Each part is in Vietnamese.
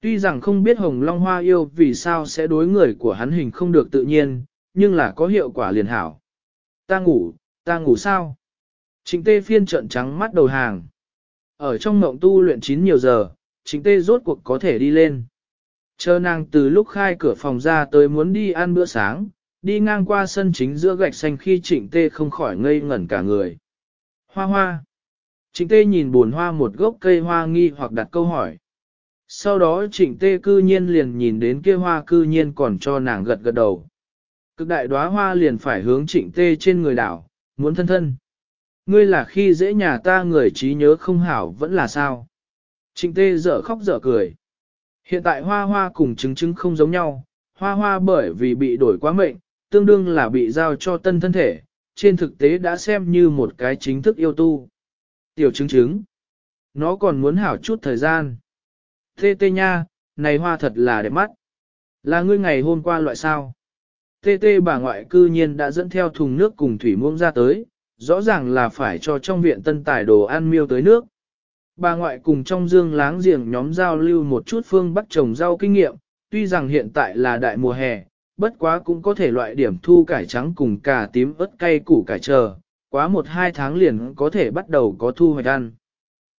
Tuy rằng không biết hồng long hoa yêu vì sao sẽ đối người của hắn hình không được tự nhiên, nhưng là có hiệu quả liền hảo. Ta ngủ, ta ngủ sao? Trịnh tê phiên trận trắng mắt đầu hàng. Ở trong mộng tu luyện chín nhiều giờ, trịnh tê rốt cuộc có thể đi lên. Chờ nàng từ lúc khai cửa phòng ra tới muốn đi ăn bữa sáng, đi ngang qua sân chính giữa gạch xanh khi trịnh tê không khỏi ngây ngẩn cả người. Hoa hoa. Trịnh tê nhìn buồn hoa một gốc cây hoa nghi hoặc đặt câu hỏi. Sau đó trịnh tê cư nhiên liền nhìn đến kia hoa cư nhiên còn cho nàng gật gật đầu. Cực đại đóa hoa liền phải hướng trịnh tê trên người đảo, muốn thân thân. Ngươi là khi dễ nhà ta người trí nhớ không hảo vẫn là sao. Trịnh tê dở khóc dở cười. Hiện tại hoa hoa cùng chứng chứng không giống nhau, hoa hoa bởi vì bị đổi quá mệnh, tương đương là bị giao cho tân thân thể, trên thực tế đã xem như một cái chính thức yêu tu. Tiểu chứng chứng, nó còn muốn hảo chút thời gian. Tê tê nha, này hoa thật là đẹp mắt. Là ngươi ngày hôm qua loại sao? Tê tê bà ngoại cư nhiên đã dẫn theo thùng nước cùng thủy muông ra tới, rõ ràng là phải cho trong viện tân Tài đồ ăn miêu tới nước. Bà ngoại cùng trong dương láng giềng nhóm giao lưu một chút phương bắt trồng rau kinh nghiệm, tuy rằng hiện tại là đại mùa hè, bất quá cũng có thể loại điểm thu cải trắng cùng cà tím ớt cay củ cải chờ, quá một hai tháng liền có thể bắt đầu có thu hoạch ăn.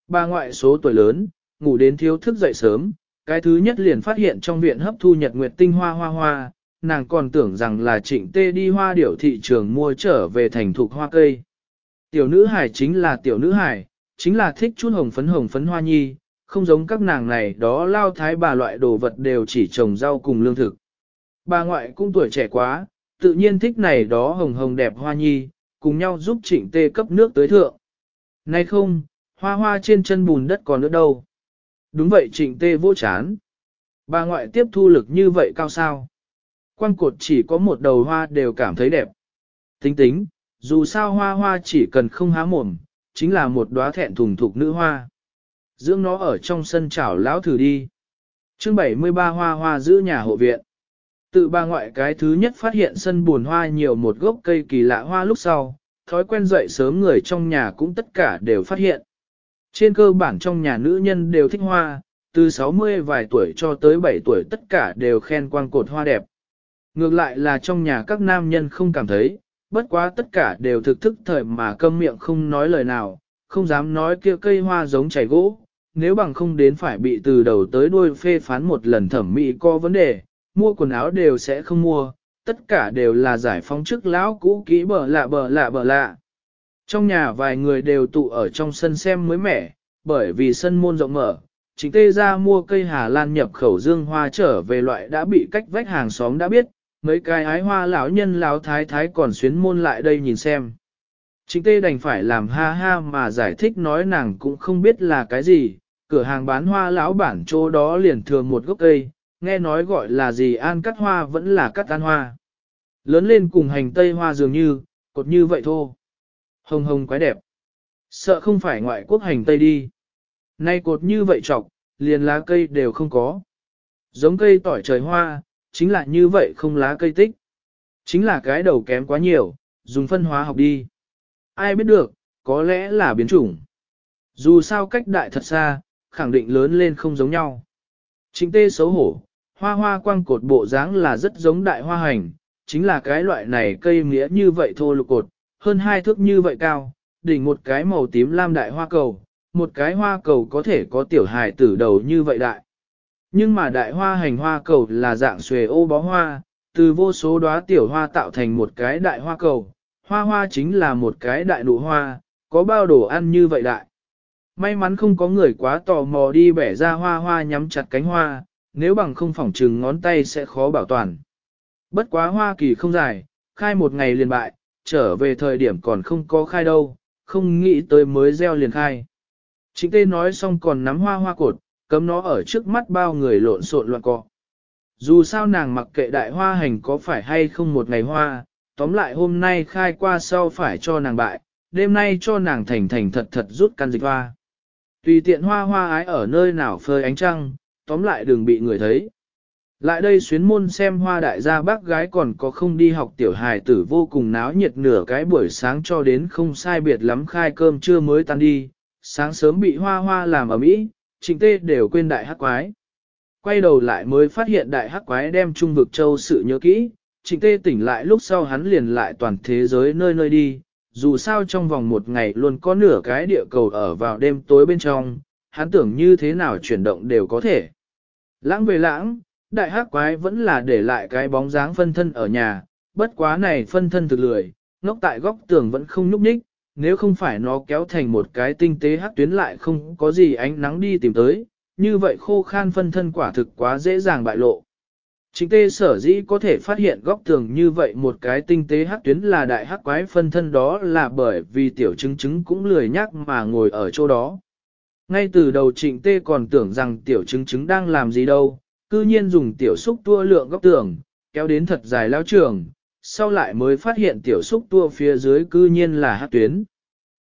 Bà ngoại số tuổi lớn, ngủ đến thiếu thức dậy sớm, cái thứ nhất liền phát hiện trong viện hấp thu nhật nguyệt tinh hoa hoa hoa, nàng còn tưởng rằng là trịnh tê đi hoa điểu thị trường mua trở về thành thục hoa cây. Tiểu nữ hải chính là tiểu nữ hải, chính là thích chút hồng phấn hồng phấn hoa nhi, không giống các nàng này đó lao thái bà loại đồ vật đều chỉ trồng rau cùng lương thực. Bà ngoại cũng tuổi trẻ quá, tự nhiên thích này đó hồng hồng đẹp hoa nhi, cùng nhau giúp trịnh tê cấp nước tới thượng. Nay không, hoa hoa trên chân bùn đất còn nữa đâu. Đúng vậy trịnh tê vô chán. Bà ngoại tiếp thu lực như vậy cao sao? Quan cột chỉ có một đầu hoa đều cảm thấy đẹp. Tính tính, dù sao hoa hoa chỉ cần không há mồm, chính là một đóa thẹn thùng thục nữ hoa. Dưỡng nó ở trong sân chảo lão thử đi. chương 73 hoa hoa giữ nhà hộ viện. Tự bà ngoại cái thứ nhất phát hiện sân buồn hoa nhiều một gốc cây kỳ lạ hoa lúc sau, thói quen dậy sớm người trong nhà cũng tất cả đều phát hiện. Trên cơ bản trong nhà nữ nhân đều thích hoa, từ 60 vài tuổi cho tới 7 tuổi tất cả đều khen quang cột hoa đẹp. Ngược lại là trong nhà các nam nhân không cảm thấy, bất quá tất cả đều thực thức thời mà câm miệng không nói lời nào, không dám nói kia cây hoa giống chảy gỗ, nếu bằng không đến phải bị từ đầu tới đuôi phê phán một lần thẩm mỹ có vấn đề, mua quần áo đều sẽ không mua, tất cả đều là giải phóng trước lão cũ kỹ bờ lạ bờ lạ bờ lạ. Trong nhà vài người đều tụ ở trong sân xem mới mẻ, bởi vì sân môn rộng mở, chính tê ra mua cây Hà Lan nhập khẩu dương hoa trở về loại đã bị cách vách hàng xóm đã biết, mấy cái ái hoa lão nhân lão thái thái còn xuyến môn lại đây nhìn xem. Chính tê đành phải làm ha ha mà giải thích nói nàng cũng không biết là cái gì, cửa hàng bán hoa lão bản chỗ đó liền thường một gốc cây, nghe nói gọi là gì an cắt hoa vẫn là cắt an hoa. Lớn lên cùng hành tây hoa dường như, cột như vậy thô. Hồng hồng quái đẹp. Sợ không phải ngoại quốc hành tây đi. Nay cột như vậy trọc, liền lá cây đều không có. Giống cây tỏi trời hoa, chính là như vậy không lá cây tích. Chính là cái đầu kém quá nhiều, dùng phân hóa học đi. Ai biết được, có lẽ là biến chủng. Dù sao cách đại thật xa, khẳng định lớn lên không giống nhau. Chính tê xấu hổ, hoa hoa quang cột bộ dáng là rất giống đại hoa hành, chính là cái loại này cây nghĩa như vậy thô lục cột, hơn hai thước như vậy cao, đỉnh một cái màu tím lam đại hoa cầu, một cái hoa cầu có thể có tiểu hài tử đầu như vậy đại. Nhưng mà đại hoa hành hoa cầu là dạng xuề ô bó hoa, từ vô số đóa tiểu hoa tạo thành một cái đại hoa cầu, hoa hoa chính là một cái đại nụ hoa, có bao đồ ăn như vậy đại. May mắn không có người quá tò mò đi bẻ ra hoa hoa nhắm chặt cánh hoa, nếu bằng không phỏng trừng ngón tay sẽ khó bảo toàn. Bất quá hoa kỳ không dài, khai một ngày liền bại, trở về thời điểm còn không có khai đâu, không nghĩ tới mới gieo liền khai. Chính tê nói xong còn nắm hoa hoa cột, cấm nó ở trước mắt bao người lộn xộn loạn cọ. Dù sao nàng mặc kệ đại hoa hành có phải hay không một ngày hoa, tóm lại hôm nay khai qua sau phải cho nàng bại, đêm nay cho nàng thành thành thật thật rút căn dịch hoa. Tùy tiện hoa hoa ái ở nơi nào phơi ánh trăng, tóm lại đừng bị người thấy. Lại đây xuyến môn xem hoa đại gia bác gái còn có không đi học tiểu hài tử vô cùng náo nhiệt nửa cái buổi sáng cho đến không sai biệt lắm khai cơm trưa mới tan đi, sáng sớm bị hoa hoa làm ở mỹ, trịnh tê đều quên đại hát quái. Quay đầu lại mới phát hiện đại hắc quái đem trung vực châu sự nhớ kỹ, trịnh tê tỉnh lại lúc sau hắn liền lại toàn thế giới nơi nơi đi, dù sao trong vòng một ngày luôn có nửa cái địa cầu ở vào đêm tối bên trong, hắn tưởng như thế nào chuyển động đều có thể. Lãng về lãng, đại hắc quái vẫn là để lại cái bóng dáng phân thân ở nhà, bất quá này phân thân thực lười, ngốc tại góc tường vẫn không nhúc nhích, nếu không phải nó kéo thành một cái tinh tế hắc tuyến lại không có gì ánh nắng đi tìm tới, như vậy khô khan phân thân quả thực quá dễ dàng bại lộ. Chính tê sở dĩ có thể phát hiện góc tường như vậy một cái tinh tế hắc tuyến là đại hắc quái phân thân đó là bởi vì tiểu chứng chứng cũng lười nhắc mà ngồi ở chỗ đó. Ngay từ đầu trịnh tê còn tưởng rằng tiểu chứng chứng đang làm gì đâu, cư nhiên dùng tiểu xúc tua lượng góc tường, kéo đến thật dài lao trường, sau lại mới phát hiện tiểu xúc tua phía dưới cư nhiên là hát tuyến.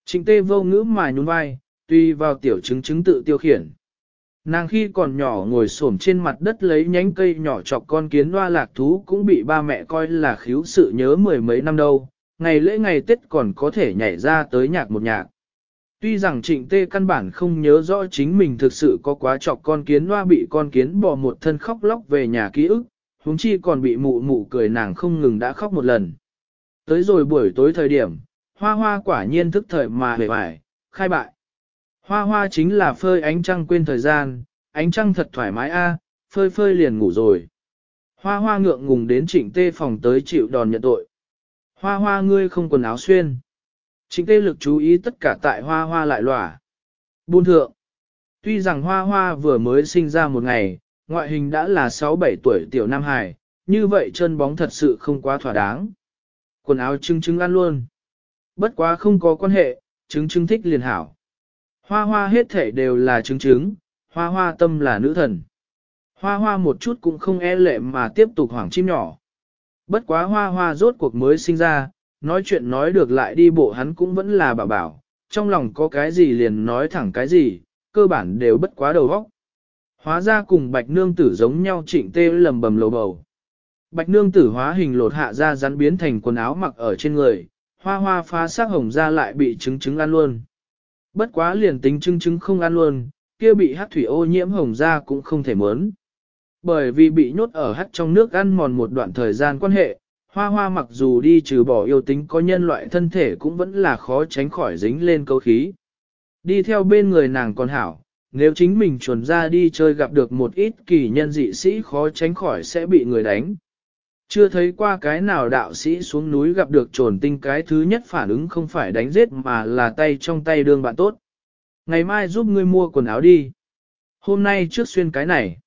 Trịnh tê vô ngữ mà nhún vai, tuy vào tiểu chứng chứng tự tiêu khiển. Nàng khi còn nhỏ ngồi xổm trên mặt đất lấy nhánh cây nhỏ chọc con kiến loa lạc thú cũng bị ba mẹ coi là khiếu sự nhớ mười mấy năm đâu, ngày lễ ngày Tết còn có thể nhảy ra tới nhạc một nhạc. Tuy rằng trịnh tê căn bản không nhớ rõ chính mình thực sự có quá chọc con kiến loa bị con kiến bò một thân khóc lóc về nhà ký ức, huống chi còn bị mụ mụ cười nàng không ngừng đã khóc một lần. Tới rồi buổi tối thời điểm, hoa hoa quả nhiên thức thời mà hề vải, khai bại. Hoa hoa chính là phơi ánh trăng quên thời gian, ánh trăng thật thoải mái a, phơi phơi liền ngủ rồi. Hoa hoa ngượng ngùng đến trịnh tê phòng tới chịu đòn nhận tội. Hoa hoa ngươi không quần áo xuyên. Trịnh tê lực chú ý tất cả tại hoa hoa lại lỏa. Buôn thượng. Tuy rằng hoa hoa vừa mới sinh ra một ngày, ngoại hình đã là 6-7 tuổi tiểu Nam Hải, như vậy chân bóng thật sự không quá thỏa đáng. Quần áo trưng trưng ăn luôn. Bất quá không có quan hệ, trứng trứng thích liền hảo. Hoa hoa hết thể đều là trứng trứng, hoa hoa tâm là nữ thần. Hoa hoa một chút cũng không e lệ mà tiếp tục hoảng chim nhỏ. Bất quá hoa hoa rốt cuộc mới sinh ra, nói chuyện nói được lại đi bộ hắn cũng vẫn là bảo bảo, trong lòng có cái gì liền nói thẳng cái gì, cơ bản đều bất quá đầu óc. Hóa ra cùng bạch nương tử giống nhau trịnh tê lầm bầm lầu bầu. Bạch nương tử hóa hình lột hạ ra rắn biến thành quần áo mặc ở trên người, hoa hoa phá sắc hồng ra lại bị trứng trứng ăn luôn. Bất quá liền tính trứng trứng không ăn luôn, kia bị hát thủy ô nhiễm hồng ra cũng không thể mớn. Bởi vì bị nhốt ở hát trong nước ăn mòn một đoạn thời gian quan hệ, hoa hoa mặc dù đi trừ bỏ yêu tính có nhân loại thân thể cũng vẫn là khó tránh khỏi dính lên câu khí. Đi theo bên người nàng còn hảo, nếu chính mình chuẩn ra đi chơi gặp được một ít kỳ nhân dị sĩ khó tránh khỏi sẽ bị người đánh. Chưa thấy qua cái nào đạo sĩ xuống núi gặp được trồn tinh cái thứ nhất phản ứng không phải đánh giết mà là tay trong tay đương bạn tốt. Ngày mai giúp ngươi mua quần áo đi. Hôm nay trước xuyên cái này.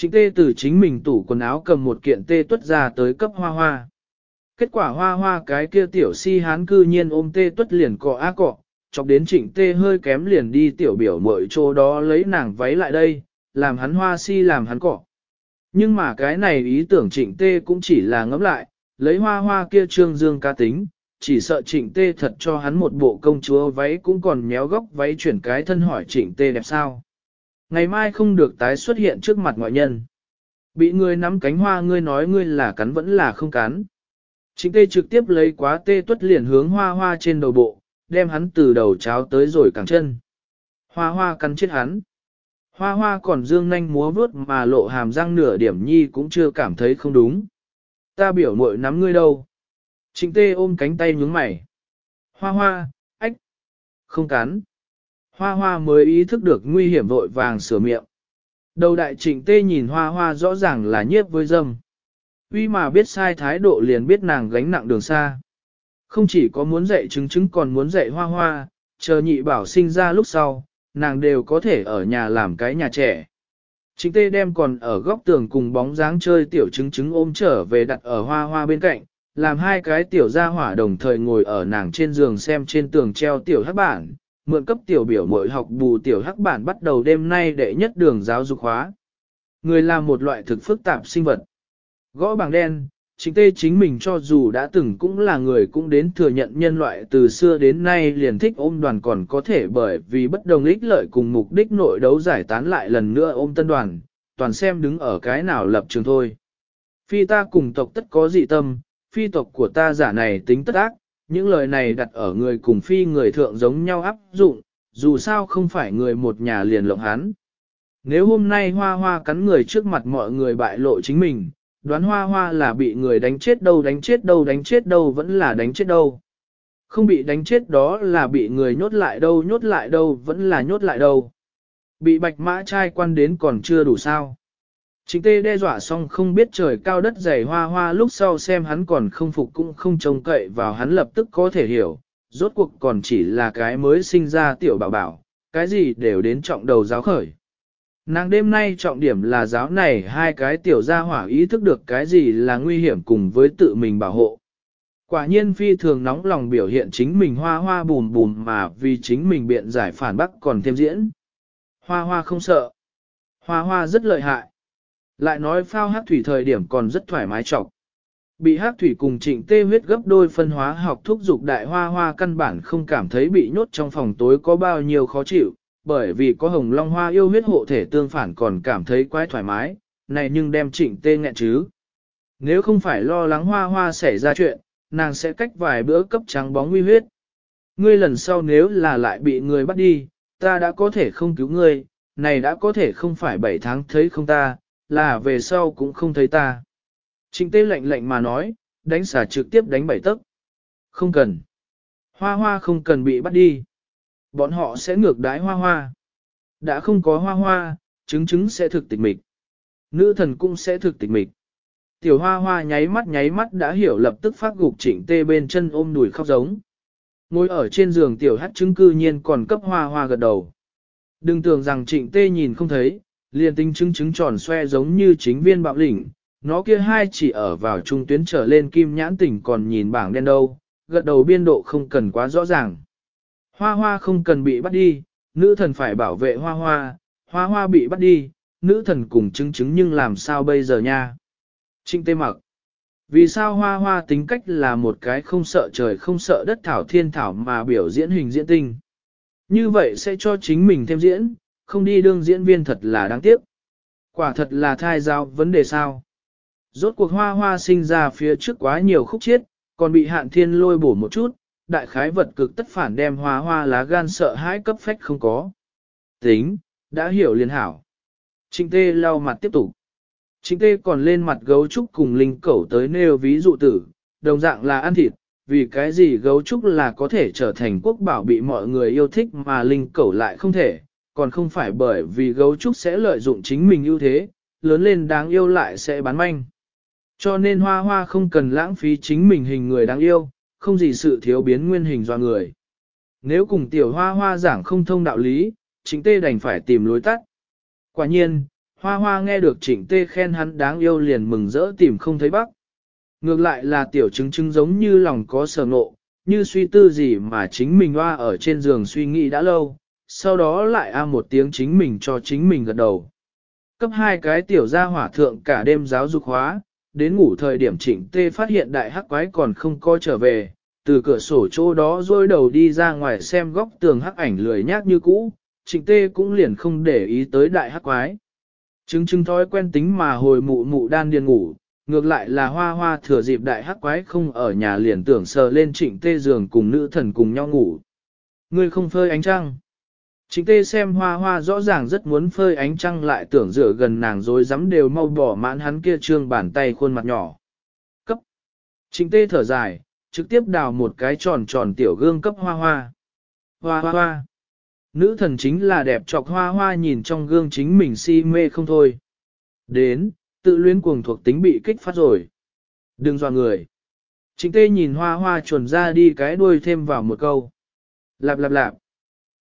Trịnh tê từ chính mình tủ quần áo cầm một kiện tê tuất ra tới cấp hoa hoa. Kết quả hoa hoa cái kia tiểu si hán cư nhiên ôm tê tuất liền cọ á cọ, chọc đến trịnh tê hơi kém liền đi tiểu biểu mội chỗ đó lấy nàng váy lại đây, làm hắn hoa si làm hắn cọ. Nhưng mà cái này ý tưởng trịnh tê cũng chỉ là ngẫm lại, lấy hoa hoa kia trương dương ca tính, chỉ sợ trịnh tê thật cho hắn một bộ công chúa váy cũng còn méo góc váy chuyển cái thân hỏi trịnh tê đẹp sao. Ngày mai không được tái xuất hiện trước mặt ngoại nhân. Bị ngươi nắm cánh hoa ngươi nói ngươi là cắn vẫn là không cắn. Trịnh tê trực tiếp lấy quá tê tuất liền hướng hoa hoa trên đầu bộ, đem hắn từ đầu cháo tới rồi cẳng chân. Hoa hoa cắn chết hắn. Hoa hoa còn dương nanh múa vướt mà lộ hàm răng nửa điểm nhi cũng chưa cảm thấy không đúng. Ta biểu muội nắm ngươi đâu. Trịnh tê ôm cánh tay nhướng mày. Hoa hoa, ách. Không cắn. Hoa hoa mới ý thức được nguy hiểm vội vàng sửa miệng. Đầu đại trịnh tê nhìn hoa hoa rõ ràng là nhiếp với dâm. Uy mà biết sai thái độ liền biết nàng gánh nặng đường xa. Không chỉ có muốn dạy chứng chứng còn muốn dạy hoa hoa, chờ nhị bảo sinh ra lúc sau, nàng đều có thể ở nhà làm cái nhà trẻ. Trịnh tê đem còn ở góc tường cùng bóng dáng chơi tiểu chứng chứng ôm trở về đặt ở hoa hoa bên cạnh, làm hai cái tiểu gia hỏa đồng thời ngồi ở nàng trên giường xem trên tường treo tiểu hát bản, mượn cấp tiểu biểu mỗi học bù tiểu hắc bản bắt đầu đêm nay đệ nhất đường giáo dục hóa. Người là một loại thực phức tạp sinh vật. Gõ bảng đen, chính tê chính mình cho dù đã từng cũng là người cũng đến thừa nhận nhân loại từ xưa đến nay liền thích ôm đoàn còn có thể bởi vì bất đồng ích lợi cùng mục đích nội đấu giải tán lại lần nữa ôm tân đoàn, toàn xem đứng ở cái nào lập trường thôi. Phi ta cùng tộc tất có dị tâm, phi tộc của ta giả này tính tất ác, những lời này đặt ở người cùng phi người thượng giống nhau áp dụng, dù sao không phải người một nhà liền lộng hắn. Nếu hôm nay hoa hoa cắn người trước mặt mọi người bại lộ chính mình, đoán hoa hoa là bị người đánh chết đâu đánh chết đâu đánh chết đâu vẫn là đánh chết đâu. Không bị đánh chết đó là bị người nhốt lại đâu nhốt lại đâu vẫn là nhốt lại đâu. Bị bạch mã trai quan đến còn chưa đủ sao. Chính tê đe dọa xong không biết trời cao đất dày hoa hoa lúc sau xem hắn còn không phục cũng không trông cậy vào hắn lập tức có thể hiểu, rốt cuộc còn chỉ là cái mới sinh ra tiểu bảo bảo, cái gì đều đến trọng đầu giáo khởi. Nàng đêm nay trọng điểm là giáo này hai cái tiểu gia hỏa ý thức được cái gì là nguy hiểm cùng với tự mình bảo hộ. Quả nhiên phi thường nóng lòng biểu hiện chính mình hoa hoa bùn bùn mà vì chính mình biện giải phản bác còn thêm diễn. Hoa hoa không sợ. Hoa hoa rất lợi hại. Lại nói phao hát thủy thời điểm còn rất thoải mái trọc. Bị hát thủy cùng trịnh tê huyết gấp đôi phân hóa học thúc dục đại hoa hoa căn bản không cảm thấy bị nhốt trong phòng tối có bao nhiêu khó chịu, bởi vì có hồng long hoa yêu huyết hộ thể tương phản còn cảm thấy quái thoải mái, này nhưng đem trịnh tê nghẹn chứ. Nếu không phải lo lắng hoa hoa xảy ra chuyện, nàng sẽ cách vài bữa cấp trắng bóng nguy huyết. Ngươi lần sau nếu là lại bị người bắt đi, ta đã có thể không cứu ngươi, này đã có thể không phải 7 tháng thấy không ta, là về sau cũng không thấy ta. Trịnh tê lạnh lạnh mà nói, đánh xả trực tiếp đánh bảy tấc. Không cần. Hoa hoa không cần bị bắt đi. Bọn họ sẽ ngược đái hoa hoa. Đã không có hoa hoa, chứng chứng sẽ thực tịch mịch. Nữ thần cũng sẽ thực tịch mịch. Tiểu hoa hoa nháy mắt nháy mắt đã hiểu lập tức phát gục trịnh tê bên chân ôm đùi khóc giống. Ngồi ở trên giường tiểu hát chứng cư nhiên còn cấp hoa hoa gật đầu. Đừng tưởng rằng trịnh tê nhìn không thấy, liền tinh chứng chứng tròn xoe giống như chính viên bạo lĩnh, nó kia hai chỉ ở vào trung tuyến trở lên kim nhãn tỉnh còn nhìn bảng đen đâu, gật đầu biên độ không cần quá rõ ràng. Hoa hoa không cần bị bắt đi, nữ thần phải bảo vệ hoa hoa, hoa hoa bị bắt đi, nữ thần cùng chứng chứng nhưng làm sao bây giờ nha. Trinh tê mặc. Vì sao hoa hoa tính cách là một cái không sợ trời không sợ đất thảo thiên thảo mà biểu diễn hình diễn tinh. Như vậy sẽ cho chính mình thêm diễn, không đi đương diễn viên thật là đáng tiếc. Quả thật là thai giao vấn đề sao. Rốt cuộc hoa hoa sinh ra phía trước quá nhiều khúc chiết, còn bị hạn thiên lôi bổ một chút, đại khái vật cực tất phản đem hoa hoa lá gan sợ hãi cấp phách không có. Tính, đã hiểu liền hảo. Trịnh tê lau mặt tiếp tục. Trịnh tê còn lên mặt gấu trúc cùng linh cẩu tới nêu ví dụ tử, đồng dạng là ăn thịt, vì cái gì gấu trúc là có thể trở thành quốc bảo bị mọi người yêu thích mà linh cẩu lại không thể, còn không phải bởi vì gấu trúc sẽ lợi dụng chính mình ưu thế, lớn lên đáng yêu lại sẽ bán manh. Cho nên hoa hoa không cần lãng phí chính mình hình người đáng yêu, không gì sự thiếu biến nguyên hình do người. Nếu cùng tiểu hoa hoa giảng không thông đạo lý, chính tê đành phải tìm lối tắt. Quả nhiên, hoa hoa nghe được trịnh tê khen hắn đáng yêu liền mừng rỡ tìm không thấy bắc. Ngược lại là tiểu chứng chứng giống như lòng có sở ngộ, như suy tư gì mà chính mình hoa ở trên giường suy nghĩ đã lâu, sau đó lại a một tiếng chính mình cho chính mình gật đầu. Cấp hai cái tiểu gia hỏa thượng cả đêm giáo dục hóa, đến ngủ thời điểm trịnh tê phát hiện đại hắc quái còn không coi trở về, từ cửa sổ chỗ đó rôi đầu đi ra ngoài xem góc tường hắc ảnh lười nhác như cũ, trịnh tê cũng liền không để ý tới đại hắc quái. Chứng chứng thói quen tính mà hồi mụ mụ đan điền ngủ, ngược lại là hoa hoa thừa dịp đại hắc quái không ở nhà liền tưởng sờ lên trịnh tê giường cùng nữ thần cùng nhau ngủ. Ngươi không phơi ánh trăng. Trịnh tê xem hoa hoa rõ ràng rất muốn phơi ánh trăng lại tưởng rửa gần nàng rồi dám đều mau bỏ mãn hắn kia trương bàn tay khuôn mặt nhỏ. Cấp. Trịnh tê thở dài, trực tiếp đào một cái tròn tròn tiểu gương cấp hoa hoa. Hoa hoa hoa. Nữ thần chính là đẹp chọc hoa hoa nhìn trong gương chính mình si mê không thôi. Đến, tự luyến cuồng thuộc tính bị kích phát rồi. Đừng dọa người. Trịnh tê nhìn hoa hoa chuẩn ra đi cái đuôi thêm vào một câu. Lạp lạp lạp.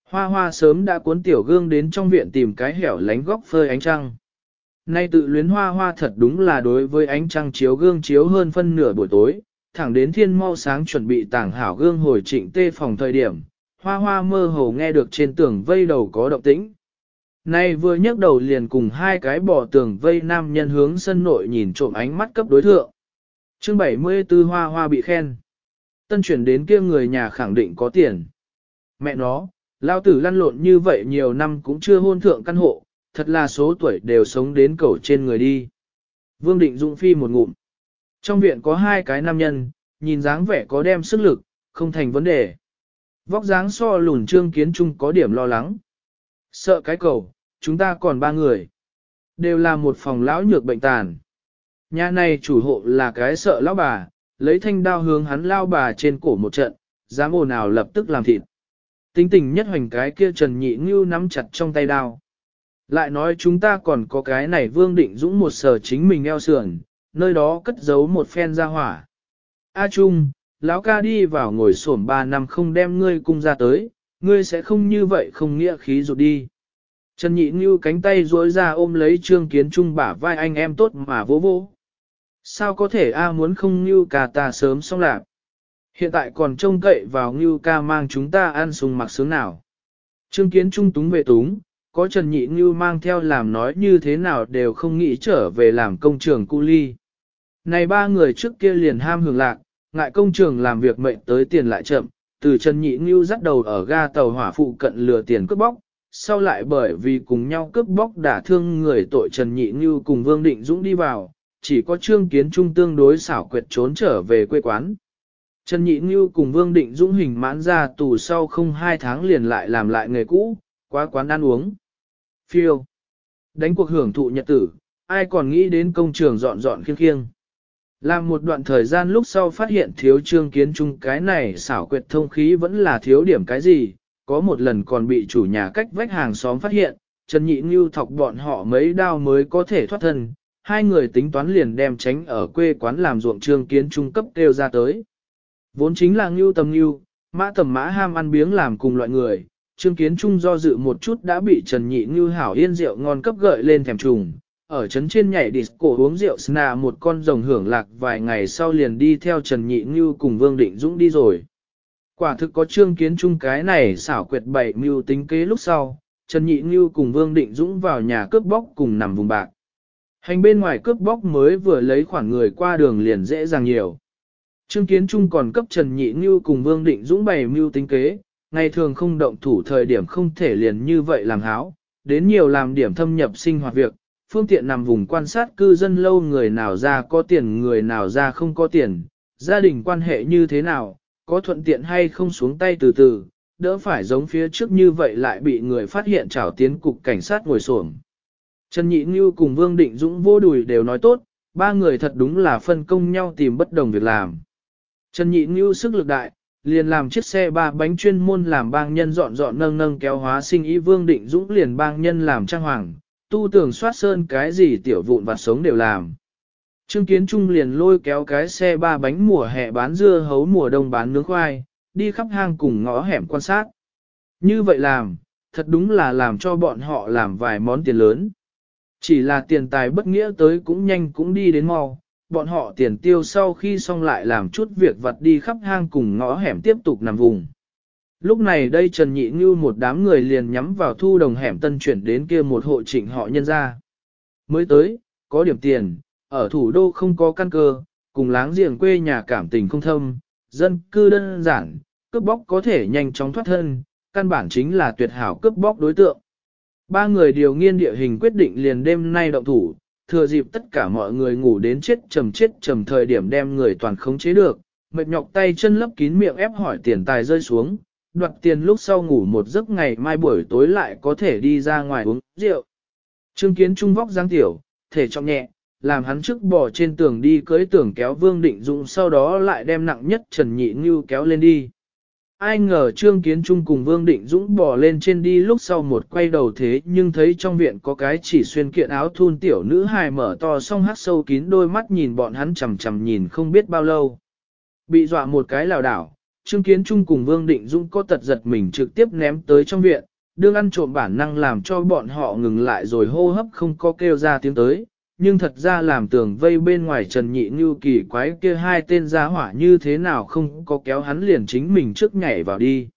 Hoa hoa sớm đã cuốn tiểu gương đến trong viện tìm cái hẻo lánh góc phơi ánh trăng. Nay tự luyến hoa hoa thật đúng là đối với ánh trăng chiếu gương chiếu hơn phân nửa buổi tối, thẳng đến thiên mau sáng chuẩn bị tảng hảo gương hồi trịnh tê phòng thời điểm, hoa hoa mơ hồ nghe được trên tường vây đầu có động tĩnh. Nay vừa nhấc đầu liền cùng hai cái bỏ tường vây nam nhân hướng sân nội nhìn trộm ánh mắt cấp đối thượng. chương 74 hoa hoa bị khen. Tân chuyển đến kia người nhà khẳng định có tiền. Mẹ nó, lao tử lăn lộn như vậy nhiều năm cũng chưa hôn thượng căn hộ, thật là số tuổi đều sống đến cầu trên người đi. Vương Định Dũng phi một ngụm. Trong viện có hai cái nam nhân, nhìn dáng vẻ có đem sức lực, không thành vấn đề. Vóc dáng so lùn trương kiến trung có điểm lo lắng. Sợ cái cầu, chúng ta còn ba người. Đều là một phòng lão nhược bệnh tàn. Nhà này chủ hộ là cái sợ lão bà, lấy thanh đao hướng hắn lao bà trên cổ một trận, dám ồn nào lập tức làm thịt. Tính tình nhất hoành cái kia Trần Nhị Ngưu nắm chặt trong tay đao. Lại nói chúng ta còn có cái này Vương Định Dũng một sở chính mình eo sườn, nơi đó cất giấu một phen ra hỏa. A Trung, lão ca đi vào ngồi xổm ba năm không đem ngươi cung ra tới, ngươi sẽ không như vậy không nghĩa khí rụt đi. Trần Nhị Ngưu cánh tay duỗi ra ôm lấy Trương Kiến Trung bả vai anh em tốt mà vỗ vỗ. Sao có thể A muốn không Ngưu cả ta sớm xong lạc. Hiện tại còn trông cậy vào Ngưu ca mang chúng ta ăn sung mặc sướng nào. Trương Kiến Trung túng về túng, có Trần Nhị Ngưu mang theo làm nói như thế nào đều không nghĩ trở về làm công trường cu ly. Này ba người trước kia liền ham hưởng lạc, ngại công trường làm việc mệnh tới tiền lại chậm, từ Trần Nhị Ngưu dắt đầu ở ga tàu hỏa phụ cận lừa tiền cướp bóc, sau lại bởi vì cùng nhau cướp bóc đả thương người tội Trần Nhị Ngưu cùng Vương Định Dũng đi vào, chỉ có Trương Kiến Trung tương đối xảo quyệt trốn trở về quê quán. Trần Nhị Ngưu cùng Vương Định Dũng hình mãn ra tù sau không hai tháng liền lại làm lại nghề cũ, quá quán ăn uống. Phiêu. Đánh cuộc hưởng thụ nhật tử, ai còn nghĩ đến công trường dọn dọn khiêng khiêng. Làm một đoạn thời gian lúc sau phát hiện thiếu trương kiến trung cái này xảo quyệt thông khí vẫn là thiếu điểm cái gì, có một lần còn bị chủ nhà cách vách hàng xóm phát hiện, Trần Nhị Ngưu thọc bọn họ mấy đao mới có thể thoát thân, hai người tính toán liền đem tránh ở quê quán làm ruộng trương kiến trung cấp kêu ra tới. Vốn chính là Ngưu tầm Ngưu, mã tầm mã ham ăn biếng làm cùng loại người, trương kiến trung do dự một chút đã bị Trần Nhị Ngưu hảo yên rượu ngon cấp gợi lên thèm trùng, ở trấn trên nhảy disco uống rượu sna một con rồng hưởng lạc vài ngày sau liền đi theo Trần Nhị Ngưu cùng Vương Định Dũng đi rồi. Quả thực có trương kiến chung cái này xảo quyệt bảy mưu tính kế lúc sau, Trần Nhị Ngưu cùng Vương Định Dũng vào nhà cướp bóc cùng nằm vùng bạc. Hành bên ngoài cướp bóc mới vừa lấy khoản người qua đường liền dễ dàng nhiều. Trương Kiến Trung còn cấp Trần Nhị Nhu cùng Vương Định Dũng bày mưu tính kế, ngày thường không động thủ thời điểm không thể liền như vậy làm háo, đến nhiều làm điểm thâm nhập sinh hoạt việc, phương tiện nằm vùng quan sát cư dân lâu người nào ra có tiền người nào ra không có tiền, gia đình quan hệ như thế nào, có thuận tiện hay không xuống tay từ từ, đỡ phải giống phía trước như vậy lại bị người phát hiện trảo tiến cục cảnh sát ngồi xổm. Trần Nhị Như cùng Vương Định Dũng vô đùi đều nói tốt, ba người thật đúng là phân công nhau tìm bất đồng việc làm. Trần Nhị Ngưu sức lực đại, liền làm chiếc xe ba bánh chuyên môn làm bang nhân dọn dọn nâng nâng kéo hóa sinh ý Vương Định Dũng liền bang nhân làm trang hoàng, tu tưởng soát sơn cái gì tiểu vụn vặt sống đều làm. Trương Kiến Trung liền lôi kéo cái xe ba bánh mùa hè bán dưa hấu mùa đông bán nướng khoai, đi khắp hang cùng ngõ hẻm quan sát. Như vậy làm, thật đúng là làm cho bọn họ làm vài món tiền lớn. Chỉ là tiền tài bất nghĩa tới cũng nhanh cũng đi đến mau, bọn họ tiền tiêu sau khi xong lại làm chút việc vặt đi khắp hang cùng ngõ hẻm tiếp tục nằm vùng. Lúc này đây Trần Nhị Ngưu một đám người liền nhắm vào thu đồng hẻm tân chuyển đến kia một hộ trịnh họ nhân ra. Mới tới, có điểm tiền, ở thủ đô không có căn cơ, cùng láng giềng quê nhà cảm tình không thâm, dân cư đơn giản, cướp bóc có thể nhanh chóng thoát thân, căn bản chính là tuyệt hảo cướp bóc đối tượng. Ba người điều nghiên địa hình quyết định liền đêm nay động thủ, thừa dịp tất cả mọi người ngủ đến chết trầm chết trầm thời điểm đem người toàn khống chế được, mệt nhọc tay chân lấp kín miệng ép hỏi tiền tài rơi xuống, đoạt tiền lúc sau ngủ một giấc ngày mai buổi tối lại có thể đi ra ngoài uống rượu. Trương kiến trung vóc dáng tiểu, thể trọng nhẹ, làm hắn trước bỏ trên tường đi cưới tường kéo Vương Định Dũng sau đó lại đem nặng nhất Trần Nhị Như kéo lên đi. Ai ngờ Trương Kiến Trung cùng Vương Định Dũng bỏ lên trên đi lúc sau một quay đầu thế nhưng thấy trong viện có cái chỉ xuyên kiện áo thun tiểu nữ hài mở to song hát sâu kín đôi mắt nhìn bọn hắn chầm chầm nhìn không biết bao lâu. Bị dọa một cái lào đảo, Trương Kiến Trung cùng Vương Định Dũng có tật giật mình trực tiếp ném tới trong viện, đương ăn trộm bản năng làm cho bọn họ ngừng lại rồi hô hấp không có kêu ra tiếng tới, nhưng thật ra làm tường vây bên ngoài Trần Nhị Ngưu kỳ quái kia hai tên gia hỏa như thế nào không có kéo hắn liền chính mình trước nhảy vào đi.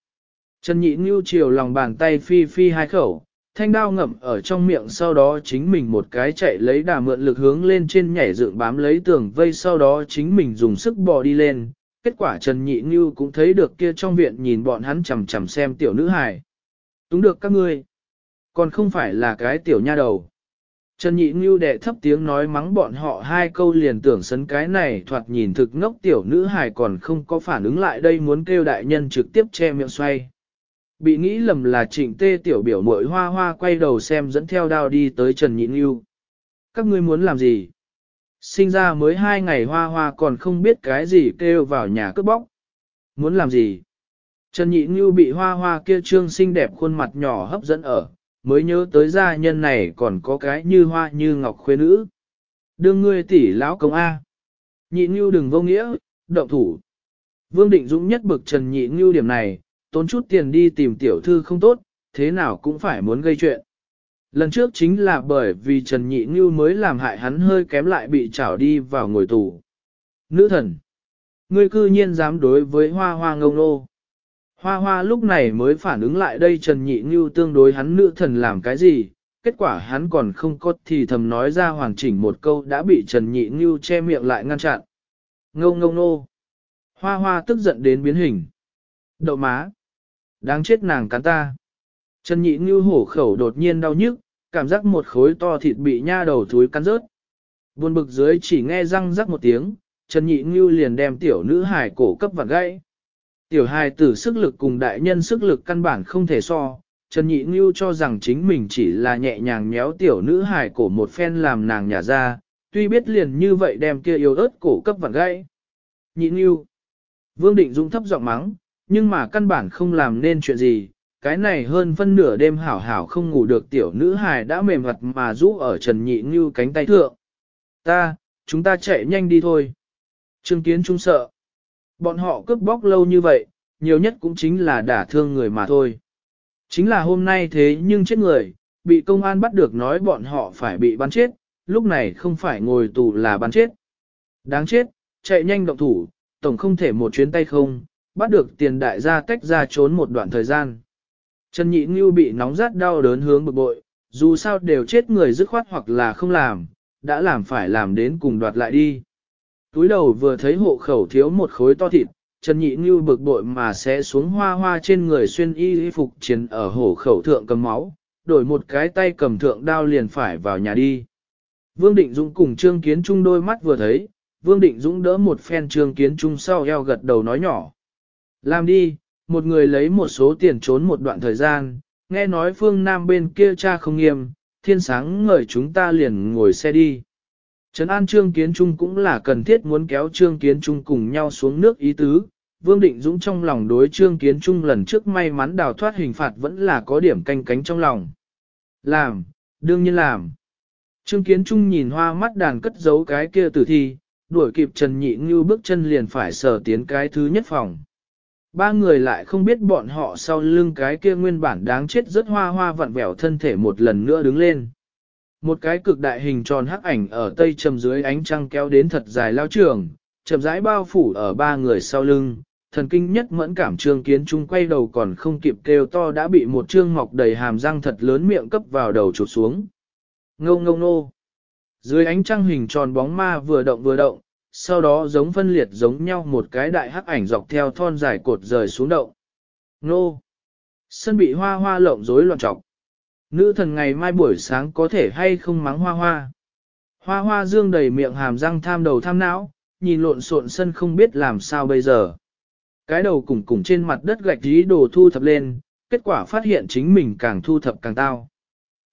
Trần Nhị Ngưu chiều lòng bàn tay phi phi hai khẩu, thanh đao ngậm ở trong miệng sau đó chính mình một cái chạy lấy đà mượn lực hướng lên trên nhảy dựng bám lấy tường vây sau đó chính mình dùng sức bò đi lên, kết quả Trần Nhị Ngưu cũng thấy được kia trong viện nhìn bọn hắn chầm chầm xem tiểu nữ hài. Túng được các ngươi, còn không phải là cái tiểu nha đầu. Trần Nhị Như đệ thấp tiếng nói mắng bọn họ hai câu liền tưởng sấn cái này thoạt nhìn thực ngốc tiểu nữ hài còn không có phản ứng lại đây muốn kêu đại nhân trực tiếp che miệng xoay. bị nghĩ lầm là trịnh tê tiểu biểu mội hoa hoa quay đầu xem dẫn theo đao đi tới Trần Nhị Nghiêu. Các ngươi muốn làm gì? Sinh ra mới hai ngày hoa hoa còn không biết cái gì kêu vào nhà cướp bóc. Muốn làm gì? Trần Nhị Nghiêu bị hoa hoa kia trương xinh đẹp khuôn mặt nhỏ hấp dẫn ở, mới nhớ tới gia nhân này còn có cái như hoa như ngọc khuê nữ. Đương ngươi tỷ lão công A. Nhị Ngưu đừng vô nghĩa, động thủ. Vương Định Dũng nhất bực Trần Nhị Ngưu điểm này, tốn chút tiền đi tìm tiểu thư không tốt, thế nào cũng phải muốn gây chuyện. Lần trước chính là bởi vì Trần Nhị Ngưu mới làm hại hắn hơi kém lại bị trảo đi vào ngồi tù. Nữ thần! Ngươi cư nhiên dám đối với hoa hoa ngông nô. Hoa hoa lúc này mới phản ứng lại đây Trần Nhị Ngưu tương đối hắn nữ thần làm cái gì, kết quả hắn còn không có thì thầm nói ra hoàn chỉnh một câu đã bị Trần Nhị Ngưu che miệng lại ngăn chặn. Ngô Ngô nô. Hoa hoa tức giận đến biến hình. Đậu má. Đáng chết nàng cắn ta. Trần nhị Ngưu hổ khẩu đột nhiên đau nhức, cảm giác một khối to thịt bị nha đầu thúi cắn rớt. Buồn bực dưới chỉ nghe răng rắc một tiếng, Trần nhị Ngưu liền đem tiểu nữ hải cổ cấp vặn gãy. Tiểu hài tử sức lực cùng đại nhân sức lực căn bản không thể so. Trần nhị Ngưu cho rằng chính mình chỉ là nhẹ nhàng nhéo tiểu nữ hài cổ một phen làm nàng nhả ra, tuy biết liền như vậy đem kia yêu ớt cổ cấp vặn gãy. Nhị Ngưu Vương Định Dung thấp giọng mắng, nhưng mà căn bản không làm nên chuyện gì, cái này hơn phân nửa đêm hảo hảo không ngủ được tiểu nữ hài đã mềm mặt mà rũ ở Trần Nhị Ngưu cánh tay thượng. Ta, chúng ta chạy nhanh đi thôi. Trương Kiến Trung sợ. Bọn họ cướp bóc lâu như vậy, nhiều nhất cũng chính là đả thương người mà thôi. Chính là hôm nay thế nhưng chết người, bị công an bắt được nói bọn họ phải bị bắn chết, lúc này không phải ngồi tù là bắn chết. Đáng chết, chạy nhanh động thủ, tổng không thể một chuyến tay không, bắt được tiền đại gia tách ra trốn một đoạn thời gian. Trần Nhị Ngưu bị nóng rát đau đớn hướng bực bội, dù sao đều chết người dứt khoát hoặc là không làm, đã làm phải làm đến cùng đoạt lại đi. Túi đầu vừa thấy hộ khẩu thiếu một khối to thịt, Trần Nhị Ngưu bực bội mà sẽ xuống hoa hoa trên người xuyên y phục chiến ở hổ khẩu thượng cầm máu, đổi một cái tay cầm thượng đao liền phải vào nhà đi. Vương Định Dũng cùng Trương Kiến Trung đôi mắt vừa thấy, Vương Định Dũng đỡ một phen Trương Kiến Trung sau eo gật đầu nói nhỏ. Làm đi, một người lấy một số tiền trốn một đoạn thời gian, nghe nói phương Nam bên kia cha không nghiêm, thiên sáng ngời chúng ta liền ngồi xe đi. Trấn An Trương Kiến Trung cũng là cần thiết muốn kéo Trương Kiến Trung cùng nhau xuống nước ý tứ. Vương Định Dũng trong lòng đối Trương Kiến Trung lần trước may mắn đào thoát hình phạt vẫn là có điểm canh cánh trong lòng. Làm, đương nhiên làm. Trương Kiến Trung nhìn hoa mắt đàn cất giấu cái kia tử thi, đuổi kịp Trần Nhị Ngưu bước chân liền phải sở tiến cái thứ nhất phòng. Ba người lại không biết bọn họ sau lưng cái kia nguyên bản đáng chết rất hoa hoa vặn vẹo thân thể một lần nữa đứng lên. Một cái cực đại hình tròn hắc ảnh ở tây trầm dưới ánh trăng kéo đến thật dài lao trường, chậm rãi bao phủ ở ba người sau lưng, thần kinh nhất mẫn cảm trương kiến trung quay đầu còn không kịp kêu to đã bị một trương mọc đầy hàm răng thật lớn miệng cấp vào đầu chụp xuống. Ngô ngô nô. Dưới ánh trăng hình tròn bóng ma vừa động vừa động, sau đó giống phân liệt giống nhau một cái đại hắc ảnh dọc theo thon dài cột rời xuống động. Nô! Sân bị hoa hoa lộng rối loạn trọc. Nữ thần ngày mai buổi sáng có thể hay không mắng hoa hoa. Hoa hoa dương đầy miệng hàm răng tham đầu tham não, nhìn lộn xộn sân không biết làm sao bây giờ. Cái đầu cùng cùng trên mặt đất gạch dí đồ thu thập lên, kết quả phát hiện chính mình càng thu thập càng tao.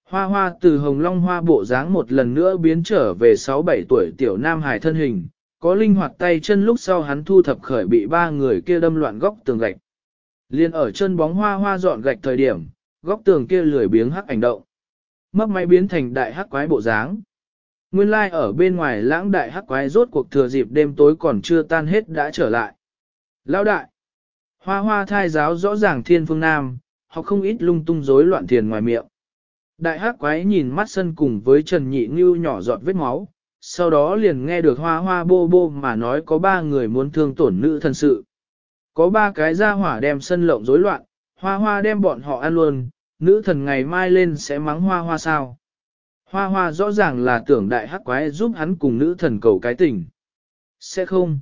Hoa hoa từ hồng long hoa bộ dáng một lần nữa biến trở về 6-7 tuổi tiểu nam hải thân hình, có linh hoạt tay chân lúc sau hắn thu thập khởi bị ba người kia đâm loạn góc tường gạch. Liên ở chân bóng hoa hoa dọn gạch thời điểm, góc tường kia lười biếng hắc ảnh động. Mấp máy biến thành đại hắc quái bộ dáng. Nguyên lai like ở bên ngoài lãng đại hắc quái rốt cuộc thừa dịp đêm tối còn chưa tan hết đã trở lại. Lão đại! Hoa hoa thai giáo rõ ràng thiên phương nam, họ không ít lung tung rối loạn thiền ngoài miệng. Đại hắc quái nhìn mắt sân cùng với Trần Nhị Ngưu nhỏ giọt vết máu, sau đó liền nghe được hoa hoa bô bô mà nói có ba người muốn thương tổn nữ thần sự. Có ba cái ra hỏa đem sân lộng rối loạn, hoa hoa đem bọn họ ăn luôn, nữ thần ngày mai lên sẽ mắng hoa hoa sao. Hoa hoa rõ ràng là tưởng đại hắc quái giúp hắn cùng nữ thần cầu cái tình. Sẽ không.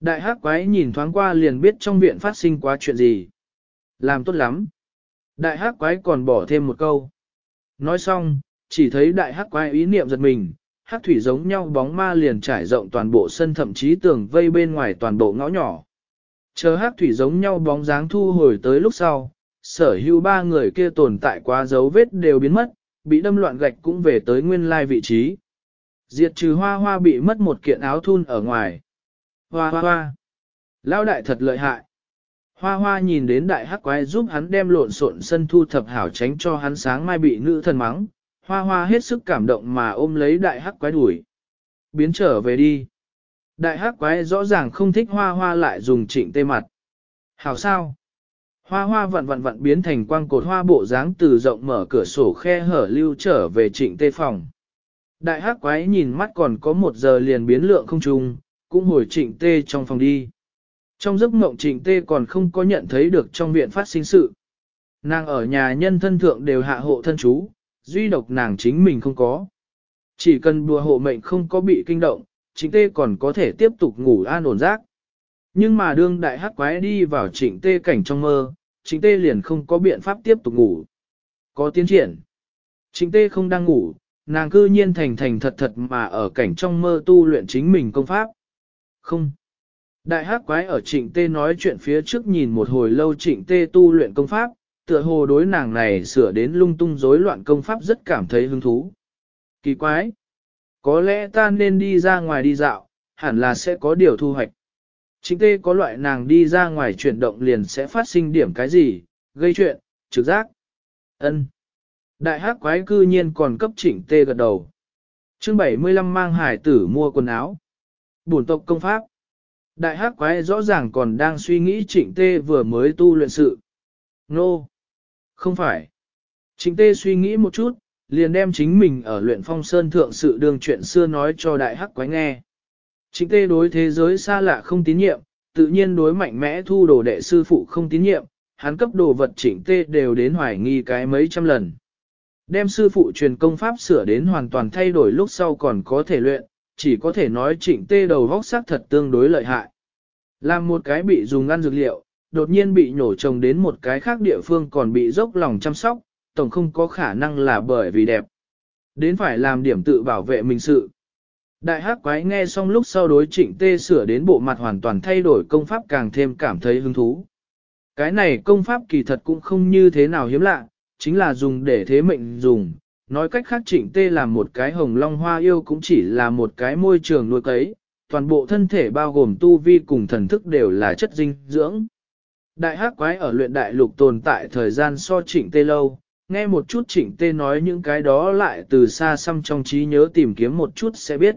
Đại hắc quái nhìn thoáng qua liền biết trong viện phát sinh quá chuyện gì. Làm tốt lắm. Đại hắc quái còn bỏ thêm một câu. Nói xong, chỉ thấy đại hắc quái ý niệm giật mình, hắc thủy giống nhau bóng ma liền trải rộng toàn bộ sân thậm chí tường vây bên ngoài toàn bộ ngõ nhỏ. Chờ hắc thủy giống nhau bóng dáng thu hồi tới lúc sau, sở hữu ba người kia tồn tại quá dấu vết đều biến mất, bị đâm loạn gạch cũng về tới nguyên lai vị trí. Diệt trừ hoa hoa bị mất một kiện áo thun ở ngoài. Hoa hoa hoa. Lao đại thật lợi hại. Hoa hoa nhìn đến đại hắc quái giúp hắn đem lộn xộn sân thu thập hảo tránh cho hắn sáng mai bị nữ thần mắng. Hoa hoa hết sức cảm động mà ôm lấy đại hắc quái đuổi. Biến trở về đi. Đại hắc quái rõ ràng không thích hoa hoa lại dùng trịnh tê mặt. Hảo sao? Hoa hoa vặn vặn vặn biến thành quang cột hoa bộ dáng từ rộng mở cửa sổ khe hở lưu trở về trịnh tê phòng. Đại hắc quái nhìn mắt còn có một giờ liền biến lượng không trùng, cũng hồi trịnh tê trong phòng đi. Trong giấc mộng trịnh tê còn không có nhận thấy được trong viện phát sinh sự. Nàng ở nhà nhân thân thượng đều hạ hộ thân chú, duy độc nàng chính mình không có. Chỉ cần bùa hộ mệnh không có bị kinh động, trịnh tê còn có thể tiếp tục ngủ an ổn giấc. Nhưng mà đương đại hắc quái đi vào trịnh tê cảnh trong mơ, trịnh tê liền không có biện pháp tiếp tục ngủ. Có tiến triển. Trịnh tê không đang ngủ, nàng cư nhiên thành thành thật thật mà ở cảnh trong mơ tu luyện chính mình công pháp. Không. Đại hắc quái ở trịnh tê nói chuyện phía trước nhìn một hồi lâu trịnh tê tu luyện công pháp, tựa hồ đối nàng này sửa đến lung tung rối loạn công pháp rất cảm thấy hứng thú. Kỳ quái. Có lẽ ta nên đi ra ngoài đi dạo, hẳn là sẽ có điều thu hoạch. Trịnh tê có loại nàng đi ra ngoài chuyển động liền sẽ phát sinh điểm cái gì, gây chuyện, trực giác. ân Đại hắc quái cư nhiên còn cấp trịnh tê gật đầu. chương 75 mang hải tử mua quần áo. Bổn tộc công pháp. Đại hắc quái rõ ràng còn đang suy nghĩ trịnh tê vừa mới tu luyện sự. Nô! No. Không phải. Trịnh tê suy nghĩ một chút, liền đem chính mình ở luyện phong sơn thượng sự đường chuyện xưa nói cho đại hắc quái nghe. Trịnh tê đối thế giới xa lạ không tín nhiệm, tự nhiên đối mạnh mẽ thu đồ đệ sư phụ không tín nhiệm, hắn cấp đồ vật trịnh tê đều đến hoài nghi cái mấy trăm lần. Đem sư phụ truyền công pháp sửa đến hoàn toàn thay đổi lúc sau còn có thể luyện, chỉ có thể nói trịnh tê đầu vóc sắc thật tương đối lợi hại. Làm một cái bị dùng ăn dược liệu, đột nhiên bị nhổ trồng đến một cái khác địa phương còn bị dốc lòng chăm sóc, tổng không có khả năng là bởi vì đẹp. Đến phải làm điểm tự bảo vệ mình sự. Đại hắc quái nghe xong lúc sau đối trịnh tê sửa đến bộ mặt hoàn toàn thay đổi công pháp càng thêm cảm thấy hứng thú. Cái này công pháp kỳ thật cũng không như thế nào hiếm lạ, chính là dùng để thế mệnh dùng. Nói cách khác trịnh tê là một cái hồng long hoa yêu cũng chỉ là một cái môi trường nuôi cấy, toàn bộ thân thể bao gồm tu vi cùng thần thức đều là chất dinh dưỡng. Đại hắc quái ở luyện đại lục tồn tại thời gian so trịnh tê lâu, nghe một chút trịnh tê nói những cái đó lại từ xa xăm trong trí nhớ tìm kiếm một chút sẽ biết.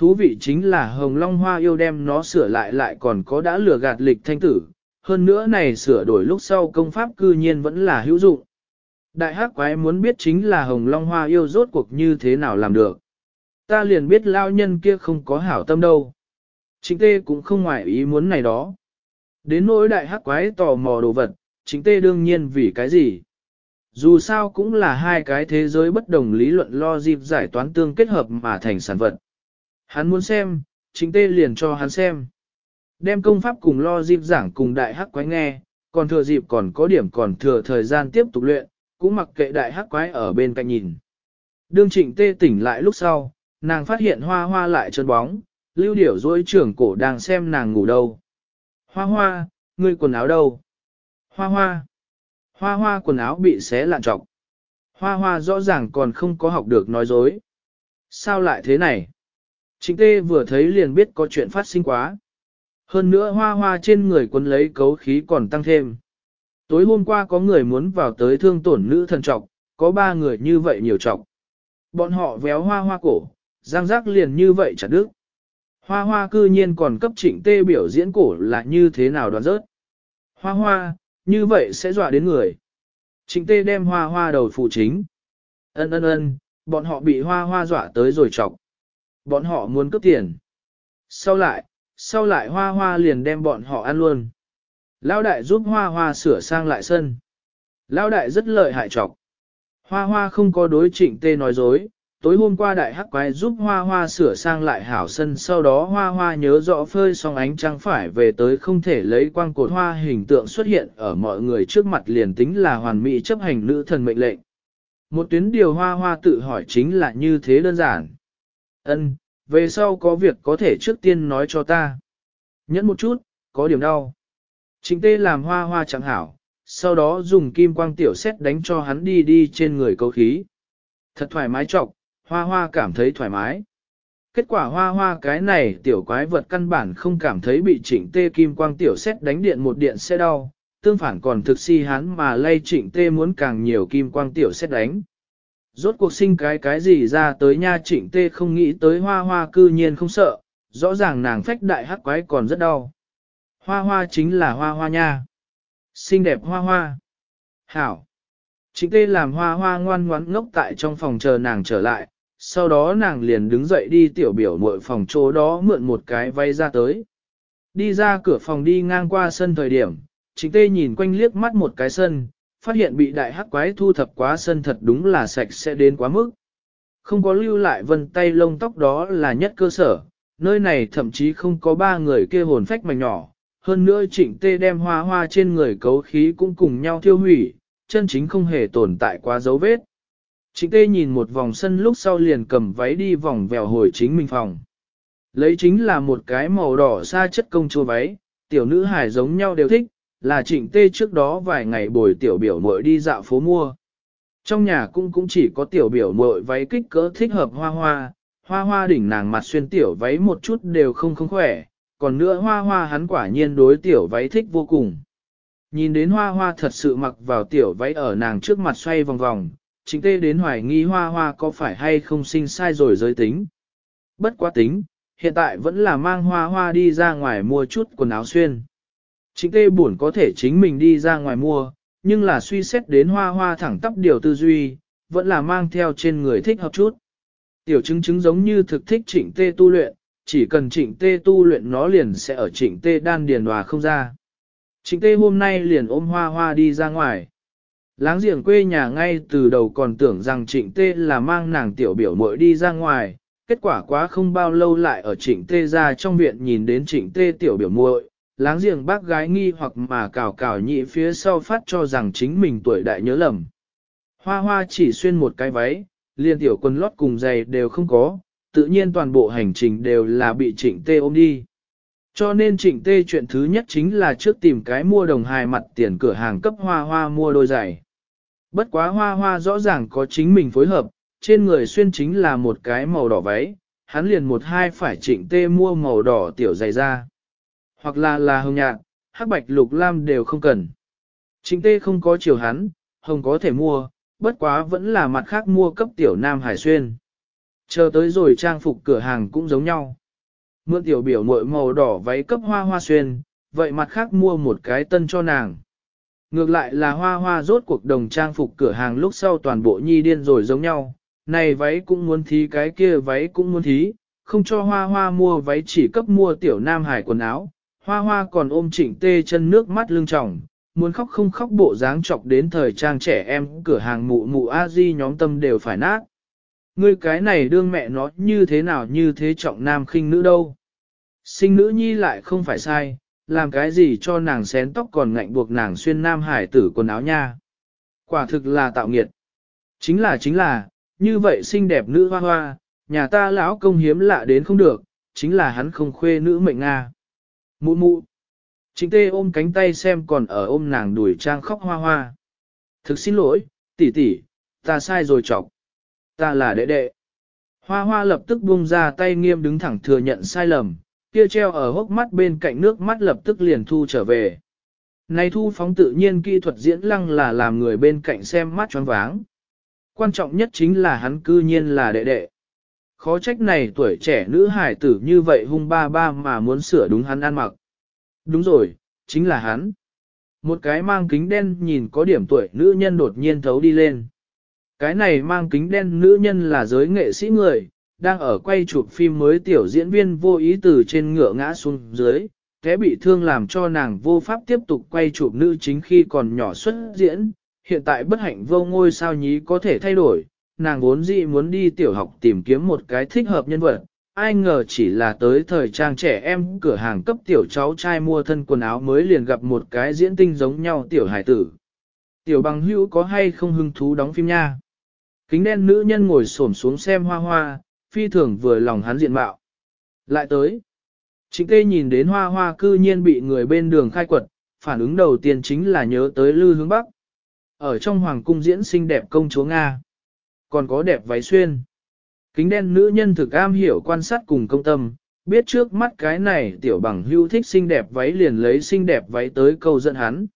Thú vị chính là hồng long hoa yêu đem nó sửa lại lại còn có đã lừa gạt lịch thanh tử, hơn nữa này sửa đổi lúc sau công pháp cư nhiên vẫn là hữu dụng. Đại hắc quái muốn biết chính là hồng long hoa yêu rốt cuộc như thế nào làm được. Ta liền biết lao nhân kia không có hảo tâm đâu. Chính tê cũng không ngoại ý muốn này đó. Đến nỗi đại hắc quái tò mò đồ vật, chính tê đương nhiên vì cái gì. Dù sao cũng là hai cái thế giới bất đồng lý luận lo dịp giải toán tương kết hợp mà thành sản vật. Hắn muốn xem, chính tê liền cho hắn xem. Đem công pháp cùng lo dịp giảng cùng đại hắc quái nghe, còn thừa dịp còn có điểm còn thừa thời gian tiếp tục luyện, cũng mặc kệ đại hắc quái ở bên cạnh nhìn. Đương trịnh tê tỉnh lại lúc sau, nàng phát hiện hoa hoa lại chân bóng, lưu điểu dối trưởng cổ đang xem nàng ngủ đâu. Hoa hoa, ngươi quần áo đâu? Hoa hoa. Hoa hoa quần áo bị xé lạn trọc. Hoa hoa rõ ràng còn không có học được nói dối. Sao lại thế này? Trịnh tê vừa thấy liền biết có chuyện phát sinh quá. Hơn nữa hoa hoa trên người quân lấy cấu khí còn tăng thêm. Tối hôm qua có người muốn vào tới thương tổn nữ thần trọc, có ba người như vậy nhiều trọc. Bọn họ véo hoa hoa cổ, giang giác liền như vậy chặt đứt. Hoa hoa cư nhiên còn cấp trịnh tê biểu diễn cổ là như thế nào đoán rớt. Hoa hoa, như vậy sẽ dọa đến người. Trịnh tê đem hoa hoa đầu phụ chính. Ân ân ân, bọn họ bị hoa hoa dọa tới rồi chọc. Bọn họ muốn cướp tiền. Sau lại, sau lại hoa hoa liền đem bọn họ ăn luôn. Lão đại giúp hoa hoa sửa sang lại sân. Lão đại rất lợi hại trọc. Hoa hoa không có đối trịnh tê nói dối. Tối hôm qua đại hắc quái giúp hoa hoa sửa sang lại hảo sân sau đó hoa hoa nhớ rõ phơi xong ánh trăng phải về tới không thể lấy quang cột hoa hình tượng xuất hiện ở mọi người trước mặt liền tính là hoàn mỹ chấp hành nữ thần mệnh lệnh. Một tuyến điều hoa hoa tự hỏi chính là như thế đơn giản. Ân, về sau có việc có thể trước tiên nói cho ta. Nhẫn một chút, có điểm đau. Chính tê làm hoa hoa chẳng hảo, sau đó dùng kim quang tiểu xét đánh cho hắn đi đi trên người câu khí. Thật thoải mái trọc, hoa hoa cảm thấy thoải mái. Kết quả hoa hoa cái này tiểu quái vật căn bản không cảm thấy bị trịnh tê kim quang tiểu xét đánh điện một điện sẽ đau, tương phản còn thực si hắn mà lay trịnh tê muốn càng nhiều kim quang tiểu xét đánh. Rốt cuộc sinh cái cái gì ra tới nha trịnh tê không nghĩ tới hoa hoa cư nhiên không sợ, rõ ràng nàng phách đại hắc quái còn rất đau. Hoa hoa chính là hoa hoa nha. Xinh đẹp hoa hoa. Hảo. Trịnh tê làm hoa hoa ngoan ngoãn ngốc tại trong phòng chờ nàng trở lại, sau đó nàng liền đứng dậy đi tiểu biểu mội phòng chỗ đó mượn một cái vay ra tới. Đi ra cửa phòng đi ngang qua sân thời điểm, trịnh tê nhìn quanh liếc mắt một cái sân, phát hiện bị đại hắc quái thu thập quá sân thật đúng là sạch sẽ đến quá mức. Không có lưu lại vân tay lông tóc đó là nhất cơ sở, nơi này thậm chí không có ba người kia hồn phách mảnh nhỏ, hơn nữa trịnh tê đem hoa hoa trên người cấu khí cũng cùng nhau thiêu hủy, chân chính không hề tồn tại quá dấu vết. Trịnh tê nhìn một vòng sân lúc sau liền cầm váy đi vòng vèo hồi chính mình phòng. Lấy chính là một cái màu đỏ xa chất công chúa váy, tiểu nữ hải giống nhau đều thích, là trịnh tê trước đó vài ngày bồi tiểu biểu muội đi dạo phố mua. Trong nhà cũng cũng chỉ có tiểu biểu muội váy kích cỡ thích hợp hoa hoa, hoa hoa đỉnh nàng mặt xuyên tiểu váy một chút đều không không khỏe, còn nữa hoa hoa hắn quả nhiên đối tiểu váy thích vô cùng. Nhìn đến hoa hoa thật sự mặc vào tiểu váy ở nàng trước mặt xoay vòng vòng, chính tê đến hoài nghi hoa hoa có phải hay không sinh sai rồi giới tính. Bất quá tính, hiện tại vẫn là mang hoa hoa đi ra ngoài mua chút quần áo xuyên. Chính tê buồn có thể chính mình đi ra ngoài mua, nhưng là suy xét đến hoa hoa thẳng tắp điều tư duy, vẫn là mang theo trên người thích hợp chút. Tiểu chứng chứng giống như thực thích trịnh tê tu luyện, chỉ cần trịnh tê tu luyện nó liền sẽ ở trịnh tê đan điền hòa không ra. Trịnh tê hôm nay liền ôm hoa hoa đi ra ngoài. Láng giềng quê nhà ngay từ đầu còn tưởng rằng trịnh tê là mang nàng tiểu biểu muội đi ra ngoài, kết quả quá không bao lâu lại ở trịnh tê ra trong viện nhìn đến trịnh tê tiểu biểu muội, láng giềng bác gái nghi hoặc mà cào cào nhị phía sau phát cho rằng chính mình tuổi đại nhớ lầm. Hoa hoa chỉ xuyên một cái váy, liền tiểu quần lót cùng giày đều không có, tự nhiên toàn bộ hành trình đều là bị trịnh tê ôm đi. Cho nên trịnh tê chuyện thứ nhất chính là trước tìm cái mua đồng hài mặt tiền cửa hàng cấp hoa hoa mua đôi giày. Bất quá hoa hoa rõ ràng có chính mình phối hợp, trên người xuyên chính là một cái màu đỏ váy, hắn liền một hai phải trịnh tê mua màu đỏ tiểu giày ra. Hoặc là là hồng nhạt, hắc bạch lục lam đều không cần. Trịnh tê không có chiều hắn, hồng có thể mua, bất quá vẫn là mặt khác mua cấp tiểu nam hải xuyên. Chờ tới rồi trang phục cửa hàng cũng giống nhau. Mượn tiểu biểu muội màu đỏ váy cấp hoa hoa xuyên, vậy mặt khác mua một cái tân cho nàng. Ngược lại là hoa hoa rốt cuộc đồng trang phục cửa hàng lúc sau toàn bộ nhi điên rồi giống nhau, này váy cũng muốn thí cái kia váy cũng muốn thí, không cho hoa hoa mua váy chỉ cấp mua tiểu nam hải quần áo, hoa hoa còn ôm chỉnh tê chân nước mắt lưng tròng, muốn khóc không khóc bộ dáng chọc đến thời trang trẻ em cửa hàng mụ mụ a di nhóm tâm đều phải nát. Ngươi cái này đương mẹ nó như thế nào như thế trọng nam khinh nữ đâu. Sinh nữ nhi lại không phải sai, làm cái gì cho nàng xén tóc còn ngạnh buộc nàng xuyên nam hải tử quần áo nha. Quả thực là tạo nghiệt. Chính là chính là, như vậy xinh đẹp nữ hoa hoa, nhà ta lão công hiếm lạ đến không được, chính là hắn không khuê nữ mệnh Nga. Mụ mụ. Chính tê ôm cánh tay xem còn ở ôm nàng đuổi trang khóc hoa hoa. Thực xin lỗi, tỷ tỷ, ta sai rồi chọc. Ta là đệ đệ. Hoa hoa lập tức buông ra tay nghiêm đứng thẳng thừa nhận sai lầm, kia treo ở hốc mắt bên cạnh nước mắt lập tức liền thu trở về. Này thu phóng tự nhiên kỹ thuật diễn lăng là làm người bên cạnh xem mắt choáng váng. Quan trọng nhất chính là hắn cư nhiên là đệ đệ. Khó trách này tuổi trẻ nữ hải tử như vậy hung ba ba mà muốn sửa đúng hắn ăn mặc. Đúng rồi, chính là hắn. Một cái mang kính đen nhìn có điểm tuổi nữ nhân đột nhiên thấu đi lên. Cái này mang kính đen nữ nhân là giới nghệ sĩ người, đang ở quay chụp phim mới tiểu diễn viên vô ý từ trên ngựa ngã xuống dưới, thế bị thương làm cho nàng vô pháp tiếp tục quay chụp nữ chính khi còn nhỏ xuất diễn, hiện tại bất hạnh vô ngôi sao nhí có thể thay đổi, nàng vốn dĩ muốn đi tiểu học tìm kiếm một cái thích hợp nhân vật, ai ngờ chỉ là tới thời trang trẻ em cửa hàng cấp tiểu cháu trai mua thân quần áo mới liền gặp một cái diễn tinh giống nhau tiểu hải tử. Tiểu bằng hữu có hay không hứng thú đóng phim nha? Kính đen nữ nhân ngồi xổm xuống xem hoa hoa, phi thường vừa lòng hắn diện mạo. Lại tới. chính tê nhìn đến hoa hoa cư nhiên bị người bên đường khai quật, phản ứng đầu tiên chính là nhớ tới lư hướng bắc. Ở trong hoàng cung diễn xinh đẹp công chúa Nga. Còn có đẹp váy xuyên. Kính đen nữ nhân thực am hiểu quan sát cùng công tâm, biết trước mắt cái này tiểu bằng hưu thích xinh đẹp váy liền lấy xinh đẹp váy tới câu dẫn hắn.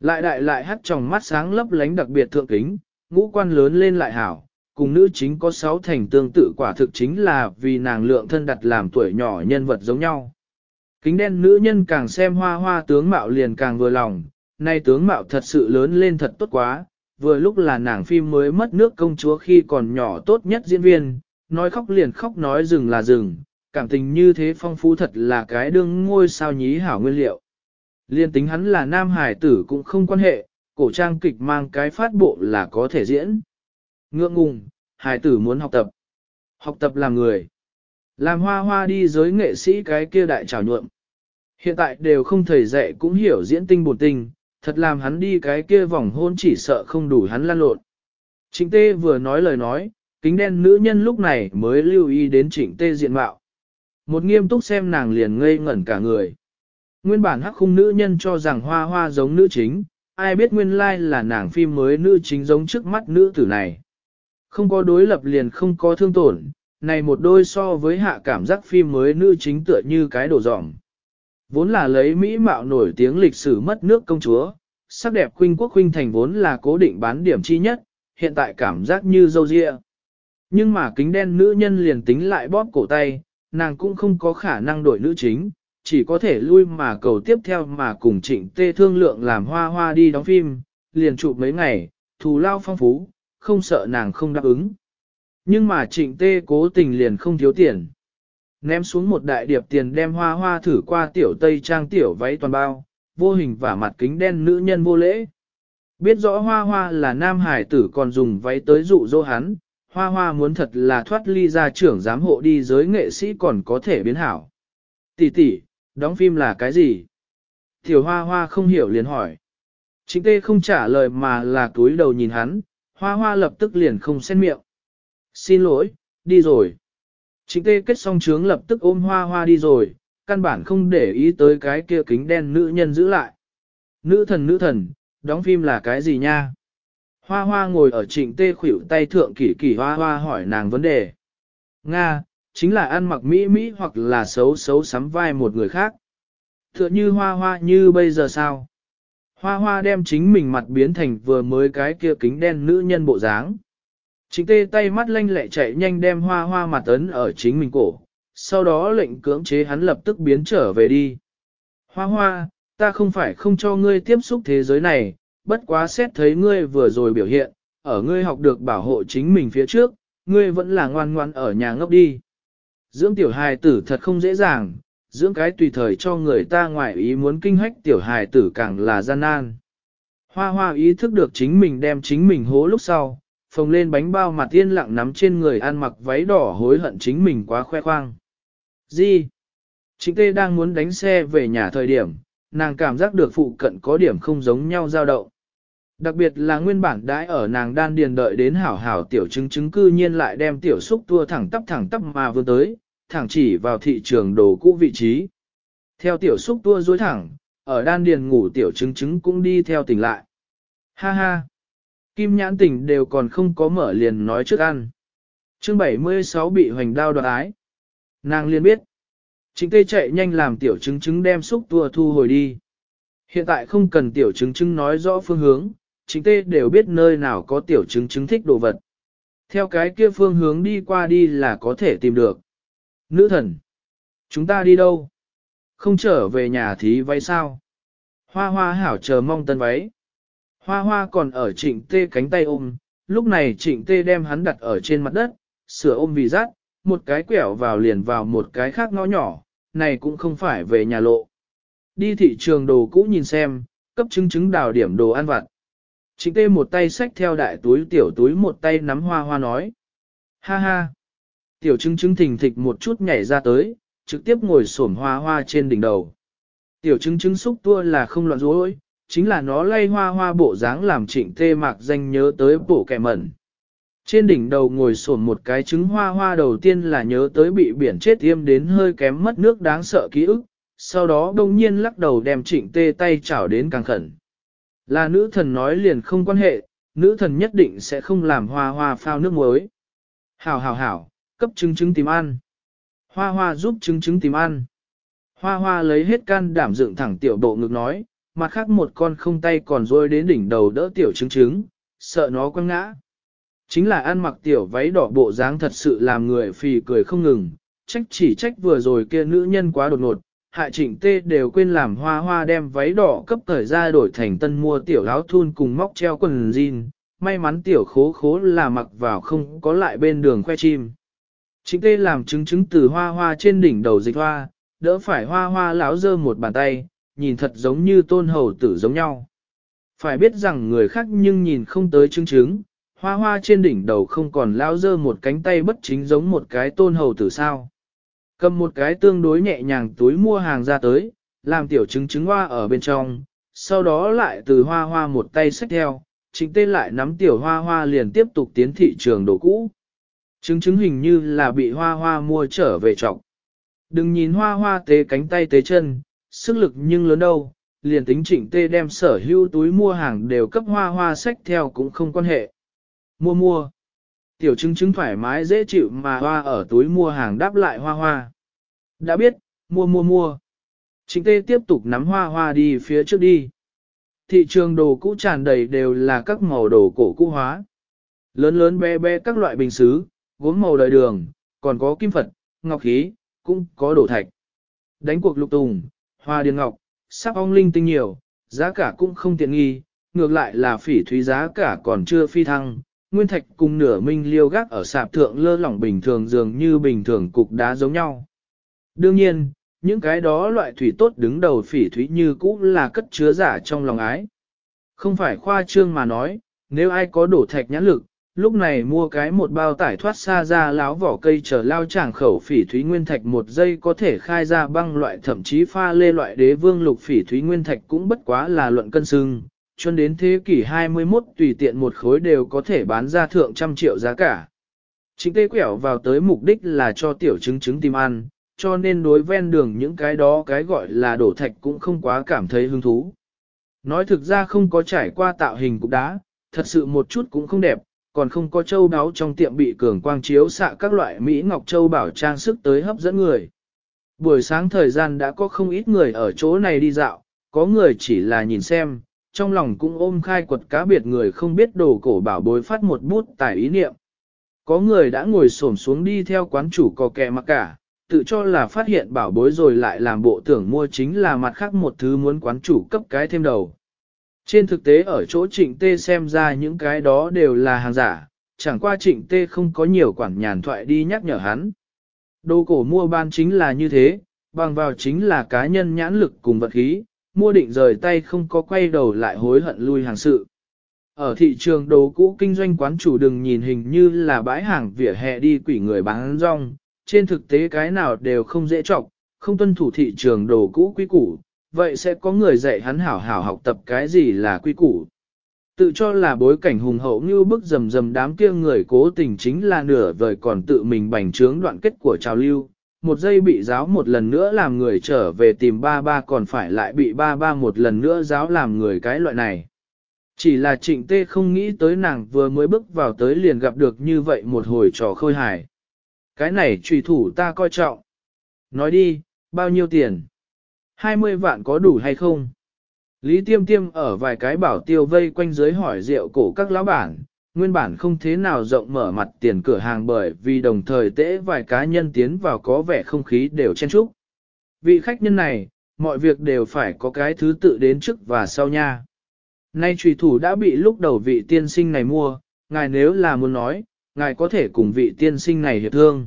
Lại đại lại hắt trong mắt sáng lấp lánh đặc biệt thượng kính, ngũ quan lớn lên lại hảo, cùng nữ chính có sáu thành tương tự quả thực chính là vì nàng lượng thân đặt làm tuổi nhỏ nhân vật giống nhau. Kính đen nữ nhân càng xem hoa hoa tướng mạo liền càng vừa lòng, nay tướng mạo thật sự lớn lên thật tốt quá, vừa lúc là nàng phim mới mất nước công chúa khi còn nhỏ tốt nhất diễn viên, nói khóc liền khóc nói rừng là rừng, cảm tình như thế phong phú thật là cái đương ngôi sao nhí hảo nguyên liệu. Liên tính hắn là nam hải tử cũng không quan hệ, cổ trang kịch mang cái phát bộ là có thể diễn. Ngượng ngùng, hải tử muốn học tập. Học tập làm người. Làm hoa hoa đi giới nghệ sĩ cái kia đại trào nhuộm. Hiện tại đều không thầy dạy cũng hiểu diễn tinh bổn tinh, thật làm hắn đi cái kia vòng hôn chỉ sợ không đủ hắn lan lộn. Trịnh tê vừa nói lời nói, kính đen nữ nhân lúc này mới lưu ý đến trịnh tê diện mạo. Một nghiêm túc xem nàng liền ngây ngẩn cả người. Nguyên bản hắc khung nữ nhân cho rằng hoa hoa giống nữ chính, ai biết nguyên lai like là nàng phim mới nữ chính giống trước mắt nữ tử này. Không có đối lập liền không có thương tổn, này một đôi so với hạ cảm giác phim mới nữ chính tựa như cái đồ dỏng. Vốn là lấy Mỹ mạo nổi tiếng lịch sử mất nước công chúa, sắc đẹp khuynh quốc khuynh thành vốn là cố định bán điểm chi nhất, hiện tại cảm giác như dâu dịa. Nhưng mà kính đen nữ nhân liền tính lại bóp cổ tay, nàng cũng không có khả năng đổi nữ chính, chỉ có thể lui mà cầu tiếp theo mà cùng trịnh tê thương lượng làm hoa hoa đi đóng phim, liền chụp mấy ngày, thù lao phong phú, không sợ nàng không đáp ứng. Nhưng mà trịnh tê cố tình liền không thiếu tiền. Ném xuống một đại điệp tiền đem hoa hoa thử qua tiểu tây trang tiểu váy toàn bao, vô hình và mặt kính đen nữ nhân vô lễ. Biết rõ hoa hoa là nam hải tử còn dùng váy tới dụ dỗ hắn, hoa hoa muốn thật là thoát ly ra trưởng giám hộ đi giới nghệ sĩ còn có thể biến hảo. Tỷ tỷ, đóng phim là cái gì? Tiểu hoa hoa không hiểu liền hỏi. Chính tê không trả lời mà là túi đầu nhìn hắn, hoa hoa lập tức liền không xen miệng. Xin lỗi, đi rồi. Trịnh tê kết xong trướng lập tức ôm hoa hoa đi rồi, căn bản không để ý tới cái kia kính đen nữ nhân giữ lại. Nữ thần nữ thần, đóng phim là cái gì nha? Hoa hoa ngồi ở trịnh tê khuỷu tay thượng kỷ kỷ hoa hoa hỏi nàng vấn đề. Nga, chính là ăn mặc mỹ mỹ hoặc là xấu xấu sắm vai một người khác. Tựa như hoa hoa như bây giờ sao? Hoa hoa đem chính mình mặt biến thành vừa mới cái kia kính đen nữ nhân bộ dáng. Trịnh tê tay mắt lanh lẹ chạy nhanh đem hoa hoa mặt ấn ở chính mình cổ, sau đó lệnh cưỡng chế hắn lập tức biến trở về đi. Hoa hoa, ta không phải không cho ngươi tiếp xúc thế giới này, bất quá xét thấy ngươi vừa rồi biểu hiện, ở ngươi học được bảo hộ chính mình phía trước, ngươi vẫn là ngoan ngoan ở nhà ngốc đi. Dưỡng tiểu hài tử thật không dễ dàng, dưỡng cái tùy thời cho người ta ngoại ý muốn kinh hách tiểu hài tử càng là gian nan. Hoa hoa ý thức được chính mình đem chính mình hố lúc sau, phồng lên bánh bao mặt yên lặng nắm trên người ăn mặc váy đỏ hối hận chính mình quá khoe khoang. Gì? Chính tê đang muốn đánh xe về nhà thời điểm, nàng cảm giác được phụ cận có điểm không giống nhau dao động. Đặc biệt là nguyên bản đãi ở nàng đan điền đợi đến hảo hảo tiểu chứng chứng cư nhiên lại đem tiểu xúc tua thẳng tắp thẳng tắp mà vươn tới, thẳng chỉ vào thị trường đồ cũ vị trí. Theo tiểu xúc tua dối thẳng, ở đan điền ngủ tiểu chứng chứng cũng đi theo tỉnh lại. Ha ha! Kim nhãn tỉnh đều còn không có mở liền nói trước ăn. chương 76 bị hoành đao đoạt ái. Nàng liền biết. Chính tê chạy nhanh làm tiểu chứng chứng đem xúc tua thu hồi đi. Hiện tại không cần tiểu chứng chứng nói rõ phương hướng, chính tê đều biết nơi nào có tiểu chứng chứng thích đồ vật. Theo cái kia phương hướng đi qua đi là có thể tìm được. Nữ thần, chúng ta đi đâu? Không trở về nhà thì váy sao? Hoa hoa hảo chờ mong tân váy. Hoa hoa còn ở trịnh tê cánh tay ôm, lúc này trịnh tê đem hắn đặt ở trên mặt đất, sửa ôm vì rát, một cái quẹo vào liền vào một cái khác ngõ nhỏ, này cũng không phải về nhà lộ. Đi thị trường đồ cũ nhìn xem, cấp chứng chứng đào điểm đồ ăn vặt. Trịnh tê một tay xách theo đại túi tiểu túi một tay nắm hoa hoa nói. Ha ha. Tiểu chứng chứng thình thịch một chút nhảy ra tới, trực tiếp ngồi xổm hoa hoa trên đỉnh đầu. Tiểu chứng chứng xúc tua là không loạn rối, chính là nó lay hoa hoa bộ dáng làm trịnh tê mạc danh nhớ tới bộ kẻ mẩn. Trên đỉnh đầu ngồi sổn một cái trứng hoa hoa đầu tiên là nhớ tới bị biển chết tiêm đến hơi kém mất nước đáng sợ ký ức, sau đó đông nhiên lắc đầu đem trịnh tê tay chảo đến càng khẩn. Là nữ thần nói liền không quan hệ, nữ thần nhất định sẽ không làm hoa hoa phao nước muối. Hảo hảo hảo, cấp trứng trứng tìm ăn. Hoa hoa giúp trứng trứng tìm ăn. Hoa hoa lấy hết can đảm dựng thẳng tiểu bộ ngực nói, mặt khác một con không tay còn rôi đến đỉnh đầu đỡ tiểu trứng trứng, sợ nó quăng ngã. Chính là ăn mặc tiểu váy đỏ bộ dáng thật sự làm người phì cười không ngừng, trách chỉ trách vừa rồi kia nữ nhân quá đột ngột, hại trịnh tê đều quên làm hoa hoa đem váy đỏ cấp thời ra đổi thành tân mua tiểu áo thun cùng móc treo quần jean, may mắn tiểu khố khố là mặc vào không có lại bên đường khoe chim. Trịnh tê làm chứng chứng từ hoa hoa trên đỉnh đầu dịch hoa, đỡ phải hoa hoa láo dơ một bàn tay, nhìn thật giống như tôn hầu tử giống nhau. Phải biết rằng người khác nhưng nhìn không tới chứng chứng, hoa hoa trên đỉnh đầu không còn lao dơ một cánh tay bất chính giống một cái tôn hầu tử sao. Cầm một cái tương đối nhẹ nhàng túi mua hàng ra tới, làm tiểu chứng chứng hoa ở bên trong, sau đó lại từ hoa hoa một tay xách theo, chính tên lại nắm tiểu hoa hoa liền tiếp tục tiến thị trường đồ cũ. chứng chứng hình như là bị hoa hoa mua trở về trọng. Đừng nhìn hoa hoa tế cánh tay tế chân, sức lực nhưng lớn đâu, liền tính trịnh tê đem sở hữu túi mua hàng đều cấp hoa hoa sách theo cũng không quan hệ. Mua mua. Tiểu chứng chứng thoải mái dễ chịu mà hoa ở túi mua hàng đáp lại hoa hoa. Đã biết, mua mua mua. Trịnh tê tiếp tục nắm hoa hoa đi phía trước đi. Thị trường đồ cũ tràn đầy đều là các màu đồ cổ cũ hóa. Lớn lớn bé bé các loại bình xứ, gốm màu đời đường, còn có kim Phật, ngọc khí, cũng có đồ thạch. Đánh cuộc lục tùng, hoa điền ngọc, sắc ong linh tinh nhiều, giá cả cũng không tiện nghi, ngược lại là phỉ thúy giá cả còn chưa phi thăng. Nguyên thạch cùng nửa minh liêu gác ở sạp thượng lơ lỏng bình thường dường như bình thường cục đá giống nhau. Đương nhiên, những cái đó loại thủy tốt đứng đầu phỉ thúy như cũ là cất chứa giả trong lòng ái. Không phải khoa trương mà nói, nếu ai có đổ thạch nhãn lực, lúc này mua cái một bao tải thoát xa ra láo vỏ cây chờ lao chàng khẩu phỉ thúy nguyên thạch một giây có thể khai ra băng loại thậm chí pha lê loại đế vương lục phỉ thúy nguyên thạch cũng bất quá là luận cân sưng, cho đến thế kỷ 21 tùy tiện một khối đều có thể bán ra thượng trăm triệu giá cả. Chính tê quẻo vào tới mục đích là cho tiểu chứng chứng tìm ăn, cho nên đối ven đường những cái đó cái gọi là đổ thạch cũng không quá cảm thấy hứng thú. Nói thực ra không có trải qua tạo hình cục đá, thật sự một chút cũng không đẹp, còn không có châu đáo trong tiệm bị cường quang chiếu xạ các loại Mỹ Ngọc Châu bảo trang sức tới hấp dẫn người. Buổi sáng thời gian đã có không ít người ở chỗ này đi dạo, có người chỉ là nhìn xem, trong lòng cũng ôm khai quật cá biệt người không biết đồ cổ bảo bối phát một bút tài ý niệm. Có người đã ngồi xổm xuống đi theo quán chủ cò kẹ mặc cả, tự cho là phát hiện bảo bối rồi lại làm bộ tưởng mua chính là mặt khác một thứ muốn quán chủ cấp cái thêm đầu. Trên thực tế ở chỗ trịnh tê xem ra những cái đó đều là hàng giả, chẳng qua trịnh tê không có nhiều quản nhàn thoại đi nhắc nhở hắn. Đồ cổ mua ban chính là như thế, bằng vào chính là cá nhân nhãn lực cùng vật khí, mua định rời tay không có quay đầu lại hối hận lui hàng sự. Ở thị trường đồ cũ kinh doanh quán chủ đừng nhìn hình như là bãi hàng vỉa hè đi quỷ người bán rong, trên thực tế cái nào đều không dễ trọng, không tuân thủ thị trường đồ cũ quý củ, vậy sẽ có người dạy hắn hảo hảo học tập cái gì là quy củ. Tự cho là bối cảnh hùng hậu như bức rầm rầm đám kia người cố tình chính là nửa vời còn tự mình bành trướng đoạn kết của trào lưu. Một giây bị giáo một lần nữa làm người trở về tìm ba ba còn phải lại bị ba ba một lần nữa giáo làm người cái loại này. Chỉ là trịnh tê không nghĩ tới nàng vừa mới bước vào tới liền gặp được như vậy một hồi trò khôi hài. Cái này trùy thủ ta coi trọng. Nói đi, bao nhiêu tiền? 20 vạn có đủ hay không? Lý Tiêm Tiêm ở vài cái bảo tiêu vây quanh dưới hỏi rượu cổ các lão bản, nguyên bản không thế nào rộng mở mặt tiền cửa hàng bởi vì đồng thời tễ vài cá nhân tiến vào có vẻ không khí đều chen chúc. Vị khách nhân này, mọi việc đều phải có cái thứ tự đến trước và sau nha. Nay trùy thủ đã bị lúc đầu vị tiên sinh này mua, ngài nếu là muốn nói, ngài có thể cùng vị tiên sinh này hiệp thương.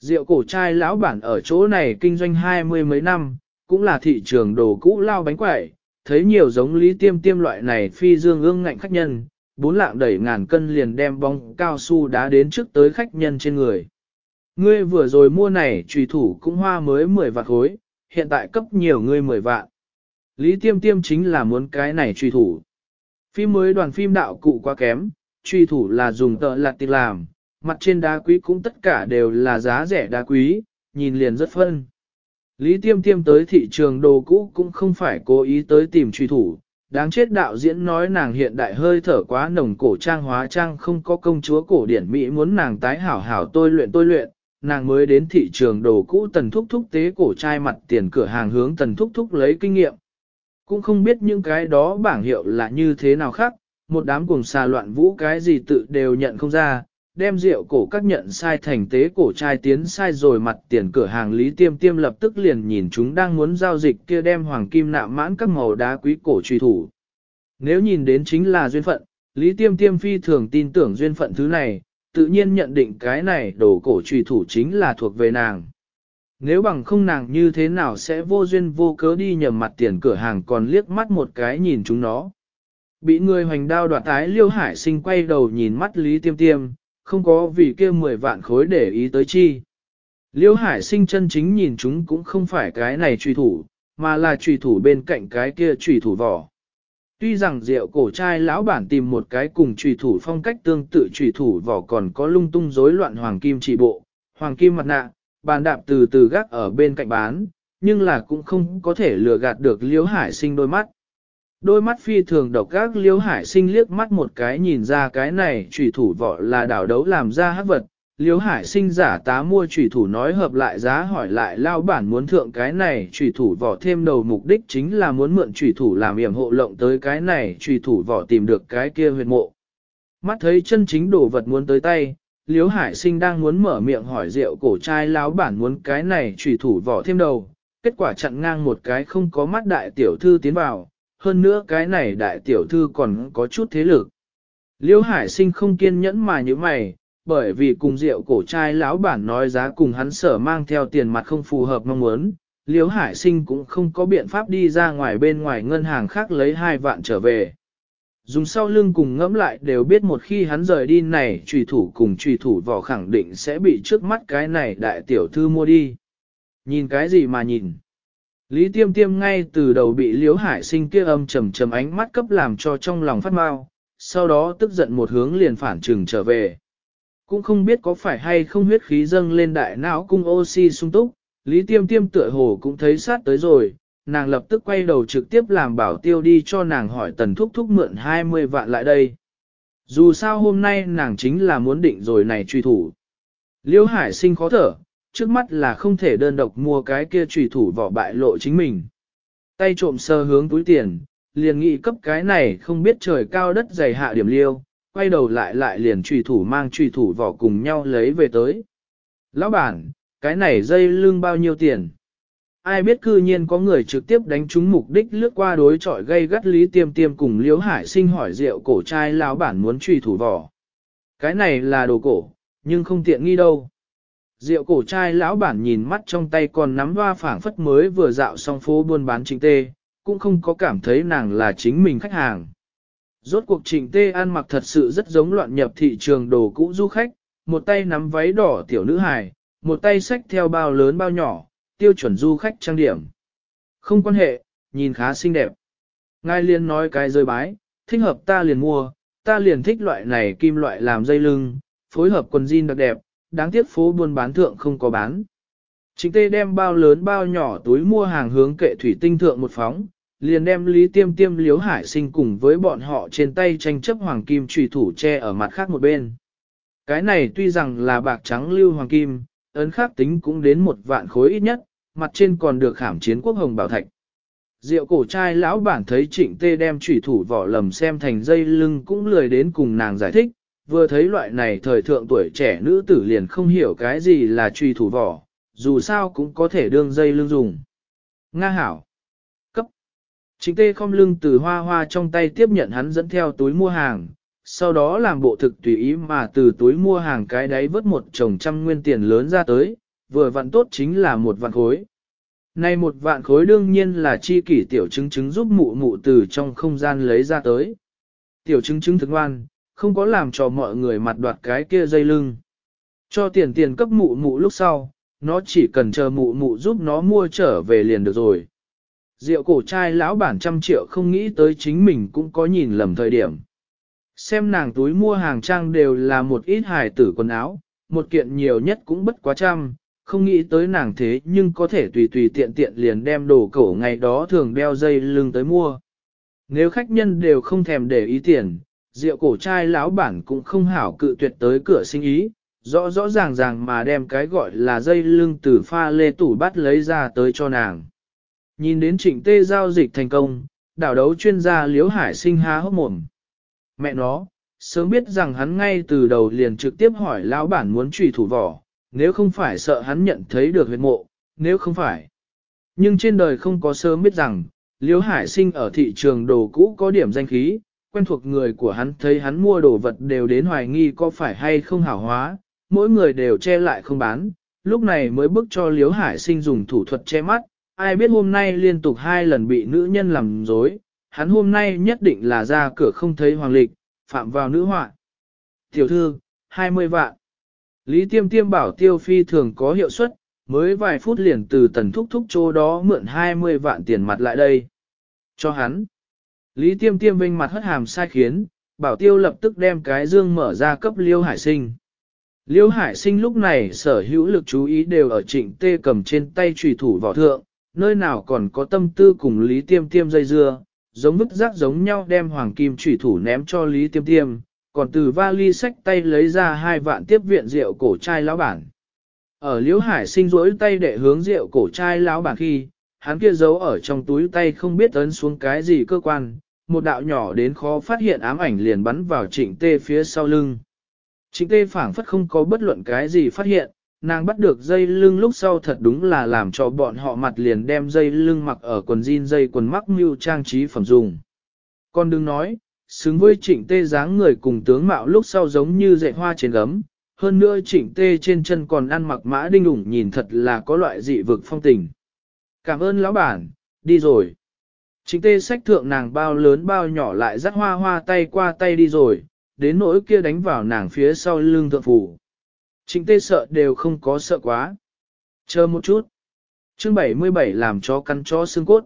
Rượu cổ trai lão bản ở chỗ này kinh doanh hai mươi mấy năm, cũng là thị trường đồ cũ lao bánh quẩy, thấy nhiều giống lý tiêm tiêm loại này phi dương ương ngạnh khách nhân, bốn lạng đẩy ngàn cân liền đem bóng cao su đá đến trước tới khách nhân trên người. Ngươi vừa rồi mua này trùy thủ cũng hoa mới 10 vạn khối, hiện tại cấp nhiều ngươi 10 vạn. Lý tiêm tiêm chính là muốn cái này trùy thủ. Phim mới đoàn phim đạo cụ quá kém, truy thủ là dùng tợ lạt tịch làm, mặt trên đá quý cũng tất cả đều là giá rẻ đá quý, nhìn liền rất phân. Lý Tiêm Tiêm tới thị trường đồ cũ cũng không phải cố ý tới tìm truy thủ, đáng chết đạo diễn nói nàng hiện đại hơi thở quá nồng cổ trang hóa trang không có công chúa cổ điển Mỹ muốn nàng tái hảo hảo tôi luyện tôi luyện, nàng mới đến thị trường đồ cũ tần thúc thúc tế cổ trai mặt tiền cửa hàng hướng tần thúc thúc lấy kinh nghiệm. Cũng không biết những cái đó bảng hiệu là như thế nào khác, một đám cùng xà loạn vũ cái gì tự đều nhận không ra, đem rượu cổ các nhận sai thành tế cổ trai tiến sai rồi mặt tiền cửa hàng Lý Tiêm Tiêm lập tức liền nhìn chúng đang muốn giao dịch kia đem hoàng kim nạm mãn các màu đá quý cổ truy thủ. Nếu nhìn đến chính là duyên phận, Lý Tiêm Tiêm phi thường tin tưởng duyên phận thứ này, tự nhiên nhận định cái này đồ cổ truy thủ chính là thuộc về nàng. Nếu bằng không nàng như thế nào sẽ vô duyên vô cớ đi nhầm mặt tiền cửa hàng còn liếc mắt một cái nhìn chúng nó. Bị người hoành đao đoạt tái liêu hải sinh quay đầu nhìn mắt Lý Tiêm Tiêm, không có vì kia 10 vạn khối để ý tới chi. Liêu hải sinh chân chính nhìn chúng cũng không phải cái này truy thủ, mà là truy thủ bên cạnh cái kia truy thủ vỏ. Tuy rằng rượu cổ trai lão bản tìm một cái cùng truy thủ phong cách tương tự truy thủ vỏ còn có lung tung rối loạn hoàng kim trị bộ, hoàng kim mặt nạ, bàn đạp từ từ gác ở bên cạnh bán, nhưng là cũng không có thể lừa gạt được liêu hải sinh đôi mắt. Đôi mắt phi thường độc gác liêu hải sinh liếc mắt một cái nhìn ra cái này trùy thủ vỏ là đảo đấu làm ra hát vật. Liêu hải sinh giả tá mua trùy thủ nói hợp lại giá hỏi lại lao bản muốn thượng cái này trùy thủ vỏ thêm đầu mục đích chính là muốn mượn trùy thủ làm yểm hộ lộng tới cái này trùy thủ vỏ tìm được cái kia huyệt mộ. Mắt thấy chân chính đồ vật muốn tới tay, Liêu Hải Sinh đang muốn mở miệng hỏi rượu cổ trai lao bản muốn cái này trùy thủ vỏ thêm đầu, kết quả chặn ngang một cái không có mắt đại tiểu thư tiến vào, hơn nữa cái này đại tiểu thư còn có chút thế lực. Liêu Hải sinh không kiên nhẫn mà như mày, bởi vì cùng rượu cổ trai lão bản nói giá cùng hắn sở mang theo tiền mặt không phù hợp mong muốn, Liêu Hải sinh cũng không có biện pháp đi ra ngoài bên ngoài ngân hàng khác lấy hai vạn trở về. Dùng sau lưng cùng ngẫm lại đều biết một khi hắn rời đi này trùy thủ cùng trùy thủ vỏ khẳng định sẽ bị trước mắt cái này đại tiểu thư mua đi. Nhìn cái gì mà nhìn? Lý tiêm tiêm ngay từ đầu bị liếu hải sinh kia âm trầm trầm ánh mắt cấp làm cho trong lòng phát mau, sau đó tức giận một hướng liền phản trừng trở về. Cũng không biết có phải hay không huyết khí dâng lên đại não cung oxy sung túc, Lý tiêm tiêm tựa hồ cũng thấy sát tới rồi, nàng lập tức quay đầu trực tiếp làm bảo tiêu đi cho nàng hỏi tần thúc thúc mượn 20 vạn lại đây. Dù sao hôm nay nàng chính là muốn định rồi này truy thủ. Liêu hải sinh khó thở, trước mắt là không thể đơn độc mua cái kia trùy thủ vỏ bại lộ chính mình. Tay trộm sơ hướng túi tiền, liền nghĩ cấp cái này không biết trời cao đất dày hạ điểm liêu, quay đầu lại lại liền trùy thủ mang trùy thủ vỏ cùng nhau lấy về tới. Lão bản, cái này dây lưng bao nhiêu tiền? Ai biết cư nhiên có người trực tiếp đánh trúng mục đích lướt qua đối trọi gây gắt lý tiêm tiêm cùng liếu hải sinh hỏi rượu cổ trai lão bản muốn trùy thủ vỏ. Cái này là đồ cổ, nhưng không tiện nghi đâu. Rượu cổ trai lão bản nhìn mắt trong tay còn nắm hoa phảng phất mới vừa dạo xong phố buôn bán trịnh tê, cũng không có cảm thấy nàng là chính mình khách hàng. Rốt cuộc trịnh tê ăn mặc thật sự rất giống loạn nhập thị trường đồ cũ du khách, một tay nắm váy đỏ tiểu nữ hài, một tay xách theo bao lớn bao nhỏ, tiêu chuẩn du khách trang điểm. Không quan hệ, nhìn khá xinh đẹp. Ngài liền nói cái rơi bái, thích hợp ta liền mua, ta liền thích loại này kim loại làm dây lưng, phối hợp quần jean đặc đẹp, đáng tiếc phố buôn bán thượng không có bán. Trịnh tê đem bao lớn bao nhỏ túi mua hàng hướng kệ thủy tinh thượng một phóng, liền đem Lý Tiêm Tiêm Liếu Hải sinh cùng với bọn họ trên tay tranh chấp hoàng kim trùy thủ che ở mặt khác một bên. Cái này tuy rằng là bạc trắng lưu hoàng kim, ấn khác tính cũng đến một vạn khối ít nhất, mặt trên còn được khảm chiến quốc hồng bảo thạch. Diệu cổ trai lão bản thấy trịnh tê đem trùy thủ vỏ lầm xem thành dây lưng cũng lười đến cùng nàng giải thích, vừa thấy loại này thời thượng tuổi trẻ nữ tử liền không hiểu cái gì là truy thủ vỏ, dù sao cũng có thể đương dây lưng dùng. Nga hảo. Cấp. Chính tê không lưng từ hoa hoa trong tay tiếp nhận hắn dẫn theo túi mua hàng, sau đó làm bộ thực tùy ý mà từ túi mua hàng cái đấy vớt một chồng trăm nguyên tiền lớn ra tới, vừa vặn tốt chính là một vạn khối. Này một vạn khối đương nhiên là chi kỷ tiểu chứng chứng giúp mụ mụ từ trong không gian lấy ra tới. Tiểu chứng chứng thức ngoan, không có làm cho mọi người mặt đoạt cái kia dây lưng. Cho tiền tiền cấp mụ mụ lúc sau, nó chỉ cần chờ mụ mụ giúp nó mua trở về liền được rồi. Rượu cổ trai lão bản trăm triệu không nghĩ tới chính mình cũng có nhìn lầm thời điểm. Xem nàng túi mua hàng trang đều là một ít hài tử quần áo, một kiện nhiều nhất cũng bất quá trăm, không nghĩ tới nàng thế nhưng có thể tùy tùy tiện tiện liền đem đồ cổ ngày đó thường đeo dây lưng tới mua. Nếu khách nhân đều không thèm để ý tiền, rượu cổ trai lão bản cũng không hảo cự tuyệt tới cửa sinh ý, rõ rõ ràng ràng mà đem cái gọi là dây lưng từ pha lê tủ bắt lấy ra tới cho nàng. Nhìn đến trịnh tê giao dịch thành công, đảo đấu chuyên gia liếu hải sinh há hốc mồm. Mẹ nó, sớm biết rằng hắn ngay từ đầu liền trực tiếp hỏi lão bản muốn trùy thủ vỏ, nếu không phải sợ hắn nhận thấy được huyệt mộ, nếu không phải. Nhưng trên đời không có sớm biết rằng, liếu hải sinh ở thị trường đồ cũ có điểm danh khí, quen thuộc người của hắn thấy hắn mua đồ vật đều đến hoài nghi có phải hay không hảo hóa, mỗi người đều che lại không bán, lúc này mới bức cho liếu hải sinh dùng thủ thuật che mắt, ai biết hôm nay liên tục hai lần bị nữ nhân làm dối, hắn hôm nay nhất định là ra cửa không thấy hoàng lịch, phạm vào nữ họa. Tiểu thư, 20 vạn. Lý tiêm tiêm bảo tiêu phi thường có hiệu suất, mới vài phút liền từ tần thúc thúc chỗ đó mượn 20 vạn tiền mặt lại đây. Cho hắn. Lý tiêm tiêm vinh mặt hất hàm sai khiến, bảo tiêu lập tức đem cái dương mở ra cấp liêu hải sinh. Liêu hải sinh lúc này sở hữu lực chú ý đều ở trịnh tê cầm trên tay trùy thủ vỏ thượng, nơi nào còn có tâm tư cùng Lý tiêm tiêm dây dưa, giống vứt rác giống nhau đem hoàng kim trùy thủ ném cho Lý tiêm tiêm, còn từ vali sách tay lấy ra hai vạn tiếp viện rượu cổ trai lão bản. Ở liễu hải sinh rỗi tay để hướng rượu cổ trai lão bản khi, hắn kia giấu ở trong túi tay không biết ấn xuống cái gì cơ quan, một đạo nhỏ đến khó phát hiện ám ảnh liền bắn vào trịnh tê phía sau lưng. Trịnh tê phảng phất không có bất luận cái gì phát hiện, nàng bắt được dây lưng lúc sau thật đúng là làm cho bọn họ mặt liền đem dây lưng mặc ở quần jean dây quần mắc mưu trang trí phẩm dùng. Con đừng nói, xứng với trịnh tê dáng người cùng tướng mạo lúc sau giống như dạy hoa trên gấm, hơn nữa trịnh tê trên chân còn ăn mặc mã đinh ủng nhìn thật là có loại dị vực phong tình. Cảm ơn lão bản, đi rồi. Trịnh tê sách thượng nàng bao lớn bao nhỏ lại dắt hoa hoa tay qua tay đi rồi, đến nỗi kia đánh vào nàng phía sau lưng thượng phủ. Trịnh tê sợ đều không có sợ quá. Chờ một chút. chương 77 làm cho căn chó xương cốt.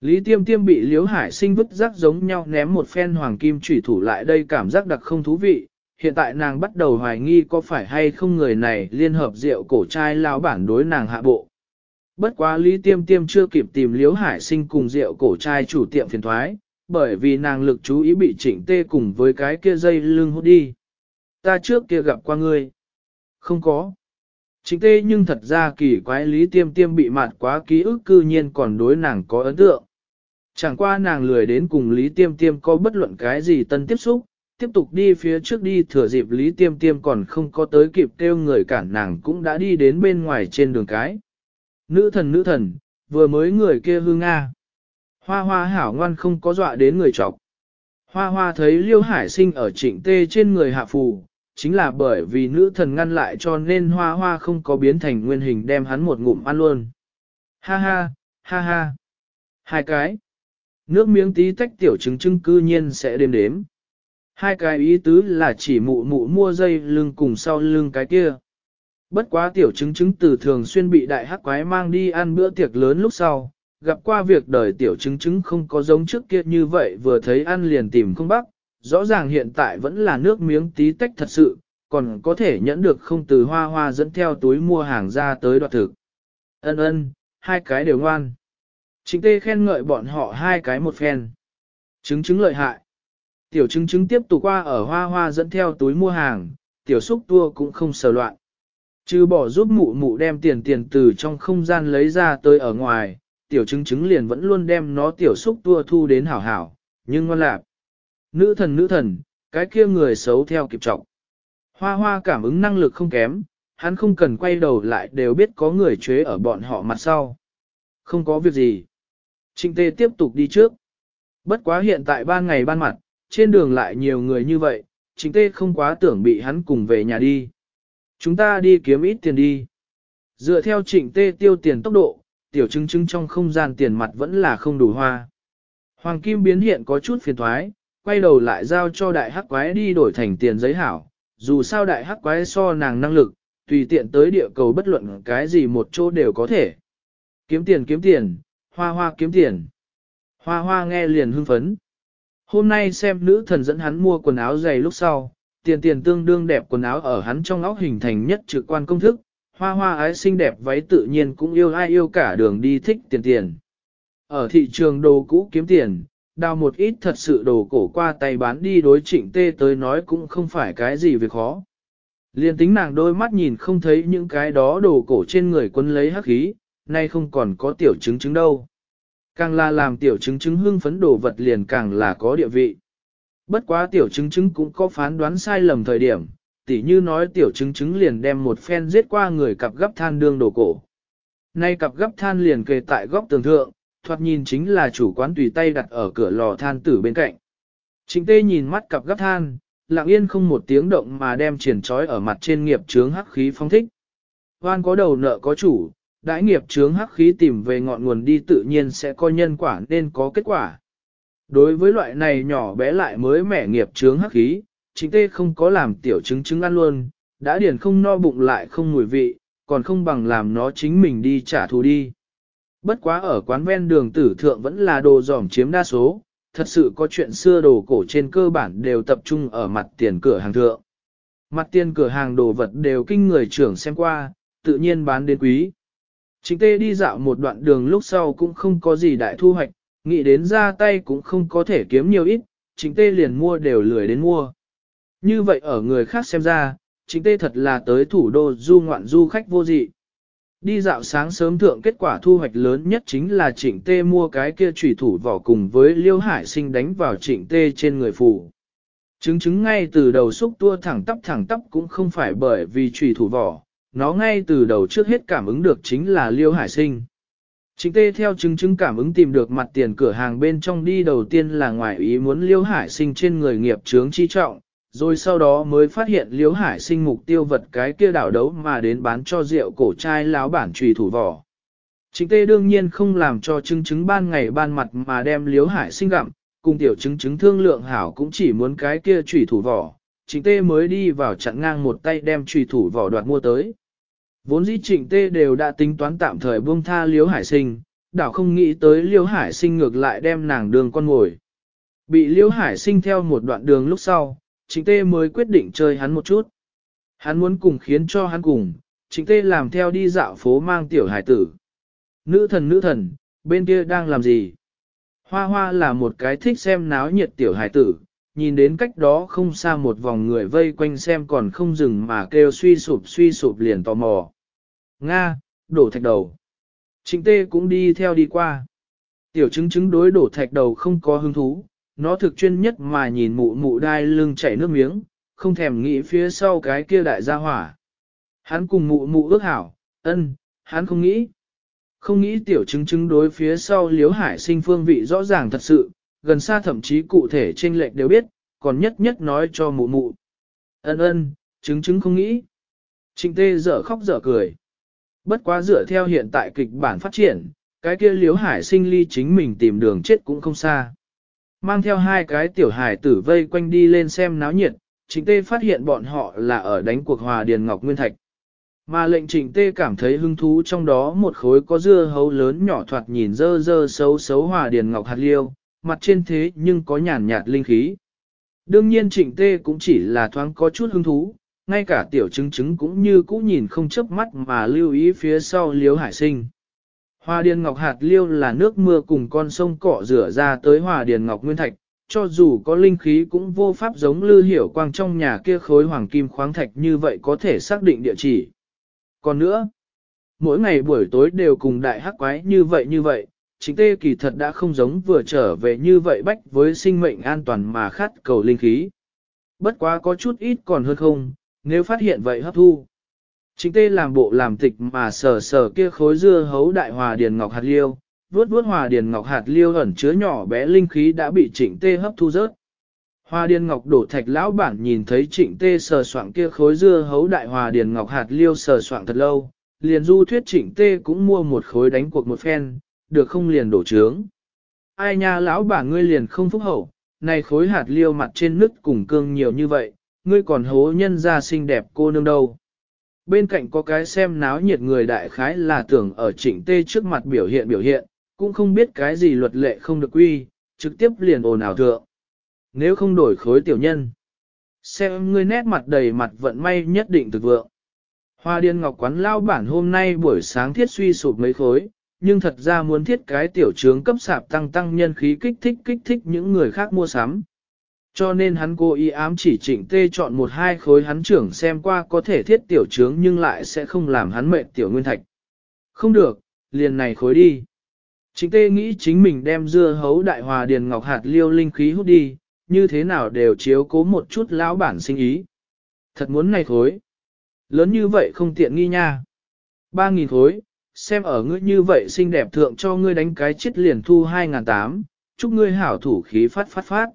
Lý tiêm tiêm bị liếu hải sinh vứt rác giống nhau ném một phen hoàng kim trùy thủ lại đây cảm giác đặc không thú vị. Hiện tại nàng bắt đầu hoài nghi có phải hay không người này liên hợp rượu cổ trai lao bản đối nàng hạ bộ. Bất quá Lý tiêm tiêm chưa kịp tìm liễu hải sinh cùng rượu cổ trai chủ tiệm phiền thoái, bởi vì nàng lực chú ý bị chỉnh tê cùng với cái kia dây lưng hút đi. Ta trước kia gặp qua ngươi. Không có. Chính tê nhưng thật ra kỳ quái lý tiêm tiêm bị mạt quá ký ức cư nhiên còn đối nàng có ấn tượng. Chẳng qua nàng lười đến cùng lý tiêm tiêm có bất luận cái gì tân tiếp xúc, tiếp tục đi phía trước đi thừa dịp lý tiêm tiêm còn không có tới kịp kêu người cản nàng cũng đã đi đến bên ngoài trên đường cái. Nữ thần nữ thần, vừa mới người kia hư Nga. Hoa hoa hảo ngoan không có dọa đến người chọc. Hoa hoa thấy liêu hải sinh ở trịnh tê trên người hạ phù, chính là bởi vì nữ thần ngăn lại cho nên hoa hoa không có biến thành nguyên hình đem hắn một ngụm ăn luôn. Ha ha, ha ha. Hai cái. Nước miếng tí tách tiểu trứng trưng cư nhiên sẽ đêm đếm. Hai cái ý tứ là chỉ mụ mụ mua dây lưng cùng sau lưng cái kia. Bất quá tiểu chứng chứng từ thường xuyên bị đại hắc quái mang đi ăn bữa tiệc lớn lúc sau, gặp qua việc đời tiểu chứng chứng không có giống trước kia như vậy vừa thấy ăn liền tìm không bắc, rõ ràng hiện tại vẫn là nước miếng tí tách thật sự, còn có thể nhẫn được không từ hoa hoa dẫn theo túi mua hàng ra tới đoạt thực. Ân ân, hai cái đều ngoan. Chính tê khen ngợi bọn họ hai cái một phen. Chứng chứng lợi hại. Tiểu chứng chứng tiếp tục qua ở hoa hoa dẫn theo túi mua hàng, tiểu xúc tua cũng không sờ loạn. Chứ bỏ giúp mụ mụ đem tiền tiền từ trong không gian lấy ra tới ở ngoài, tiểu chứng chứng liền vẫn luôn đem nó tiểu xúc tua thu đến hảo hảo, nhưng ngon lạc. Nữ thần nữ thần, cái kia người xấu theo kịp trọng. Hoa hoa cảm ứng năng lực không kém, hắn không cần quay đầu lại đều biết có người chế ở bọn họ mặt sau. Không có việc gì. Trinh tê tiếp tục đi trước. Bất quá hiện tại ban ngày ban mặt, trên đường lại nhiều người như vậy, trinh tê không quá tưởng bị hắn cùng về nhà đi. Chúng ta đi kiếm ít tiền đi. Dựa theo trịnh tê tiêu tiền tốc độ, tiểu chứng chứng trong không gian tiền mặt vẫn là không đủ hoa. Hoàng kim biến hiện có chút phiền thoái, quay đầu lại giao cho đại hắc quái đi đổi thành tiền giấy hảo, dù sao đại hắc quái so nàng năng lực, tùy tiện tới địa cầu bất luận cái gì một chỗ đều có thể. Kiếm tiền kiếm tiền, hoa hoa kiếm tiền. Hoa hoa nghe liền hưng phấn. Hôm nay xem nữ thần dẫn hắn mua quần áo dày lúc sau, tiền tiền tương đương đẹp quần áo ở hắn trong óc hình thành nhất trực quan công thức, hoa hoa ái xinh đẹp váy tự nhiên cũng yêu ai yêu cả đường đi thích tiền tiền. Ở thị trường đồ cũ kiếm tiền, đào một ít thật sự đồ cổ qua tay bán đi đối trịnh tê tới nói cũng không phải cái gì việc khó. Liên tính nàng đôi mắt nhìn không thấy những cái đó đồ cổ trên người quân lấy hắc khí, nay không còn có tiểu chứng chứng đâu. Càng là làm tiểu chứng chứng hưng phấn đồ vật liền càng là có địa vị. Bất quá tiểu chứng chứng cũng có phán đoán sai lầm thời điểm, tỉ như nói tiểu chứng chứng liền đem một phen giết qua người cặp gấp than đương đồ cổ. Nay cặp gấp than liền kề tại góc tường thượng, thoạt nhìn chính là chủ quán tùy tay đặt ở cửa lò than tử bên cạnh. Trịnh tê nhìn mắt cặp gấp than, lặng yên không một tiếng động mà đem triển trói ở mặt trên nghiệp trướng hắc khí phong thích. Hoan có đầu nợ có chủ, đãi nghiệp trướng hắc khí tìm về ngọn nguồn đi tự nhiên sẽ có nhân quả nên có kết quả. Đối với loại này nhỏ bé lại mới mẻ nghiệp chướng hắc khí, chính tê không có làm tiểu chứng chứng ăn luôn, đã điền không no bụng lại không mùi vị, còn không bằng làm nó chính mình đi trả thù đi. Bất quá ở quán ven đường tử thượng vẫn là đồ giỏm chiếm đa số, thật sự có chuyện xưa đồ cổ trên cơ bản đều tập trung ở mặt tiền cửa hàng thượng. Mặt tiền cửa hàng đồ vật đều kinh người trưởng xem qua, tự nhiên bán đến quý. Chính tê đi dạo một đoạn đường lúc sau cũng không có gì đại thu hoạch, nghĩ đến ra tay cũng không có thể kiếm nhiều ít, chính tê liền mua đều lười đến mua. Như vậy ở người khác xem ra, chính tê thật là tới thủ đô du ngoạn du khách vô dị. Đi dạo sáng sớm thượng kết quả thu hoạch lớn nhất chính là trịnh tê mua cái kia trùy thủ vỏ cùng với liêu hải sinh đánh vào trịnh tê trên người phủ. Chứng chứng ngay từ đầu xúc tua thẳng tắp thẳng tắp cũng không phải bởi vì trùy thủ vỏ, nó ngay từ đầu trước hết cảm ứng được chính là liêu hải sinh. Trịnh tê theo chứng chứng cảm ứng tìm được mặt tiền cửa hàng bên trong đi đầu tiên là ngoài ý muốn liêu hải sinh trên người nghiệp trướng chi trọng, rồi sau đó mới phát hiện liếu hải sinh mục tiêu vật cái kia đảo đấu mà đến bán cho rượu cổ trai láo bản trùy thủ vỏ. Chính tê đương nhiên không làm cho chứng chứng ban ngày ban mặt mà đem liếu hải sinh gặm, cùng tiểu chứng chứng thương lượng hảo cũng chỉ muốn cái kia trùy thủ vỏ, chính tê mới đi vào chặn ngang một tay đem trùy thủ vỏ đoạt mua tới. Vốn dĩ trịnh tê đều đã tính toán tạm thời buông tha liếu hải sinh, đảo không nghĩ tới liếu hải sinh ngược lại đem nàng đường con ngồi. Bị liếu hải sinh theo một đoạn đường lúc sau, Trịnh Tê mới quyết định chơi hắn một chút. Hắn muốn cùng khiến cho hắn cùng, Trịnh Tê làm theo đi dạo phố mang tiểu hải tử. Nữ thần nữ thần, bên kia đang làm gì? Hoa hoa là một cái thích xem náo nhiệt tiểu hải tử, nhìn đến cách đó không xa một vòng người vây quanh xem còn không dừng mà kêu suy sụp suy sụp liền tò mò. Nga, đổ thạch đầu. Trịnh Tê cũng đi theo đi qua. Tiểu chứng chứng đối đổ thạch đầu không có hứng thú, nó thực chuyên nhất mà nhìn mụ mụ đai lưng chảy nước miếng, không thèm nghĩ phía sau cái kia đại gia hỏa. Hắn cùng mụ mụ ước hảo, ân, hắn không nghĩ. Không nghĩ tiểu chứng chứng đối phía sau liếu hải sinh phương vị rõ ràng thật sự, gần xa thậm chí cụ thể trên lệch đều biết, còn nhất nhất nói cho mụ mụ. Ân ân, chứng chứng không nghĩ. Trịnh tê dở khóc dở cười. Bất quá dựa theo hiện tại kịch bản phát triển, cái kia liếu hải sinh ly chính mình tìm đường chết cũng không xa. Mang theo hai cái tiểu hải tử vây quanh đi lên xem náo nhiệt, trịnh tê phát hiện bọn họ là ở đánh cuộc hòa điền ngọc nguyên thạch. Mà lệnh trịnh tê cảm thấy hứng thú trong đó một khối có dưa hấu lớn nhỏ thoạt nhìn dơ dơ xấu xấu hòa điền ngọc hạt liêu, mặt trên thế nhưng có nhàn nhạt linh khí. Đương nhiên trịnh tê cũng chỉ là thoáng có chút hứng thú, ngay cả tiểu chứng chứng cũng như cũ nhìn không chớp mắt mà lưu ý phía sau liếu hải sinh. Hoa điền ngọc hạt liêu là nước mưa cùng con sông cọ rửa ra tới hòa điền ngọc nguyên thạch, cho dù có linh khí cũng vô pháp giống lư hiểu quang trong nhà kia khối hoàng kim khoáng thạch như vậy có thể xác định địa chỉ. Còn nữa, mỗi ngày buổi tối đều cùng đại hắc quái như vậy như vậy, chính tê kỳ thật đã không giống vừa trở về như vậy bách với sinh mệnh an toàn mà khát cầu linh khí. Bất quá có chút ít còn hơn không, nếu phát hiện vậy hấp thu. Chính tê làm bộ làm tịch mà sờ sờ kia khối dưa hấu đại hòa điền ngọc hạt liêu, vuốt vuốt hòa điền ngọc hạt liêu ẩn chứa nhỏ bé linh khí đã bị trịnh tê hấp thu rớt. Hòa điền ngọc đổ thạch lão bản nhìn thấy trịnh tê sờ soạng kia khối dưa hấu đại hòa điền ngọc hạt liêu sờ soạng thật lâu, liền du thuyết trịnh tê cũng mua một khối đánh cuộc một phen, được không liền đổ trướng. Ai nha lão bản ngươi liền không phúc hậu, này khối hạt liêu mặt trên nứt cùng cương nhiều như vậy, ngươi còn hố nhân ra xinh đẹp cô nương đâu. Bên cạnh có cái xem náo nhiệt người đại khái là tưởng ở trịnh tê trước mặt biểu hiện biểu hiện, cũng không biết cái gì luật lệ không được quy, trực tiếp liền ồn ào thượng. Nếu không đổi khối tiểu nhân, xem ngươi nét mặt đầy mặt vận may nhất định thực vượng. Hoa điên ngọc quán lao bản hôm nay buổi sáng thiết suy sụp mấy khối, nhưng thật ra muốn thiết cái tiểu trướng cấp sạp tăng tăng nhân khí kích thích kích thích những người khác mua sắm. Cho nên hắn cố ý ám chỉ trịnh tê chọn một hai khối hắn trưởng xem qua có thể thiết tiểu trướng nhưng lại sẽ không làm hắn mệt tiểu nguyên thạch. Không được, liền này khối đi. Trịnh tê nghĩ chính mình đem dưa hấu đại hòa điền ngọc hạt liêu linh khí hút đi, như thế nào đều chiếu cố một chút lão bản sinh ý. Thật muốn này khối. Lớn như vậy không tiện nghi nha. Ba nghìn khối, xem ở ngươi như vậy xinh đẹp thượng cho ngươi đánh cái chết liền thu hai ngàn tám, chúc ngươi hảo thủ khí phát phát phát.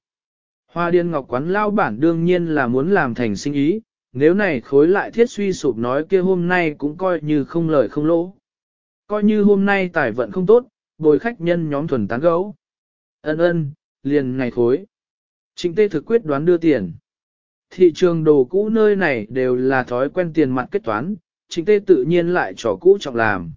Hoa điên ngọc quán lao bản đương nhiên là muốn làm thành sinh ý, nếu này khối lại thiết suy sụp nói kia hôm nay cũng coi như không lời không lỗ. Coi như hôm nay tài vận không tốt, bồi khách nhân nhóm thuần tán gấu. Ân ân, liền này khối. Trịnh tê thực quyết đoán đưa tiền. Thị trường đồ cũ nơi này đều là thói quen tiền mặt kết toán, trịnh tê tự nhiên lại trò cũ trọng làm.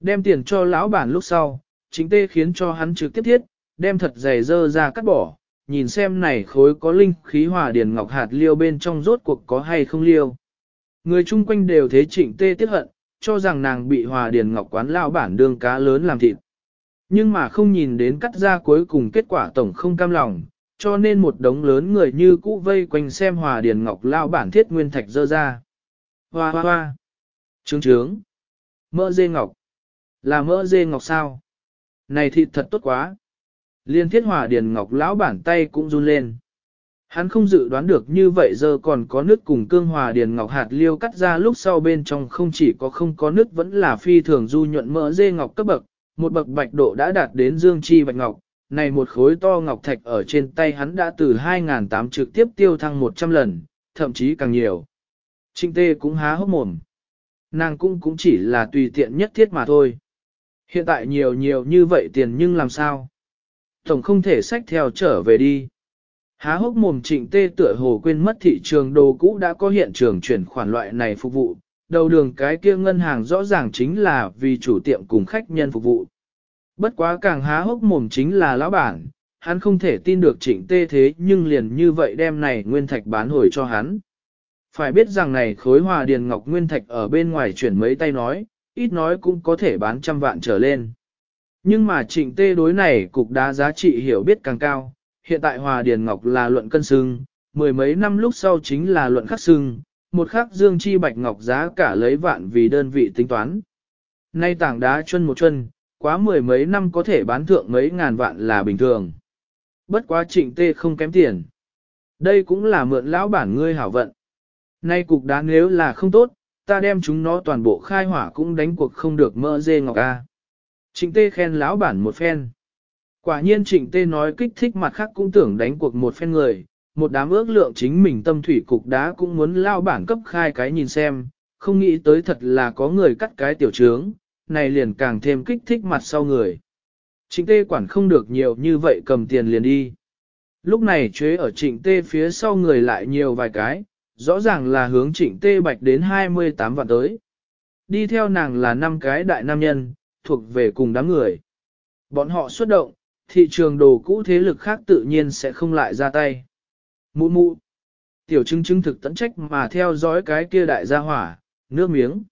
Đem tiền cho lão bản lúc sau, trịnh tê khiến cho hắn trực tiếp thiết, đem thật giày dơ ra cắt bỏ, nhìn xem này khối có linh khí hòa điền ngọc hạt liêu bên trong rốt cuộc có hay không liêu. Người chung quanh đều thế trịnh tê tiếc hận, cho rằng nàng bị hòa điền ngọc quán lao bản đương cá lớn làm thịt. Nhưng mà không nhìn đến cắt ra cuối cùng kết quả tổng không cam lòng, cho nên một đống lớn người như cũ vây quanh xem hòa điền ngọc lao bản thiết nguyên thạch dơ ra. Hoa hoa hoa! Trướng trướng! Mỡ dê ngọc! Là mỡ dê ngọc sao? Này thịt thật tốt quá! Liên thiết hòa điền ngọc lão bản tay cũng run lên. Hắn không dự đoán được như vậy giờ còn có nước cùng cương hòa điền ngọc hạt liêu cắt ra lúc sau bên trong không chỉ có không có nước vẫn là phi thường du nhuận mỡ dê ngọc cấp bậc, một bậc bạch độ đã đạt đến dương chi bạch ngọc, này một khối to ngọc thạch ở trên tay hắn đã từ 2.800 trực tiếp tiêu thăng 100 lần, thậm chí càng nhiều. Trinh tê cũng há hốc mồm. Nàng cũng cũng chỉ là tùy tiện nhất thiết mà thôi. Hiện tại nhiều nhiều như vậy tiền nhưng làm sao? Tổng không thể sách theo trở về đi. Há hốc mồm trịnh tê tựa hồ quên mất thị trường đồ cũ đã có hiện trường chuyển khoản loại này phục vụ, đầu đường cái kia ngân hàng rõ ràng chính là vì chủ tiệm cùng khách nhân phục vụ. Bất quá càng há hốc mồm chính là lão bản, hắn không thể tin được trịnh tê thế nhưng liền như vậy đem này nguyên thạch bán hồi cho hắn. Phải biết rằng này khối hòa điền ngọc nguyên thạch ở bên ngoài chuyển mấy tay nói, ít nói cũng có thể bán trăm vạn trở lên. Nhưng mà trịnh tê đối này cục đá giá trị hiểu biết càng cao, hiện tại hòa điền ngọc là luận cân sưng, mười mấy năm lúc sau chính là luận khắc sưng, một khắc dương chi bạch ngọc giá cả lấy vạn vì đơn vị tính toán. Nay tảng đá chân một chân, quá mười mấy năm có thể bán thượng mấy ngàn vạn là bình thường. Bất quá trịnh tê không kém tiền. Đây cũng là mượn lão bản ngươi hảo vận. Nay cục đá nếu là không tốt, ta đem chúng nó toàn bộ khai hỏa cũng đánh cuộc không được mỡ dê ngọc a. Trịnh tê khen lão bản một phen. Quả nhiên trịnh tê nói kích thích mặt khác cũng tưởng đánh cuộc một phen người, một đám ước lượng chính mình tâm thủy cục đá cũng muốn lao bản cấp khai cái nhìn xem, không nghĩ tới thật là có người cắt cái tiểu trướng, này liền càng thêm kích thích mặt sau người. Trịnh tê quản không được nhiều như vậy cầm tiền liền đi. Lúc này chế ở trịnh tê phía sau người lại nhiều vài cái, rõ ràng là hướng trịnh tê bạch đến 28 vạn tới. Đi theo nàng là năm cái đại nam nhân, thuộc về cùng đám người. Bọn họ xuất động, thị trường đồ cũ thế lực khác tự nhiên sẽ không lại ra tay. Mụ mụ. Tiểu chứng chứng thực tận trách mà theo dõi cái kia đại gia hỏa, nước miếng.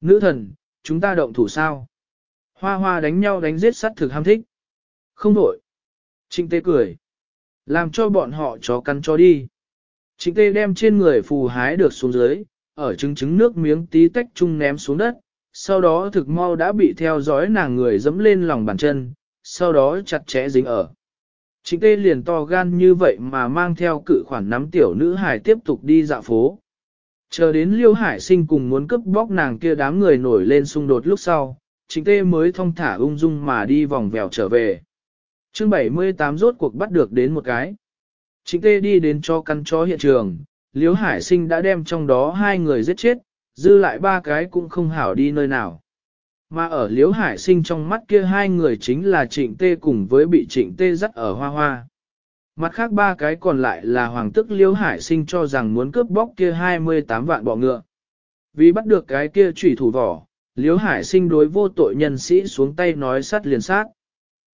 Nữ thần, chúng ta động thủ sao? Hoa hoa đánh nhau đánh giết sắt thực ham thích. Không đổi. Trịnh tê cười. Làm cho bọn họ chó cắn cho đi. Trịnh tê đem trên người phù hái được xuống dưới, ở trứng trứng nước miếng tí tách chung ném xuống đất, sau đó thực mau đã bị theo dõi nàng người dẫm lên lòng bàn chân, sau đó chặt chẽ dính ở. Trịnh tê liền to gan như vậy mà mang theo cự khoản nắm tiểu nữ hải tiếp tục đi dạo phố. Chờ đến liêu hải sinh cùng muốn cướp bóc nàng kia đám người nổi lên xung đột lúc sau, trịnh tê mới thong thả ung dung mà đi vòng vèo trở về. chương 78 rốt cuộc bắt được đến một cái. Trịnh tê đi đến cho căn chó hiện trường, liêu hải sinh đã đem trong đó hai người giết chết, dư lại ba cái cũng không hảo đi nơi nào. Mà ở liếu hải sinh trong mắt kia hai người chính là trịnh tê cùng với bị trịnh tê dắt ở hoa hoa. Mặt khác ba cái còn lại là hoàng tức liếu hải sinh cho rằng muốn cướp bóc kia 28 vạn bọ ngựa. Vì bắt được cái kia trùy thủ vỏ, liếu hải sinh đối vô tội nhân sĩ xuống tay nói sát liền sát.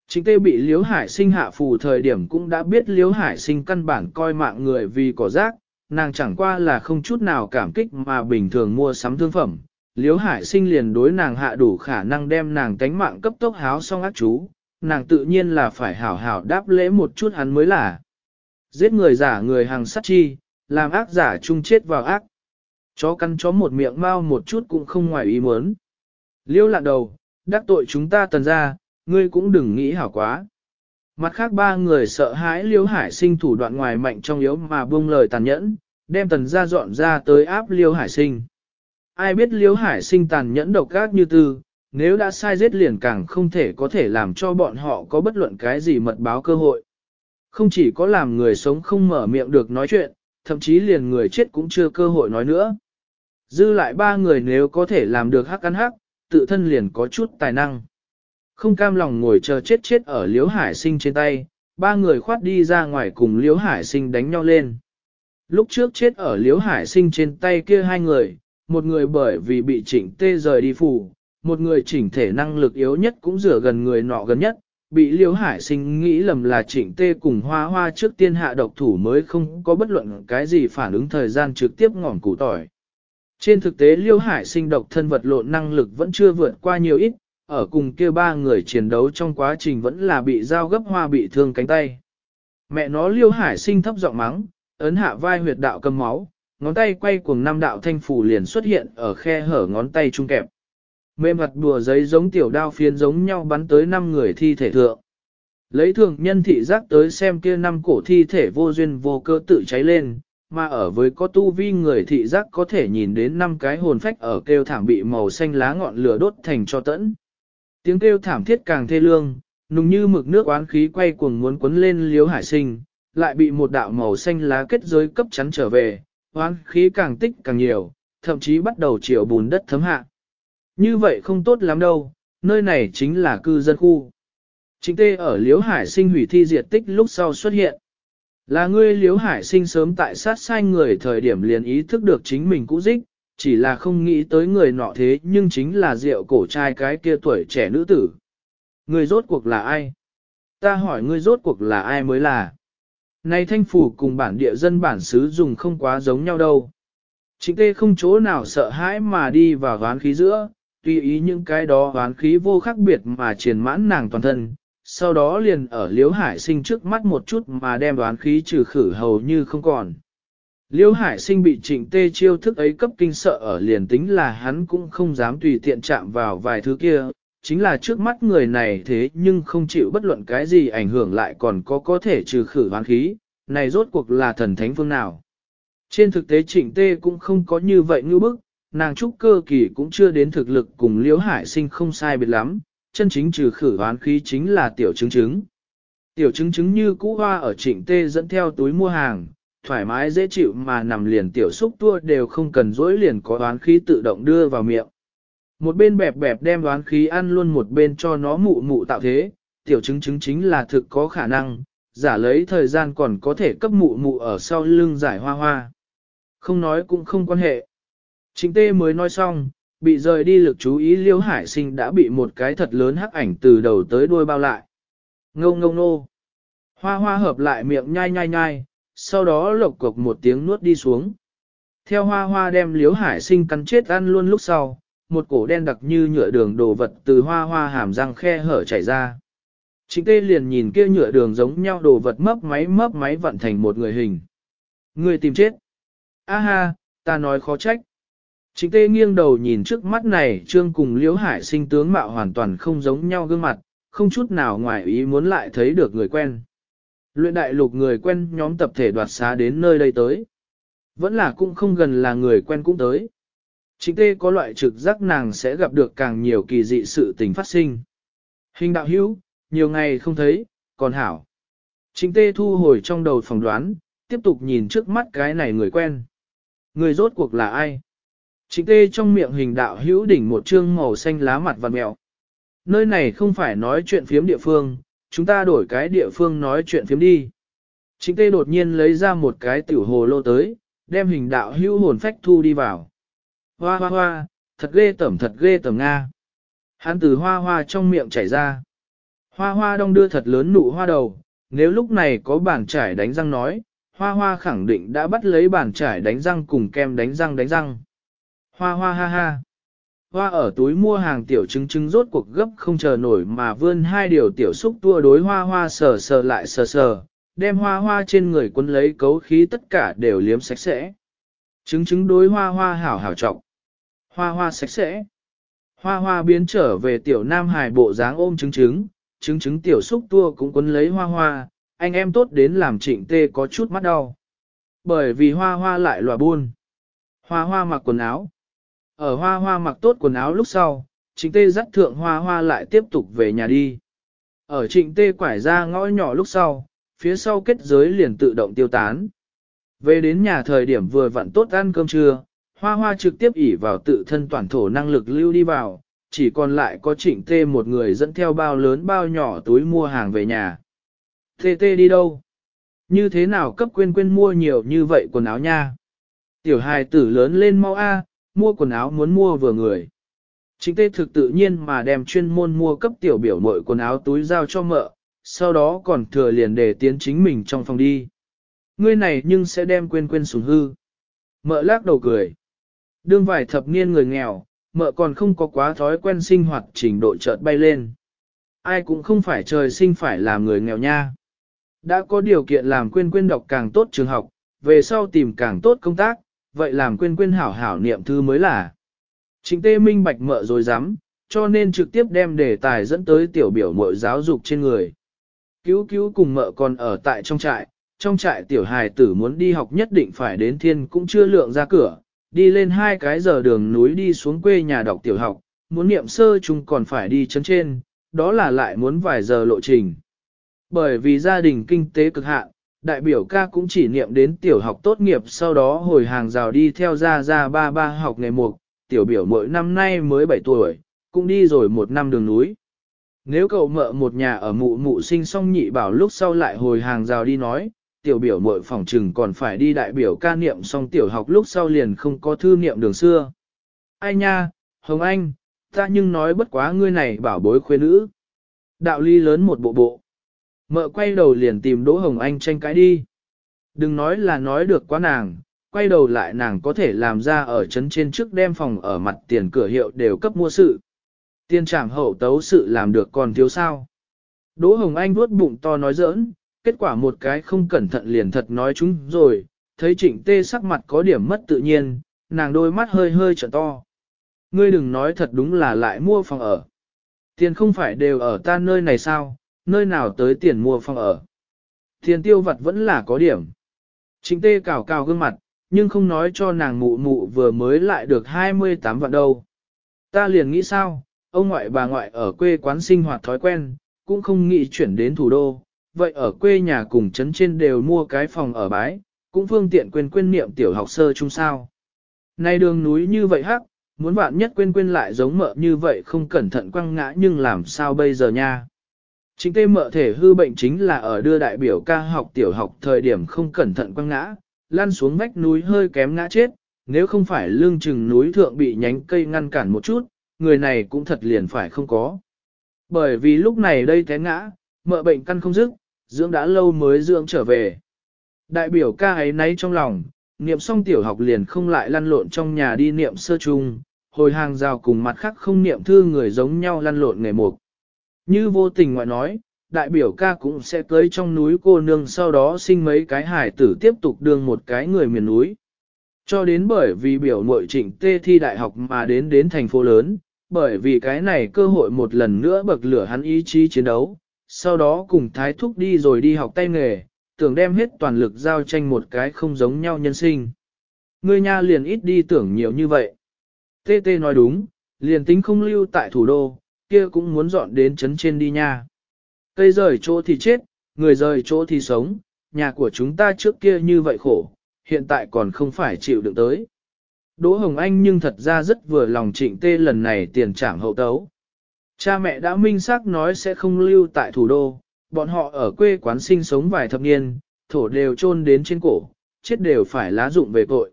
Trịnh tê bị liếu hải sinh hạ phù thời điểm cũng đã biết liếu hải sinh căn bản coi mạng người vì cỏ rác, nàng chẳng qua là không chút nào cảm kích mà bình thường mua sắm thương phẩm. Liếu hải sinh liền đối nàng hạ đủ khả năng đem nàng tánh mạng cấp tốc háo xong ác chú, nàng tự nhiên là phải hảo hảo đáp lễ một chút hắn mới là. Giết người giả người hàng sát chi, làm ác giả chung chết vào ác. Chó căn chó một miệng mau một chút cũng không ngoài ý muốn. Liêu lạ đầu, đắc tội chúng ta tần ra, ngươi cũng đừng nghĩ hảo quá. Mặt khác ba người sợ hãi liêu hải sinh thủ đoạn ngoài mạnh trong yếu mà buông lời tàn nhẫn, đem tần ra dọn ra tới áp liêu hải sinh. Ai biết liêu hải sinh tàn nhẫn độc gác như tư, nếu đã sai giết liền càng không thể có thể làm cho bọn họ có bất luận cái gì mật báo cơ hội. Không chỉ có làm người sống không mở miệng được nói chuyện, thậm chí liền người chết cũng chưa cơ hội nói nữa. Dư lại ba người nếu có thể làm được hắc ăn hắc, tự thân liền có chút tài năng. Không cam lòng ngồi chờ chết chết ở liếu hải sinh trên tay, ba người khoát đi ra ngoài cùng liếu hải sinh đánh nhau lên. Lúc trước chết ở liếu hải sinh trên tay kia hai người, một người bởi vì bị chỉnh tê rời đi phủ, một người chỉnh thể năng lực yếu nhất cũng rửa gần người nọ gần nhất, bị liếu hải sinh nghĩ lầm là chỉnh tê cùng hoa hoa trước tiên hạ độc thủ mới không có bất luận cái gì phản ứng thời gian trực tiếp ngỏm củ tỏi. Trên thực tế liêu hải sinh độc thân vật lộn năng lực vẫn chưa vượt qua nhiều ít, ở cùng kia ba người chiến đấu trong quá trình vẫn là bị dao gấp hoa bị thương cánh tay. Mẹ nó liêu hải sinh thấp giọng mắng, ấn hạ vai huyệt đạo cầm máu, ngón tay quay cuồng năm đạo thanh phủ liền xuất hiện ở khe hở ngón tay trung kẹp. Mềm mặt đùa giấy giống tiểu đao phiến giống nhau bắn tới năm người thi thể thượng. Lấy thường nhân thị giác tới xem kia năm cổ thi thể vô duyên vô cơ tự cháy lên, mà ở với có tu vi người thị giác có thể nhìn đến năm cái hồn phách ở kêu thảm bị màu xanh lá ngọn lửa đốt thành cho tẫn. Tiếng kêu thảm thiết càng thê lương, nùng như mực nước oán khí quay cuồng muốn quấn lên liếu hải sinh, lại bị một đạo màu xanh lá kết giới cấp chắn trở về, oán khí càng tích càng nhiều, thậm chí bắt đầu chiều bùn đất thấm hạ. Như vậy không tốt lắm đâu, nơi này chính là cư dân khu. Chính tê ở liếu hải sinh hủy thi diệt tích lúc sau xuất hiện. Là ngươi liếu hải sinh sớm tại sát sai người thời điểm liền ý thức được chính mình cũ dích, chỉ là không nghĩ tới người nọ thế nhưng chính là rượu cổ trai cái kia tuổi trẻ nữ tử. Ngươi rốt cuộc là ai? Ta hỏi ngươi rốt cuộc là ai mới là? Này thanh phủ cùng bản địa dân bản xứ dùng không quá giống nhau đâu. Trịnh tê không chỗ nào sợ hãi mà đi vào gán khí giữa, tùy ý những cái đó gán khí vô khác biệt mà triền mãn nàng toàn thân, sau đó liền ở Liễu hải sinh trước mắt một chút mà đem đoán khí trừ khử hầu như không còn. Liễu hải sinh bị trịnh tê chiêu thức ấy cấp kinh sợ ở liền tính là hắn cũng không dám tùy tiện chạm vào vài thứ kia, chính là trước mắt người này thế nhưng không chịu bất luận cái gì ảnh hưởng lại còn có có thể trừ khử hoán khí, này rốt cuộc là thần thánh phương nào. Trên thực tế trịnh tê cũng không có như vậy ngư bức, nàng trúc cơ kỳ cũng chưa đến thực lực cùng liễu hải sinh không sai biệt lắm, chân chính trừ khử hoán khí chính là tiểu chứng chứng. Tiểu chứng chứng như cũ hoa ở trịnh tê dẫn theo túi mua hàng, thoải mái dễ chịu mà nằm liền tiểu xúc tua đều không cần dối liền có hoán khí tự động đưa vào miệng. Một bên bẹp bẹp đem đoán khí ăn luôn một bên cho nó mụ mụ tạo thế, tiểu chứng chứng chính là thực có khả năng, giả lấy thời gian còn có thể cấp mụ mụ ở sau lưng giải hoa hoa. Không nói cũng không quan hệ. chính tê mới nói xong, bị rời đi lực chú ý liêu hải sinh đã bị một cái thật lớn hắc ảnh từ đầu tới đuôi bao lại. Ngông ngông nô. Hoa hoa hợp lại miệng nhai nhai nhai, sau đó lộc cục một tiếng nuốt đi xuống. Theo hoa hoa đem liếu hải sinh cắn chết ăn luôn lúc sau, một cổ đen đặc như nhựa đường đồ vật từ hoa hoa hàm răng khe hở chảy ra. Chính tê liền nhìn kia nhựa đường giống nhau đồ vật mấp máy mấp máy vận thành một người hình. Người tìm chết. A ha, ta nói khó trách. Trịnh tê nghiêng đầu nhìn trước mắt này trương cùng liễu hải sinh tướng mạo hoàn toàn không giống nhau gương mặt, không chút nào ngoài ý muốn lại thấy được người quen. Luyện đại lục người quen nhóm tập thể đoạt xá đến nơi đây tới. Vẫn là cũng không gần là người quen cũng tới. Trịnh tê có loại trực giác nàng sẽ gặp được càng nhiều kỳ dị sự tình phát sinh. Hình đạo hữu, nhiều ngày không thấy, còn hảo. Trịnh tê thu hồi trong đầu phòng đoán, tiếp tục nhìn trước mắt cái này người quen. Người rốt cuộc là ai? Trịnh tê trong miệng hình đạo hữu đỉnh một trương màu xanh lá mặt vằn mèo. Nơi này không phải nói chuyện phiếm địa phương, chúng ta đổi cái địa phương nói chuyện phiếm đi. Trịnh tê đột nhiên lấy ra một cái tiểu hồ lô tới, đem hình đạo hữu hồn phách thu đi vào. Hoa hoa hoa, thật ghê tẩm thật ghê tẩm Nga. Hắn từ hoa hoa trong miệng chảy ra. Hoa hoa đong đưa thật lớn nụ hoa đầu, nếu lúc này có bàn trải đánh răng nói, hoa hoa khẳng định đã bắt lấy bàn trải đánh răng cùng kem đánh răng đánh răng. Hoa hoa ha ha. Hoa ở túi mua hàng tiểu trứng trứng rốt cuộc gấp không chờ nổi mà vươn hai điều tiểu xúc tua đối hoa hoa sờ sờ lại sờ sờ, đem hoa hoa trên người quân lấy cấu khí tất cả đều liếm sạch sẽ. Trứng trứng đối hoa hoa hảo hảo trọng. Hoa hoa sạch sẽ. Hoa hoa biến trở về tiểu nam hài bộ dáng ôm trứng trứng, trứng trứng tiểu xúc tua cũng quấn lấy hoa hoa, anh em tốt đến làm trịnh tê có chút mắt đau. Bởi vì hoa hoa lại lòa buôn. Hoa hoa mặc quần áo. Ở hoa hoa mặc tốt quần áo lúc sau, trịnh tê dắt thượng hoa hoa lại tiếp tục về nhà đi. Ở trịnh tê quải ra ngõ nhỏ lúc sau, phía sau kết giới liền tự động tiêu tán. Về đến nhà thời điểm vừa vặn tốt ăn cơm trưa, hoa hoa trực tiếp ỉ vào tự thân toàn thổ năng lực lưu đi vào, chỉ còn lại có trịnh tê một người dẫn theo bao lớn bao nhỏ túi mua hàng về nhà. Tê tê đi đâu? Như thế nào cấp quên quên mua nhiều như vậy quần áo nha? Tiểu hài tử lớn lên mau a, mua quần áo muốn mua vừa người. Trịnh tê thực tự nhiên mà đem chuyên môn mua cấp tiểu biểu mội quần áo túi giao cho mợ, sau đó còn thừa liền để tiến chính mình trong phòng đi. Ngươi này nhưng sẽ đem quên quên sủng hư. Mợ lắc đầu cười. Đương vài thập niên người nghèo, mợ còn không có quá thói quen sinh hoạt trình độ chợt bay lên. Ai cũng không phải trời sinh phải làm người nghèo nha. Đã có điều kiện làm quên quên đọc càng tốt trường học, về sau tìm càng tốt công tác, vậy làm quên quên hảo hảo niệm thư mới là. Chính tê minh bạch mợ rồi dám, cho nên trực tiếp đem đề tài dẫn tới tiểu biểu mội giáo dục trên người. Cứu cứu cùng mợ còn ở tại trong trại, trong trại tiểu hài tử muốn đi học nhất định phải đến thiên cũng chưa lượng ra cửa, đi lên hai cái giờ đường núi đi xuống quê nhà đọc tiểu học, muốn niệm sơ chung còn phải đi chân trên, đó là lại muốn vài giờ lộ trình. Bởi vì gia đình kinh tế cực hạn, đại biểu ca cũng chỉ niệm đến tiểu học tốt nghiệp sau đó hồi hàng rào đi theo ra ra ba ba học ngày mục, tiểu biểu mỗi năm nay mới 7 tuổi, cũng đi rồi một năm đường núi. Nếu cậu mợ một nhà ở mụ mụ sinh xong nhị bảo lúc sau lại hồi hàng rào đi nói, tiểu biểu mội phòng trừng còn phải đi đại biểu ca niệm xong tiểu học lúc sau liền không có thư niệm đường xưa. Ai nha, Hồng Anh, ta nhưng nói bất quá ngươi này bảo bối khuê nữ. Đạo ly lớn một bộ bộ. Mợ quay đầu liền tìm Đỗ Hồng Anh tranh cãi đi. Đừng nói là nói được quá nàng, quay đầu lại nàng có thể làm ra ở chấn trên trước đem phòng ở mặt tiền cửa hiệu đều cấp mua sự. Tiên trảm hậu tấu sự làm được còn thiếu sao. Đỗ Hồng Anh vuốt bụng to nói giỡn, kết quả một cái không cẩn thận liền thật nói chúng rồi, thấy trịnh tê sắc mặt có điểm mất tự nhiên, nàng đôi mắt hơi hơi trở to. Ngươi đừng nói thật đúng là lại mua phòng ở. Tiền không phải đều ở ta nơi này sao, nơi nào tới tiền mua phòng ở. Tiền tiêu vật vẫn là có điểm. Trịnh tê cào cào gương mặt, nhưng không nói cho nàng mụ mụ vừa mới lại được 28 vạn đâu. Ta liền nghĩ sao, ông ngoại bà ngoại ở quê quán sinh hoạt thói quen, cũng không nghĩ chuyển đến thủ đô, vậy ở quê nhà cùng trấn trên đều mua cái phòng ở bái, cũng phương tiện quên quên niệm tiểu học sơ chung sao. Nay đường núi như vậy hắc, muốn bạn nhất quên quên lại giống mợ như vậy không cẩn thận quăng ngã nhưng làm sao bây giờ nha. Chính tê mợ thể hư bệnh chính là ở đưa đại biểu ca học tiểu học thời điểm không cẩn thận quăng ngã, lăn xuống vách núi hơi kém ngã chết, nếu không phải lương chừng núi thượng bị nhánh cây ngăn cản một chút, người này cũng thật liền phải không có. Bởi vì lúc này đây té ngã, mợ bệnh căn không dứt, dưỡng đã lâu mới dưỡng trở về. Đại biểu ca ấy nấy trong lòng, niệm xong tiểu học liền không lại lăn lộn trong nhà đi niệm sơ chung, hồi hàng rào cùng mặt khác không niệm thư người giống nhau lăn lộn nghề mục. Như vô tình ngoại nói, đại biểu ca cũng sẽ tới trong núi cô nương sau đó sinh mấy cái hải tử tiếp tục đương một cái người miền núi. Cho đến bởi vì biểu mội trịnh tê thi đại học mà đến đến thành phố lớn, bởi vì cái này cơ hội một lần nữa bậc lửa hắn ý chí chiến đấu, sau đó cùng thái thúc đi rồi đi học tay nghề, tưởng đem hết toàn lực giao tranh một cái không giống nhau nhân sinh. Ngươi nha liền ít đi tưởng nhiều như vậy. Tê Tê nói đúng, liền tính không lưu tại thủ đô, kia cũng muốn dọn đến chấn trên đi nha. Cây rời chỗ thì chết, người rời chỗ thì sống, nhà của chúng ta trước kia như vậy khổ, hiện tại còn không phải chịu đựng tới. Đỗ Hồng Anh nhưng thật ra rất vừa lòng trịnh tê lần này tiền trảm hậu tấu. Cha mẹ đã minh xác nói sẽ không lưu tại thủ đô, bọn họ ở quê quán sinh sống vài thập niên, thổ đều chôn đến trên cổ, chết đều phải lá dụng về tội.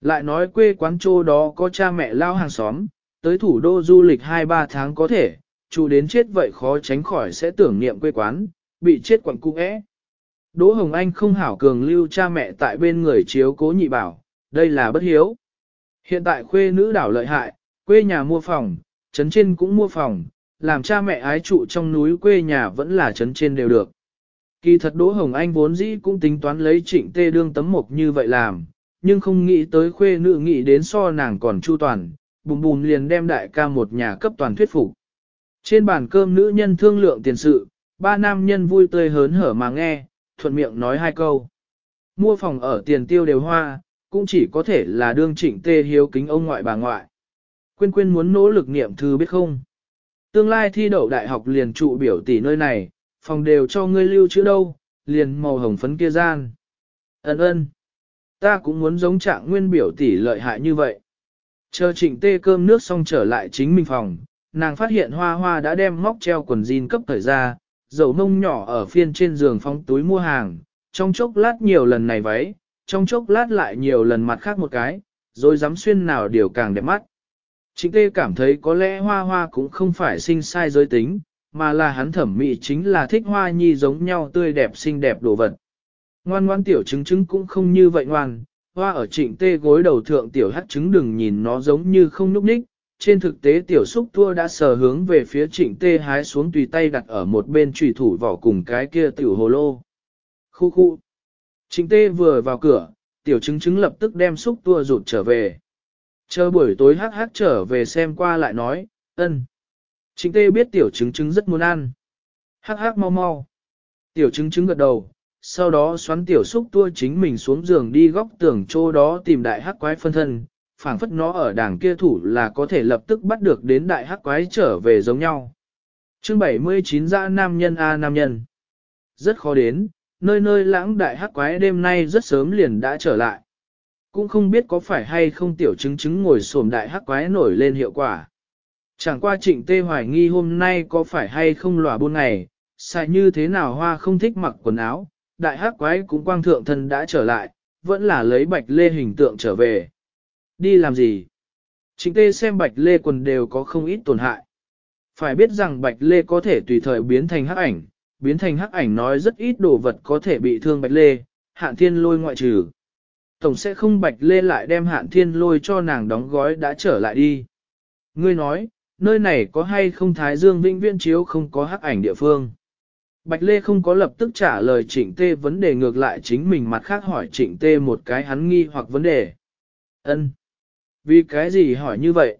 Lại nói quê quán trô đó có cha mẹ lao hàng xóm, tới thủ đô du lịch 2-3 tháng có thể, chủ đến chết vậy khó tránh khỏi sẽ tưởng niệm quê quán, bị chết quặng cung ẽ. Đỗ Hồng Anh không hảo cường lưu cha mẹ tại bên người chiếu cố nhị bảo, đây là bất hiếu. Hiện tại khuê nữ đảo lợi hại, quê nhà mua phòng, trấn trên cũng mua phòng, làm cha mẹ ái trụ trong núi quê nhà vẫn là trấn trên đều được. Kỳ thật Đỗ Hồng Anh vốn dĩ cũng tính toán lấy trịnh tê đương tấm mộc như vậy làm, nhưng không nghĩ tới khuê nữ nghĩ đến so nàng còn chu toàn, bùm bùm liền đem đại ca một nhà cấp toàn thuyết phục. Trên bàn cơm nữ nhân thương lượng tiền sự, ba nam nhân vui tươi hớn hở mà nghe, thuận miệng nói hai câu. Mua phòng ở tiền tiêu đều hoa, cũng chỉ có thể là đương trịnh tê hiếu kính ông ngoại bà ngoại. Quyên quyên muốn nỗ lực niệm thư biết không? Tương lai thi đậu đại học liền trụ biểu tỷ nơi này, phòng đều cho ngươi lưu chữ đâu, liền màu hồng phấn kia gian. Ấn ơn. Ta cũng muốn giống trạng nguyên biểu tỷ lợi hại như vậy. Chờ trịnh tê cơm nước xong trở lại chính mình phòng, nàng phát hiện hoa hoa đã đem móc treo quần jean cấp thời ra, dầu mông nhỏ ở phiên trên giường phóng túi mua hàng, trong chốc lát nhiều lần này váy, trong chốc lát lại nhiều lần mặt khác một cái, rồi dám xuyên nào điều càng đẹp mắt. Trịnh tê cảm thấy có lẽ hoa hoa cũng không phải sinh sai giới tính, mà là hắn thẩm mỹ chính là thích hoa nhi giống nhau tươi đẹp xinh đẹp đồ vật. Ngoan ngoan tiểu trứng trứng cũng không như vậy ngoan, hoa ở trịnh tê gối đầu thượng tiểu hắt trứng đừng nhìn nó giống như không núp ních, trên thực tế tiểu xúc tua đã sờ hướng về phía trịnh tê hái xuống tùy tay đặt ở một bên trùy thủ vỏ cùng cái kia tiểu hồ lô. Khu khu. Trịnh tê vừa vào cửa, tiểu trứng trứng lập tức đem xúc tua rụt trở về. Chờ buổi tối hắc hắc trở về xem qua lại nói, ân. Trịnh tê biết tiểu chứng chứng rất muốn ăn. Hắc hắc mau mau. Tiểu chứng chứng gật đầu, sau đó xoắn tiểu xúc tua chính mình xuống giường đi góc tường chỗ đó tìm đại hắc quái phân thân, phảng phất nó ở đảng kia thủ là có thể lập tức bắt được đến đại hắc quái trở về giống nhau. chương 79 ra nam nhân A nam nhân. Rất khó đến, nơi nơi lãng đại hắc quái đêm nay rất sớm liền đã trở lại. Cũng không biết có phải hay không tiểu chứng chứng ngồi xổm đại hắc quái nổi lên hiệu quả. Chẳng qua trịnh tê hoài nghi hôm nay có phải hay không lòa buôn ngày, xài như thế nào hoa không thích mặc quần áo, đại hắc quái cũng quang thượng thân đã trở lại, vẫn là lấy bạch lê hình tượng trở về. Đi làm gì? Trịnh tê xem bạch lê quần đều có không ít tổn hại. Phải biết rằng bạch lê có thể tùy thời biến thành hắc ảnh, biến thành hắc ảnh nói rất ít đồ vật có thể bị thương bạch lê, hạn thiên lôi ngoại trừ. Tổng sẽ không bạch lê lại đem hạn thiên lôi cho nàng đóng gói đã trở lại đi. Ngươi nói, nơi này có hay không Thái Dương Vĩnh Viễn chiếu không có hắc ảnh địa phương. Bạch Lê không có lập tức trả lời trịnh tê vấn đề ngược lại chính mình mặt khác hỏi trịnh tê một cái hắn nghi hoặc vấn đề. ân Vì cái gì hỏi như vậy?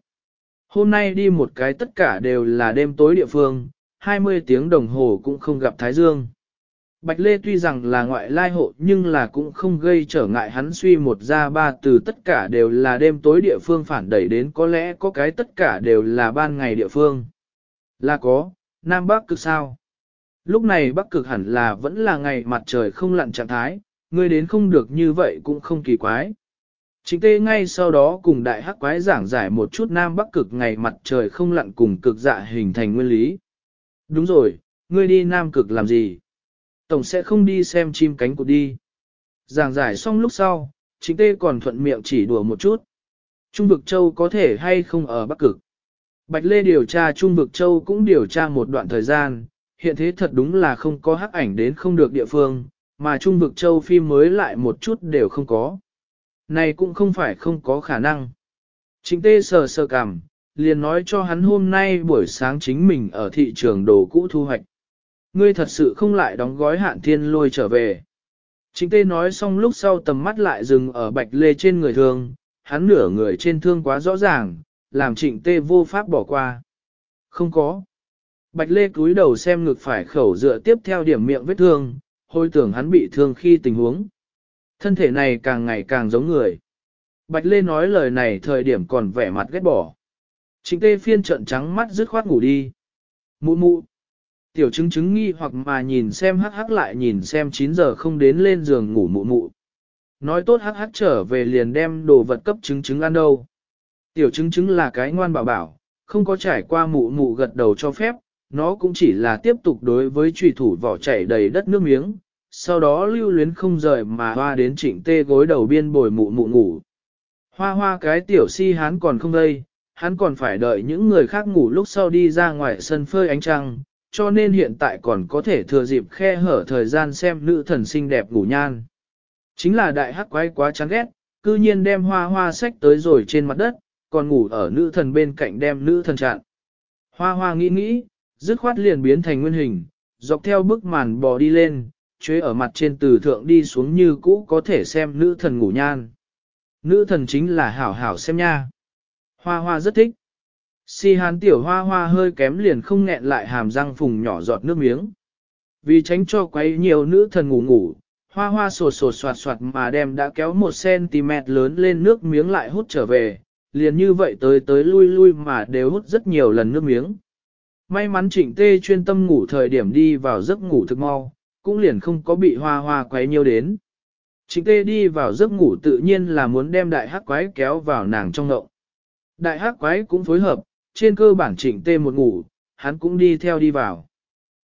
Hôm nay đi một cái tất cả đều là đêm tối địa phương, 20 tiếng đồng hồ cũng không gặp Thái Dương. Bạch Lê tuy rằng là ngoại lai hộ nhưng là cũng không gây trở ngại hắn suy một ra ba từ tất cả đều là đêm tối địa phương phản đẩy đến có lẽ có cái tất cả đều là ban ngày địa phương. Là có, Nam Bắc cực sao? Lúc này Bắc cực hẳn là vẫn là ngày mặt trời không lặn trạng thái, người đến không được như vậy cũng không kỳ quái. Chính tê ngay sau đó cùng đại hắc quái giảng giải một chút Nam Bắc cực ngày mặt trời không lặn cùng cực dạ hình thành nguyên lý. Đúng rồi, ngươi đi Nam cực làm gì? Tổng sẽ không đi xem chim cánh cụt đi. Giảng giải xong lúc sau, chính tê còn thuận miệng chỉ đùa một chút. Trung vực châu có thể hay không ở Bắc Cực. Bạch Lê điều tra Trung vực châu cũng điều tra một đoạn thời gian, hiện thế thật đúng là không có hắc ảnh đến không được địa phương, mà Trung vực châu phim mới lại một chút đều không có. Này cũng không phải không có khả năng. Chính tê sờ sờ cảm, liền nói cho hắn hôm nay buổi sáng chính mình ở thị trường đồ cũ thu hoạch. Ngươi thật sự không lại đóng gói hạn thiên lôi trở về. Chính tê nói xong lúc sau tầm mắt lại dừng ở bạch lê trên người thương, hắn nửa người trên thương quá rõ ràng, làm trịnh tê vô pháp bỏ qua. Không có. Bạch lê cúi đầu xem ngực phải khẩu dựa tiếp theo điểm miệng vết thương, hồi tưởng hắn bị thương khi tình huống. Thân thể này càng ngày càng giống người. Bạch lê nói lời này thời điểm còn vẻ mặt ghét bỏ. Trịnh tê phiên trận trắng mắt dứt khoát ngủ đi. Mụ mụ, Tiểu chứng chứng nghi hoặc mà nhìn xem hắc hắc lại nhìn xem 9 giờ không đến lên giường ngủ mụ mụ. Nói tốt hắc hắc trở về liền đem đồ vật cấp chứng chứng ăn đâu. Tiểu chứng chứng là cái ngoan bảo bảo, không có trải qua mụ mụ gật đầu cho phép, nó cũng chỉ là tiếp tục đối với trùy thủ vỏ chảy đầy đất nước miếng, sau đó lưu luyến không rời mà hoa đến trịnh tê gối đầu biên bồi mụ mụ ngủ. Hoa hoa cái tiểu si hắn còn không đây, hắn còn phải đợi những người khác ngủ lúc sau đi ra ngoài sân phơi ánh trăng, cho nên hiện tại còn có thể thừa dịp khe hở thời gian xem nữ thần xinh đẹp ngủ nhan. Chính là đại hắc quái quá chán ghét, cư nhiên đem hoa hoa sách tới rồi trên mặt đất, còn ngủ ở nữ thần bên cạnh đem nữ thần chặn. Hoa hoa nghĩ nghĩ, dứt khoát liền biến thành nguyên hình, dọc theo bức màn bò đi lên, chế ở mặt trên từ thượng đi xuống như cũ có thể xem nữ thần ngủ nhan. Nữ thần chính là hảo hảo xem nha. Hoa hoa rất thích. Si hán tiểu hoa hoa hơi kém liền không nghẹn lại hàm răng phùng nhỏ giọt nước miếng. Vì tránh cho quấy nhiều nữ thần ngủ ngủ, hoa hoa sột sột soạt soạt mà đem đã kéo một cm lớn lên nước miếng lại hút trở về, liền như vậy tới tới lui lui mà đều hút rất nhiều lần nước miếng. May mắn trịnh tê chuyên tâm ngủ thời điểm đi vào giấc ngủ thực mau, cũng liền không có bị hoa hoa quấy nhiều đến. Trịnh tê đi vào giấc ngủ tự nhiên là muốn đem đại hắc quái kéo vào nàng trong ngậu. Đại hắc quái cũng phối hợp, trên cơ bản trịnh tê một ngủ, hắn cũng đi theo đi vào.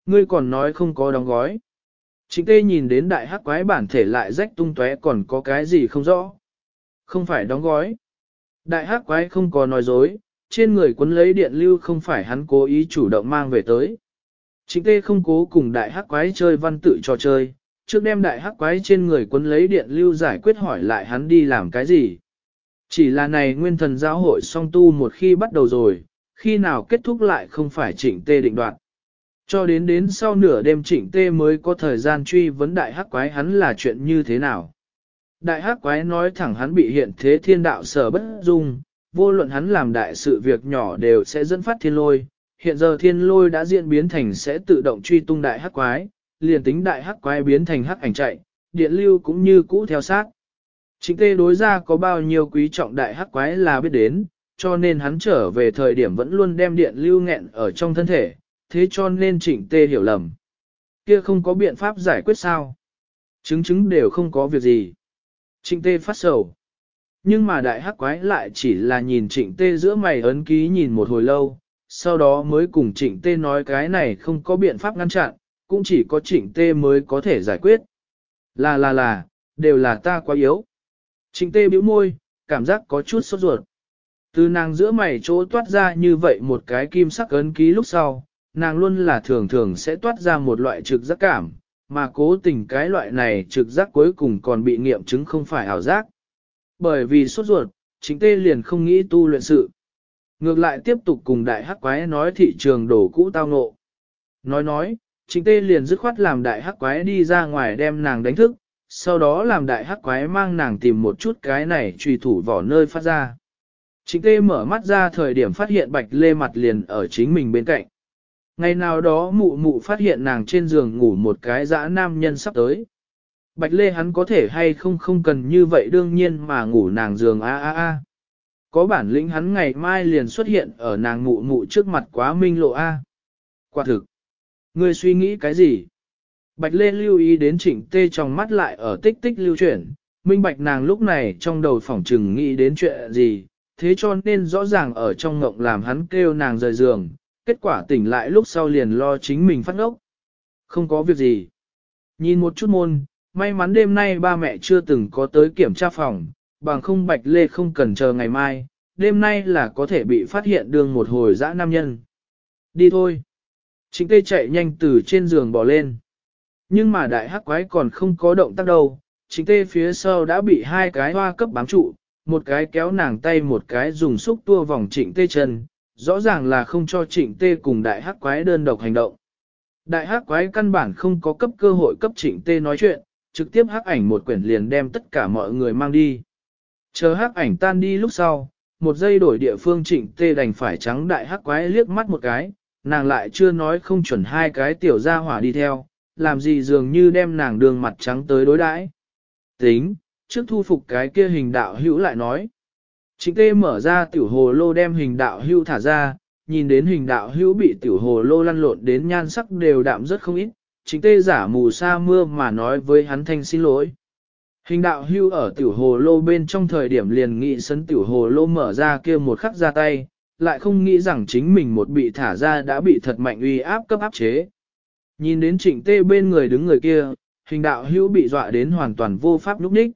Ngươi còn nói không có đóng gói. Trịnh tê nhìn đến đại hắc quái bản thể lại rách tung tóe còn có cái gì không rõ. Không phải đóng gói. Đại hắc quái không có nói dối, trên người quấn lấy điện lưu không phải hắn cố ý chủ động mang về tới. Trịnh tê không cố cùng đại hắc quái chơi văn tự trò chơi, trước đem đại hắc quái trên người quấn lấy điện lưu giải quyết hỏi lại hắn đi làm cái gì. Chỉ là này nguyên thần giáo hội song tu một khi bắt đầu rồi, khi nào kết thúc lại không phải trịnh tê định đoạt. Cho đến đến sau nửa đêm trịnh tê mới có thời gian truy vấn đại hắc quái hắn là chuyện như thế nào. Đại hắc quái nói thẳng hắn bị hiện thế thiên đạo sở bất dung, vô luận hắn làm đại sự việc nhỏ đều sẽ dẫn phát thiên lôi. Hiện giờ thiên lôi đã diễn biến thành sẽ tự động truy tung đại hắc quái, liền tính đại hắc quái biến thành hắc ảnh chạy, điện lưu cũng như cũ theo sát. Trịnh tê đối ra có bao nhiêu quý trọng đại hắc quái là biết đến, cho nên hắn trở về thời điểm vẫn luôn đem điện lưu nghẹn ở trong thân thể, thế cho nên trịnh tê hiểu lầm. Kia không có biện pháp giải quyết sao? Chứng chứng đều không có việc gì. Trịnh tê phát sầu. Nhưng mà đại hắc quái lại chỉ là nhìn trịnh tê giữa mày ấn ký nhìn một hồi lâu, sau đó mới cùng trịnh tê nói cái này không có biện pháp ngăn chặn, cũng chỉ có trịnh tê mới có thể giải quyết. Là là là, đều là ta quá yếu. Trịnh tê bĩu môi, cảm giác có chút sốt ruột. Từ nàng giữa mày chỗ toát ra như vậy một cái kim sắc ấn ký lúc sau, nàng luôn là thường thường sẽ toát ra một loại trực giác cảm, mà cố tình cái loại này trực giác cuối cùng còn bị nghiệm chứng không phải ảo giác. Bởi vì sốt ruột, chính tê liền không nghĩ tu luyện sự. Ngược lại tiếp tục cùng đại hắc quái nói thị trường đổ cũ tao ngộ. Nói nói, chính tê liền dứt khoát làm đại hắc quái đi ra ngoài đem nàng đánh thức, sau đó làm đại hắc quái mang nàng tìm một chút cái này truy thủ vỏ nơi phát ra. Chính tê mở mắt ra thời điểm phát hiện bạch lê mặt liền ở chính mình bên cạnh. Ngày nào đó mụ mụ phát hiện nàng trên giường ngủ một cái dã nam nhân sắp tới. Bạch lê hắn có thể hay không không cần như vậy đương nhiên mà ngủ nàng giường a a a. Có bản lĩnh hắn ngày mai liền xuất hiện ở nàng mụ mụ trước mặt quá minh lộ a. Quả thực. Ngươi suy nghĩ cái gì? Bạch lê lưu ý đến trịnh tê trong mắt lại ở tích tích lưu chuyển. Minh bạch nàng lúc này trong đầu phỏng trừng nghĩ đến chuyện gì, thế cho nên rõ ràng ở trong ngộng làm hắn kêu nàng rời giường, kết quả tỉnh lại lúc sau liền lo chính mình phát ngốc. Không có việc gì. Nhìn một chút môn, may mắn đêm nay ba mẹ chưa từng có tới kiểm tra phòng, bằng không bạch lê không cần chờ ngày mai, đêm nay là có thể bị phát hiện đường một hồi dã nam nhân. Đi thôi. Chính tê chạy nhanh từ trên giường bỏ lên. Nhưng mà đại hắc quái còn không có động tác đâu, chính tê phía sau đã bị hai cái hoa cấp bám trụ, một cái kéo nàng tay một cái dùng xúc tua vòng trịnh tê chân, rõ ràng là không cho trịnh tê cùng đại hắc quái đơn độc hành động. Đại hắc quái căn bản không có cấp cơ hội cấp trịnh tê nói chuyện, trực tiếp hắc ảnh một quyển liền đem tất cả mọi người mang đi. Chờ hắc ảnh tan đi lúc sau, một giây đổi địa phương trịnh tê đành phải trắng đại hắc quái liếc mắt một cái, nàng lại chưa nói không chuẩn hai cái tiểu gia hỏa đi theo, làm gì dường như đem nàng đường mặt trắng tới đối đãi. Tính, trước thu phục cái kia hình đạo hữu lại nói. Trịnh tê mở ra tiểu hồ lô đem hình đạo hữu thả ra, nhìn đến hình đạo hữu bị tiểu hồ lô lăn lộn đến nhan sắc đều đạm rất không ít, trịnh tê giả mù sa mưa mà nói với hắn thanh xin lỗi. Hình đạo hưu ở tiểu hồ lô bên trong thời điểm liền nghị sấn tiểu hồ lô mở ra kia một khắc ra tay, lại không nghĩ rằng chính mình một bị thả ra đã bị thật mạnh uy áp cấp áp chế. Nhìn đến trịnh tê bên người đứng người kia, hình đạo hưu bị dọa đến hoàn toàn vô pháp lúc đích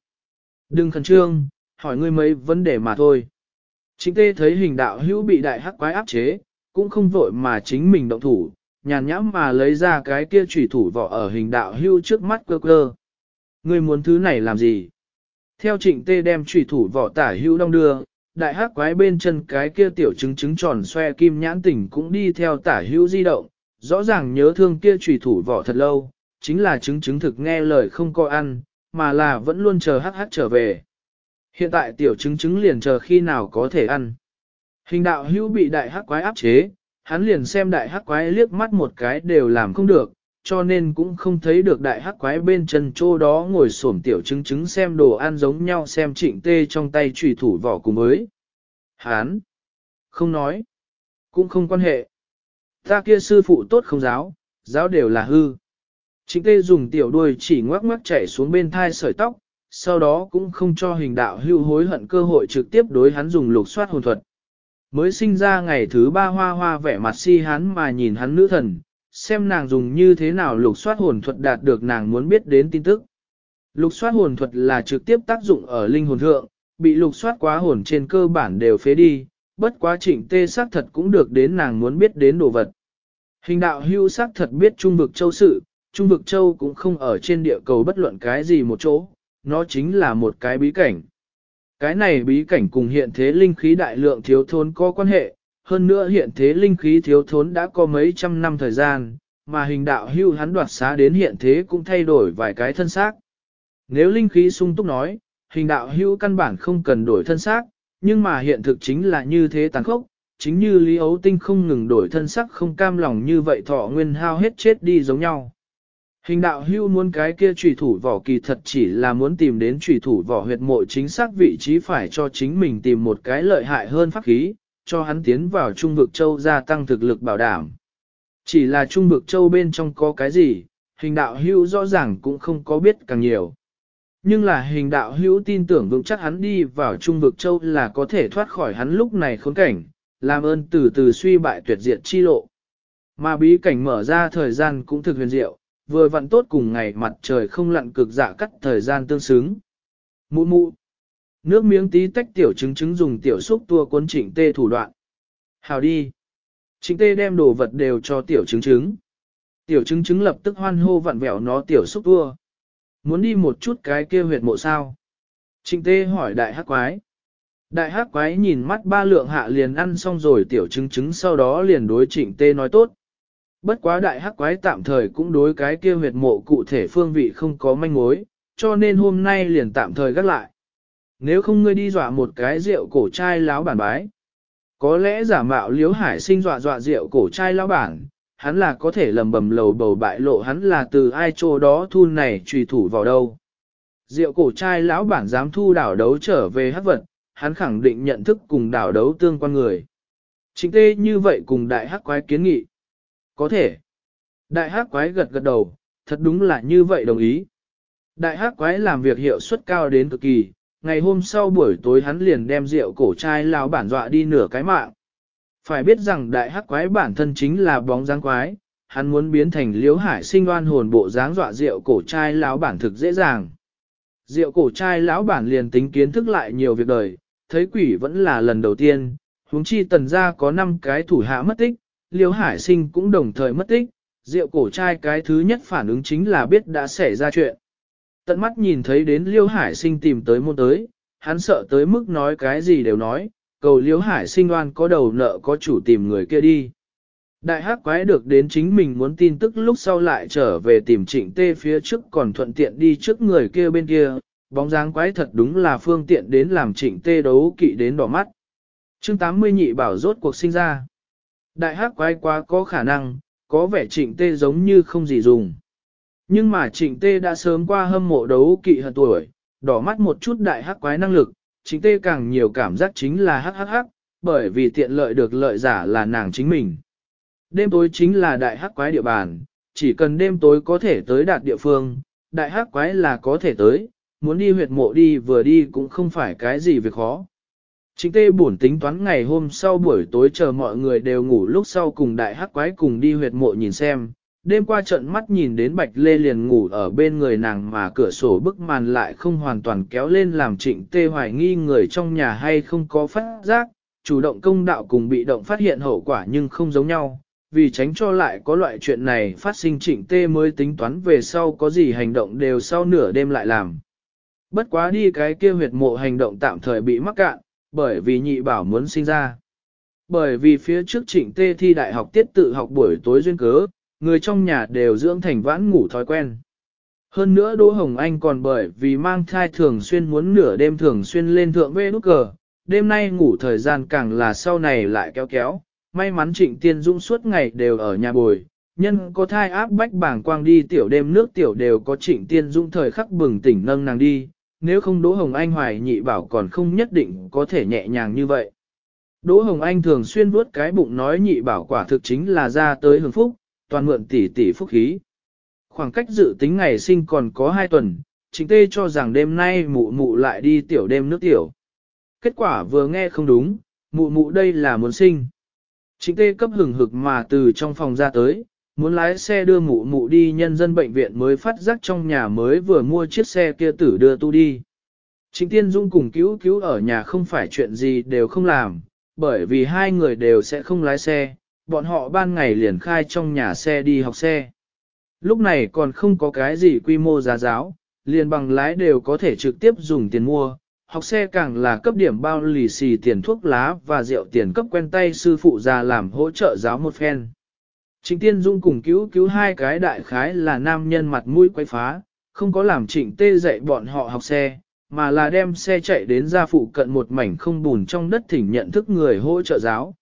Đừng khẩn trương, hỏi ngươi mấy vấn đề mà thôi. Chính tê thấy hình đạo hữu bị đại hắc quái áp chế, cũng không vội mà chính mình động thủ, nhàn nhãm mà lấy ra cái kia chủy thủ vỏ ở hình đạo hưu trước mắt cơ cơ. Ngươi muốn thứ này làm gì? Theo trịnh tê đem chủy thủ vỏ tả hưu đông đưa, đại hắc quái bên chân cái kia tiểu trứng trứng tròn xoe kim nhãn tỉnh cũng đi theo tả hưu di động, rõ ràng nhớ thương kia chủy thủ vỏ thật lâu, chính là trứng trứng thực nghe lời không coi ăn, mà là vẫn luôn chờ hắc hắc trở về. Hiện tại tiểu chứng chứng liền chờ khi nào có thể ăn. Hình đạo hữu bị đại hắc quái áp chế, hắn liền xem đại hắc quái liếc mắt một cái đều làm không được, cho nên cũng không thấy được đại hắc quái bên chân chỗ đó ngồi xổm tiểu chứng chứng xem đồ ăn giống nhau xem trịnh tê trong tay trùy thủ vỏ cùng mới. Hán! Không nói. Cũng không quan hệ. Ta kia sư phụ tốt không giáo, giáo đều là hư. Trịnh tê dùng tiểu đuôi chỉ ngoắc ngoắc chảy xuống bên thai sợi tóc, sau đó cũng không cho hình đạo hưu hối hận cơ hội trực tiếp đối hắn dùng lục soát hồn thuật. Mới sinh ra ngày thứ ba hoa hoa vẻ mặt si hắn mà nhìn hắn nữ thần, xem nàng dùng như thế nào lục soát hồn thuật đạt được nàng muốn biết đến tin tức. Lục soát hồn thuật là trực tiếp tác dụng ở linh hồn thượng, bị lục soát quá hồn trên cơ bản đều phế đi, bất quá trịnh tê xác thật cũng được đến nàng muốn biết đến đồ vật. Hình đạo hưu xác thật biết trung vực châu sự, trung vực châu cũng không ở trên địa cầu bất luận cái gì một chỗ, nó chính là một cái bí cảnh. Cái này bí cảnh cùng hiện thế linh khí đại lượng thiếu thốn có quan hệ, hơn nữa hiện thế linh khí thiếu thốn đã có mấy trăm năm thời gian, mà hình đạo hưu hắn đoạt xá đến hiện thế cũng thay đổi vài cái thân xác. Nếu linh khí sung túc nói, hình đạo hưu căn bản không cần đổi thân xác, nhưng mà hiện thực chính là như thế tàn khốc, chính như Lý Ấu Tinh không ngừng đổi thân sắc không cam lòng như vậy thọ nguyên hao hết chết đi giống nhau. Hình đạo hưu muốn cái kia trùy thủ vỏ kỳ thật chỉ là muốn tìm đến trùy thủ vỏ huyệt mộ chính xác vị trí phải cho chính mình tìm một cái lợi hại hơn pháp khí, cho hắn tiến vào trung vực châu gia tăng thực lực bảo đảm. Chỉ là trung vực châu bên trong có cái gì, hình đạo hưu rõ ràng cũng không có biết càng nhiều. Nhưng là hình đạo hữu tin tưởng vững chắc hắn đi vào trung vực châu là có thể thoát khỏi hắn lúc này khốn cảnh, làm ơn từ từ suy bại tuyệt diệt chi lộ. Mà bí cảnh mở ra thời gian cũng thực huyền diệu, vừa vặn tốt cùng ngày mặt trời không lặn cực dạ cắt thời gian tương xứng. Mụ mụ. Nước miếng tí tách tiểu trứng trứng dùng tiểu xúc tua cuốn trịnh tê thủ đoạn. Hào đi. Trịnh tê đem đồ vật đều cho tiểu trứng trứng. Tiểu trứng trứng lập tức hoan hô vặn vẹo nó tiểu xúc tua. Muốn đi một chút cái kia huyệt mộ sao? Trịnh tê hỏi đại hắc quái. Đại hắc quái nhìn mắt ba lượng hạ liền ăn xong rồi tiểu trứng trứng sau đó liền đối trịnh tê nói tốt. Bất quá đại hắc quái tạm thời cũng đối cái kia huyệt mộ cụ thể phương vị không có manh mối, cho nên hôm nay liền tạm thời gác lại. Nếu không ngươi đi dọa một cái rượu cổ trai láo bản bái. Có lẽ giả mạo liếu hải sinh dọa dọa rượu cổ trai láo bản, hắn là có thể lầm bầm lầu bầu bại lộ hắn là từ ai chỗ đó thu này trùy thủ vào đâu. rượu cổ trai lão bản dám thu đảo đấu trở về hắc vật, hắn khẳng định nhận thức cùng đảo đấu tương quan người. Chính tê như vậy cùng đại hắc quái kiến nghị. Có thể. Đại hắc quái gật gật đầu, thật đúng là như vậy đồng ý. Đại hắc quái làm việc hiệu suất cao đến cực kỳ, ngày hôm sau buổi tối hắn liền đem rượu cổ trai lão bản dọa đi nửa cái mạng. Phải biết rằng đại hắc quái bản thân chính là bóng dáng quái, hắn muốn biến thành liếu hải sinh oan hồn bộ dáng dọa rượu cổ trai lão bản thực dễ dàng. Rượu cổ trai lão bản liền tính kiến thức lại nhiều việc đời, thấy quỷ vẫn là lần đầu tiên, huống chi tần gia có 5 cái thủ hạ mất tích, Liêu hải sinh cũng đồng thời mất tích, rượu cổ trai cái thứ nhất phản ứng chính là biết đã xảy ra chuyện. Tận mắt nhìn thấy đến liêu hải sinh tìm tới môn tới, hắn sợ tới mức nói cái gì đều nói, cầu Liêu hải sinh oan có đầu nợ có chủ tìm người kia đi. Đại hắc quái được đến chính mình muốn tin tức lúc sau lại trở về tìm trịnh tê phía trước còn thuận tiện đi trước người kia bên kia, bóng dáng quái thật đúng là phương tiện đến làm trịnh tê đấu kỵ đến đỏ mắt. chương 80 nhị bảo rốt cuộc sinh ra. Đại hắc quái quá có khả năng, có vẻ trịnh tê giống như không gì dùng. Nhưng mà trịnh tê đã sớm qua hâm mộ đấu kỵ hận tuổi, đỏ mắt một chút đại hắc quái năng lực, trịnh tê càng nhiều cảm giác chính là hắc hắc hắc, bởi vì tiện lợi được lợi giả là nàng chính mình. Đêm tối chính là đại hắc quái địa bàn, chỉ cần đêm tối có thể tới đạt địa phương, đại hắc quái là có thể tới, muốn đi huyệt mộ đi vừa đi cũng không phải cái gì việc khó. Trịnh tê buồn tính toán ngày hôm sau buổi tối chờ mọi người đều ngủ lúc sau cùng đại hắc quái cùng đi huyệt mộ nhìn xem. Đêm qua trận mắt nhìn đến bạch lê liền ngủ ở bên người nàng mà cửa sổ bức màn lại không hoàn toàn kéo lên làm trịnh tê hoài nghi người trong nhà hay không có phát giác, chủ động công đạo cùng bị động phát hiện hậu quả nhưng không giống nhau. vì tránh cho lại có loại chuyện này phát sinh trịnh tê mới tính toán về sau có gì hành động đều sau nửa đêm lại làm. Bất quá đi cái kia huyệt mộ hành động tạm thời bị mắc cạn, bởi vì nhị bảo muốn sinh ra. Bởi vì phía trước trịnh tê thi đại học tiết tự học buổi tối duyên cớ, người trong nhà đều dưỡng thành vãn ngủ thói quen. Hơn nữa Đỗ Hồng Anh còn bởi vì mang thai thường xuyên muốn nửa đêm thường xuyên lên thượng vê nút cờ, đêm nay ngủ thời gian càng là sau này lại kéo kéo, may mắn trịnh tiên dũng suốt ngày đều ở nhà bồi, nhân có thai áp bách bảng quang đi tiểu đêm nước tiểu đều có trịnh tiên dũng thời khắc bừng tỉnh nâng nàng đi, nếu không Đỗ Hồng Anh hoài nhị bảo còn không nhất định có thể nhẹ nhàng như vậy. Đỗ Hồng Anh thường xuyên vuốt cái bụng nói nhị bảo quả thực chính là ra tới hưởng phúc, toàn mượn tỷ tỷ phúc khí. Khoảng cách dự tính ngày sinh còn có 2 tuần, chính tê cho rằng đêm nay mụ mụ lại đi tiểu đêm nước tiểu. Kết quả vừa nghe không đúng, mụ mụ đây là muốn sinh. Chính tê cấp hừng hực mà từ trong phòng ra tới, muốn lái xe đưa mụ mụ đi nhân dân bệnh viện mới phát giác trong nhà mới vừa mua chiếc xe kia tử đưa tu đi. Trịnh Tiên Dung cùng cứu cứu ở nhà không phải chuyện gì đều không làm, bởi vì hai người đều sẽ không lái xe, bọn họ ban ngày liền khai trong nhà xe đi học xe. Lúc này còn không có cái gì quy mô giá giáo, liền bằng lái đều có thể trực tiếp dùng tiền mua, học xe càng là cấp điểm bao lì xì tiền thuốc lá và rượu tiền cấp quen tay sư phụ ra làm hỗ trợ giáo một phen. Trịnh Tiên Dung cùng cứu cứu hai cái đại khái là nam nhân mặt mũi quay phá, không có làm trịnh tê dạy bọn họ học xe, mà là đem xe chạy đến gia phụ cận một mảnh không bùn trong đất thỉnh nhận thức người hỗ trợ giáo.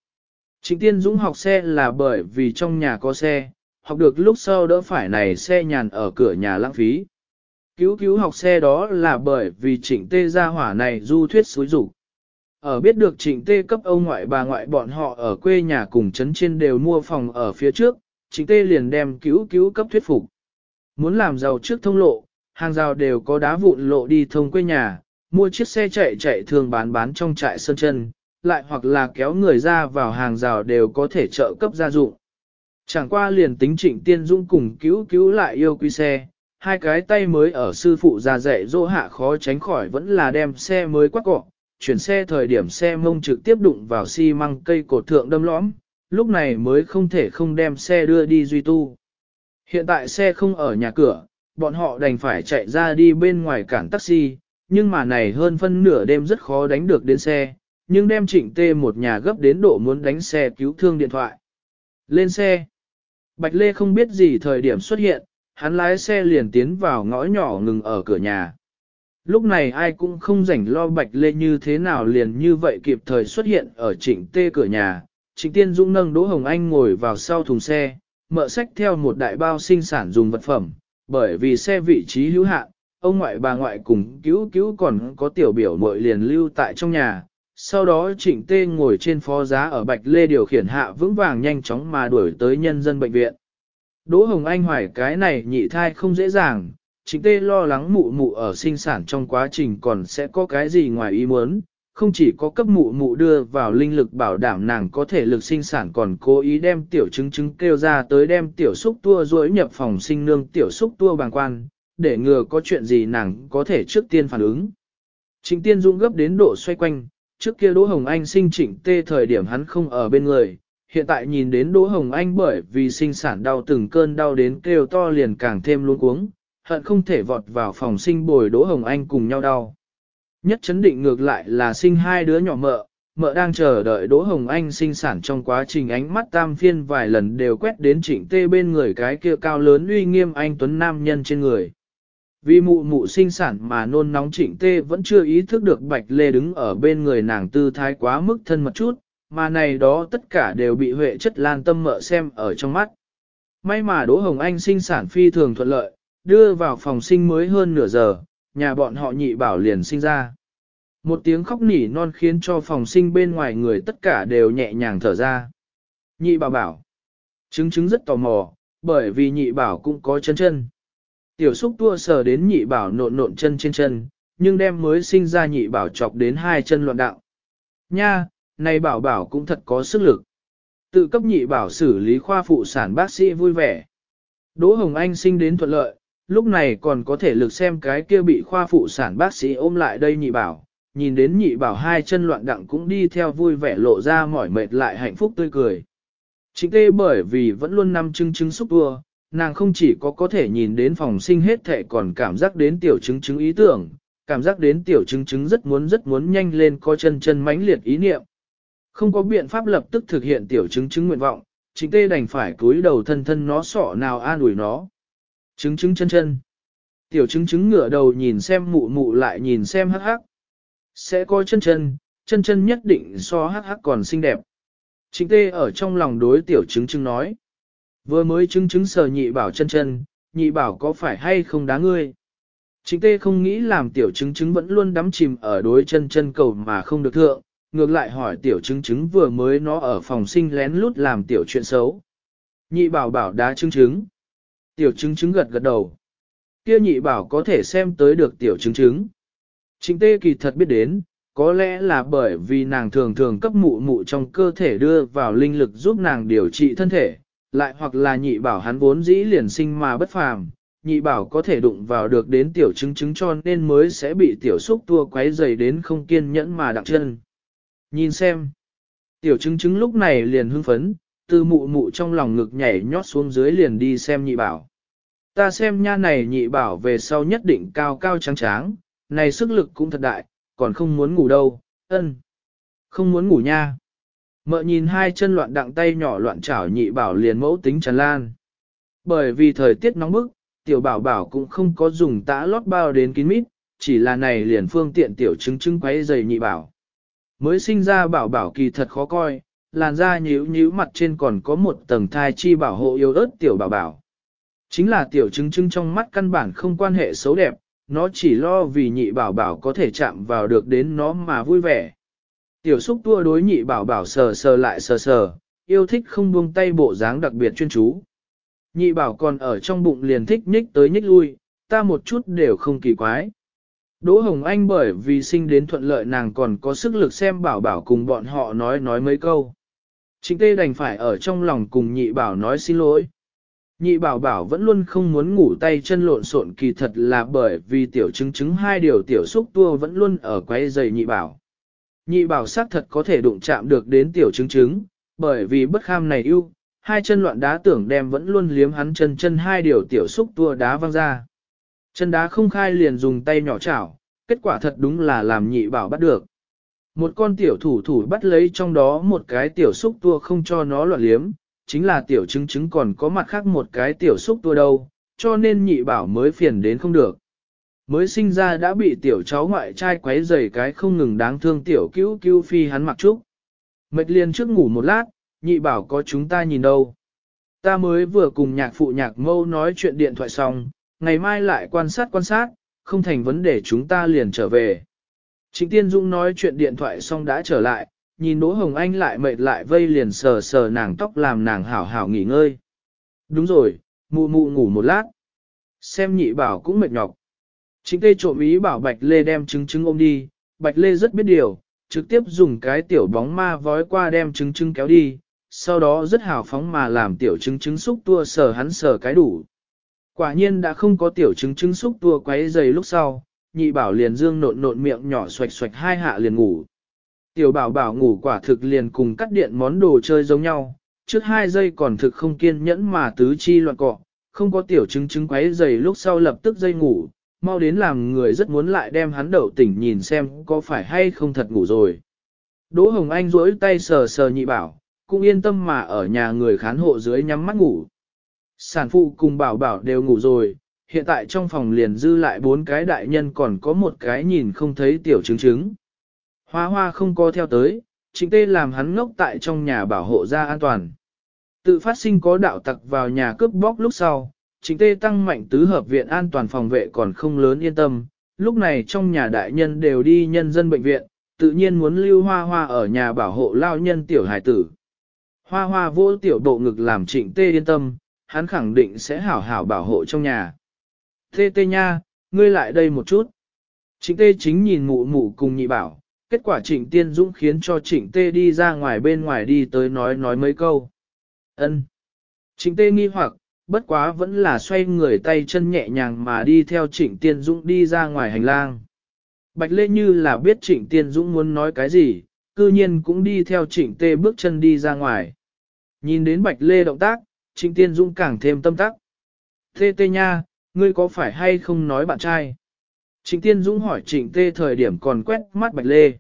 Trịnh Tiên Dũng học xe là bởi vì trong nhà có xe, học được lúc sau đỡ phải này xe nhàn ở cửa nhà lãng phí. Cứu cứu học xe đó là bởi vì trịnh tê gia hỏa này du thuyết suối rủ. Ở biết được trịnh tê cấp ông ngoại bà ngoại bọn họ ở quê nhà cùng trấn trên đều mua phòng ở phía trước, trịnh tê liền đem cứu cứu cấp thuyết phục. Muốn làm giàu trước thông lộ, hàng rào đều có đá vụn lộ đi thông quê nhà, mua chiếc xe chạy chạy thường bán bán trong trại sơn chân, lại hoặc là kéo người ra vào hàng rào đều có thể trợ cấp gia dụng. Chẳng qua liền tính trịnh tiên dung cùng cứu cứu lại yêu quý xe, hai cái tay mới ở sư phụ già dạy dỗ hạ khó tránh khỏi vẫn là đem xe mới quát cọ, chuyển xe thời điểm xe mông trực tiếp đụng vào xi măng cây cột thượng đâm lõm, lúc này mới không thể không đem xe đưa đi duy tu. Hiện tại xe không ở nhà cửa, bọn họ đành phải chạy ra đi bên ngoài cản taxi, nhưng mà này hơn phân nửa đêm rất khó đánh được đến xe, nhưng đem trịnh tê một nhà gấp đến độ muốn đánh xe cứu thương điện thoại. Lên xe. Bạch Lê không biết gì thời điểm xuất hiện, hắn lái xe liền tiến vào ngõ nhỏ ngừng ở cửa nhà. Lúc này ai cũng không rảnh lo Bạch Lê như thế nào liền như vậy kịp thời xuất hiện ở trịnh tê cửa nhà. Trịnh Tiên Dũng nâng Đỗ Hồng Anh ngồi vào sau thùng xe, mợ sách theo một đại bao sinh sản dùng vật phẩm, bởi vì xe vị trí hữu hạn, ông ngoại bà ngoại cùng cứu cứu còn có tiểu biểu mội liền lưu tại trong nhà. Sau đó trịnh tê ngồi trên phó giá ở Bạch Lê điều khiển hạ vững vàng nhanh chóng mà đuổi tới nhân dân bệnh viện. Đỗ Hồng Anh hoài cái này nhị thai không dễ dàng, trịnh tê lo lắng mụ mụ ở sinh sản trong quá trình còn sẽ có cái gì ngoài ý muốn, không chỉ có cấp mụ mụ đưa vào linh lực bảo đảm nàng có thể lực sinh sản còn cố ý đem tiểu chứng chứng kêu ra tới đem tiểu xúc tua rối nhập phòng sinh nương tiểu xúc tua bàng quan, để ngừa có chuyện gì nàng có thể trước tiên phản ứng. Trịnh tiên Dung gấp đến độ xoay quanh, trước kia Đỗ Hồng Anh sinh trịnh tê thời điểm hắn không ở bên người, hiện tại nhìn đến Đỗ Hồng Anh bởi vì sinh sản đau từng cơn đau đến kêu to liền càng thêm luôn cuống, hận không thể vọt vào phòng sinh bồi Đỗ Hồng Anh cùng nhau đau. Nhất chấn định ngược lại là sinh hai đứa nhỏ mợ, mợ đang chờ đợi Đỗ Hồng Anh sinh sản trong quá trình ánh mắt tam phiên vài lần đều quét đến trịnh tê bên người cái kia cao lớn uy nghiêm anh Tuấn Nam nhân trên người. Vì mụ mụ sinh sản mà nôn nóng trịnh tê vẫn chưa ý thức được Bạch Lê đứng ở bên người nàng tư thái quá mức thân mật chút, mà này đó tất cả đều bị Huệ chất lan tâm mợ xem ở trong mắt. May mà Đỗ Hồng Anh sinh sản phi thường thuận lợi, đưa vào phòng sinh mới hơn nửa giờ, nhà bọn họ nhị bảo liền sinh ra. Một tiếng khóc nỉ non khiến cho phòng sinh bên ngoài người tất cả đều nhẹ nhàng thở ra. Nhị bảo bảo. Chứng chứng rất tò mò, bởi vì nhị bảo cũng có chân chân. Tiểu xúc tua sờ đến nhị bảo nộn nộn chân trên chân, nhưng đem mới sinh ra nhị bảo chọc đến hai chân loạn đạo. Nha, này bảo bảo cũng thật có sức lực. Tự cấp nhị bảo xử lý khoa phụ sản bác sĩ vui vẻ. Đỗ Hồng Anh sinh đến thuận lợi, lúc này còn có thể lực xem cái kia bị khoa phụ sản bác sĩ ôm lại đây nhị bảo, nhìn đến nhị bảo hai chân loạn đặng cũng đi theo vui vẻ lộ ra mỏi mệt lại hạnh phúc tươi cười. chính tê bởi vì vẫn luôn nằm chưng chưng xúc tua, nàng không chỉ có có thể nhìn đến phòng sinh hết thệ còn cảm giác đến tiểu chứng chứng ý tưởng, cảm giác đến tiểu chứng chứng rất muốn rất muốn nhanh lên có chân chân mãnh liệt ý niệm. Không có biện pháp lập tức thực hiện tiểu chứng chứng nguyện vọng, chính tê đành phải cúi đầu thân thân nó sọ nào an ủi nó. Chứng chứng chân chân. Tiểu chứng chứng ngửa đầu nhìn xem mụ mụ lại nhìn xem hắc hắc. Sẽ coi chân chân, chân chân nhất định so hắc hắc còn xinh đẹp. Chính tê ở trong lòng đối tiểu chứng chứng nói. Vừa mới chứng chứng sờ nhị bảo chân chân, nhị bảo có phải hay không đá ngươi. Chính tê không nghĩ làm tiểu chứng chứng vẫn luôn đắm chìm ở đối chân chân cầu mà không được thượng, ngược lại hỏi tiểu chứng chứng vừa mới nó ở phòng sinh lén lút làm tiểu chuyện xấu. Nhị bảo bảo đá chứng chứng. Tiểu chứng chứng gật gật đầu. Kia nhị bảo có thể xem tới được tiểu chứng chứng. Chính tê kỳ thật biết đến, có lẽ là bởi vì nàng thường thường cấp mụ mụ trong cơ thể đưa vào linh lực giúp nàng điều trị thân thể, lại hoặc là nhị bảo hắn vốn dĩ liền sinh mà bất phàm, nhị bảo có thể đụng vào được đến tiểu chứng chứng cho nên mới sẽ bị tiểu xúc tua quấy dày đến không kiên nhẫn mà đặng chân. Nhìn xem, tiểu chứng chứng lúc này liền hưng phấn, từ mụ mụ trong lòng ngực nhảy nhót xuống dưới liền đi xem nhị bảo. Ta xem nha này nhị bảo về sau nhất định cao cao trắng tráng, này sức lực cũng thật đại, còn không muốn ngủ đâu, ân. Không muốn ngủ nha. Mợ nhìn hai chân loạn đặng tay nhỏ loạn chảo nhị bảo liền mẫu tính tràn lan. Bởi vì thời tiết nóng bức, tiểu bảo bảo cũng không có dùng tã lót bao đến kín mít, chỉ là này liền phương tiện tiểu chứng chứng quấy dày nhị bảo. Mới sinh ra bảo bảo kỳ thật khó coi, làn da nhíu nhíu mặt trên còn có một tầng thai chi bảo hộ yêu ớt tiểu bảo bảo. Chính là tiểu chứng chứng trong mắt căn bản không quan hệ xấu đẹp, nó chỉ lo vì nhị bảo bảo có thể chạm vào được đến nó mà vui vẻ. Tiểu xúc tua đối nhị bảo bảo sờ sờ lại sờ sờ, yêu thích không buông tay bộ dáng đặc biệt chuyên chú. Nhị bảo còn ở trong bụng liền thích nhích tới nhích lui, ta một chút đều không kỳ quái. Đỗ Hồng Anh bởi vì sinh đến thuận lợi nàng còn có sức lực xem bảo bảo cùng bọn họ nói nói mấy câu. Trịnh tê đành phải ở trong lòng cùng nhị bảo nói xin lỗi. Nhị bảo bảo vẫn luôn không muốn ngủ tay chân lộn xộn kỳ thật là bởi vì tiểu chứng chứng hai điều tiểu xúc tua vẫn luôn ở quay giày nhị bảo. Nhị bảo xác thật có thể đụng chạm được đến tiểu chứng chứng, bởi vì bất kham này ưu, hai chân loạn đá tưởng đem vẫn luôn liếm hắn chân chân hai điều tiểu xúc tua đá văng ra. Chân đá không khai liền dùng tay nhỏ chảo, kết quả thật đúng là làm nhị bảo bắt được. Một con tiểu thủ thủ bắt lấy trong đó một cái tiểu xúc tua không cho nó loạn liếm, chính là tiểu chứng chứng còn có mặt khác một cái tiểu xúc tua đâu, cho nên nhị bảo mới phiền đến không được. Mới sinh ra đã bị tiểu cháu ngoại trai quấy rầy cái không ngừng đáng thương tiểu cứu cứu phi hắn mặc trúc. Mệt liền trước ngủ một lát, nhị bảo có chúng ta nhìn đâu. Ta mới vừa cùng nhạc phụ nhạc mâu nói chuyện điện thoại xong, ngày mai lại quan sát quan sát, không thành vấn đề chúng ta liền trở về. Trịnh Tiên Dung nói chuyện điện thoại xong đã trở lại, nhìn Đỗ Hồng Anh lại mệt lại vây liền sờ sờ nàng tóc làm nàng hảo hảo nghỉ ngơi. Đúng rồi, mụ mụ ngủ một lát. Xem nhị bảo cũng mệt nhọc. Trịnh Tê trộm ý bảo Bạch Lê đem trứng trứng ôm đi, Bạch Lê rất biết điều, trực tiếp dùng cái tiểu bóng ma vói qua đem trứng trứng kéo đi, sau đó rất hào phóng mà làm tiểu trứng trứng xúc tua sờ hắn sờ cái đủ. Quả nhiên đã không có tiểu trứng trứng xúc tua quấy dày lúc sau, nhị bảo liền dương nộn nộn miệng nhỏ xoạch xoạch hai hạ liền ngủ. Tiểu bảo bảo ngủ quả thực liền cùng cắt điện món đồ chơi giống nhau, trước hai giây còn thực không kiên nhẫn mà tứ chi loạn cọ, không có tiểu chứng chứng quấy dày lúc sau lập tức dây ngủ, mau đến làm người rất muốn lại đem hắn đậu tỉnh nhìn xem có phải hay không thật ngủ rồi. Đỗ Hồng Anh duỗi tay sờ sờ nhị bảo, cũng yên tâm mà ở nhà người khán hộ dưới nhắm mắt ngủ. Sản phụ cùng bảo bảo đều ngủ rồi, hiện tại trong phòng liền dư lại bốn cái đại nhân còn có một cái nhìn không thấy tiểu chứng chứng. Hoa hoa không có theo tới, chính tê làm hắn ngốc tại trong nhà bảo hộ ra an toàn. Tự phát sinh có đạo tặc vào nhà cướp bóc lúc sau, chính tê tăng mạnh tứ hợp viện an toàn phòng vệ còn không lớn yên tâm. Lúc này trong nhà đại nhân đều đi nhân dân bệnh viện, tự nhiên muốn lưu hoa hoa ở nhà bảo hộ lao nhân tiểu hải tử. Hoa hoa vô tiểu độ ngực làm trịnh tê yên tâm, hắn khẳng định sẽ hảo hảo bảo hộ trong nhà. Tê tê nha, ngươi lại đây một chút. Trịnh tê chính nhìn mụ mụ cùng nhị bảo, kết quả trịnh tiên dũng khiến cho trịnh tê đi ra ngoài bên ngoài đi tới nói nói mấy câu. ân Trịnh tê nghi hoặc, bất quá vẫn là xoay người tay chân nhẹ nhàng mà đi theo trịnh tiên dũng đi ra ngoài hành lang. Bạch Lê như là biết trịnh tiên dũng muốn nói cái gì, cư nhiên cũng đi theo trịnh tê bước chân đi ra ngoài. Nhìn đến bạch lê động tác, trịnh tiên dũng càng thêm tâm tắc. Tê tê nha, ngươi có phải hay không nói bạn trai? Trịnh tiên dũng hỏi trịnh tê thời điểm còn quét mắt bạch lê.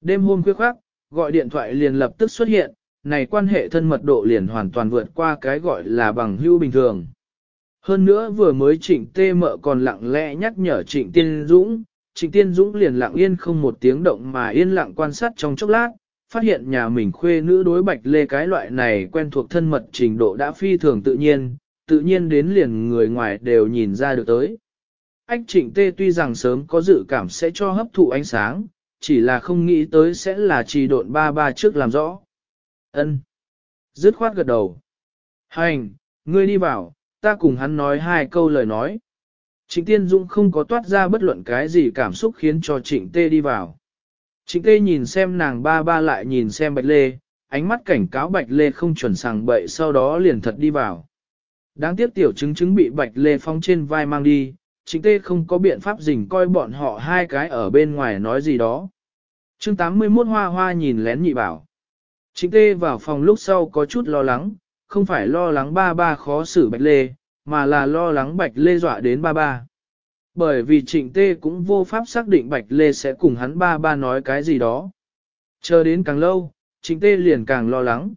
Đêm hôm khuya khoác, gọi điện thoại liền lập tức xuất hiện, này quan hệ thân mật độ liền hoàn toàn vượt qua cái gọi là bằng hữu bình thường. Hơn nữa vừa mới trịnh tê mợ còn lặng lẽ nhắc nhở trịnh tiên dũng, trịnh tiên dũng liền lặng yên không một tiếng động mà yên lặng quan sát trong chốc lát, phát hiện nhà mình khuê nữ đối bạch lê cái loại này quen thuộc thân mật trình độ đã phi thường tự nhiên, tự nhiên đến liền người ngoài đều nhìn ra được tới. Ách trịnh tê tuy rằng sớm có dự cảm sẽ cho hấp thụ ánh sáng, chỉ là không nghĩ tới sẽ là trì độn ba ba trước làm rõ. ân Dứt khoát gật đầu. Hành, ngươi đi vào, ta cùng hắn nói hai câu lời nói. Trịnh Tiên Dung không có toát ra bất luận cái gì cảm xúc khiến cho Trịnh Tê đi vào. Trịnh Tê nhìn xem nàng ba ba lại nhìn xem Bạch Lê, ánh mắt cảnh cáo Bạch Lê không chuẩn sàng bậy sau đó liền thật đi vào. Đáng tiếc tiểu chứng chứng bị Bạch Lê phong trên vai mang đi, chính Tê không có biện pháp dình coi bọn họ hai cái ở bên ngoài nói gì đó. chương 81 hoa hoa nhìn lén nhị bảo. Chính Tê vào phòng lúc sau có chút lo lắng, không phải lo lắng ba ba khó xử Bạch Lê, mà là lo lắng Bạch Lê dọa đến ba ba. Bởi vì trịnh tê cũng vô pháp xác định Bạch Lê sẽ cùng hắn ba ba nói cái gì đó. Chờ đến càng lâu, trịnh tê liền càng lo lắng.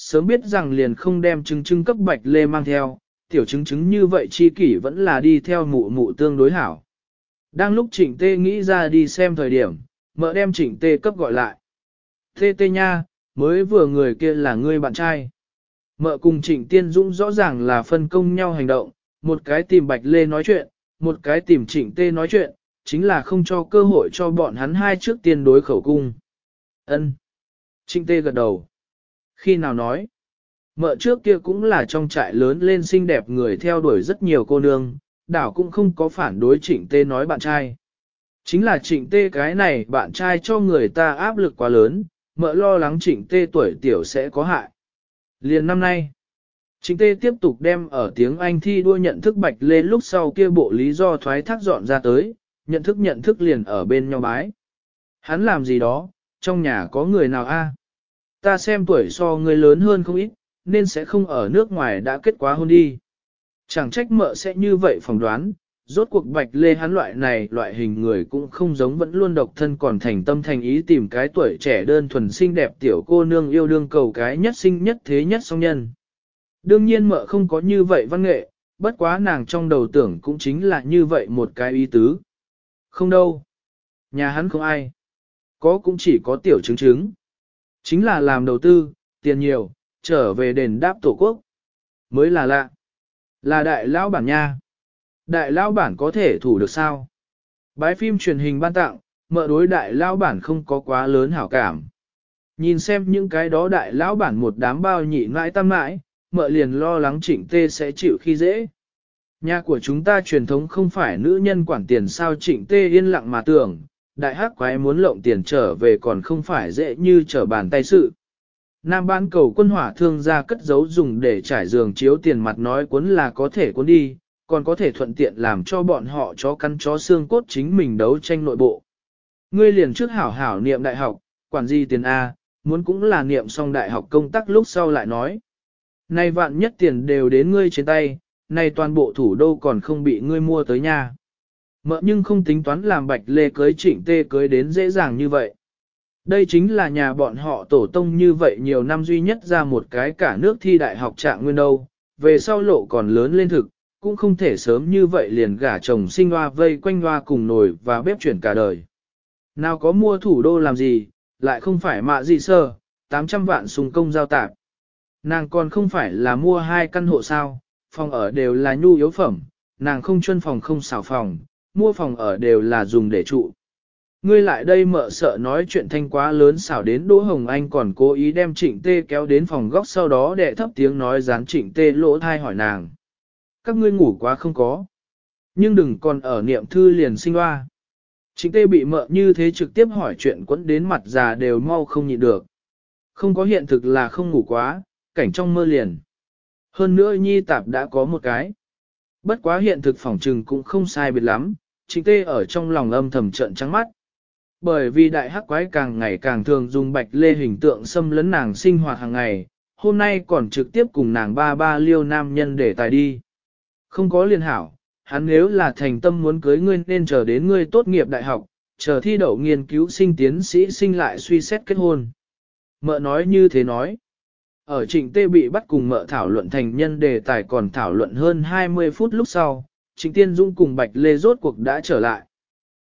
Sớm biết rằng liền không đem chứng chứng cấp Bạch Lê mang theo, tiểu chứng chứng như vậy chi kỷ vẫn là đi theo mụ mụ tương đối hảo. Đang lúc trịnh tê nghĩ ra đi xem thời điểm, mợ đem trịnh tê cấp gọi lại. Tê tê nha, mới vừa người kia là ngươi bạn trai. Mợ cùng Trịnh Tiên Dũng rõ ràng là phân công nhau hành động, một cái tìm Bạch Lê nói chuyện, một cái tìm Trịnh Tê nói chuyện, chính là không cho cơ hội cho bọn hắn hai trước tiên đối khẩu cung. Ân. Trịnh Tê gật đầu. Khi nào nói? Mợ trước kia cũng là trong trại lớn lên xinh đẹp người theo đuổi rất nhiều cô nương, đảo cũng không có phản đối Trịnh Tê nói bạn trai. Chính là Trịnh Tê cái này bạn trai cho người ta áp lực quá lớn, mợ lo lắng Trịnh Tê tuổi tiểu sẽ có hại. Liền năm nay, Trịnh Tê tiếp tục đem ở tiếng Anh thi đua nhận thức bạch lên lúc sau kia bộ lý do thoái thác dọn ra tới, nhận thức nhận thức liền ở bên nhau bái. Hắn làm gì đó, trong nhà có người nào a? Ta xem tuổi so người lớn hơn không ít, nên sẽ không ở nước ngoài đã kết quá hôn đi. Chẳng trách mợ sẽ như vậy phỏng đoán, rốt cuộc bạch lê hắn loại này loại hình người cũng không giống vẫn luôn độc thân còn thành tâm thành ý tìm cái tuổi trẻ đơn thuần xinh đẹp tiểu cô nương yêu đương cầu cái nhất sinh nhất thế nhất song nhân. Đương nhiên mợ không có như vậy văn nghệ, bất quá nàng trong đầu tưởng cũng chính là như vậy một cái ý tứ. Không đâu. Nhà hắn không ai. Có cũng chỉ có tiểu chứng chứng. Chính là làm đầu tư, tiền nhiều, trở về đền đáp tổ quốc. Mới là lạ. Là đại lão bản nha. Đại lão bản có thể thủ được sao? Bái phim truyền hình ban tặng, mợ đối đại lão bản không có quá lớn hảo cảm. Nhìn xem những cái đó đại lão bản một đám bao nhị mãi tam mãi, mợ liền lo lắng trịnh tê sẽ chịu khi dễ. Nhà của chúng ta truyền thống không phải nữ nhân quản tiền sao trịnh tê yên lặng mà tưởng, đại hắc quái muốn lộng tiền trở về còn không phải dễ như trở bàn tay sự. Nam bán cầu quân hỏa thương ra cất giấu dùng để trải giường chiếu tiền mặt nói cuốn là có thể cuốn đi, còn có thể thuận tiện làm cho bọn họ chó căn chó xương cốt chính mình đấu tranh nội bộ. Ngươi liền trước hảo hảo niệm đại học, quản gì tiền A, muốn cũng là niệm xong đại học công tác lúc sau lại nói. Nay vạn nhất tiền đều đến ngươi trên tay, nay toàn bộ thủ đô còn không bị ngươi mua tới nhà. Mợ nhưng không tính toán làm bạch lê cưới trịnh tê cưới đến dễ dàng như vậy. Đây chính là nhà bọn họ tổ tông như vậy nhiều năm duy nhất ra một cái cả nước thi đại học trạng nguyên đâu, về sau lộ còn lớn lên thực, cũng không thể sớm như vậy liền gả chồng sinh hoa vây quanh hoa cùng nồi và bếp chuyển cả đời. Nào có mua thủ đô làm gì, lại không phải mạ gì sơ, 800 vạn sùng công giao tạp. Nàng còn không phải là mua hai căn hộ sao, phòng ở đều là nhu yếu phẩm, nàng không chuyên phòng không xảo phòng, mua phòng ở đều là dùng để trụ. Ngươi lại đây mợ sợ nói chuyện thanh quá lớn xảo đến Đỗ Hồng Anh còn cố ý đem trịnh tê kéo đến phòng góc sau đó để thấp tiếng nói dán trịnh tê lỗ thai hỏi nàng. Các ngươi ngủ quá không có. Nhưng đừng còn ở niệm thư liền sinh hoa. Trịnh tê bị mợ như thế trực tiếp hỏi chuyện quấn đến mặt già đều mau không nhịn được. Không có hiện thực là không ngủ quá, cảnh trong mơ liền. Hơn nữa nhi tạp đã có một cái. Bất quá hiện thực phỏng trừng cũng không sai biệt lắm, trịnh tê ở trong lòng âm thầm trận trắng mắt. Bởi vì đại hắc quái càng ngày càng thường dùng bạch lê hình tượng xâm lấn nàng sinh hoạt hàng ngày, hôm nay còn trực tiếp cùng nàng ba ba liêu nam nhân để tài đi. Không có liên hảo, hắn nếu là thành tâm muốn cưới ngươi nên chờ đến ngươi tốt nghiệp đại học, chờ thi đậu nghiên cứu sinh tiến sĩ sinh lại suy xét kết hôn. Mợ nói như thế nói. Ở trịnh tê bị bắt cùng mợ thảo luận thành nhân đề tài còn thảo luận hơn 20 phút lúc sau, trịnh tiên dung cùng bạch lê rốt cuộc đã trở lại.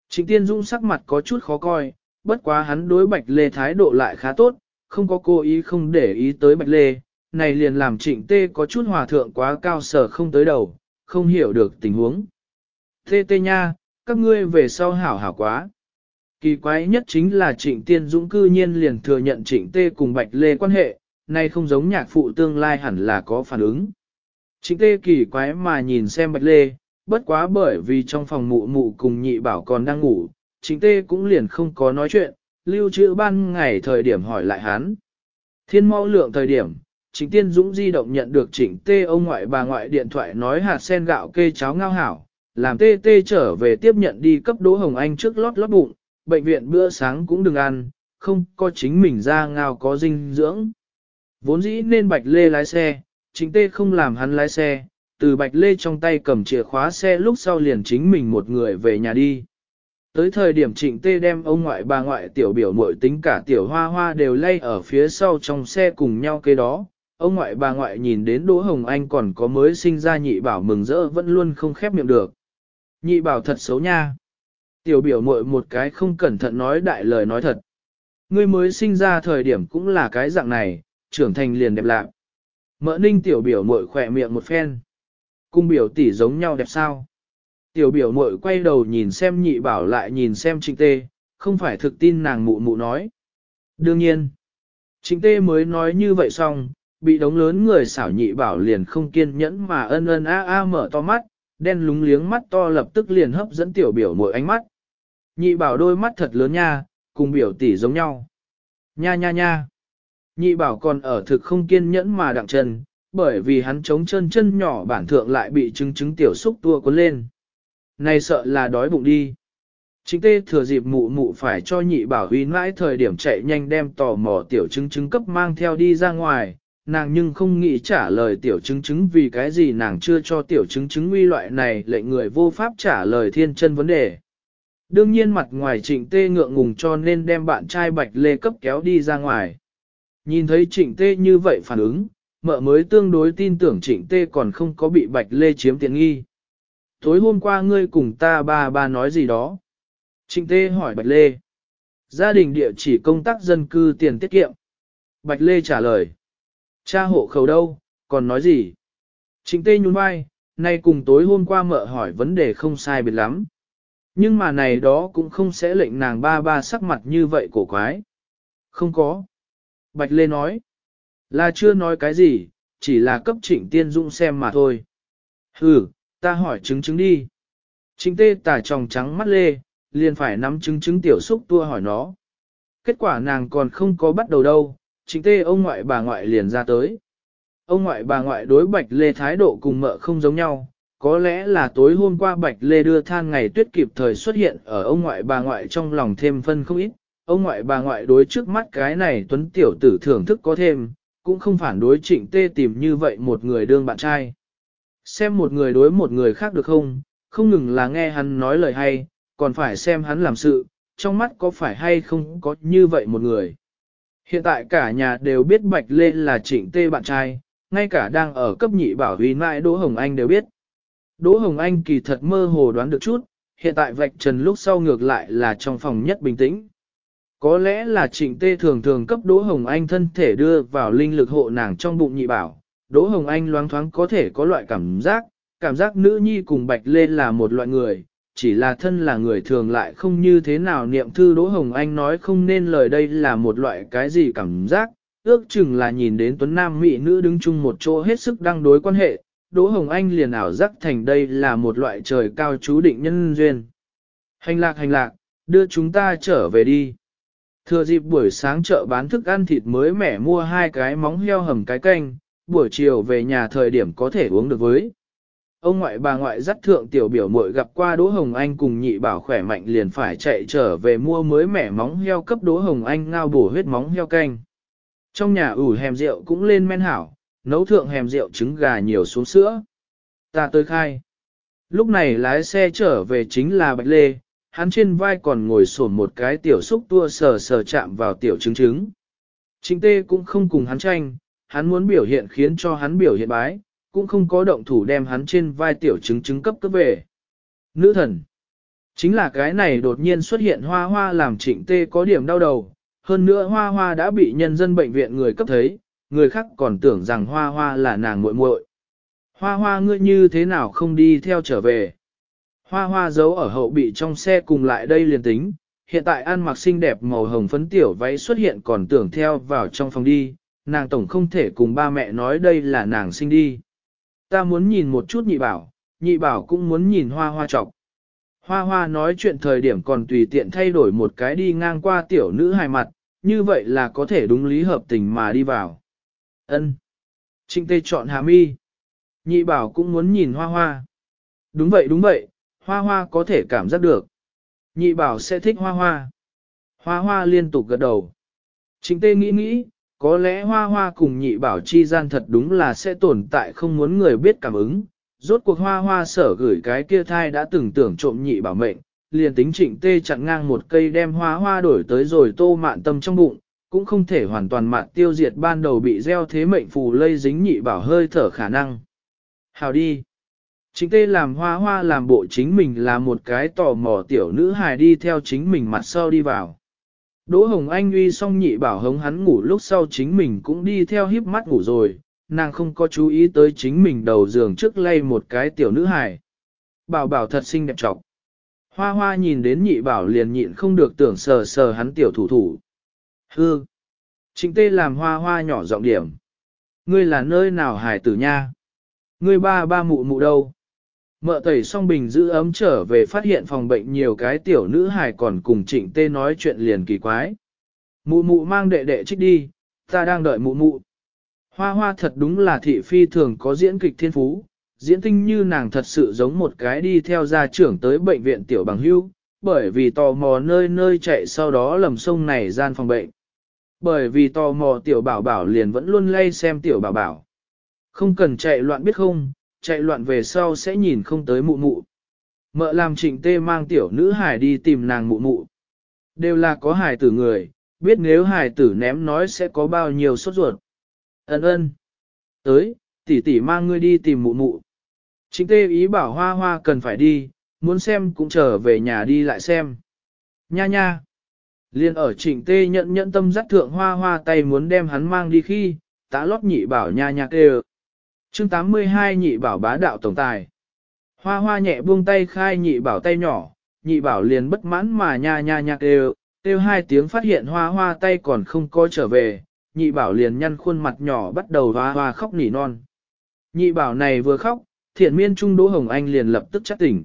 Trịnh tiên dung sắc mặt có chút khó coi, bất quá hắn đối bạch lê thái độ lại khá tốt, không có cố ý không để ý tới bạch lê, này liền làm trịnh tê có chút hòa thượng quá cao sở không tới đầu, không hiểu được tình huống. Tê tê nha, các ngươi về sau hảo hảo quá. Kỳ quái nhất chính là trịnh tiên dũng cư nhiên liền thừa nhận trịnh tê cùng bạch lê quan hệ, nay không giống nhạc phụ tương lai hẳn là có phản ứng. Trịnh tê kỳ quái mà nhìn xem bạch lê, bất quá bởi vì trong phòng mụ mụ cùng nhị bảo còn đang ngủ, chính tê cũng liền không có nói chuyện, lưu trữ ban ngày thời điểm hỏi lại hắn. Thiên mau lượng thời điểm, chính tiên dũng di động nhận được chỉnh tê ông ngoại bà ngoại điện thoại nói hạt sen gạo kê cháo ngao hảo, làm tê tê trở về tiếp nhận đi cấp đỗ hồng anh trước lót lót bụng, bệnh viện bữa sáng cũng đừng ăn, không có chính mình ra ngao có dinh dưỡng. Vốn dĩ nên bạch lê lái xe, chính tê không làm hắn lái xe, từ bạch lê trong tay cầm chìa khóa xe lúc sau liền chính mình một người về nhà đi. Tới thời điểm trịnh tê đem ông ngoại bà ngoại tiểu biểu muội tính cả tiểu hoa hoa đều lay ở phía sau trong xe cùng nhau kế đó. Ông ngoại bà ngoại nhìn đến Đỗ Hồng Anh còn có mới sinh ra nhị bảo mừng rỡ vẫn luôn không khép miệng được. Nhị bảo thật xấu nha. Tiểu biểu muội một cái không cẩn thận nói đại lời nói thật. Ngươi mới sinh ra thời điểm cũng là cái dạng này, trưởng thành liền đẹp lạc. Mỡ ninh tiểu biểu muội khỏe miệng một phen. Cung biểu tỷ giống nhau đẹp sao? Tiểu biểu muội quay đầu nhìn xem nhị bảo lại nhìn xem trịnh tê, không phải thực tin nàng mụ mụ nói. Đương nhiên, trịnh tê mới nói như vậy xong, bị đống lớn người xảo nhị bảo liền không kiên nhẫn mà ân ân a a mở to mắt, đen lúng liếng mắt to lập tức liền hấp dẫn tiểu biểu muội ánh mắt. Nhị bảo đôi mắt thật lớn nha, cùng biểu tỷ giống nhau. Nha nha nha. Nhị bảo còn ở thực không kiên nhẫn mà đặng chân, bởi vì hắn chống chân chân nhỏ bản thượng lại bị trứng trứng tiểu xúc tua cuốn lên. Này sợ là đói bụng đi. Chính tê thừa dịp mụ mụ phải cho nhị bảo huy mãi thời điểm chạy nhanh đem tò mò tiểu trứng trứng cấp mang theo đi ra ngoài, nàng nhưng không nghĩ trả lời tiểu trứng trứng vì cái gì nàng chưa cho tiểu trứng trứng uy loại này lệnh người vô pháp trả lời thiên chân vấn đề. Đương nhiên mặt ngoài trịnh tê ngượng ngùng cho nên đem bạn trai bạch lê cấp kéo đi ra ngoài. Nhìn thấy trịnh tê như vậy phản ứng, mợ mới tương đối tin tưởng trịnh tê còn không có bị bạch lê chiếm tiện nghi. Tối hôm qua ngươi cùng ta ba ba nói gì đó. Trịnh tê hỏi bạch lê. Gia đình địa chỉ công tác dân cư tiền tiết kiệm. Bạch lê trả lời. Cha hộ khẩu đâu, còn nói gì? Trịnh tê nhún vai, nay cùng tối hôm qua mợ hỏi vấn đề không sai biệt lắm. Nhưng mà này đó cũng không sẽ lệnh nàng ba ba sắc mặt như vậy cổ quái. Không có. Bạch Lê nói. Là chưa nói cái gì, chỉ là cấp trịnh tiên dung xem mà thôi. Hừ, ta hỏi chứng chứng đi. Trịnh tê tả tròng trắng mắt Lê, liền phải nắm chứng chứng tiểu xúc tua hỏi nó. Kết quả nàng còn không có bắt đầu đâu, trịnh tê ông ngoại bà ngoại liền ra tới. Ông ngoại bà ngoại đối Bạch Lê thái độ cùng mợ không giống nhau, có lẽ là tối hôm qua Bạch Lê đưa than ngày tuyết kịp thời xuất hiện ở ông ngoại bà ngoại trong lòng thêm phân không ít. Ông ngoại bà ngoại đối trước mắt cái này tuấn tiểu tử thưởng thức có thêm, cũng không phản đối trịnh tê tìm như vậy một người đương bạn trai. Xem một người đối một người khác được không, không ngừng là nghe hắn nói lời hay, còn phải xem hắn làm sự, trong mắt có phải hay không có như vậy một người. Hiện tại cả nhà đều biết Bạch Lê là trịnh tê bạn trai, ngay cả đang ở cấp nhị bảo huy mãi Đỗ Hồng Anh đều biết. Đỗ Hồng Anh kỳ thật mơ hồ đoán được chút, hiện tại vạch trần lúc sau ngược lại là trong phòng nhất bình tĩnh. Có lẽ là trịnh tê thường thường cấp Đỗ Hồng Anh thân thể đưa vào linh lực hộ nàng trong bụng nhị bảo. Đỗ Hồng Anh loáng thoáng có thể có loại cảm giác, cảm giác nữ nhi cùng bạch lên là một loại người, chỉ là thân là người thường lại không như thế nào niệm thư Đỗ Hồng Anh nói không nên lời đây là một loại cái gì cảm giác, ước chừng là nhìn đến tuấn nam mỹ nữ đứng chung một chỗ hết sức đang đối quan hệ, Đỗ Hồng Anh liền ảo giác thành đây là một loại trời cao chú định nhân duyên. Hành lạc hành lạc, đưa chúng ta trở về đi. Thừa dịp buổi sáng chợ bán thức ăn thịt mới mẻ mua hai cái móng heo hầm cái canh, buổi chiều về nhà thời điểm có thể uống được với. Ông ngoại bà ngoại dắt thượng tiểu biểu muội gặp qua Đỗ Hồng Anh cùng nhị bảo khỏe mạnh liền phải chạy trở về mua mới mẻ móng heo cấp Đỗ Hồng Anh ngao bổ huyết móng heo canh. Trong nhà ủ hèm rượu cũng lên men hảo, nấu thượng hèm rượu trứng gà nhiều xuống sữa. Ta tới khai. Lúc này lái xe trở về chính là Bạch Lê, hắn trên vai còn ngồi sổn một cái tiểu xúc tua sờ sờ chạm vào tiểu trứng trứng. Trịnh tê cũng không cùng hắn tranh, hắn muốn biểu hiện khiến cho hắn biểu hiện bái, cũng không có động thủ đem hắn trên vai tiểu trứng trứng cấp cấp về. Nữ thần. Chính là cái này đột nhiên xuất hiện hoa hoa làm trịnh tê có điểm đau đầu, hơn nữa hoa hoa đã bị nhân dân bệnh viện người cấp thấy, người khác còn tưởng rằng hoa hoa là nàng muội muội. Hoa hoa ngươi như thế nào không đi theo trở về. Hoa hoa giấu ở hậu bị trong xe cùng lại đây liền tính, hiện tại ăn mặc xinh đẹp màu hồng phấn tiểu váy xuất hiện còn tưởng theo vào trong phòng đi, nàng tổng không thể cùng ba mẹ nói đây là nàng sinh đi. Ta muốn nhìn một chút nhị bảo, nhị bảo cũng muốn nhìn hoa hoa trọc. Hoa hoa nói chuyện thời điểm còn tùy tiện thay đổi một cái đi ngang qua tiểu nữ hài mặt, như vậy là có thể đúng lý hợp tình mà đi vào. Ân. Trinh tê chọn hà mi. Nhị bảo cũng muốn nhìn hoa hoa. Đúng vậy đúng vậy, hoa hoa có thể cảm giác được. Nhị bảo sẽ thích hoa hoa. Hoa hoa liên tục gật đầu. Trịnh tê nghĩ nghĩ, có lẽ hoa hoa cùng nhị bảo chi gian thật đúng là sẽ tồn tại không muốn người biết cảm ứng. Rốt cuộc hoa hoa sở gửi cái kia thai đã từng tưởng trộm nhị bảo mệnh, liền tính trịnh tê chặn ngang một cây đem hoa hoa đổi tới rồi tô mạn tâm trong bụng, cũng không thể hoàn toàn mạn tiêu diệt ban đầu bị gieo thế mệnh phù lây dính nhị bảo hơi thở khả năng. Hào đi! Trịnh tê làm hoa hoa làm bộ chính mình là một cái tò mò tiểu nữ hài đi theo chính mình mặt sau đi vào. Đỗ Hồng Anh uy xong nhị bảo hống hắn ngủ lúc sau chính mình cũng đi theo híp mắt ngủ rồi, nàng không có chú ý tới chính mình đầu giường trước lay một cái tiểu nữ hài. Bảo bảo thật xinh đẹp trọc. Hoa hoa nhìn đến nhị bảo liền nhịn không được tưởng sờ sờ hắn tiểu thủ thủ. Hư! Trịnh tê làm hoa hoa nhỏ giọng điểm. Ngươi là nơi nào hài tử nha? Ngươi ba ba mụ mụ đâu? Mợ tẩy xong bình giữ ấm trở về phát hiện phòng bệnh nhiều cái tiểu nữ hài còn cùng trịnh tê nói chuyện liền kỳ quái. Mụ mụ mang đệ đệ trích đi, ta đang đợi mụ mụ. Hoa hoa thật đúng là thị phi thường có diễn kịch thiên phú, diễn tinh như nàng thật sự giống một cái đi theo gia trưởng tới bệnh viện tiểu bằng hưu, bởi vì tò mò nơi nơi chạy sau đó lầm sông này gian phòng bệnh. Bởi vì tò mò tiểu bảo bảo liền vẫn luôn lay xem tiểu bảo bảo. Không cần chạy loạn biết không, chạy loạn về sau sẽ nhìn không tới mụ mụ. Mợ làm trịnh tê mang tiểu nữ hải đi tìm nàng mụ mụ. Đều là có hải tử người, biết nếu hải tử ném nói sẽ có bao nhiêu sốt ruột. Ấn ơn. Tới, tỷ tỷ mang ngươi đi tìm mụ mụ. Trịnh tê ý bảo hoa hoa cần phải đi, muốn xem cũng trở về nhà đi lại xem. Nha nha. Liên ở trịnh tê nhận nhận tâm dắt thượng hoa hoa tay muốn đem hắn mang đi khi, tá lót nhị bảo nha nha kêu chương 82 nhị bảo bá đạo tổng tài. Hoa hoa nhẹ buông tay khai nhị bảo tay nhỏ, nhị bảo liền bất mãn mà nha nha nha kêu, kêu hai tiếng phát hiện hoa hoa tay còn không có trở về, nhị bảo liền nhăn khuôn mặt nhỏ bắt đầu hoa hoa khóc nỉ non. Nhị bảo này vừa khóc, thiện miên trung Đỗ Hồng Anh liền lập tức chắc tỉnh.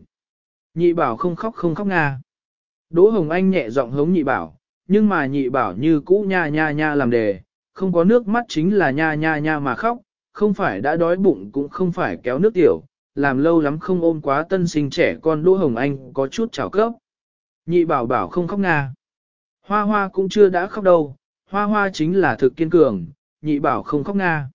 Nhị bảo không khóc không khóc nga. Đỗ Hồng Anh nhẹ giọng hống nhị bảo, nhưng mà nhị bảo như cũ nha nha nha làm đề, không có nước mắt chính là nha nha nha mà khóc, không phải đã đói bụng cũng không phải kéo nước tiểu, làm lâu lắm không ôm quá tân sinh trẻ con Đỗ Hồng Anh có chút chảo cấp. Nhị bảo bảo không khóc nga. Hoa hoa cũng chưa đã khóc đâu, hoa hoa chính là thực kiên cường, nhị bảo không khóc nga.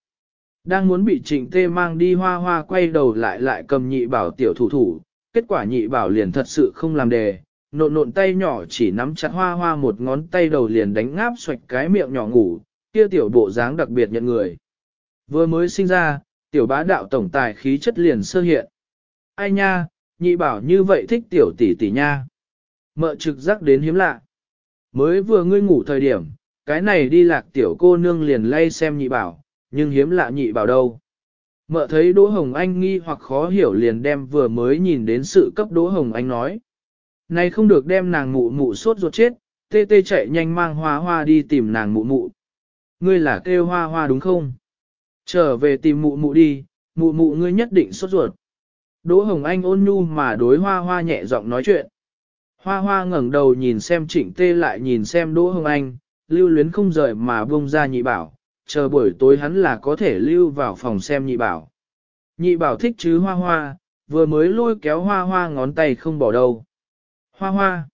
Đang muốn bị trịnh tê mang đi hoa hoa quay đầu lại lại cầm nhị bảo tiểu thủ thủ, kết quả nhị bảo liền thật sự không làm đề, nộn nộn tay nhỏ chỉ nắm chặt hoa hoa một ngón tay đầu liền đánh ngáp xoạch cái miệng nhỏ ngủ, kia tiểu bộ dáng đặc biệt nhận người. Vừa mới sinh ra, tiểu bá đạo tổng tài khí chất liền sơ hiện. Ai nha, nhị bảo như vậy thích tiểu tỷ tỷ nha. Mợ trực giác đến hiếm lạ. Mới vừa ngươi ngủ thời điểm, cái này đi lạc tiểu cô nương liền lay xem nhị bảo, nhưng hiếm lạ nhị bảo đâu. Mợ thấy Đỗ Hồng Anh nghi hoặc khó hiểu liền đem vừa mới nhìn đến sự cấp Đỗ Hồng Anh nói. Này không được đem nàng mụ mụ sốt ruột chết, tê tê chạy nhanh mang hoa hoa đi tìm nàng mụ mụ. Ngươi là kêu hoa hoa đúng không? Trở về tìm mụ mụ đi, mụ mụ ngươi nhất định sốt ruột. Đỗ Hồng Anh ôn nhu mà đối hoa hoa nhẹ giọng nói chuyện. Hoa hoa ngẩng đầu nhìn xem trịnh tê lại nhìn xem Đỗ Hồng Anh, lưu luyến không rời mà buông ra nhị bảo, chờ buổi tối hắn là có thể lưu vào phòng xem nhị bảo. Nhị bảo thích chứ hoa hoa, vừa mới lôi kéo hoa hoa ngón tay không bỏ đâu. Hoa hoa.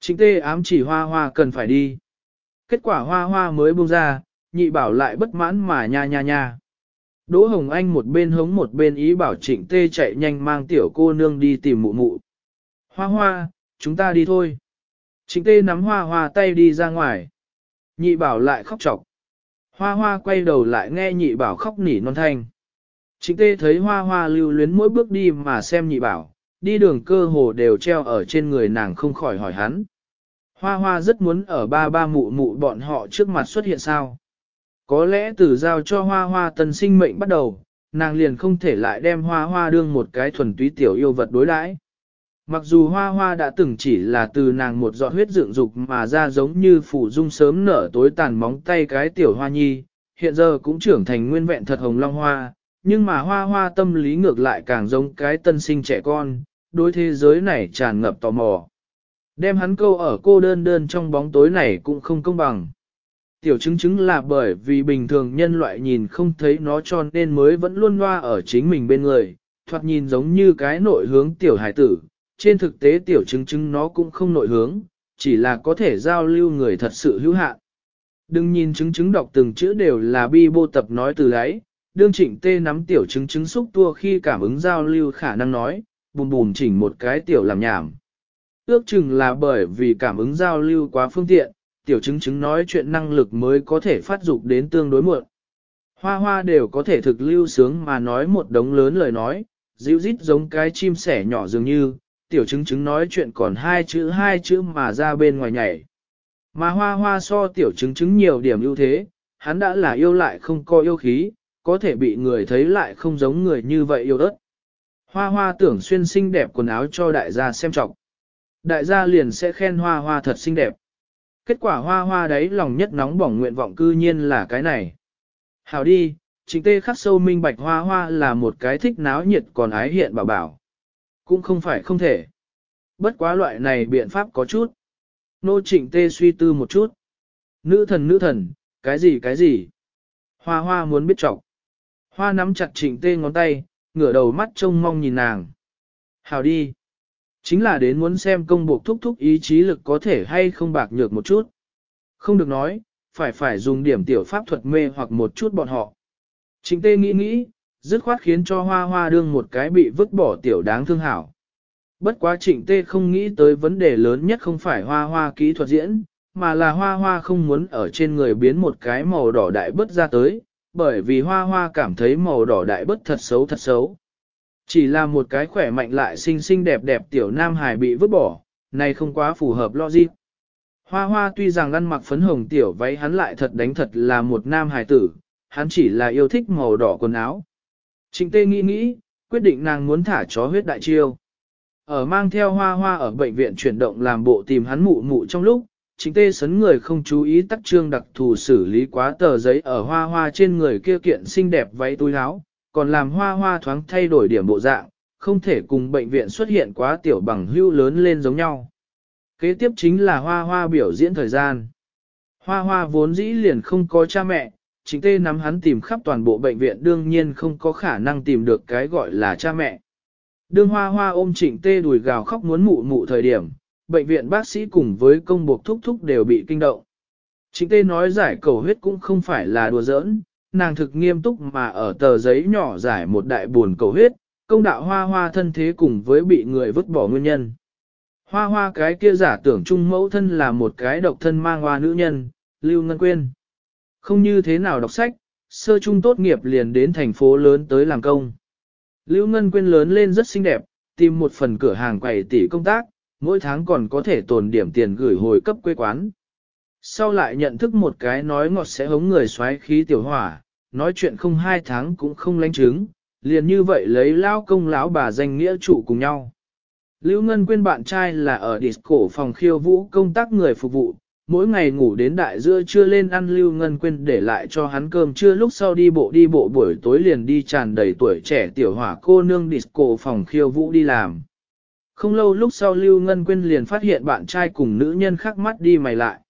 trịnh tê ám chỉ hoa hoa cần phải đi. Kết quả hoa hoa mới buông ra, nhị bảo lại bất mãn mà nha nha nha. Đỗ Hồng Anh một bên hống một bên ý bảo trịnh tê chạy nhanh mang tiểu cô nương đi tìm mụ mụ. Hoa hoa, chúng ta đi thôi. Trịnh tê nắm hoa hoa tay đi ra ngoài. Nhị bảo lại khóc chọc. Hoa hoa quay đầu lại nghe nhị bảo khóc nỉ non thanh. Trịnh tê thấy hoa hoa lưu luyến mỗi bước đi mà xem nhị bảo, đi đường cơ hồ đều treo ở trên người nàng không khỏi hỏi hắn. Hoa hoa rất muốn ở ba ba mụ mụ bọn họ trước mặt xuất hiện sao. Có lẽ từ giao cho hoa hoa tân sinh mệnh bắt đầu, nàng liền không thể lại đem hoa hoa đương một cái thuần túy tiểu yêu vật đối đãi. Mặc dù hoa hoa đã từng chỉ là từ nàng một giọt huyết dựng dục mà ra giống như phủ dung sớm nở tối tàn móng tay cái tiểu hoa nhi, hiện giờ cũng trưởng thành nguyên vẹn thật hồng long hoa, nhưng mà hoa hoa tâm lý ngược lại càng giống cái tân sinh trẻ con, đối thế giới này tràn ngập tò mò. Đem hắn câu ở cô đơn đơn trong bóng tối này cũng không công bằng. Tiểu chứng chứng là bởi vì bình thường nhân loại nhìn không thấy nó cho nên mới vẫn luôn loa ở chính mình bên người, thoạt nhìn giống như cái nội hướng tiểu hải tử. Trên thực tế tiểu chứng chứng nó cũng không nội hướng, chỉ là có thể giao lưu người thật sự hữu hạn. Đừng nhìn chứng chứng đọc từng chữ đều là bi bô tập nói từ đấy, đương trịnh tê nắm tiểu chứng chứng xúc tua khi cảm ứng giao lưu khả năng nói, bùm bùm chỉnh một cái tiểu làm nhảm. Ước chừng là bởi vì cảm ứng giao lưu quá phương tiện, tiểu chứng chứng nói chuyện năng lực mới có thể phát dục đến tương đối muộn. Hoa hoa đều có thể thực lưu sướng mà nói một đống lớn lời nói, dịu rít giống cái chim sẻ nhỏ dường như, tiểu chứng chứng nói chuyện còn hai chữ hai chữ mà ra bên ngoài nhảy. Mà hoa hoa so tiểu chứng chứng nhiều điểm ưu thế, hắn đã là yêu lại không có yêu khí, có thể bị người thấy lại không giống người như vậy yêu đất. Hoa hoa tưởng xuyên xinh đẹp quần áo cho đại gia xem trọng. Đại gia liền sẽ khen hoa hoa thật xinh đẹp. Kết quả hoa hoa đấy lòng nhất nóng bỏng nguyện vọng cư nhiên là cái này. Hào đi, chính tê khắc sâu minh bạch hoa hoa là một cái thích náo nhiệt còn ái hiện bảo bảo. Cũng không phải không thể. Bất quá loại này biện pháp có chút. Nô trịnh tê suy tư một chút. Nữ thần nữ thần, cái gì cái gì? Hoa hoa muốn biết trọng. Hoa nắm chặt trịnh tê ngón tay, ngửa đầu mắt trông mong nhìn nàng. Hào đi. Chính là đến muốn xem công buộc thúc thúc ý chí lực có thể hay không bạc nhược một chút. Không được nói, phải phải dùng điểm tiểu pháp thuật mê hoặc một chút bọn họ. Trịnh tê nghĩ nghĩ, dứt khoát khiến cho hoa hoa đương một cái bị vứt bỏ tiểu đáng thương hảo. Bất quá trịnh tê không nghĩ tới vấn đề lớn nhất không phải hoa hoa kỹ thuật diễn, mà là hoa hoa không muốn ở trên người biến một cái màu đỏ đại bớt ra tới, bởi vì hoa hoa cảm thấy màu đỏ đại bớt thật xấu thật xấu. Chỉ là một cái khỏe mạnh lại xinh xinh đẹp đẹp tiểu nam hài bị vứt bỏ, này không quá phù hợp logic. Hoa hoa tuy rằng ăn mặc phấn hồng tiểu váy hắn lại thật đánh thật là một nam hài tử, hắn chỉ là yêu thích màu đỏ quần áo. Trịnh tê nghĩ nghĩ, quyết định nàng muốn thả chó huyết đại chiêu. Ở mang theo hoa hoa ở bệnh viện chuyển động làm bộ tìm hắn mụ mụ trong lúc, chính tê sấn người không chú ý tắc trương đặc thù xử lý quá tờ giấy ở hoa hoa trên người kia kiện xinh đẹp váy túi áo, còn làm hoa hoa thoáng thay đổi điểm bộ dạng, không thể cùng bệnh viện xuất hiện quá tiểu bằng hưu lớn lên giống nhau. Kế tiếp chính là hoa hoa biểu diễn thời gian. Hoa hoa vốn dĩ liền không có cha mẹ, chính tê nắm hắn tìm khắp toàn bộ bệnh viện đương nhiên không có khả năng tìm được cái gọi là cha mẹ. Đương hoa hoa ôm trịnh tê đùi gào khóc muốn mụ mụ thời điểm, bệnh viện bác sĩ cùng với công buộc thúc thúc đều bị kinh động. Trịnh tê nói giải cầu huyết cũng không phải là đùa giỡn, nàng thực nghiêm túc mà ở tờ giấy nhỏ giải một đại buồn cầu huyết, công đạo hoa hoa thân thế cùng với bị người vứt bỏ nguyên nhân. Hoa hoa cái kia giả tưởng trung mẫu thân là một cái độc thân mang hoa nữ nhân, Lưu Ngân Quyên. Không như thế nào đọc sách, sơ trung tốt nghiệp liền đến thành phố lớn tới làm công. Lưu Ngân Quyên lớn lên rất xinh đẹp, tìm một phần cửa hàng quầy tỷ công tác, mỗi tháng còn có thể tồn điểm tiền gửi hồi cấp quê quán. Sau lại nhận thức một cái nói ngọt sẽ hống người xoáy khí tiểu hỏa, nói chuyện không hai tháng cũng không lánh chứng, liền như vậy lấy lao công lão bà danh nghĩa chủ cùng nhau. Lưu Ngân quên bạn trai là ở disco phòng khiêu vũ công tác người phục vụ, mỗi ngày ngủ đến đại giữa trưa lên ăn Lưu Ngân quên để lại cho hắn cơm trưa lúc sau đi bộ đi bộ buổi tối liền đi tràn đầy tuổi trẻ tiểu hỏa cô nương disco phòng khiêu vũ đi làm. Không lâu lúc sau Lưu Ngân Quyên liền phát hiện bạn trai cùng nữ nhân khác mắt đi mày lại.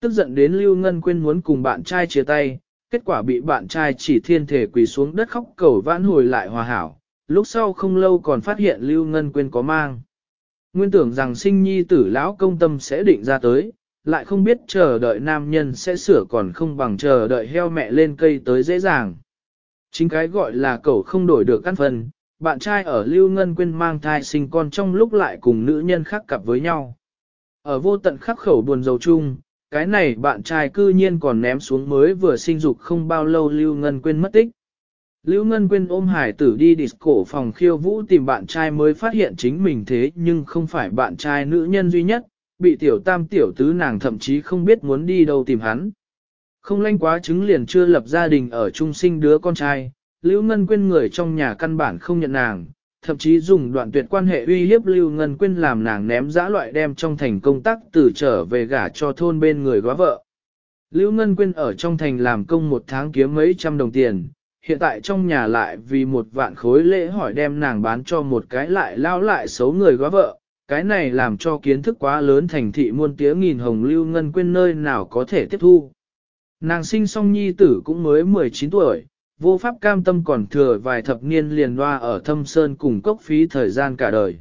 Tức giận đến Lưu Ngân Quyên muốn cùng bạn trai chia tay, kết quả bị bạn trai chỉ thiên thể quỳ xuống đất khóc cầu vãn hồi lại hòa hảo. Lúc sau không lâu còn phát hiện Lưu Ngân Quyên có mang. Nguyên tưởng rằng sinh nhi tử lão công tâm sẽ định ra tới, lại không biết chờ đợi nam nhân sẽ sửa còn không bằng chờ đợi heo mẹ lên cây tới dễ dàng. Chính cái gọi là cậu không đổi được căn phần, bạn trai ở Lưu Ngân Quyên mang thai sinh con trong lúc lại cùng nữ nhân khác cặp với nhau. Ở vô tận khắc khẩu buồn dầu chung, cái này bạn trai cư nhiên còn ném xuống mới vừa sinh dục không bao lâu Lưu Ngân Quyên mất tích. Lưu Ngân Quyên ôm hải tử đi disco phòng khiêu vũ tìm bạn trai mới phát hiện chính mình thế nhưng không phải bạn trai nữ nhân duy nhất, bị tiểu tam tiểu tứ nàng thậm chí không biết muốn đi đâu tìm hắn. Không lanh quá chứng liền chưa lập gia đình ở trung sinh đứa con trai, Lưu Ngân Quyên người trong nhà căn bản không nhận nàng, thậm chí dùng đoạn tuyệt quan hệ uy hiếp Lưu Ngân Quyên làm nàng ném giã loại đem trong thành công tác từ trở về gả cho thôn bên người góa vợ. Lưu Ngân Quyên ở trong thành làm công một tháng kiếm mấy trăm đồng tiền, hiện tại trong nhà lại vì một vạn khối lễ hỏi đem nàng bán cho một cái lại lao lại xấu người góa vợ, cái này làm cho kiến thức quá lớn thành thị muôn tiếng nghìn hồng Lưu Ngân Quyên nơi nào có thể tiếp thu. Nàng sinh song nhi tử cũng mới 19 tuổi, vô pháp cam tâm còn thừa vài thập niên liền loa ở thâm sơn cùng cốc phí thời gian cả đời.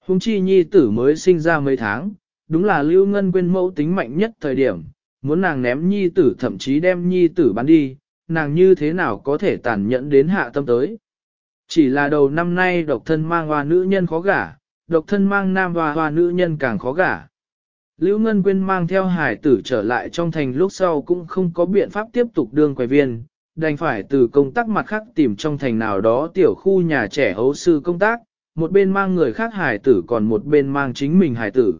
Hùng chi nhi tử mới sinh ra mấy tháng, đúng là lưu ngân quên mẫu tính mạnh nhất thời điểm, muốn nàng ném nhi tử thậm chí đem nhi tử bán đi, nàng như thế nào có thể tàn nhẫn đến hạ tâm tới. Chỉ là đầu năm nay độc thân mang hoa nữ nhân khó gả, độc thân mang nam hoa hoa nữ nhân càng khó gả. Lưu Ngân Quyên mang theo hải tử trở lại trong thành lúc sau cũng không có biện pháp tiếp tục đương quầy viên, đành phải từ công tác mặt khác tìm trong thành nào đó tiểu khu nhà trẻ hấu sư công tác, một bên mang người khác hải tử còn một bên mang chính mình hải tử.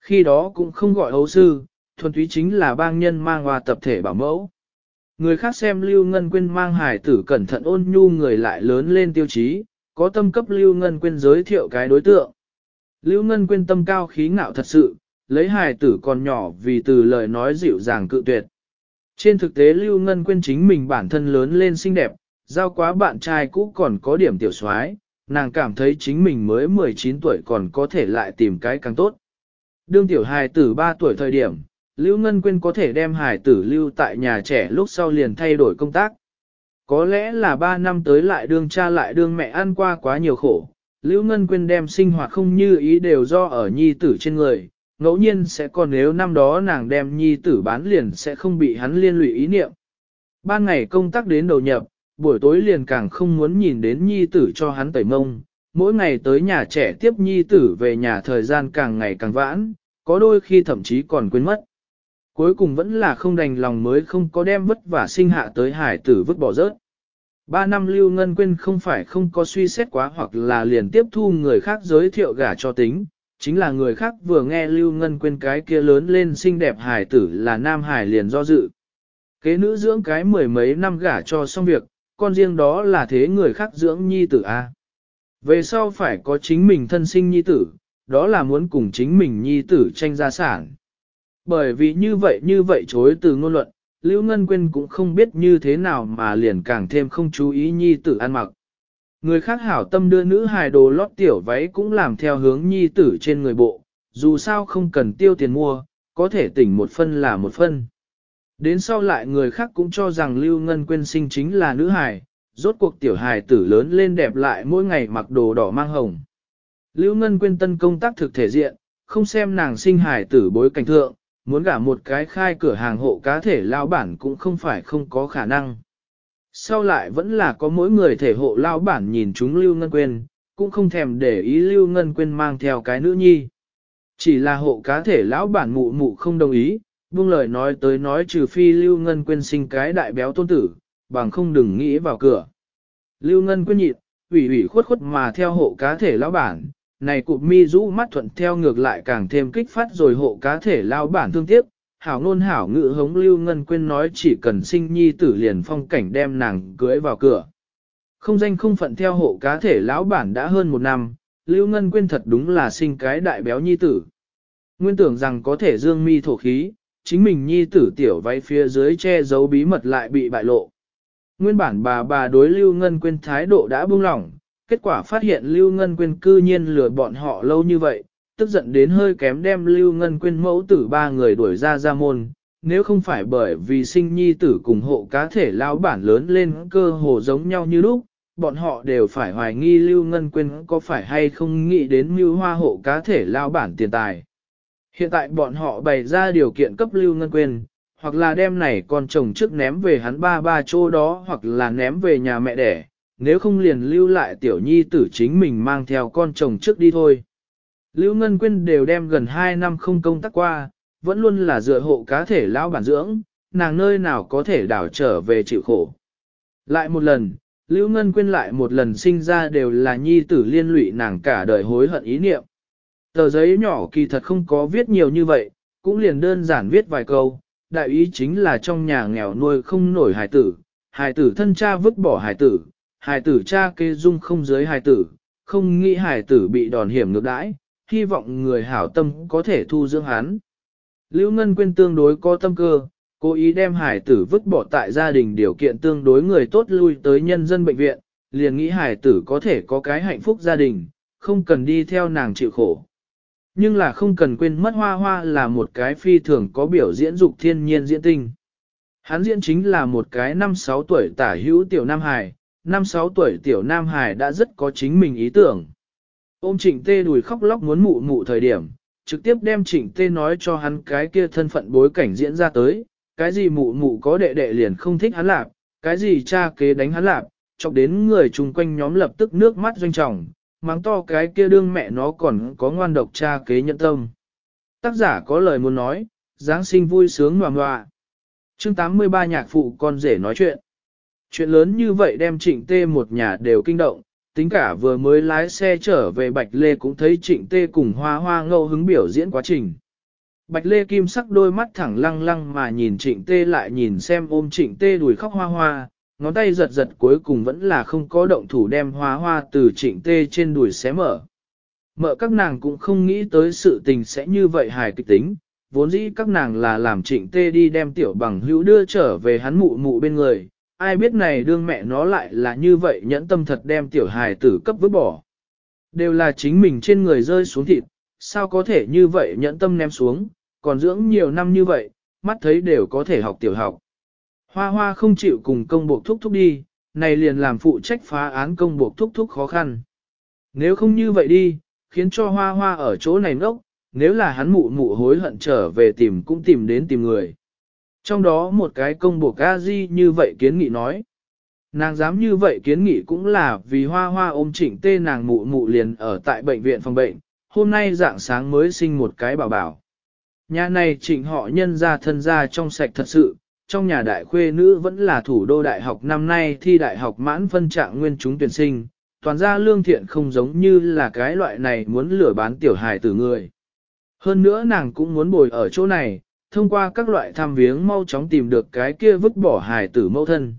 Khi đó cũng không gọi hấu sư, thuần túy chính là bang nhân mang hoa tập thể bảo mẫu. Người khác xem Lưu Ngân Quyên mang hải tử cẩn thận ôn nhu người lại lớn lên tiêu chí, có tâm cấp Lưu Ngân Quyên giới thiệu cái đối tượng. Lưu Ngân Quyên tâm cao khí ngạo thật sự, lấy hải tử còn nhỏ vì từ lời nói dịu dàng cự tuyệt. Trên thực tế Lưu Ngân quên chính mình bản thân lớn lên xinh đẹp, giao quá bạn trai cũ còn có điểm tiểu soái, nàng cảm thấy chính mình mới 19 tuổi còn có thể lại tìm cái càng tốt. Đương tiểu hài tử 3 tuổi thời điểm, Lưu Ngân Quyên có thể đem hài tử lưu tại nhà trẻ lúc sau liền thay đổi công tác. Có lẽ là 3 năm tới lại đương cha lại đương mẹ ăn qua quá nhiều khổ, Lưu Ngân Quyên đem sinh hoạt không như ý đều do ở nhi tử trên người, ngẫu nhiên sẽ còn nếu năm đó nàng đem nhi tử bán liền sẽ không bị hắn liên lụy ý niệm. Ban ngày công tác đến đầu nhập, buổi tối liền càng không muốn nhìn đến nhi tử cho hắn tẩy mông, mỗi ngày tới nhà trẻ tiếp nhi tử về nhà thời gian càng ngày càng vãn, có đôi khi thậm chí còn quên mất. Cuối cùng vẫn là không đành lòng mới không có đem vất vả sinh hạ tới hải tử vứt bỏ rớt. Ba năm lưu ngân quên không phải không có suy xét quá hoặc là liền tiếp thu người khác giới thiệu gả cho tính, chính là người khác vừa nghe Lưu Ngân quên cái kia lớn lên xinh đẹp hài tử là nam hài liền do dự. Kế nữ dưỡng cái mười mấy năm gả cho xong việc, con riêng đó là thế người khác dưỡng nhi tử A. Về sau phải có chính mình thân sinh nhi tử, đó là muốn cùng chính mình nhi tử tranh gia sản. Bởi vì như vậy như vậy chối từ ngôn luận, Lưu Ngân Quyên cũng không biết như thế nào mà liền càng thêm không chú ý nhi tử ăn mặc. Người khác hảo tâm đưa nữ hài đồ lót tiểu váy cũng làm theo hướng nhi tử trên người bộ, dù sao không cần tiêu tiền mua, có thể tỉnh một phân là một phân. Đến sau lại người khác cũng cho rằng Lưu Ngân Quyên sinh chính là nữ hài, rốt cuộc tiểu hài tử lớn lên đẹp lại mỗi ngày mặc đồ đỏ mang hồng. Lưu Ngân Quyên tân công tác thực thể diện, không xem nàng sinh hài tử bối cảnh thượng, muốn gả một cái khai cửa hàng hộ cá thể lao bản cũng không phải không có khả năng. Sau lại vẫn là có mỗi người thể hộ lao bản nhìn chúng Lưu Ngân Quyên, cũng không thèm để ý Lưu Ngân Quyên mang theo cái nữ nhi. Chỉ là hộ cá thể lão bản mụ mụ không đồng ý, buông lời nói tới nói trừ phi Lưu Ngân Quyên sinh cái đại béo tôn tử, bằng không đừng nghĩ vào cửa. Lưu Ngân Quyên nhịn, ủy ủy khuất khuất mà theo hộ cá thể lão bản, này cụp mi rũ mắt thuận theo ngược lại càng thêm kích phát rồi hộ cá thể lão bản thương tiếc, hảo ngôn hảo ngự hống Lưu Ngân Quyên nói chỉ cần sinh nhi tử liền phong cảnh đem nàng cưới vào cửa. Không danh không phận theo hộ cá thể lão bản đã hơn một năm, Lưu Ngân Quyên thật đúng là sinh cái đại béo nhi tử. Nguyên tưởng rằng có thể dương mi thổ khí, chính mình nhi tử tiểu váy phía dưới che giấu bí mật lại bị bại lộ. Nguyên bản bà bà đối Lưu Ngân Quyên thái độ đã buông lỏng, kết quả phát hiện Lưu Ngân Quyên cư nhiên lừa bọn họ lâu như vậy, tức giận đến hơi kém đem Lưu Ngân Quyên mẫu tử ba người đuổi ra ra môn, nếu không phải bởi vì sinh nhi tử cùng hộ cá thể lão bản lớn lên cơ hồ giống nhau như lúc, bọn họ đều phải hoài nghi Lưu Ngân Quyên có phải hay không nghĩ đến mưu hoa hộ cá thể lão bản tiền tài. Hiện tại bọn họ bày ra điều kiện cấp lưu ngân quyền, hoặc là đem này con chồng trước ném về hắn ba ba chỗ đó hoặc là ném về nhà mẹ đẻ, nếu không liền lưu lại tiểu nhi tử chính mình mang theo con chồng trước đi thôi. Lưu Ngân Quyên đều đem gần 2 năm không công tác qua, vẫn luôn là dựa hộ cá thể lão bản dưỡng, nàng nơi nào có thể đảo trở về chịu khổ. Lại một lần, Lưu Ngân Quyên lại một lần sinh ra đều là nhi tử liên lụy nàng cả đời hối hận ý niệm. Tờ giấy nhỏ kỳ thật không có viết nhiều như vậy, cũng liền đơn giản viết vài câu, đại ý chính là trong nhà nghèo nuôi không nổi hài tử, hài tử thân cha vứt bỏ hài tử, hài tử cha kê dung không giới hài tử, không nghĩ hài tử bị đòn hiểm ngược đãi, hy vọng người hảo tâm có thể thu dưỡng hắn. Lưu Ngân Quyên tương đối có tâm cơ, cố ý đem hải tử vứt bỏ tại gia đình điều kiện tương đối người tốt lui tới nhân dân bệnh viện, liền nghĩ hải tử có thể có cái hạnh phúc gia đình, không cần đi theo nàng chịu khổ. Nhưng là không cần quên mất hoa hoa là một cái phi thường có biểu diễn dục thiên nhiên diễn tinh. Hắn diễn chính là một cái năm sáu tuổi tả hữu tiểu Nam Hải, năm sáu tuổi tiểu Nam Hải đã rất có chính mình ý tưởng. Ôm trịnh tê đùi khóc lóc muốn mụ mụ thời điểm, trực tiếp đem trịnh tê nói cho hắn cái kia thân phận bối cảnh diễn ra tới, cái gì mụ mụ có đệ đệ liền không thích hắn lạp, cái gì cha kế đánh hắn lạp, chọc đến người chung quanh nhóm lập tức nước mắt doanh trọng, mắng to cái kia đương mẹ nó còn có ngoan độc cha kế nhận tâm. Tác giả có lời muốn nói, Giáng sinh vui sướng ngoà ngoà. Chương 83 nhạc phụ con rể nói chuyện. Chuyện lớn như vậy đem trịnh tê một nhà đều kinh động, tính cả vừa mới lái xe trở về Bạch Lê cũng thấy trịnh tê cùng hoa hoa ngâu hứng biểu diễn quá trình. Bạch Lê Kim sắc đôi mắt thẳng lăng lăng mà nhìn trịnh tê lại nhìn xem ôm trịnh tê đùi khóc hoa hoa, ngón tay giật giật cuối cùng vẫn là không có động thủ đem hoa hoa từ trịnh tê trên đùi xé mở. Mợ các nàng cũng không nghĩ tới sự tình sẽ như vậy hài kịch tính, vốn dĩ các nàng là làm trịnh tê đi đem tiểu bằng hữu đưa trở về hắn mụ mụ bên người, ai biết này đương mẹ nó lại là như vậy nhẫn tâm thật đem tiểu hài tử cấp vứt bỏ. Đều là chính mình trên người rơi xuống thịt, sao có thể như vậy nhẫn tâm ném xuống, còn dưỡng nhiều năm như vậy, mắt thấy đều có thể học tiểu học. Hoa hoa không chịu cùng công buộc thúc thúc đi, này liền làm phụ trách phá án công buộc thúc thúc khó khăn. Nếu không như vậy đi, khiến cho hoa hoa ở chỗ này ngốc, nếu là hắn mụ mụ hối hận trở về tìm cũng tìm đến tìm người. Trong đó một cái công buộc a di như vậy kiến nghị nói. Nàng dám như vậy kiến nghị cũng là vì hoa hoa ôm chỉnh tê nàng mụ mụ liền ở tại bệnh viện phòng bệnh, hôm nay dạng sáng mới sinh một cái bảo bảo. Nhà này chỉnh họ nhân ra thân ra trong sạch thật sự, trong nhà đại khuê nữ vẫn là thủ đô đại học năm nay thi đại học mãn phân trạng nguyên chúng tuyển sinh, toàn ra lương thiện không giống như là cái loại này muốn lừa bán tiểu hài tử người. Hơn nữa nàng cũng muốn bồi ở chỗ này, thông qua các loại tham viếng mau chóng tìm được cái kia vứt bỏ hài tử mẫu thân.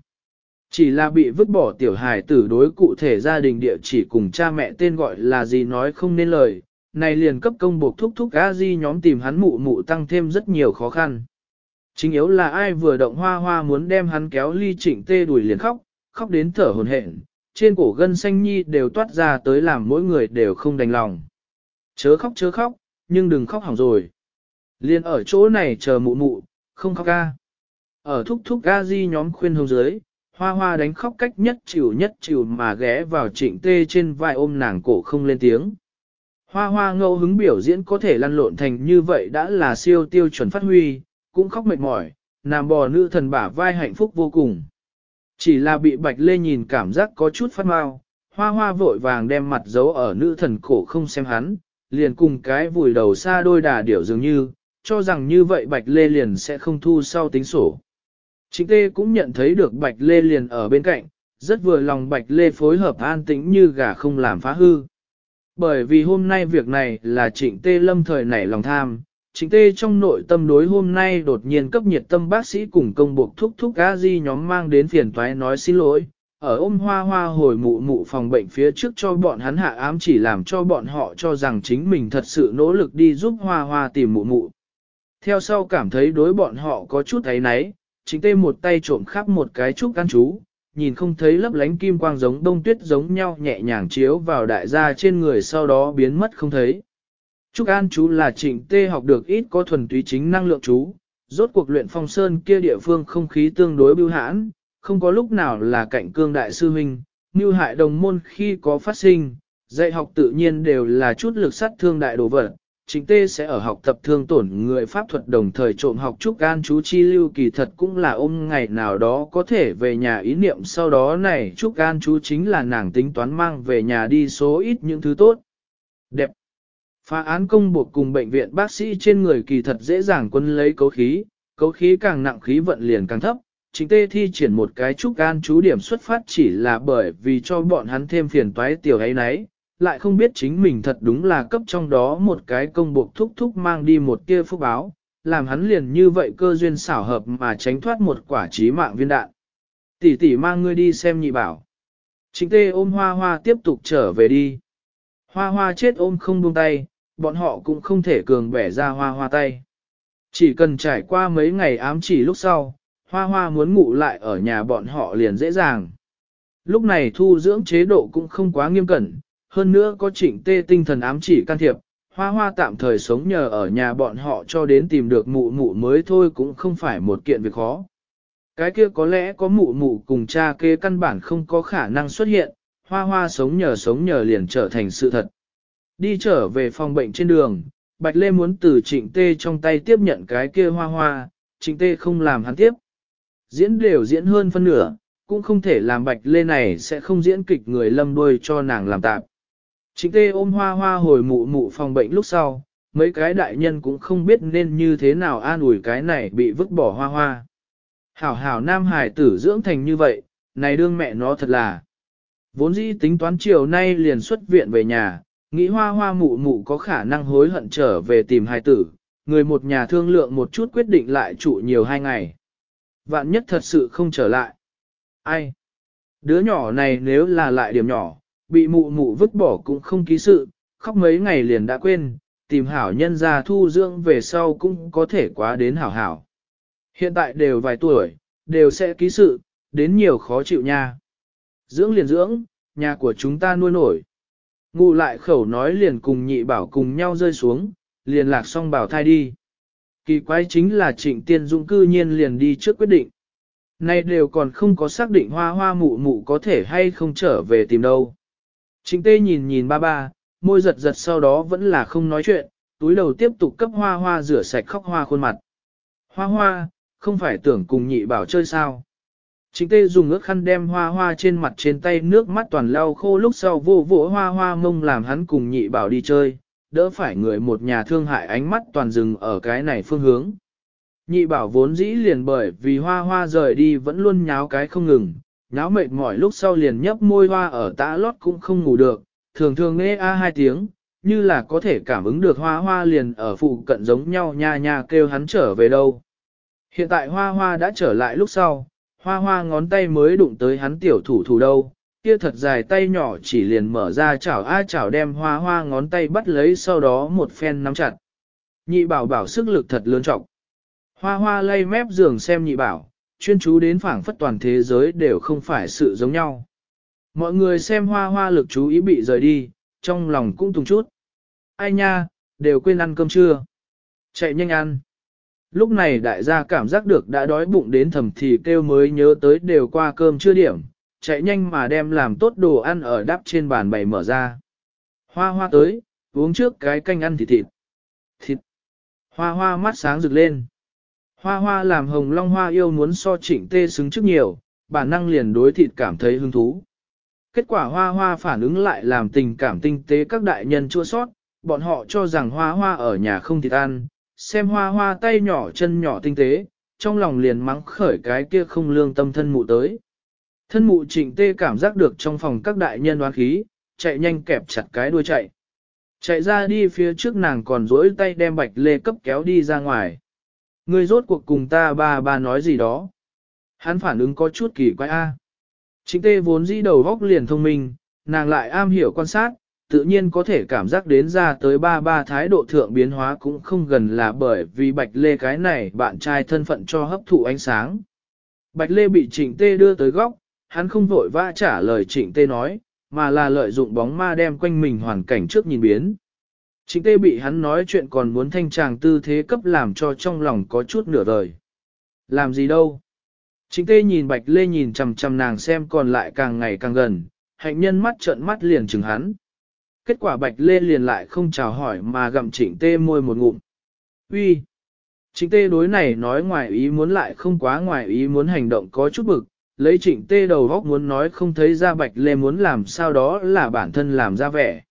Chỉ là bị vứt bỏ tiểu hài tử đối cụ thể gia đình địa chỉ cùng cha mẹ tên gọi là gì nói không nên lời, này liền cấp công buộc thúc thúc a di nhóm tìm hắn mụ mụ tăng thêm rất nhiều khó khăn. Chính yếu là ai vừa động hoa hoa muốn đem hắn kéo ly trịnh tê đùi liền khóc, khóc đến thở hồn hển, trên cổ gân xanh nhi đều toát ra tới làm mỗi người đều không đành lòng. Chớ khóc chớ khóc, nhưng đừng khóc hỏng rồi. Liên ở chỗ này chờ mụ mụ, không khóc ca. Ở thúc thúc ga di nhóm khuyên hông dưới, hoa hoa đánh khóc cách nhất chịu nhất chịu mà ghé vào trịnh tê trên vai ôm nàng cổ không lên tiếng. Hoa hoa ngẫu hứng biểu diễn có thể lăn lộn thành như vậy đã là siêu tiêu chuẩn phát huy, cũng khóc mệt mỏi, nàng bò nữ thần bả vai hạnh phúc vô cùng. Chỉ là bị bạch lê nhìn cảm giác có chút phát mau, hoa hoa vội vàng đem mặt giấu ở nữ thần cổ không xem hắn, liền cùng cái vùi đầu xa đôi đà điểu dường như, cho rằng như vậy bạch lê liền sẽ không thu sau tính sổ. Trịnh tê cũng nhận thấy được bạch lê liền ở bên cạnh, rất vừa lòng bạch lê phối hợp an tĩnh như gà không làm phá hư. Bởi vì hôm nay việc này là trịnh tê lâm thời nảy lòng tham, trịnh tê trong nội tâm đối hôm nay đột nhiên cấp nhiệt tâm bác sĩ cùng công buộc thúc thúc a di nhóm mang đến phiền toái nói xin lỗi. Ở ôm hoa hoa hồi mụ mụ phòng bệnh phía trước cho bọn hắn hạ ám chỉ làm cho bọn họ cho rằng chính mình thật sự nỗ lực đi giúp hoa hoa tìm mụ mụ. Theo sau cảm thấy đối bọn họ có chút thấy náy, chính tê một tay trộm khắp một cái trúc căn chú, nhìn không thấy lấp lánh kim quang giống đông tuyết giống nhau nhẹ nhàng chiếu vào đại gia trên người sau đó biến mất không thấy. Trúc An chú là trịnh tê học được ít có thuần túy chính năng lượng chú, rốt cuộc luyện phong sơn kia địa phương không khí tương đối bưu hãn, không có lúc nào là cạnh cương đại sư huynh, như hại đồng môn khi có phát sinh, dạy học tự nhiên đều là chút lực sát thương đại đồ vật, chính tê sẽ ở học tập thương tổn người pháp thuật đồng thời trộm học trúc an chú chi lưu kỳ thật cũng là ôm ngày nào đó có thể về nhà ý niệm sau đó này trúc an chú chính là nàng tính toán mang về nhà đi số ít những thứ tốt. Đẹp. Phá án công buộc cùng bệnh viện bác sĩ trên người kỳ thật dễ dàng quân lấy cấu khí, cấu khí càng nặng khí vận liền càng thấp. Chính tê thi triển một cái trúc an chú điểm xuất phát chỉ là bởi vì cho bọn hắn thêm phiền toái tiểu ấy nấy, lại không biết chính mình thật đúng là cấp trong đó một cái công buộc thúc thúc mang đi một tia phúc báo, làm hắn liền như vậy cơ duyên xảo hợp mà tránh thoát một quả trí mạng viên đạn. Tỷ tỷ mang ngươi đi xem nhị bảo. Chính tê ôm hoa hoa tiếp tục trở về đi. Hoa hoa chết ôm không buông tay, bọn họ cũng không thể cường bẻ ra hoa hoa tay. Chỉ cần trải qua mấy ngày ám chỉ lúc sau, hoa hoa muốn ngủ lại ở nhà bọn họ liền dễ dàng. Lúc này thu dưỡng chế độ cũng không quá nghiêm cẩn, hơn nữa có trịnh tê tinh thần ám chỉ can thiệp, hoa hoa tạm thời sống nhờ ở nhà bọn họ cho đến tìm được mụ mụ mới thôi cũng không phải một kiện việc khó. Cái kia có lẽ có mụ mụ cùng cha kê căn bản không có khả năng xuất hiện, hoa hoa sống nhờ sống nhờ liền trở thành sự thật. Đi trở về phòng bệnh trên đường, Bạch Lê muốn từ trịnh tê trong tay tiếp nhận cái kia hoa hoa, trịnh tê không làm hắn tiếp. Diễn đều diễn hơn phân nửa, cũng không thể làm Bạch Lê này sẽ không diễn kịch người lâm đuôi cho nàng làm tạp. Trịnh tê ôm hoa hoa hồi mụ mụ phòng bệnh lúc sau, mấy cái đại nhân cũng không biết nên như thế nào an ủi cái này bị vứt bỏ hoa hoa. Hảo hảo nam hải tử dưỡng thành như vậy, này đương mẹ nó thật là. Vốn dĩ tính toán chiều nay liền xuất viện về nhà, nghĩ hoa hoa mụ mụ có khả năng hối hận trở về tìm Hải tử, người một nhà thương lượng một chút quyết định lại trụ nhiều hai ngày. Vạn nhất thật sự không trở lại. Ai? Đứa nhỏ này nếu là lại điểm nhỏ, bị mụ mụ vứt bỏ cũng không ký sự, khóc mấy ngày liền đã quên, tìm hảo nhân ra thu dưỡng về sau cũng có thể quá đến hảo hảo. Hiện tại đều vài tuổi, đều sẽ ký sự, đến nhiều khó chịu nha. Dưỡng liền dưỡng, nhà của chúng ta nuôi nổi. Ngụ lại khẩu nói liền cùng nhị bảo cùng nhau rơi xuống, liền lạc xong bảo thai đi. Kỳ quái chính là trịnh tiên dũng cư nhiên liền đi trước quyết định. Nay đều còn không có xác định hoa hoa mụ mụ có thể hay không trở về tìm đâu. Trịnh tê nhìn nhìn ba ba, môi giật giật sau đó vẫn là không nói chuyện, túi đầu tiếp tục cấp hoa hoa rửa sạch khóc hoa khuôn mặt. Hoa hoa, không phải tưởng cùng nhị bảo chơi sao. Trịnh tê dùng ước khăn đem hoa hoa trên mặt trên tay nước mắt toàn lau khô lúc sau vô vỗ hoa hoa mông làm hắn cùng nhị bảo đi chơi, đỡ phải người một nhà thương hại ánh mắt toàn dừng ở cái này phương hướng. Nhị bảo vốn dĩ liền bởi vì hoa hoa rời đi vẫn luôn nháo cái không ngừng, nháo mệt mỏi lúc sau liền nhấp môi hoa ở tã lót cũng không ngủ được, thường thường nghe a hai tiếng, như là có thể cảm ứng được hoa hoa liền ở phụ cận giống nhau nha nha kêu hắn trở về đâu. Hiện tại hoa hoa đã trở lại lúc sau, hoa hoa ngón tay mới đụng tới hắn tiểu thủ thủ đâu, kia thật dài tay nhỏ chỉ liền mở ra chảo a chảo đem hoa hoa ngón tay bắt lấy sau đó một phen nắm chặt. Nhị bảo bảo sức lực thật lớn trọng. Hoa hoa lay mép giường xem nhị bảo, chuyên chú đến phảng phất toàn thế giới đều không phải sự giống nhau. Mọi người xem hoa hoa lực chú ý bị rời đi, trong lòng cũng tùng chút. Ai nha, đều quên ăn cơm trưa. Chạy nhanh ăn. Lúc này đại gia cảm giác được đã đói bụng đến thầm thì kêu mới nhớ tới đều qua cơm chưa điểm, chạy nhanh mà đem làm tốt đồ ăn ở đắp trên bàn bày mở ra. Hoa hoa tới, uống trước cái canh ăn thịt thịt. Thịt. Hoa hoa mắt sáng rực lên. Hoa hoa làm hồng long hoa yêu muốn so trịnh tê xứng trước nhiều, bản năng liền đối thịt cảm thấy hứng thú. Kết quả hoa hoa phản ứng lại làm tình cảm tinh tế các đại nhân chua sót, bọn họ cho rằng hoa hoa ở nhà không thịt ăn, xem hoa hoa tay nhỏ chân nhỏ tinh tế, trong lòng liền mắng khởi cái kia không lương tâm thân mụ tới. Thân mụ trịnh tê cảm giác được trong phòng các đại nhân đoán khí, chạy nhanh kẹp chặt cái đuôi chạy. Chạy ra đi phía trước nàng còn rỗi tay đem bạch lê cấp kéo đi ra ngoài. Người rốt cuộc cùng ta ba ba nói gì đó. Hắn phản ứng có chút kỳ quái a. Trịnh tê vốn dĩ đầu góc liền thông minh, nàng lại am hiểu quan sát, tự nhiên có thể cảm giác đến ra tới ba ba thái độ thượng biến hóa cũng không gần là bởi vì Bạch Lê cái này bạn trai thân phận cho hấp thụ ánh sáng. Bạch Lê bị Trịnh Tê đưa tới góc, hắn không vội vã trả lời Trịnh Tê nói, mà là lợi dụng bóng ma đem quanh mình hoàn cảnh trước nhìn biến. Trịnh Tê bị hắn nói chuyện còn muốn thanh tràng tư thế cấp làm cho trong lòng có chút nửa đời. Làm gì đâu? Trịnh Tê nhìn Bạch Lê nhìn chằm chằm nàng xem còn lại càng ngày càng gần, hạnh nhân mắt trợn mắt liền chừng hắn. kết quả Bạch Lê liền lại không chào hỏi mà gặm trịnh tê môi một ngụm. Uy, Trịnh tê đối này nói ngoài ý muốn lại không quá ngoài ý muốn hành động có chút bực, lấy trịnh tê đầu góc muốn nói không thấy ra Bạch Lê muốn làm sao đó là bản thân làm ra vẻ.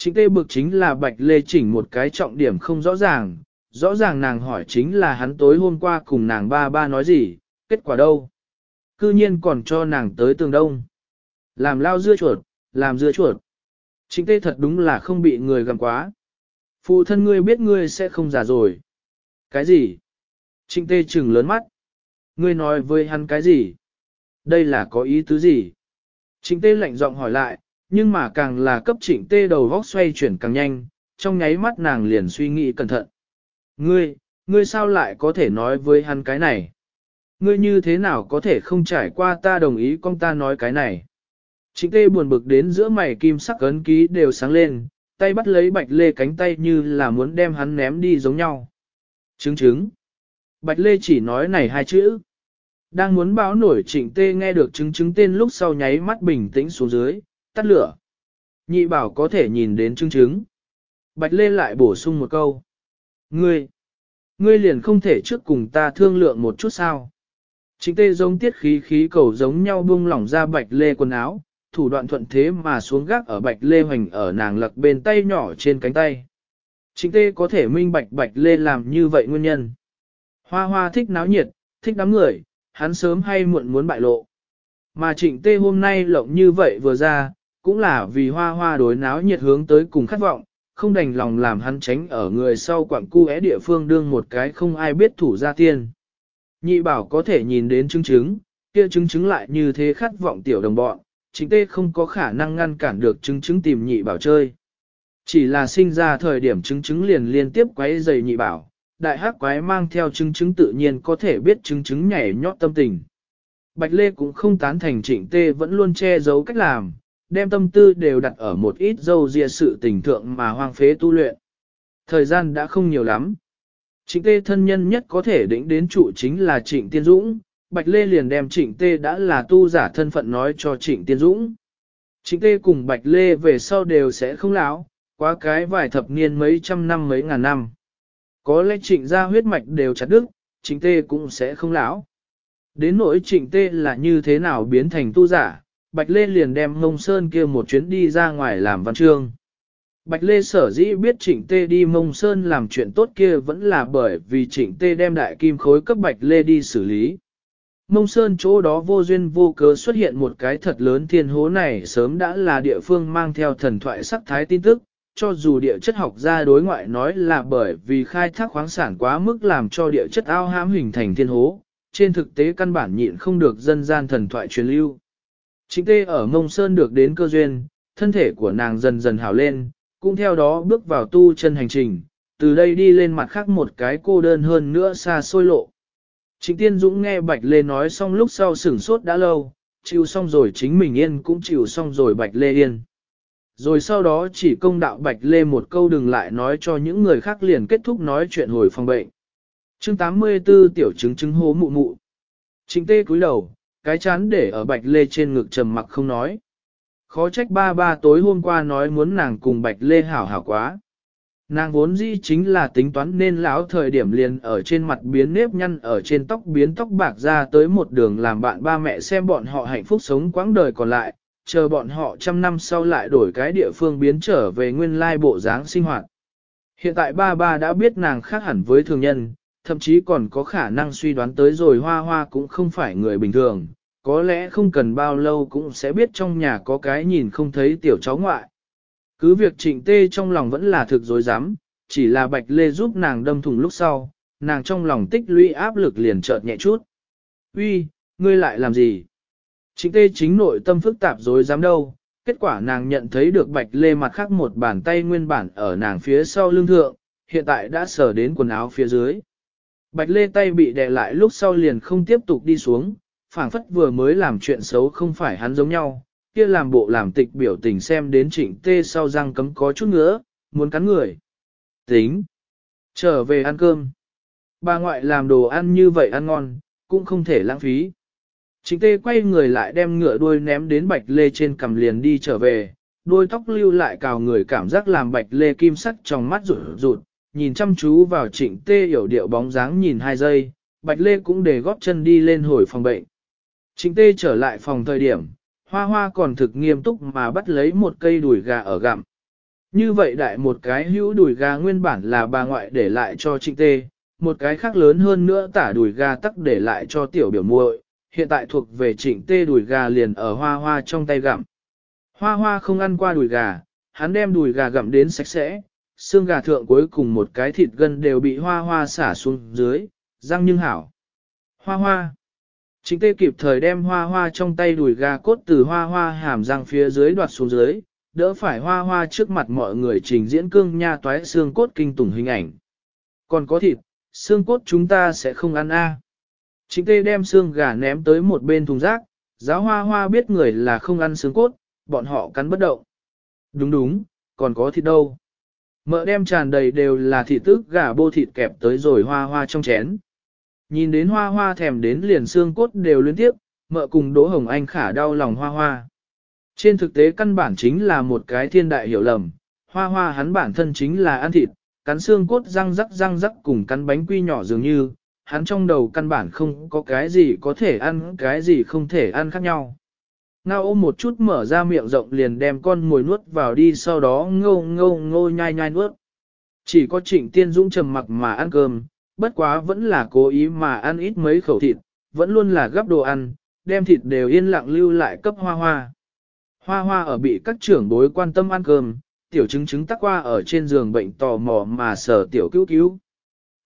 Trịnh tê bực chính là Bạch Lê chỉnh một cái trọng điểm không rõ ràng, rõ ràng nàng hỏi chính là hắn tối hôm qua cùng nàng ba ba nói gì, kết quả đâu. Cư nhiên còn cho nàng tới tường đông. Làm lao dưa chuột, làm dưa chuột. Trịnh tê thật đúng là không bị người gặm quá. Phụ thân ngươi biết ngươi sẽ không già rồi. Cái gì? Trịnh tê trừng lớn mắt. Ngươi nói với hắn cái gì? Đây là có ý tứ gì? Trịnh tê lạnh giọng hỏi lại, nhưng mà càng là cấp trịnh tê đầu vóc xoay chuyển càng nhanh, trong nháy mắt nàng liền suy nghĩ cẩn thận. Ngươi, ngươi sao lại có thể nói với hắn cái này? Ngươi như thế nào có thể không trải qua ta đồng ý con ta nói cái này? Trịnh tê buồn bực đến giữa mày kim sắc ấn ký đều sáng lên, tay bắt lấy bạch lê cánh tay như là muốn đem hắn ném đi giống nhau. Chứng chứng. Bạch lê chỉ nói này hai chữ. Đang muốn báo nổi trịnh tê nghe được chứng chứng tên lúc sau nháy mắt bình tĩnh xuống dưới, tắt lửa. Nhị bảo có thể nhìn đến chứng chứng. Bạch lê lại bổ sung một câu. Ngươi, ngươi liền không thể trước cùng ta thương lượng một chút sao. Chính tê giống tiết khí khí cầu giống nhau buông lỏng ra bạch lê quần áo, thủ đoạn thuận thế mà xuống gác ở bạch lê hoành ở nàng lật bên tay nhỏ trên cánh tay. Chính tê có thể minh bạch bạch lê làm như vậy nguyên nhân. Hoa hoa thích náo nhiệt, thích đám người, hắn sớm hay muộn muốn bại lộ. Mà trịnh tê hôm nay lộng như vậy vừa ra, cũng là vì hoa hoa đối náo nhiệt hướng tới cùng khát vọng, không đành lòng làm hắn tránh ở người sau quảng cu é địa phương đương một cái không ai biết thủ ra tiên. Nhị bảo có thể nhìn đến chứng chứng, kia chứng chứng lại như thế khát vọng tiểu đồng bọn, chính tê không có khả năng ngăn cản được chứng chứng tìm nhị bảo chơi. Chỉ là sinh ra thời điểm chứng chứng liền liên tiếp quấy giày nhị bảo, đại hắc quái mang theo chứng chứng tự nhiên có thể biết chứng chứng nhảy nhót tâm tình. Bạch Lê cũng không tán thành trịnh tê vẫn luôn che giấu cách làm, đem tâm tư đều đặt ở một ít dâu ria sự tình thượng mà hoang phế tu luyện. Thời gian đã không nhiều lắm. Trịnh tê thân nhân nhất có thể đỉnh đến trụ chính là trịnh tiên dũng, Bạch Lê liền đem trịnh tê đã là tu giả thân phận nói cho trịnh tiên dũng. Trịnh tê cùng Bạch Lê về sau đều sẽ không lão, quá cái vài thập niên mấy trăm năm mấy ngàn năm. Có lẽ trịnh ra huyết mạch đều chặt đứt, trịnh tê cũng sẽ không lão. Đến nỗi trịnh tê là như thế nào biến thành tu giả, Bạch Lê liền đem Mông Sơn kia một chuyến đi ra ngoài làm văn chương. Bạch Lê sở dĩ biết Trịnh Tê đi Mông Sơn làm chuyện tốt kia vẫn là bởi vì Trịnh Tê đem đại kim khối cấp Bạch Lê đi xử lý. Mông Sơn chỗ đó vô duyên vô cớ xuất hiện một cái thật lớn thiên hố này sớm đã là địa phương mang theo thần thoại sắc thái tin tức, cho dù địa chất học gia đối ngoại nói là bởi vì khai thác khoáng sản quá mức làm cho địa chất ao hãm hình thành thiên hố, trên thực tế căn bản nhịn không được dân gian thần thoại truyền lưu. Chính tê ở Mông Sơn được đến cơ duyên, thân thể của nàng dần dần hảo lên, cũng theo đó bước vào tu chân hành trình, từ đây đi lên mặt khác một cái cô đơn hơn nữa xa xôi lộ. Trịnh Tiên Dũng nghe Bạch Lê nói xong lúc sau sửng sốt đã lâu, chịu xong rồi chính mình yên cũng chịu xong rồi Bạch Lê yên. Rồi sau đó chỉ công đạo Bạch Lê một câu đừng lại nói cho những người khác liền kết thúc nói chuyện hồi phòng bệnh. chương 84 tiểu chứng chứng hố mụ mụ. Trịnh Tê cúi đầu, cái chán để ở Bạch Lê trên ngực trầm mặc không nói. Khó trách ba ba tối hôm qua nói muốn nàng cùng Bạch Lê hảo hảo quá. Nàng vốn dĩ chính là tính toán nên lão thời điểm liền ở trên mặt biến nếp nhăn ở trên tóc biến tóc bạc ra tới một đường làm bạn ba mẹ xem bọn họ hạnh phúc sống quãng đời còn lại, chờ bọn họ trăm năm sau lại đổi cái địa phương biến trở về nguyên lai bộ dáng sinh hoạt. Hiện tại ba ba đã biết nàng khác hẳn với thường nhân, thậm chí còn có khả năng suy đoán tới rồi hoa hoa cũng không phải người bình thường, có lẽ không cần bao lâu cũng sẽ biết trong nhà có cái nhìn không thấy tiểu cháu ngoại. Cứ việc trịnh tê trong lòng vẫn là thực dối dám, chỉ là bạch lê giúp nàng đâm thùng lúc sau, nàng trong lòng tích lũy áp lực liền chợt nhẹ chút. Uy, ngươi lại làm gì? Trịnh tê chính nội tâm phức tạp dối dám đâu, kết quả nàng nhận thấy được bạch lê mặt khác một bàn tay nguyên bản ở nàng phía sau lưng thượng, hiện tại đã sờ đến quần áo phía dưới. Bạch lê tay bị đè lại lúc sau liền không tiếp tục đi xuống, phảng phất vừa mới làm chuyện xấu không phải hắn giống nhau, kia làm bộ làm tịch biểu tình xem đến trịnh tê sau răng cấm có chút nữa muốn cắn người. Tính. Trở về ăn cơm. Bà ngoại làm đồ ăn như vậy ăn ngon, cũng không thể lãng phí. Trịnh tê quay người lại đem ngựa đuôi ném đến bạch lê trên cầm liền đi trở về, đôi tóc lưu lại cào người cảm giác làm bạch lê kim sắc trong mắt rụt rụt, nhìn chăm chú vào trịnh tê hiểu điệu bóng dáng nhìn hai giây, bạch lê cũng để góp chân đi lên hồi phòng bệnh. Trịnh tê trở lại phòng thời điểm, hoa hoa còn thực nghiêm túc mà bắt lấy một cây đùi gà ở gặm. Như vậy đại một cái hữu đùi gà nguyên bản là bà ngoại để lại cho trịnh tê, một cái khác lớn hơn nữa tả đùi gà tắc để lại cho tiểu biểu muội, hiện tại thuộc về trịnh tê đùi gà liền ở hoa hoa trong tay gặm. Hoa hoa không ăn qua đùi gà, hắn đem đùi gà gặm đến sạch sẽ, xương gà thượng cuối cùng một cái thịt gân đều bị hoa hoa xả xuống dưới, răng nhưng hảo. Hoa hoa. Trịnh tê kịp thời đem hoa hoa trong tay đùi gà cốt từ hoa hoa hàm răng phía dưới đoạt xuống dưới, đỡ phải hoa hoa trước mặt mọi người trình diễn cương nha toái xương cốt kinh tủng hình ảnh. Còn có thịt, xương cốt chúng ta sẽ không ăn a. À. Trịnh tê đem xương gà ném tới một bên thùng rác, giáo hoa hoa biết người là không ăn xương cốt, bọn họ cắn bất động. Đúng đúng, còn có thịt đâu. Mỡ đem tràn đầy đều là thịt tức gà bô thịt kẹp tới rồi hoa hoa trong chén. Nhìn đến hoa hoa thèm đến liền xương cốt đều liên tiếp, mợ cùng Đỗ Hồng Anh khả đau lòng hoa hoa. Trên thực tế căn bản chính là một cái thiên đại hiểu lầm, hoa hoa hắn bản thân chính là ăn thịt, cắn xương cốt răng rắc răng rắc cùng cắn bánh quy nhỏ dường như, hắn trong đầu căn bản không có cái gì có thể ăn cái gì không thể ăn khác nhau. Ngao ôm một chút mở ra miệng rộng liền đem con mồi nuốt vào đi sau đó ngô ngô ngô nhai nhai nuốt. Chỉ có trịnh tiên dũng trầm mặc mà ăn cơm, bất quá vẫn là cố ý mà ăn ít mấy khẩu thịt, vẫn luôn là gấp đồ ăn, đem thịt đều yên lặng lưu lại cấp hoa hoa. Hoa hoa ở bị các trưởng bối quan tâm ăn cơm, tiểu chứng chứng tắc qua ở trên giường bệnh tò mò mà sở tiểu cứu cứu.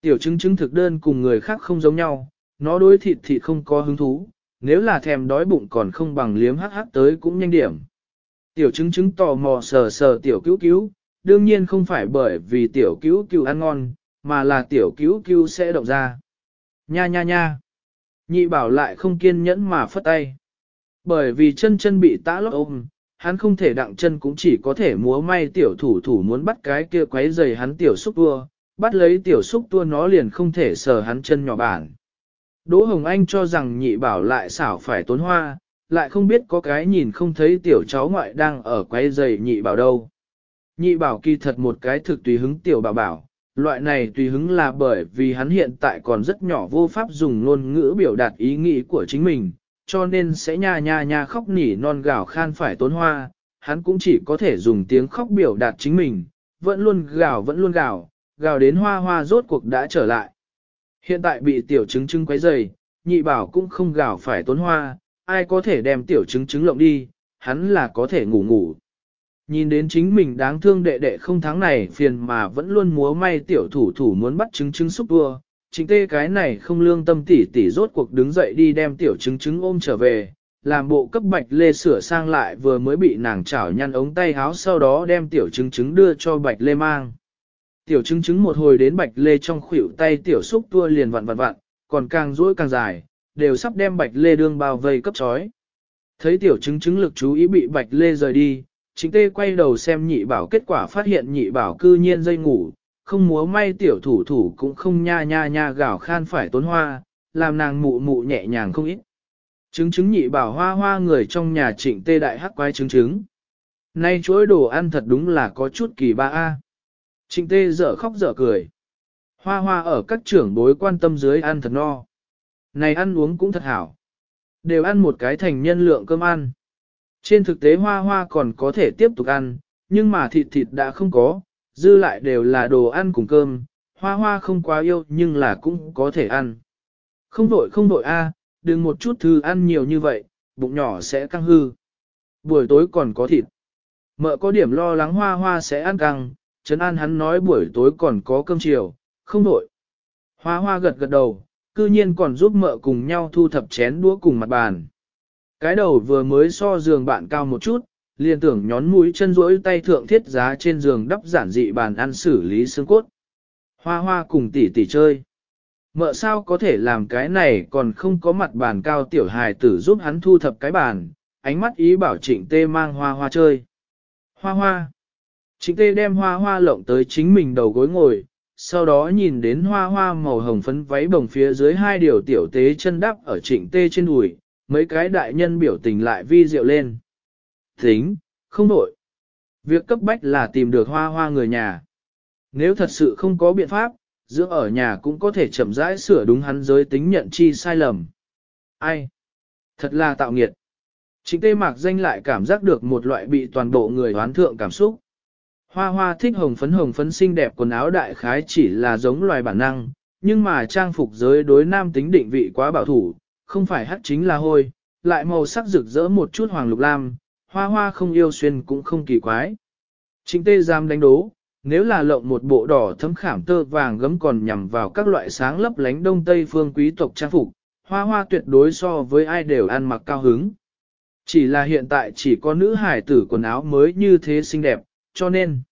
Tiểu chứng chứng thực đơn cùng người khác không giống nhau, nó đối thịt thịt không có hứng thú, nếu là thèm đói bụng còn không bằng liếm hắc hắc tới cũng nhanh điểm. Tiểu chứng chứng tò mò sờ sờ tiểu cứu cứu, đương nhiên không phải bởi vì tiểu cứu cứu ăn ngon, mà là tiểu cứu cứu sẽ động ra. Nha nha nha. Nhị bảo lại không kiên nhẫn mà phất tay. Bởi vì chân chân bị tã lót ôm, hắn không thể đặng chân cũng chỉ có thể múa may tiểu thủ thủ muốn bắt cái kia quấy giày hắn tiểu xúc tua, bắt lấy tiểu xúc tua nó liền không thể sờ hắn chân nhỏ bản. Đỗ Hồng Anh cho rằng nhị bảo lại xảo phải tốn hoa, lại không biết có cái nhìn không thấy tiểu cháu ngoại đang ở quấy giày nhị bảo đâu. Nhị bảo kỳ thật một cái thực tùy hứng tiểu bảo bảo, loại này tùy hứng là bởi vì hắn hiện tại còn rất nhỏ vô pháp dùng ngôn ngữ biểu đạt ý nghĩ của chính mình, cho nên sẽ nha nha nha khóc nỉ non gào khan phải tốn hoa, hắn cũng chỉ có thể dùng tiếng khóc biểu đạt chính mình, vẫn luôn gào vẫn luôn gào, gào đến hoa hoa rốt cuộc đã trở lại. Hiện tại bị tiểu chứng chứng quấy dày, nhị bảo cũng không gào phải tốn hoa, ai có thể đem tiểu chứng chứng lộng đi, hắn là có thể ngủ ngủ. Nhìn đến chính mình đáng thương đệ đệ không tháng này phiền mà vẫn luôn múa may tiểu thủ thủ muốn bắt trứng trứng xúc vua, chính tê cái này không lương tâm tỉ tỉ rốt cuộc đứng dậy đi đem tiểu trứng trứng ôm trở về, làm bộ cấp bạch lê sửa sang lại vừa mới bị nàng chảo nhăn ống tay háo sau đó đem tiểu trứng trứng đưa cho bạch lê mang. Tiểu trứng trứng một hồi đến bạch lê trong khuỷu tay tiểu xúc tua liền vặn vặn vặn, còn càng rỗi càng dài, đều sắp đem bạch lê đương bao vây cấp chói. Thấy tiểu trứng trứng lực chú ý bị bạch lê rời đi, chính tê quay đầu xem nhị bảo kết quả phát hiện nhị bảo cư nhiên dây ngủ, không múa may tiểu thủ thủ cũng không nha nha nha gào khan phải tốn hoa, làm nàng mụ mụ nhẹ nhàng không ít. Trứng trứng nhị bảo hoa hoa người trong nhà trịnh tê đại hắc quái trứng trứng. Nay chuỗi đồ ăn thật đúng là có chút kỳ ba a. Trịnh tê dở khóc dở cười. Hoa hoa ở các trưởng bối quan tâm dưới ăn thật no. Này ăn uống cũng thật hảo. Đều ăn một cái thành nhân lượng cơm ăn. Trên thực tế hoa hoa còn có thể tiếp tục ăn, nhưng mà thịt thịt đã không có, dư lại đều là đồ ăn cùng cơm, hoa hoa không quá yêu nhưng là cũng có thể ăn. Không vội không vội a, đừng một chút thư ăn nhiều như vậy, bụng nhỏ sẽ căng hư. Buổi tối còn có thịt. Mợ có điểm lo lắng hoa hoa sẽ ăn căng, Trấn An hắn nói buổi tối còn có cơm chiều, không vội. Hoa hoa gật gật đầu, cư nhiên còn giúp mợ cùng nhau thu thập chén đũa cùng mặt bàn. Cái đầu vừa mới so giường bạn cao một chút, liền tưởng nhón mũi chân rỗi tay thượng thiết giá trên giường đắp giản dị bàn ăn xử lý xương cốt. Hoa hoa cùng tỷ tỷ chơi. Mợ sao có thể làm cái này còn không có mặt bàn cao tiểu hài tử giúp hắn thu thập cái bàn, ánh mắt ý bảo trịnh tê mang hoa hoa chơi. Hoa hoa. Trịnh tê đem hoa hoa lộng tới chính mình đầu gối ngồi, sau đó nhìn đến hoa hoa màu hồng phấn váy bồng phía dưới hai điều tiểu tế chân đắp ở trịnh tê trên đùi, mấy cái đại nhân biểu tình lại vi diệu lên. Tính, không đổi. Việc cấp bách là tìm được hoa hoa người nhà. Nếu thật sự không có biện pháp, dưỡng ở nhà cũng có thể chậm rãi sửa đúng hắn giới tính nhận chi sai lầm. Ai? Thật là tạo nghiệt. Chính tê mạc danh lại cảm giác được một loại bị toàn bộ người hoán thượng cảm xúc. Hoa hoa thích hồng phấn hồng phấn xinh đẹp quần áo đại khái chỉ là giống loài bản năng, nhưng mà trang phục giới đối nam tính định vị quá bảo thủ, không phải hắc chính là hôi, lại màu sắc rực rỡ một chút hoàng lục lam, hoa hoa không yêu xuyên cũng không kỳ quái. Chính tê giam đánh đố, nếu là lộng một bộ đỏ thấm khảm tơ vàng gấm còn nhằm vào các loại sáng lấp lánh đông tây phương quý tộc trang phục, hoa hoa tuyệt đối so với ai đều ăn mặc cao hứng. Chỉ là hiện tại chỉ có nữ hải tử quần áo mới như thế xinh đẹp, cho nên.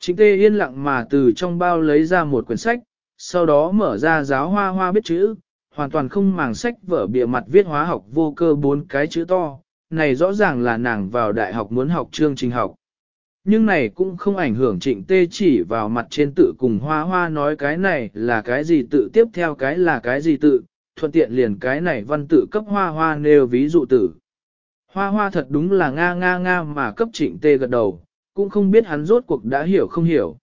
Chính tê yên lặng mà từ trong bao lấy ra một quyển sách, sau đó mở ra giáo hoa hoa biết chữ, hoàn toàn không màng sách vở bìa mặt viết hóa học vô cơ bốn cái chữ to, này rõ ràng là nàng vào đại học muốn học chương trình học. Nhưng này cũng không ảnh hưởng trịnh tê chỉ vào mặt trên tự cùng hoa hoa nói cái này là cái gì tự tiếp theo cái là cái gì tự, thuận tiện liền cái này văn tự cấp hoa hoa nêu ví dụ tử. Hoa hoa thật đúng là nga nga nga mà cấp trịnh tê gật đầu, cũng không biết hắn rốt cuộc đã hiểu không hiểu.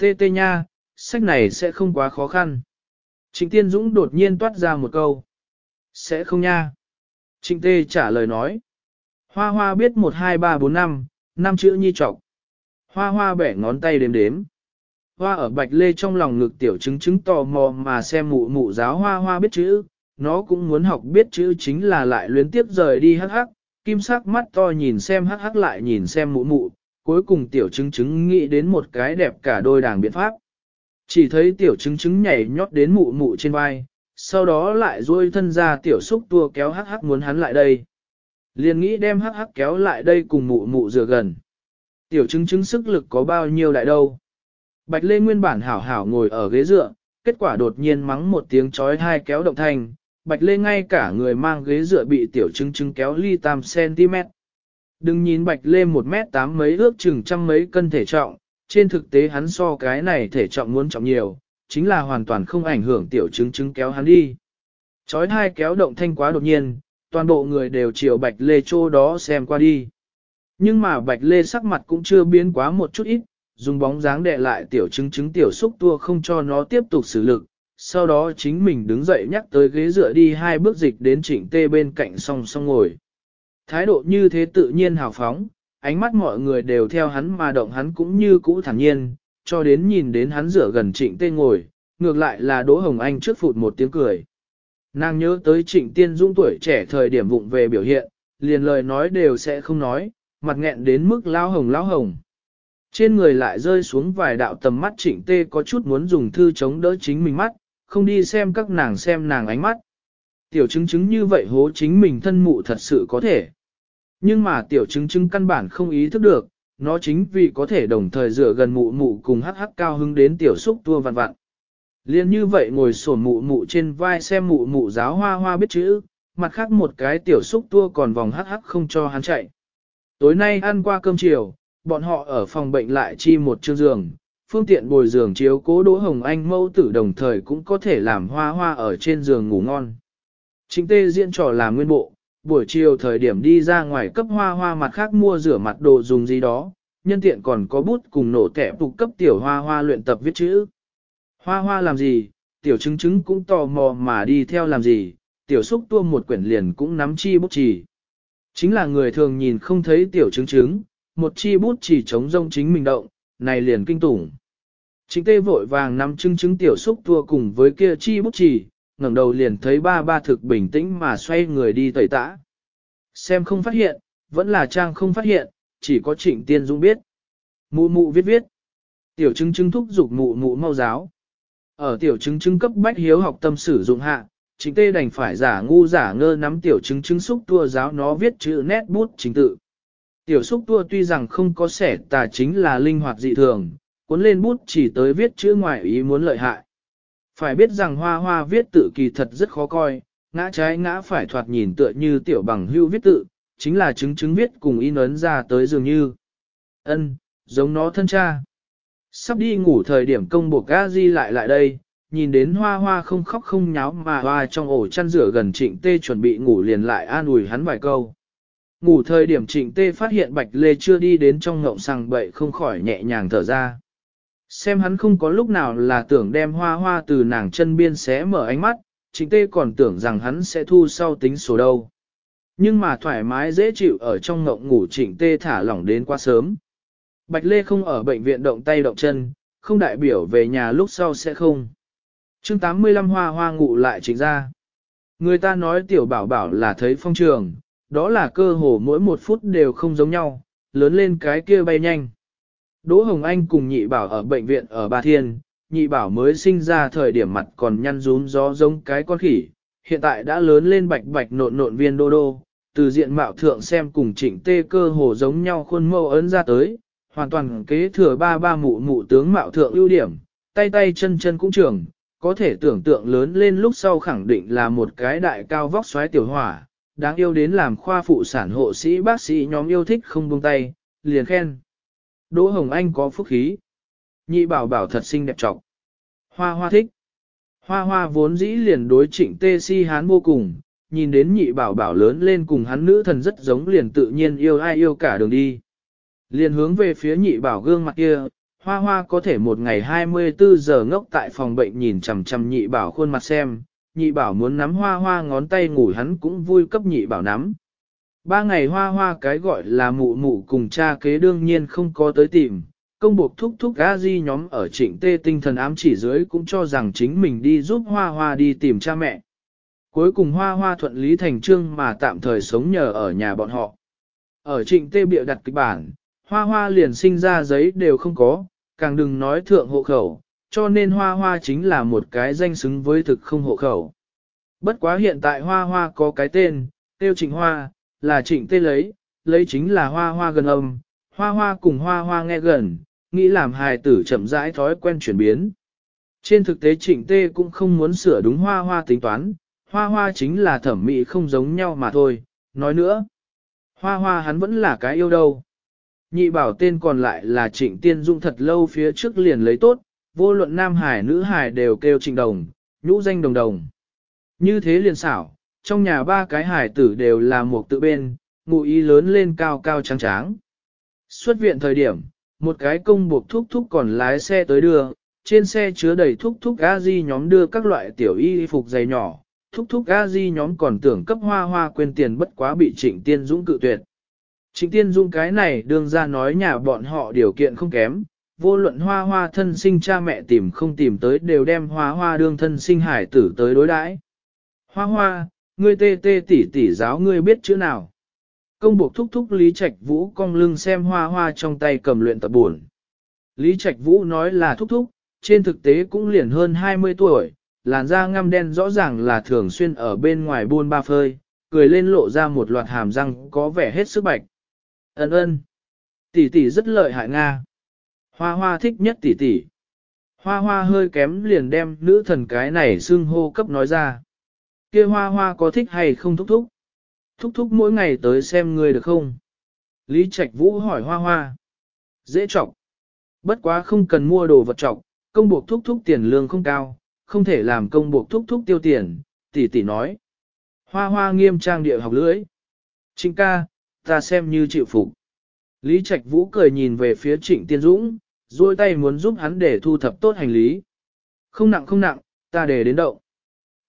Tê tê nha, sách này sẽ không quá khó khăn. Trịnh Tiên Dũng đột nhiên toát ra một câu. Sẽ không nha. Trịnh Tê trả lời nói. Hoa hoa biết 1 2 3 4 5, năm chữ nhi trọc. Hoa hoa bẻ ngón tay đếm đếm. Hoa ở bạch lê trong lòng ngực tiểu chứng chứng tò mò mà xem mụ mụ giáo hoa hoa biết chữ, nó cũng muốn học biết chữ chính là lại luyến tiếp rời đi hắc hắc, kim sắc mắt to nhìn xem hắc hắc lại nhìn xem mụ mụ, cuối cùng tiểu chứng chứng nghĩ đến một cái đẹp cả đôi đảng biện pháp. Chỉ thấy tiểu chứng chứng nhảy nhót đến mụ mụ trên vai, sau đó lại duỗi thân ra tiểu xúc tua kéo hắc hắc muốn hắn lại đây. Liền nghĩ đem hắc hắc kéo lại đây cùng mụ mụ dựa gần. Tiểu chứng chứng sức lực có bao nhiêu đại đâu. Bạch Lê nguyên bản hảo hảo ngồi ở ghế dựa, kết quả đột nhiên mắng một tiếng chói hai kéo động thành, Bạch Lê ngay cả người mang ghế dựa bị tiểu chứng chứng kéo ly tam cm. Đừng nhìn Bạch Lê một mét tám mấy ước chừng trăm mấy cân thể trọng, trên thực tế hắn so cái này thể trọng muốn trọng nhiều, chính là hoàn toàn không ảnh hưởng tiểu chứng chứng kéo hắn đi. Chói hai kéo động thanh quá đột nhiên, toàn bộ người đều chiều Bạch Lê chỗ đó xem qua đi. Nhưng mà Bạch Lê sắc mặt cũng chưa biến quá một chút ít, dùng bóng dáng đè lại tiểu chứng chứng tiểu xúc tua không cho nó tiếp tục xử lực, sau đó chính mình đứng dậy nhắc tới ghế dựa đi hai bước dịch đến trịnh tê bên cạnh song song ngồi. Thái độ như thế tự nhiên hào phóng, ánh mắt mọi người đều theo hắn mà động hắn cũng như cũ thản nhiên, cho đến nhìn đến hắn rửa gần trịnh tê ngồi, ngược lại là Đỗ Hồng Anh trước phụt một tiếng cười. Nàng nhớ tới trịnh tiên dung tuổi trẻ thời điểm vụng về biểu hiện, liền lời nói đều sẽ không nói, mặt nghẹn đến mức lao hồng lao hồng. Trên người lại rơi xuống vài đạo tầm mắt trịnh tê có chút muốn dùng thư chống đỡ chính mình mắt, không đi xem các nàng xem nàng ánh mắt. Tiểu chứng chứng như vậy hố chính mình thân mụ thật sự có thể. Nhưng mà tiểu chứng chứng căn bản không ý thức được, nó chính vì có thể đồng thời dựa gần mụ mụ cùng hắc hắc cao hứng đến tiểu xúc tua vặn vặn. Liên như vậy ngồi sổn mụ mụ trên vai xem mụ mụ giáo hoa hoa biết chữ, mặt khác một cái tiểu xúc tua còn vòng hắc hắc không cho hắn chạy. Tối nay ăn qua cơm chiều, bọn họ ở phòng bệnh lại chi một chương giường, phương tiện bồi giường chiếu cố Đỗ Hồng Anh mâu tử đồng thời cũng có thể làm hoa hoa ở trên giường ngủ ngon. Chính tê diễn trò làm nguyên bộ, buổi chiều thời điểm đi ra ngoài cấp hoa hoa mặt khác mua rửa mặt đồ dùng gì đó, nhân tiện còn có bút cùng nổ kẻ phục cấp tiểu hoa hoa luyện tập viết chữ. Hoa hoa làm gì, tiểu chứng chứng cũng tò mò mà đi theo làm gì, tiểu xúc tua một quyển liền cũng nắm chi bút chỉ. Chính là người thường nhìn không thấy tiểu chứng chứng, một chi bút chỉ chống rông chính mình động, này liền kinh tủng. Chính tê vội vàng nắm chứng chứng tiểu xúc tua cùng với kia chi bút chỉ, ngẩng đầu liền thấy ba ba thực bình tĩnh mà xoay người đi tẩy tã. Xem không phát hiện, vẫn là trang không phát hiện, chỉ có trịnh tiên dũng biết. Mụ mụ viết viết. Tiểu chứng chứng thúc giục mụ mụ mau giáo. Ở tiểu chứng chứng cấp bách hiếu học tâm sử dụng hạ, chính tê đành phải giả ngu giả ngơ nắm tiểu chứng chứng xúc tua giáo nó viết chữ nét bút chính tự. Tiểu xúc tua tuy rằng không có sẻ tà chính là linh hoạt dị thường, cuốn lên bút chỉ tới viết chữ ngoài ý muốn lợi hại. Phải biết rằng hoa hoa viết tự kỳ thật rất khó coi, ngã trái ngã phải thoạt nhìn tựa như tiểu bằng hưu viết tự, chính là chứng chứng viết cùng in ấn ra tới dường như. ân giống nó thân cha. Sắp đi ngủ thời điểm công buộc ga di lại lại đây, nhìn đến hoa hoa không khóc không nháo mà hoa trong ổ chăn rửa gần trịnh tê chuẩn bị ngủ liền lại an ủi hắn vài câu. Ngủ thời điểm trịnh tê phát hiện Bạch Lê chưa đi đến trong ngộng sàng bậy không khỏi nhẹ nhàng thở ra. Xem hắn không có lúc nào là tưởng đem hoa hoa từ nàng chân biên xé mở ánh mắt, trịnh tê còn tưởng rằng hắn sẽ thu sau tính số đâu. Nhưng mà thoải mái dễ chịu ở trong ngộng ngủ trịnh tê thả lỏng đến quá sớm. Bạch Lê không ở bệnh viện động tay động chân, không đại biểu về nhà lúc sau sẽ không. chương 85 hoa hoa ngủ lại trịnh ra. Người ta nói tiểu bảo bảo là thấy phong trường, đó là cơ hồ mỗi một phút đều không giống nhau, lớn lên cái kia bay nhanh. Đỗ Hồng Anh cùng nhị bảo ở bệnh viện ở Ba Thiên, nhị bảo mới sinh ra thời điểm mặt còn nhăn rún gió giống cái con khỉ, hiện tại đã lớn lên bạch bạch nộn nộn viên đô đô, từ diện mạo thượng xem cùng trịnh tê cơ hồ giống nhau khuôn mẫu ấn ra tới, hoàn toàn kế thừa ba ba mụ mụ tướng mạo thượng ưu điểm, tay tay chân chân cũng trưởng, có thể tưởng tượng lớn lên lúc sau khẳng định là một cái đại cao vóc xoáy tiểu hỏa, đáng yêu đến làm khoa phụ sản hộ sĩ bác sĩ nhóm yêu thích không buông tay, liền khen. Đỗ Hồng Anh có phúc khí. Nhị bảo bảo thật xinh đẹp trọc. Hoa hoa thích. Hoa hoa vốn dĩ liền đối trịnh tê si hán vô cùng, nhìn đến nhị bảo bảo lớn lên cùng hắn nữ thần rất giống liền tự nhiên yêu ai yêu cả đường đi. Liền hướng về phía nhị bảo gương mặt kia, hoa hoa có thể một ngày 24 giờ ngốc tại phòng bệnh nhìn chằm chằm nhị bảo khuôn mặt xem, nhị bảo muốn nắm hoa hoa ngón tay ngủ hắn cũng vui cấp nhị bảo nắm. Ba ngày hoa hoa cái gọi là mụ mụ cùng cha kế đương nhiên không có tới tìm, công buộc thúc thúc gã di nhóm ở trịnh tê tinh thần ám chỉ dưới cũng cho rằng chính mình đi giúp hoa hoa đi tìm cha mẹ. Cuối cùng hoa hoa thuận lý thành trương mà tạm thời sống nhờ ở nhà bọn họ. Ở trịnh tê bịa đặt kịch bản, hoa hoa liền sinh ra giấy đều không có, càng đừng nói thượng hộ khẩu, cho nên hoa hoa chính là một cái danh xứng với thực không hộ khẩu. Bất quá hiện tại hoa hoa có cái tên, tiêu trịnh hoa, là trịnh tê lấy, lấy chính là hoa hoa gần âm, hoa hoa cùng hoa hoa nghe gần, nghĩ làm hài tử chậm rãi thói quen chuyển biến. Trên thực tế trịnh tê cũng không muốn sửa đúng hoa hoa tính toán, hoa hoa chính là thẩm mỹ không giống nhau mà thôi, nói nữa. Hoa hoa hắn vẫn là cái yêu đâu. Nhị bảo tên còn lại là trịnh tiên dung thật lâu phía trước liền lấy tốt, vô luận nam hải nữ hải đều kêu trịnh đồng, nhũ danh đồng đồng. Như thế liền xảo, trong nhà ba cái hải tử đều là một tự bên, ngụ ý lớn lên cao cao trắng tráng. Xuất viện thời điểm, một cái công buộc thúc thúc còn lái xe tới đưa, trên xe chứa đầy thúc thúc a di nhóm đưa các loại tiểu y phục dày nhỏ, thúc thúc a di nhóm còn tưởng cấp hoa hoa quên tiền bất quá bị trịnh tiên dũng cự tuyệt. Trịnh tiên dũng cái này đương ra nói nhà bọn họ điều kiện không kém, vô luận hoa hoa thân sinh cha mẹ tìm không tìm tới đều đem hoa hoa đương thân sinh hải tử tới đối đãi. Hoa hoa, ngươi tê tê tỉ tỉ giáo ngươi biết chữ nào. Công buộc thúc thúc Lý Trạch Vũ cong lưng xem hoa hoa trong tay cầm luyện tập buồn. Lý Trạch Vũ nói là thúc thúc, trên thực tế cũng liền hơn 20 tuổi, làn da ngăm đen rõ ràng là thường xuyên ở bên ngoài buôn ba phơi, cười lên lộ ra một loạt hàm răng có vẻ hết sức bạch. Ấn ơn, tỷ tỷ rất lợi hại Nga. Hoa hoa thích nhất tỷ tỷ. Hoa hoa hơi kém liền đem nữ thần cái này xưng hô cấp nói ra kia hoa hoa có thích hay không thúc thúc? Thúc thúc mỗi ngày tới xem người được không? Lý Trạch Vũ hỏi hoa hoa. Dễ trọng. Bất quá không cần mua đồ vật trọng, công buộc thúc thúc tiền lương không cao, không thể làm công buộc thúc thúc tiêu tiền, tỷ tỷ nói. Hoa hoa nghiêm trang địa học lưỡi. Trịnh ca, ta xem như chịu phục. Lý Trạch Vũ cười nhìn về phía Trịnh Tiên Dũng, duỗi tay muốn giúp hắn để thu thập tốt hành lý. Không nặng không nặng, ta để đến đậu.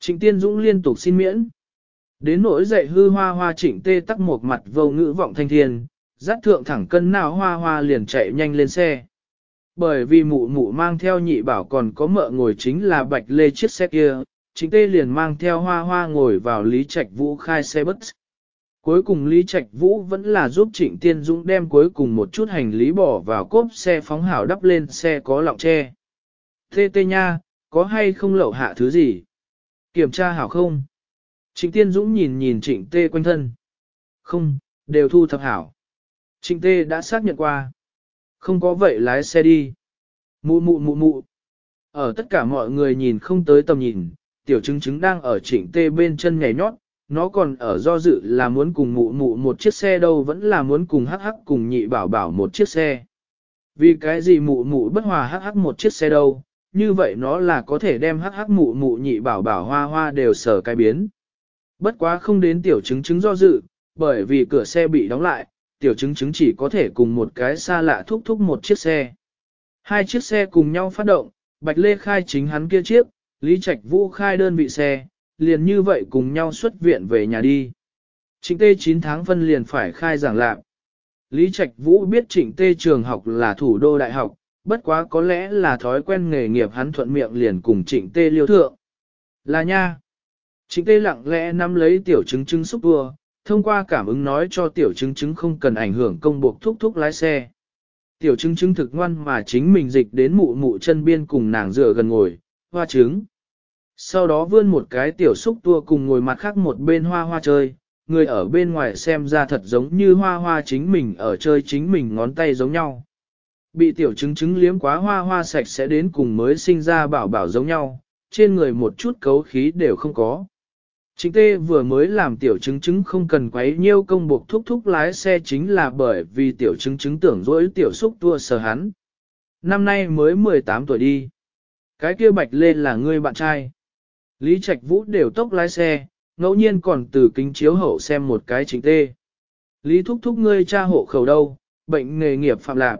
Trịnh Tiên Dũng liên tục xin miễn. Đến nỗi dậy hư hoa hoa trịnh tê tắc một mặt vô ngữ vọng thanh thiên, dắt thượng thẳng cân nào hoa hoa liền chạy nhanh lên xe. Bởi vì mụ mụ mang theo nhị bảo còn có mợ ngồi chính là bạch lê chiếc xe kia, chính tê liền mang theo hoa hoa ngồi vào Lý Trạch Vũ khai xe bất. Cuối cùng Lý Trạch Vũ vẫn là giúp Trịnh Tiên Dũng đem cuối cùng một chút hành lý bỏ vào cốp xe phóng hảo đắp lên xe có lọng tre. Tê tê nha, có hay không lậu hạ thứ gì? Kiểm tra hảo không? Trịnh Tiên Dũng nhìn nhìn Trịnh Tê quanh thân. Không, đều thu thập hảo. Trịnh Tê đã xác nhận qua. Không có vậy lái xe đi. Mụ mụ mụ mụ. Ở tất cả mọi người nhìn không tới tầm nhìn, tiểu chứng chứng đang ở Trịnh Tê bên chân nhảy nhót, nó còn ở do dự là muốn cùng mụ mụ một chiếc xe đâu vẫn là muốn cùng hắc hắc cùng nhị bảo bảo một chiếc xe. Vì cái gì mụ mụ bất hòa hắc hắc một chiếc xe đâu, như vậy nó là có thể đem hắc hắc mụ mụ nhị bảo bảo hoa hoa đều sở cái biến. Bất quá không đến tiểu chứng chứng do dự, bởi vì cửa xe bị đóng lại, tiểu chứng chứng chỉ có thể cùng một cái xa lạ thúc thúc một chiếc xe. Hai chiếc xe cùng nhau phát động, Bạch Lê khai chính hắn kia chiếc, Lý Trạch Vũ khai đơn vị xe, liền như vậy cùng nhau xuất viện về nhà đi. Trịnh Tê 9 tháng phân liền phải khai giảng lạc. Lý Trạch Vũ biết Trịnh Tê trường học là thủ đô đại học, bất quá có lẽ là thói quen nghề nghiệp hắn thuận miệng liền cùng Trịnh Tê liêu thượng. Là nha. Trịnh Tê lặng lẽ nắm lấy tiểu chứng chứng xúc vua, thông qua cảm ứng nói cho tiểu chứng chứng không cần ảnh hưởng công buộc thúc thúc lái xe. Tiểu chứng chứng thực ngoan mà chính mình dịch đến mụ mụ chân biên cùng nàng dựa gần ngồi, hoa trứng. Sau đó vươn một cái tiểu xúc tua cùng ngồi mặt khác một bên hoa hoa chơi, người ở bên ngoài xem ra thật giống như hoa hoa chính mình ở chơi chính mình ngón tay giống nhau. Bị tiểu chứng chứng liếm quá hoa hoa sạch sẽ đến cùng mới sinh ra bảo bảo giống nhau, trên người một chút cấu khí đều không có. Chính tê vừa mới làm tiểu chứng chứng không cần quấy nhiêu công buộc thúc thúc lái xe chính là bởi vì tiểu chứng chứng tưởng dỗi tiểu xúc tua sờ hắn. Năm nay mới 18 tuổi đi. Cái kia bạch lên là ngươi bạn trai. Lý Trạch Vũ đều tốc lái xe, ngẫu nhiên còn từ kính chiếu hậu xem một cái chính tê. Lý thúc thúc ngươi cha hộ khẩu đâu, bệnh nghề nghiệp phạm lạc.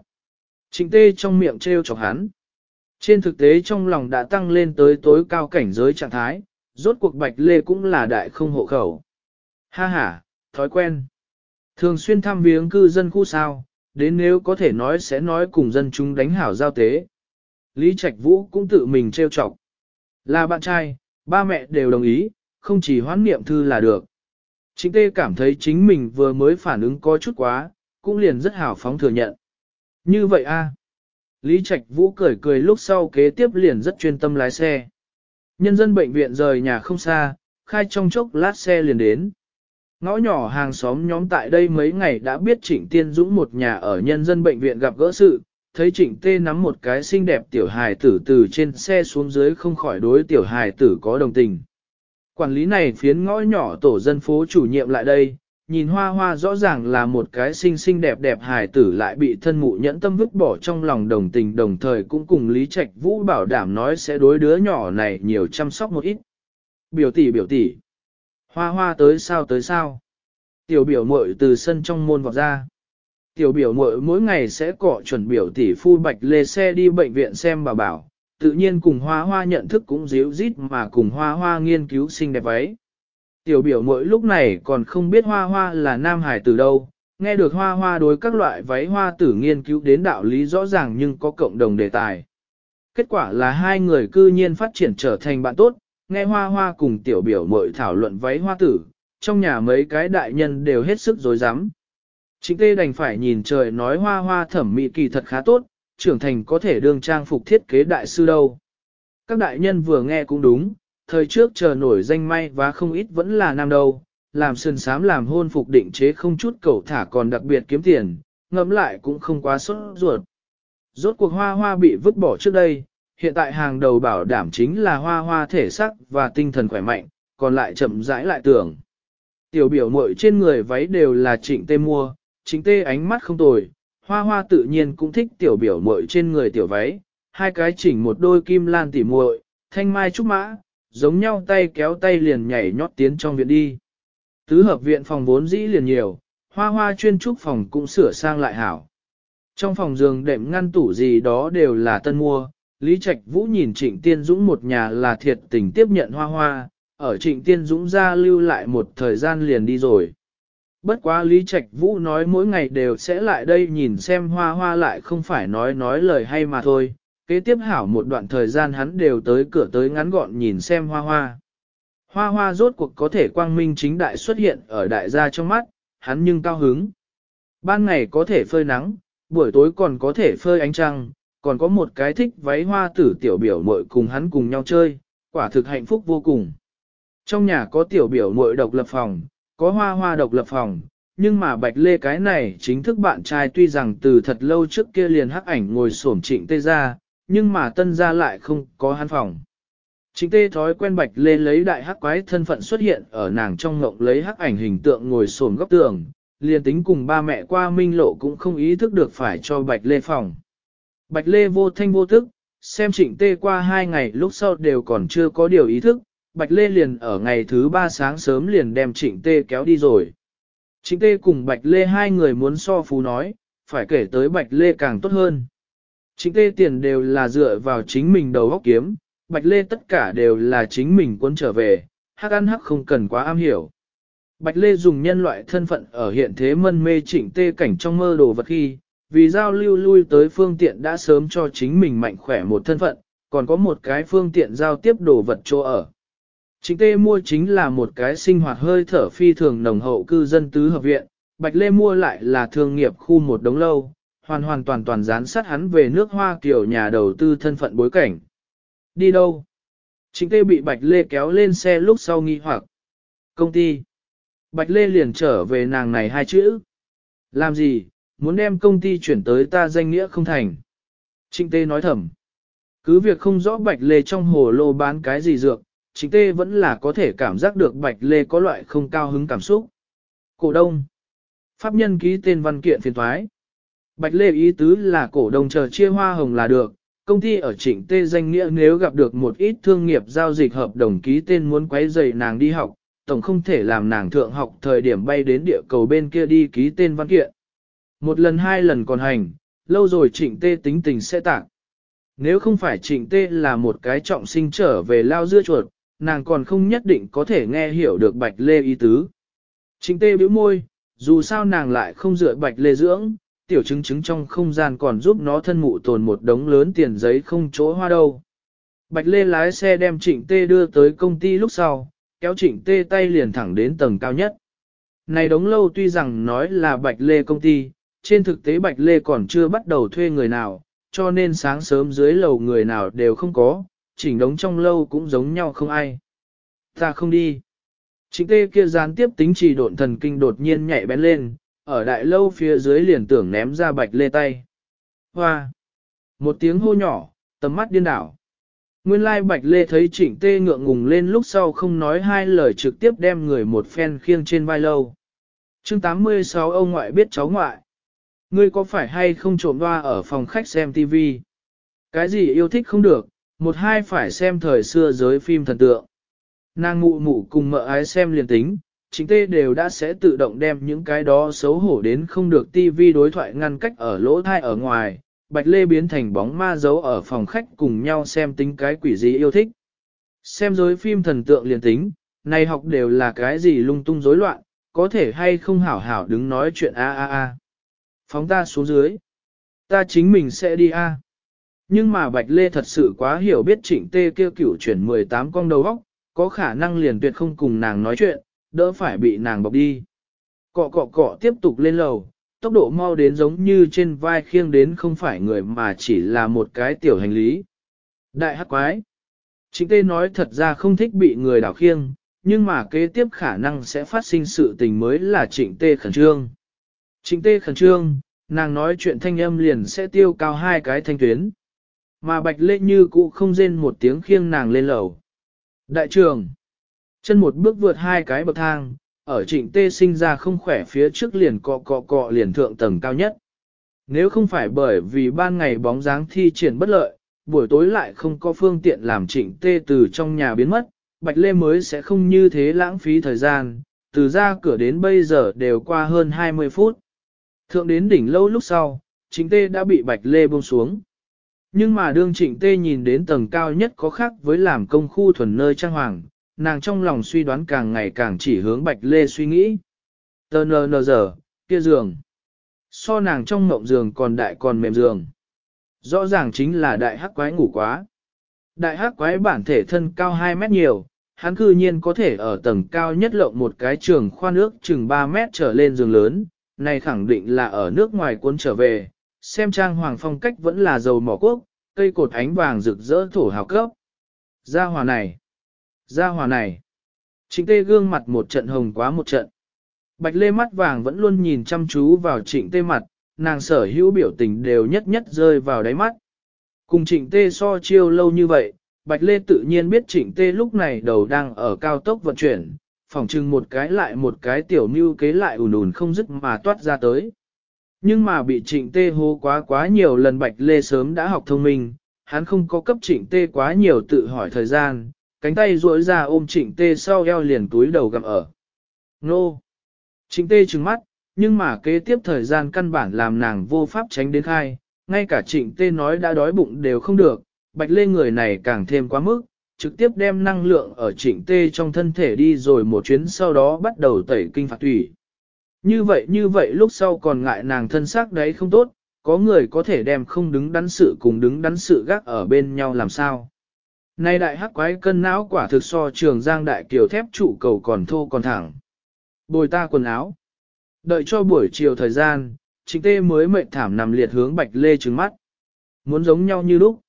Trịnh tê trong miệng treo chọc hắn. Trên thực tế trong lòng đã tăng lên tới tối cao cảnh giới trạng thái, rốt cuộc bạch lê cũng là đại không hộ khẩu. Ha ha, thói quen. Thường xuyên thăm viếng cư dân khu sao, đến nếu có thể nói sẽ nói cùng dân chúng đánh hảo giao tế. Lý Trạch Vũ cũng tự mình trêu chọc. Là bạn trai, ba mẹ đều đồng ý, không chỉ hoán niệm thư là được. Chính tê cảm thấy chính mình vừa mới phản ứng có chút quá, cũng liền rất hào phóng thừa nhận. Như vậy a Lý Trạch Vũ cười cười lúc sau kế tiếp liền rất chuyên tâm lái xe. Nhân dân bệnh viện rời nhà không xa, khai trong chốc lát xe liền đến. Ngõ nhỏ hàng xóm nhóm tại đây mấy ngày đã biết Trịnh Tiên Dũng một nhà ở nhân dân bệnh viện gặp gỡ sự, thấy Trịnh Tê nắm một cái xinh đẹp tiểu hài tử từ trên xe xuống dưới không khỏi đối tiểu hài tử có đồng tình. Quản lý này phiến ngõ nhỏ tổ dân phố chủ nhiệm lại đây, nhìn hoa hoa rõ ràng là một cái xinh xinh đẹp đẹp hài tử lại bị thân mụ nhẫn tâm vứt bỏ trong lòng đồng tình đồng thời cũng cùng Lý Trạch Vũ bảo đảm nói sẽ đối đứa nhỏ này nhiều chăm sóc một ít. Biểu tỷ biểu tỷ, hoa hoa tới sao tới sao. Tiểu biểu muội từ sân trong môn vọt ra. Tiểu biểu muội mỗi ngày sẽ cọ chuẩn biểu tỷ phu bạch lê xe đi bệnh viện xem bà bảo, tự nhiên cùng hoa hoa nhận thức cũng díu dít mà cùng hoa hoa nghiên cứu xinh đẹp ấy Tiểu biểu mỗi lúc này còn không biết hoa hoa là nam hải từ đâu, nghe được hoa hoa đối các loại váy hoa tử nghiên cứu đến đạo lý rõ ràng nhưng có cộng đồng đề tài. Kết quả là hai người cư nhiên phát triển trở thành bạn tốt, nghe hoa hoa cùng tiểu biểu mội thảo luận váy hoa tử, trong nhà mấy cái đại nhân đều hết sức dối rắm Chính tê đành phải nhìn trời nói hoa hoa thẩm mỹ kỳ thật khá tốt, trưởng thành có thể đương trang phục thiết kế đại sư đâu. Các đại nhân vừa nghe cũng đúng, thời trước chờ nổi danh may và không ít vẫn là nam đâu, làm sơn sám làm hôn phục định chế không chút cầu thả còn đặc biệt kiếm tiền, ngẫm lại cũng không quá sốt ruột. Rốt cuộc hoa hoa bị vứt bỏ trước đây, hiện tại hàng đầu bảo đảm chính là hoa hoa thể sắc và tinh thần khỏe mạnh, còn lại chậm rãi lại tưởng. Tiểu biểu muội trên người váy đều là trịnh tê mua, trịnh tê ánh mắt không tồi, hoa hoa tự nhiên cũng thích tiểu biểu muội trên người tiểu váy, hai cái chỉnh một đôi kim lan tỉ muội, thanh mai trúc mã, giống nhau tay kéo tay liền nhảy nhót tiến trong viện đi. Tứ hợp viện phòng vốn dĩ liền nhiều, hoa hoa chuyên trúc phòng cũng sửa sang lại hảo. Trong phòng giường đệm ngăn tủ gì đó đều là tân mua, Lý Trạch Vũ nhìn Trịnh Tiên Dũng một nhà là thiệt tình tiếp nhận hoa hoa, ở Trịnh Tiên Dũng ra lưu lại một thời gian liền đi rồi. Bất quá Lý Trạch Vũ nói mỗi ngày đều sẽ lại đây nhìn xem hoa hoa lại không phải nói nói lời hay mà thôi, Kế tiếp hảo một đoạn thời gian hắn đều tới cửa tới ngắn gọn nhìn xem hoa hoa. Hoa hoa rốt cuộc có thể quang minh chính đại xuất hiện ở đại gia trong mắt, hắn nhưng cao hứng. Ban ngày có thể phơi nắng, buổi tối còn có thể phơi ánh trăng, còn có một cái thích váy hoa tử tiểu biểu muội cùng hắn cùng nhau chơi, quả thực hạnh phúc vô cùng. Trong nhà có tiểu biểu muội độc lập phòng, có hoa hoa độc lập phòng, nhưng mà bạch lê cái này chính thức bạn trai tuy rằng từ thật lâu trước kia liền hắc ảnh ngồi xổm trịnh tê ra, nhưng mà tân gia lại không có hắn phòng. Chính tê thói quen bạch lê lấy đại hắc quái thân phận xuất hiện ở nàng trong ngộng lấy hắc ảnh hình tượng ngồi sồn góc tường, liền tính cùng ba mẹ qua minh lộ cũng không ý thức được phải cho bạch lê phòng. Bạch lê vô thanh vô thức, xem trịnh tê qua hai ngày lúc sau đều còn chưa có điều ý thức, bạch lê liền ở ngày thứ ba sáng sớm liền đem trịnh tê kéo đi rồi. Trịnh Tê cùng Bạch Lê hai người muốn so phú nói, phải kể tới Bạch Lê càng tốt hơn. Chính Tê tiền đều là dựa vào chính mình đầu góc kiếm, Bạch Lê tất cả đều là chính mình quân trở về, hắc ăn hắc không cần quá am hiểu. Bạch Lê dùng nhân loại thân phận ở hiện thế mân mê trịnh tê cảnh trong mơ đồ vật khi, vì giao lưu lui tới phương tiện đã sớm cho chính mình mạnh khỏe một thân phận, còn có một cái phương tiện giao tiếp đồ vật chỗ ở. Chính tê mua chính là một cái sinh hoạt hơi thở phi thường nồng hậu cư dân tứ hợp viện, Bạch Lê mua lại là thương nghiệp khu một đống lâu, hoàn hoàn toàn toàn dán sát hắn về nước hoa kiểu nhà đầu tư thân phận bối cảnh. Đi đâu? Trịnh tê bị Bạch Lê kéo lên xe lúc sau nghi hoặc. Công ty. Bạch Lê liền trở về nàng này hai chữ. Làm gì, muốn đem công ty chuyển tới ta danh nghĩa không thành. Trịnh tê nói thầm. Cứ việc không rõ Bạch Lê trong hồ lô bán cái gì dược, Trịnh tê vẫn là có thể cảm giác được Bạch Lê có loại không cao hứng cảm xúc. Cổ đông. Pháp nhân ký tên văn kiện phiền thoái. Bạch Lê ý tứ là cổ đông chờ chia hoa hồng là được, công ty ở trịnh tê danh nghĩa nếu gặp được một ít thương nghiệp giao dịch hợp đồng ký tên muốn quấy rầy nàng đi học, tổng không thể làm nàng thượng học thời điểm bay đến địa cầu bên kia đi ký tên văn kiện. Một lần hai lần còn hành, lâu rồi trịnh tê tính tình sẽ tạc. Nếu không phải trịnh tê là một cái trọng sinh trở về lao dưa chuột, nàng còn không nhất định có thể nghe hiểu được bạch lê ý tứ. Trịnh tê bĩu môi, dù sao nàng lại không dựa bạch lê dưỡng, tiểu chứng chứng trong không gian còn giúp nó thân mụ tồn một đống lớn tiền giấy không chỗ hoa đâu. Bạch lê lái xe đem trịnh tê đưa tới công ty lúc sau, kéo trịnh tê tay liền thẳng đến tầng cao nhất. Này đống lâu tuy rằng nói là Bạch Lê công ty, trên thực tế Bạch Lê còn chưa bắt đầu thuê người nào, cho nên sáng sớm dưới lầu người nào đều không có, chỉnh đống trong lâu cũng giống nhau không ai. Ta không đi. Trịnh tê kia gián tiếp tính trì độn thần kinh đột nhiên nhảy bén lên, ở đại lâu phía dưới liền tưởng ném ra Bạch Lê tay. Hoa! Một tiếng hô nhỏ, tầm mắt điên đảo. Nguyên lai Bạch Lê thấy trịnh tê ngượng ngùng lên lúc sau không nói hai lời trực tiếp đem người một phen khiêng trên vai lâu. chương 86 ông ngoại biết cháu ngoại. Ngươi có phải hay không trộm hoa ở phòng khách xem tivi. Cái gì yêu thích không được, một hai phải xem thời xưa giới phim thần tượng. Nàng mụ mụ cùng mợ ái xem liền tính, chính tê đều đã sẽ tự động đem những cái đó xấu hổ đến không được TV đối thoại ngăn cách ở lỗ thai ở ngoài, Bạch Lê biến thành bóng ma giấu ở phòng khách cùng nhau xem tính cái quỷ gì yêu thích. Xem dối phim thần tượng liền tính, này học đều là cái gì lung tung rối loạn, có thể hay không hảo hảo đứng nói chuyện a a a. Phóng ta xuống dưới. Ta chính mình sẽ đi a. Nhưng mà Bạch Lê thật sự quá hiểu biết trịnh tê kêu cửu chuyển 18 con đầu óc, có khả năng liền tuyệt không cùng nàng nói chuyện, đỡ phải bị nàng bọc đi. Cọ cọ cọ tiếp tục lên lầu, tốc độ mau đến giống như trên vai khiêng đến không phải người mà chỉ là một cái tiểu hành lý. Đại hắc quái. Trịnh tê nói thật ra không thích bị người đảo khiêng, nhưng mà kế tiếp khả năng sẽ phát sinh sự tình mới là trịnh tê khẩn trương. Trịnh tê khẩn trương, nàng nói chuyện thanh âm liền sẽ tiêu cao hai cái thanh tuyến. Mà bạch lệ như cũ không rên một tiếng khiêng nàng lên lầu. Đại trường. Chân một bước vượt hai cái bậc thang, ở trịnh tê sinh ra không khỏe phía trước liền cọ cọ cọ liền thượng tầng cao nhất. Nếu không phải bởi vì ban ngày bóng dáng thi triển bất lợi, buổi tối lại không có phương tiện làm trịnh tê từ trong nhà biến mất, Bạch Lê mới sẽ không như thế lãng phí thời gian, từ ra cửa đến bây giờ đều qua hơn 20 phút. Thượng đến đỉnh lâu lúc sau, trịnh tê đã bị Bạch Lê buông xuống. Nhưng mà đương trịnh tê nhìn đến tầng cao nhất có khác với làm công khu thuần nơi trang hoàng, nàng trong lòng suy đoán càng ngày càng chỉ hướng Bạch Lê suy nghĩ. Tờ nờ nờ giờ, kia giường. So nàng trong mộng giường còn đại còn mềm giường. Rõ ràng chính là đại hắc quái ngủ quá. Đại hắc quái bản thể thân cao 2 mét nhiều, hắn cư nhiên có thể ở tầng cao nhất lộng một cái trường khoa nước chừng 3 mét trở lên giường lớn, này khẳng định là ở nước ngoài quân trở về, xem trang hoàng phong cách vẫn là dầu mỏ quốc, cây cột ánh vàng rực rỡ thổ hào cấp. Gia hòa này, gia hòa này, trịnh tê gương mặt một trận hồng quá một trận. Bạch lê mắt vàng vẫn luôn nhìn chăm chú vào trịnh tê mặt, nàng sở hữu biểu tình đều nhất nhất rơi vào đáy mắt. Cùng trịnh tê so chiêu lâu như vậy, Bạch Lê tự nhiên biết trịnh tê lúc này đầu đang ở cao tốc vận chuyển, phỏng chừng một cái lại một cái tiểu mưu kế lại ùn ùn không dứt mà toát ra tới. Nhưng mà bị trịnh tê hô quá quá nhiều lần Bạch Lê sớm đã học thông minh, hắn không có cấp trịnh tê quá nhiều tự hỏi thời gian, cánh tay duỗi ra ôm trịnh tê sau eo liền túi đầu gặm ở. Nô! Trịnh tê trừng mắt, nhưng mà kế tiếp thời gian căn bản làm nàng vô pháp tránh đến khai, ngay cả trịnh tê nói đã đói bụng đều không được, bạch lê người này càng thêm quá mức, trực tiếp đem năng lượng ở trịnh tê trong thân thể đi rồi một chuyến sau đó bắt đầu tẩy kinh phạt thủy. Như vậy như vậy lúc sau còn ngại nàng thân xác đấy không tốt, có người có thể đem không đứng đắn sự cùng đứng đắn sự gác ở bên nhau làm sao. Nay đại hắc quái cân não quả thực so trường giang đại kiều thép trụ cầu còn thô còn thẳng. Bồi ta quần áo. Đợi cho buổi chiều thời gian, trịnh tê mới mệt thảm nằm liệt hướng bạch lê trừng mắt. Muốn giống nhau như lúc.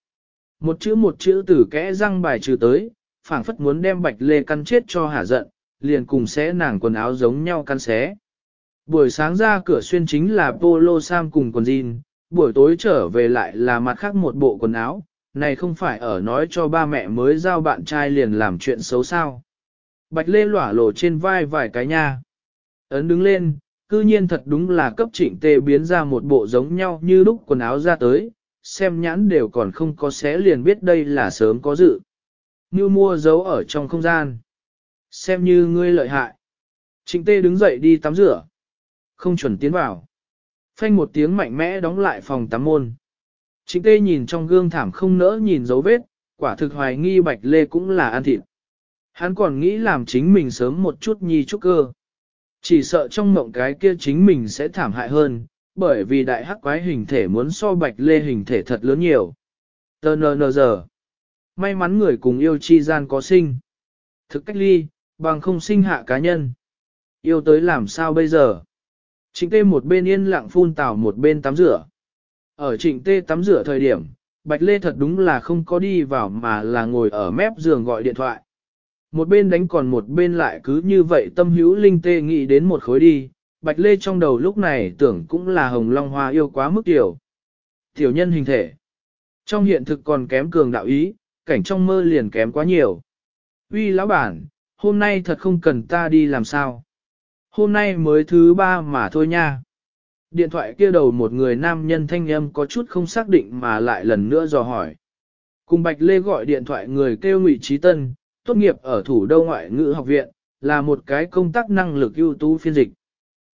Một chữ một chữ từ kẽ răng bài trừ tới, phảng phất muốn đem bạch lê căn chết cho hả giận, liền cùng xé nàng quần áo giống nhau căn xé. Buổi sáng ra cửa xuyên chính là polo sam cùng quần jean, buổi tối trở về lại là mặt khác một bộ quần áo, này không phải ở nói cho ba mẹ mới giao bạn trai liền làm chuyện xấu sao. Bạch lê lỏa lộ trên vai vài cái nha. Ấn đứng lên, cư nhiên thật đúng là cấp trịnh tê biến ra một bộ giống nhau như lúc quần áo ra tới, xem nhãn đều còn không có xé liền biết đây là sớm có dự. Như mua dấu ở trong không gian. Xem như ngươi lợi hại. Trịnh tê đứng dậy đi tắm rửa. Không chuẩn tiến vào. Phanh một tiếng mạnh mẽ đóng lại phòng tắm môn. Trịnh tê nhìn trong gương thảm không nỡ nhìn dấu vết, quả thực hoài nghi bạch lê cũng là ăn thịt. Hắn còn nghĩ làm chính mình sớm một chút nhi chút cơ. Chỉ sợ trong mộng cái kia chính mình sẽ thảm hại hơn, bởi vì đại hắc quái hình thể muốn so bạch lê hình thể thật lớn nhiều. Tờ nờ nờ giờ. May mắn người cùng yêu chi gian có sinh. Thực cách ly, bằng không sinh hạ cá nhân. Yêu tới làm sao bây giờ? Trịnh tê một bên yên lặng phun tảo, một bên tắm rửa. Ở trịnh tê tắm rửa thời điểm, Bạch Lê thật đúng là không có đi vào mà là ngồi ở mép giường gọi điện thoại. Một bên đánh còn một bên lại cứ như vậy tâm hữu linh tê nghĩ đến một khối đi, Bạch Lê trong đầu lúc này tưởng cũng là hồng long hoa yêu quá mức tiểu. Tiểu nhân hình thể. Trong hiện thực còn kém cường đạo ý, cảnh trong mơ liền kém quá nhiều. Uy lão bản, hôm nay thật không cần ta đi làm sao. Hôm nay mới thứ ba mà thôi nha. Điện thoại kia đầu một người nam nhân thanh âm có chút không xác định mà lại lần nữa dò hỏi. Cùng Bạch Lê gọi điện thoại người kêu Ngụy Trí Tân, tốt nghiệp ở thủ đô ngoại ngữ học viện, là một cái công tác năng lực ưu tú phiên dịch.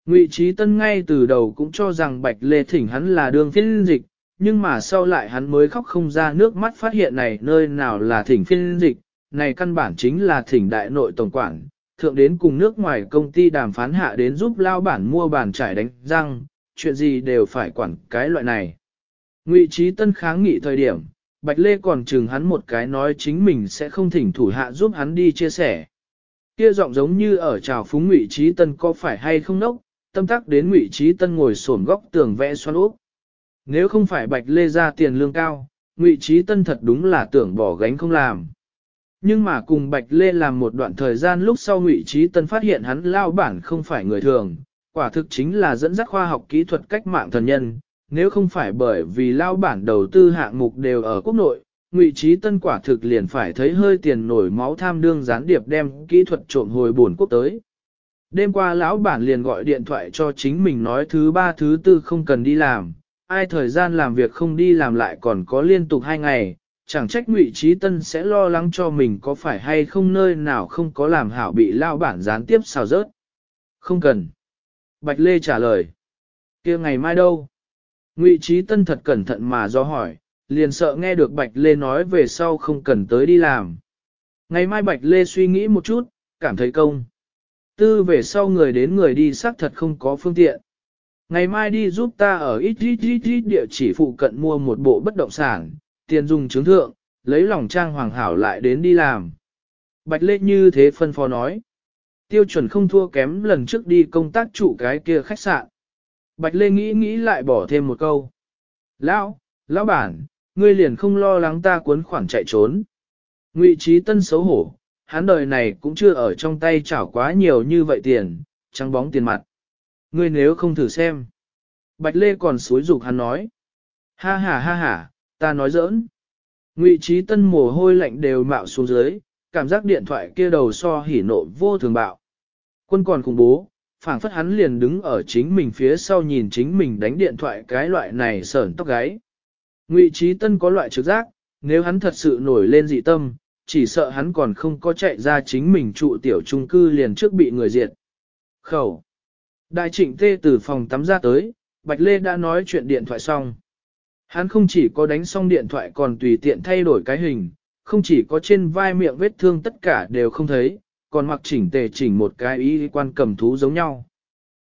Ngụy Trí Tân ngay từ đầu cũng cho rằng Bạch Lê thỉnh hắn là đường phiên dịch, nhưng mà sau lại hắn mới khóc không ra nước mắt phát hiện này nơi nào là thỉnh phiên dịch, này căn bản chính là thỉnh đại nội tổng quản, thượng đến cùng nước ngoài công ty đàm phán hạ đến giúp lao bản mua bàn trải đánh răng, chuyện gì đều phải quản cái loại này. Ngụy Trí Tân kháng nghị thời điểm, Bạch Lê còn chừng hắn một cái nói chính mình sẽ không thỉnh thủ hạ giúp hắn đi chia sẻ. Kia giọng giống như ở trào phúng Ngụy Trí Tân có phải hay không nốc, tâm tắc đến Ngụy Trí Tân ngồi xổm góc tường vẽ xoan úp. Nếu không phải Bạch Lê ra tiền lương cao, Ngụy Trí Tân thật đúng là tưởng bỏ gánh không làm. Nhưng mà cùng Bạch Lê làm một đoạn thời gian lúc sau Ngụy Trí Tân phát hiện hắn lao bản không phải người thường, quả thực chính là dẫn dắt khoa học kỹ thuật cách mạng thần nhân, nếu không phải bởi vì lao bản đầu tư hạng mục đều ở quốc nội, Ngụy Trí Tân quả thực liền phải thấy hơi tiền nổi máu tham đương gián điệp đem kỹ thuật trộm hồi buồn quốc tới. Đêm qua lão bản liền gọi điện thoại cho chính mình nói thứ ba thứ tư không cần đi làm, ai thời gian làm việc không đi làm lại còn có liên tục hai ngày, chẳng trách Ngụy Trí Tân sẽ lo lắng cho mình có phải hay không nơi nào không có làm hảo bị lao bản gián tiếp xào rớt. Không cần. Bạch Lê trả lời. kia ngày mai đâu? Ngụy Trí Tân thật cẩn thận mà do hỏi, liền sợ nghe được Bạch Lê nói về sau không cần tới đi làm. Ngày mai Bạch Lê suy nghĩ một chút, cảm thấy công. Tư về sau người đến người đi xác thật không có phương tiện. Ngày mai đi giúp ta ở ít ít ít ít địa chỉ phụ cận mua một bộ bất động sản, tiền dùng chứng thượng, lấy lòng trang hoàng hảo lại đến đi làm. Bạch Lê như thế phân phó nói. Tiêu chuẩn không thua kém lần trước đi công tác chủ cái kia khách sạn. Bạch Lê nghĩ nghĩ lại bỏ thêm một câu. Lão, lão bản, ngươi liền không lo lắng ta cuốn khoản chạy trốn. Ngụy Trí Tân xấu hổ, hắn đời này cũng chưa ở trong tay chảo quá nhiều như vậy tiền, trắng bóng tiền mặt. Ngươi nếu không thử xem. Bạch Lê còn suối dục hắn nói. Ha ha ha ha, ta nói giỡn. Ngụy Trí Tân mồ hôi lạnh đều mạo xuống dưới, cảm giác điện thoại kia đầu so hỉ nộ vô thường bạo. Quân còn khủng bố, phảng phất hắn liền đứng ở chính mình phía sau nhìn chính mình đánh điện thoại cái loại này sởn tóc gáy. Ngụy Trí Tân có loại trực giác, nếu hắn thật sự nổi lên dị tâm, chỉ sợ hắn còn không có chạy ra chính mình trụ tiểu trung cư liền trước bị người diệt. Khẩu. Đại trịnh tê từ phòng tắm ra tới, Bạch Lê đã nói chuyện điện thoại xong. Hắn không chỉ có đánh xong điện thoại còn tùy tiện thay đổi cái hình, không chỉ có trên vai miệng vết thương tất cả đều không thấy, còn mặc chỉnh tề chỉnh một cái y quan cầm thú giống nhau.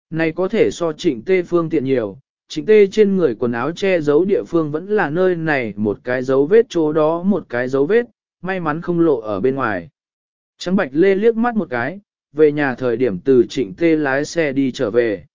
Này có thể so trịnh tê phương tiện nhiều, trịnh tê trên người quần áo che giấu địa phương vẫn là nơi này một cái dấu vết chỗ đó một cái dấu vết, may mắn không lộ ở bên ngoài. Trắng bạch lê liếc mắt một cái, về nhà thời điểm từ trịnh tê lái xe đi trở về.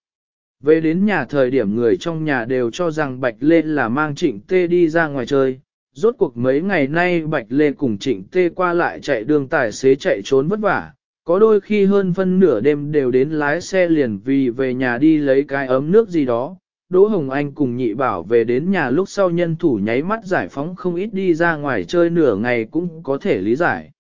Về đến nhà thời điểm người trong nhà đều cho rằng Bạch Lê là mang Trịnh Tê đi ra ngoài chơi. Rốt cuộc mấy ngày nay Bạch Lê cùng Trịnh Tê qua lại chạy đường tài xế chạy trốn vất vả. Có đôi khi hơn phân nửa đêm đều đến lái xe liền vì về nhà đi lấy cái ấm nước gì đó. Đỗ Hồng Anh cùng nhị bảo về đến nhà lúc sau nhân thủ nháy mắt giải phóng không ít đi ra ngoài chơi nửa ngày cũng có thể lý giải.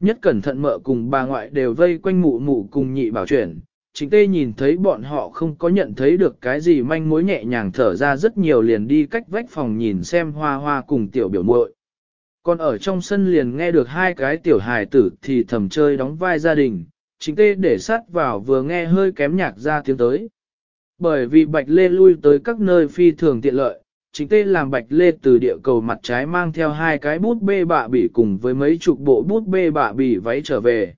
Nhất cẩn thận mợ cùng bà ngoại đều vây quanh mụ mụ cùng nhị bảo chuyển, Trịnh Tê nhìn thấy bọn họ không có nhận thấy được cái gì manh mối nhẹ nhàng thở ra rất nhiều liền đi cách vách phòng nhìn xem hoa hoa cùng tiểu biểu muội. Còn ở trong sân liền nghe được hai cái tiểu hài tử thì thầm chơi đóng vai gia đình, Trịnh Tê để sát vào vừa nghe hơi kém nhạc ra tiếng tới. Bởi vì Bạch Lê lui tới các nơi phi thường tiện lợi, Trịnh Tê làm Bạch Lê từ địa cầu mặt trái mang theo hai cái bút bê bạ bỉ cùng với mấy chục bộ bút bê bạ bỉ váy trở về.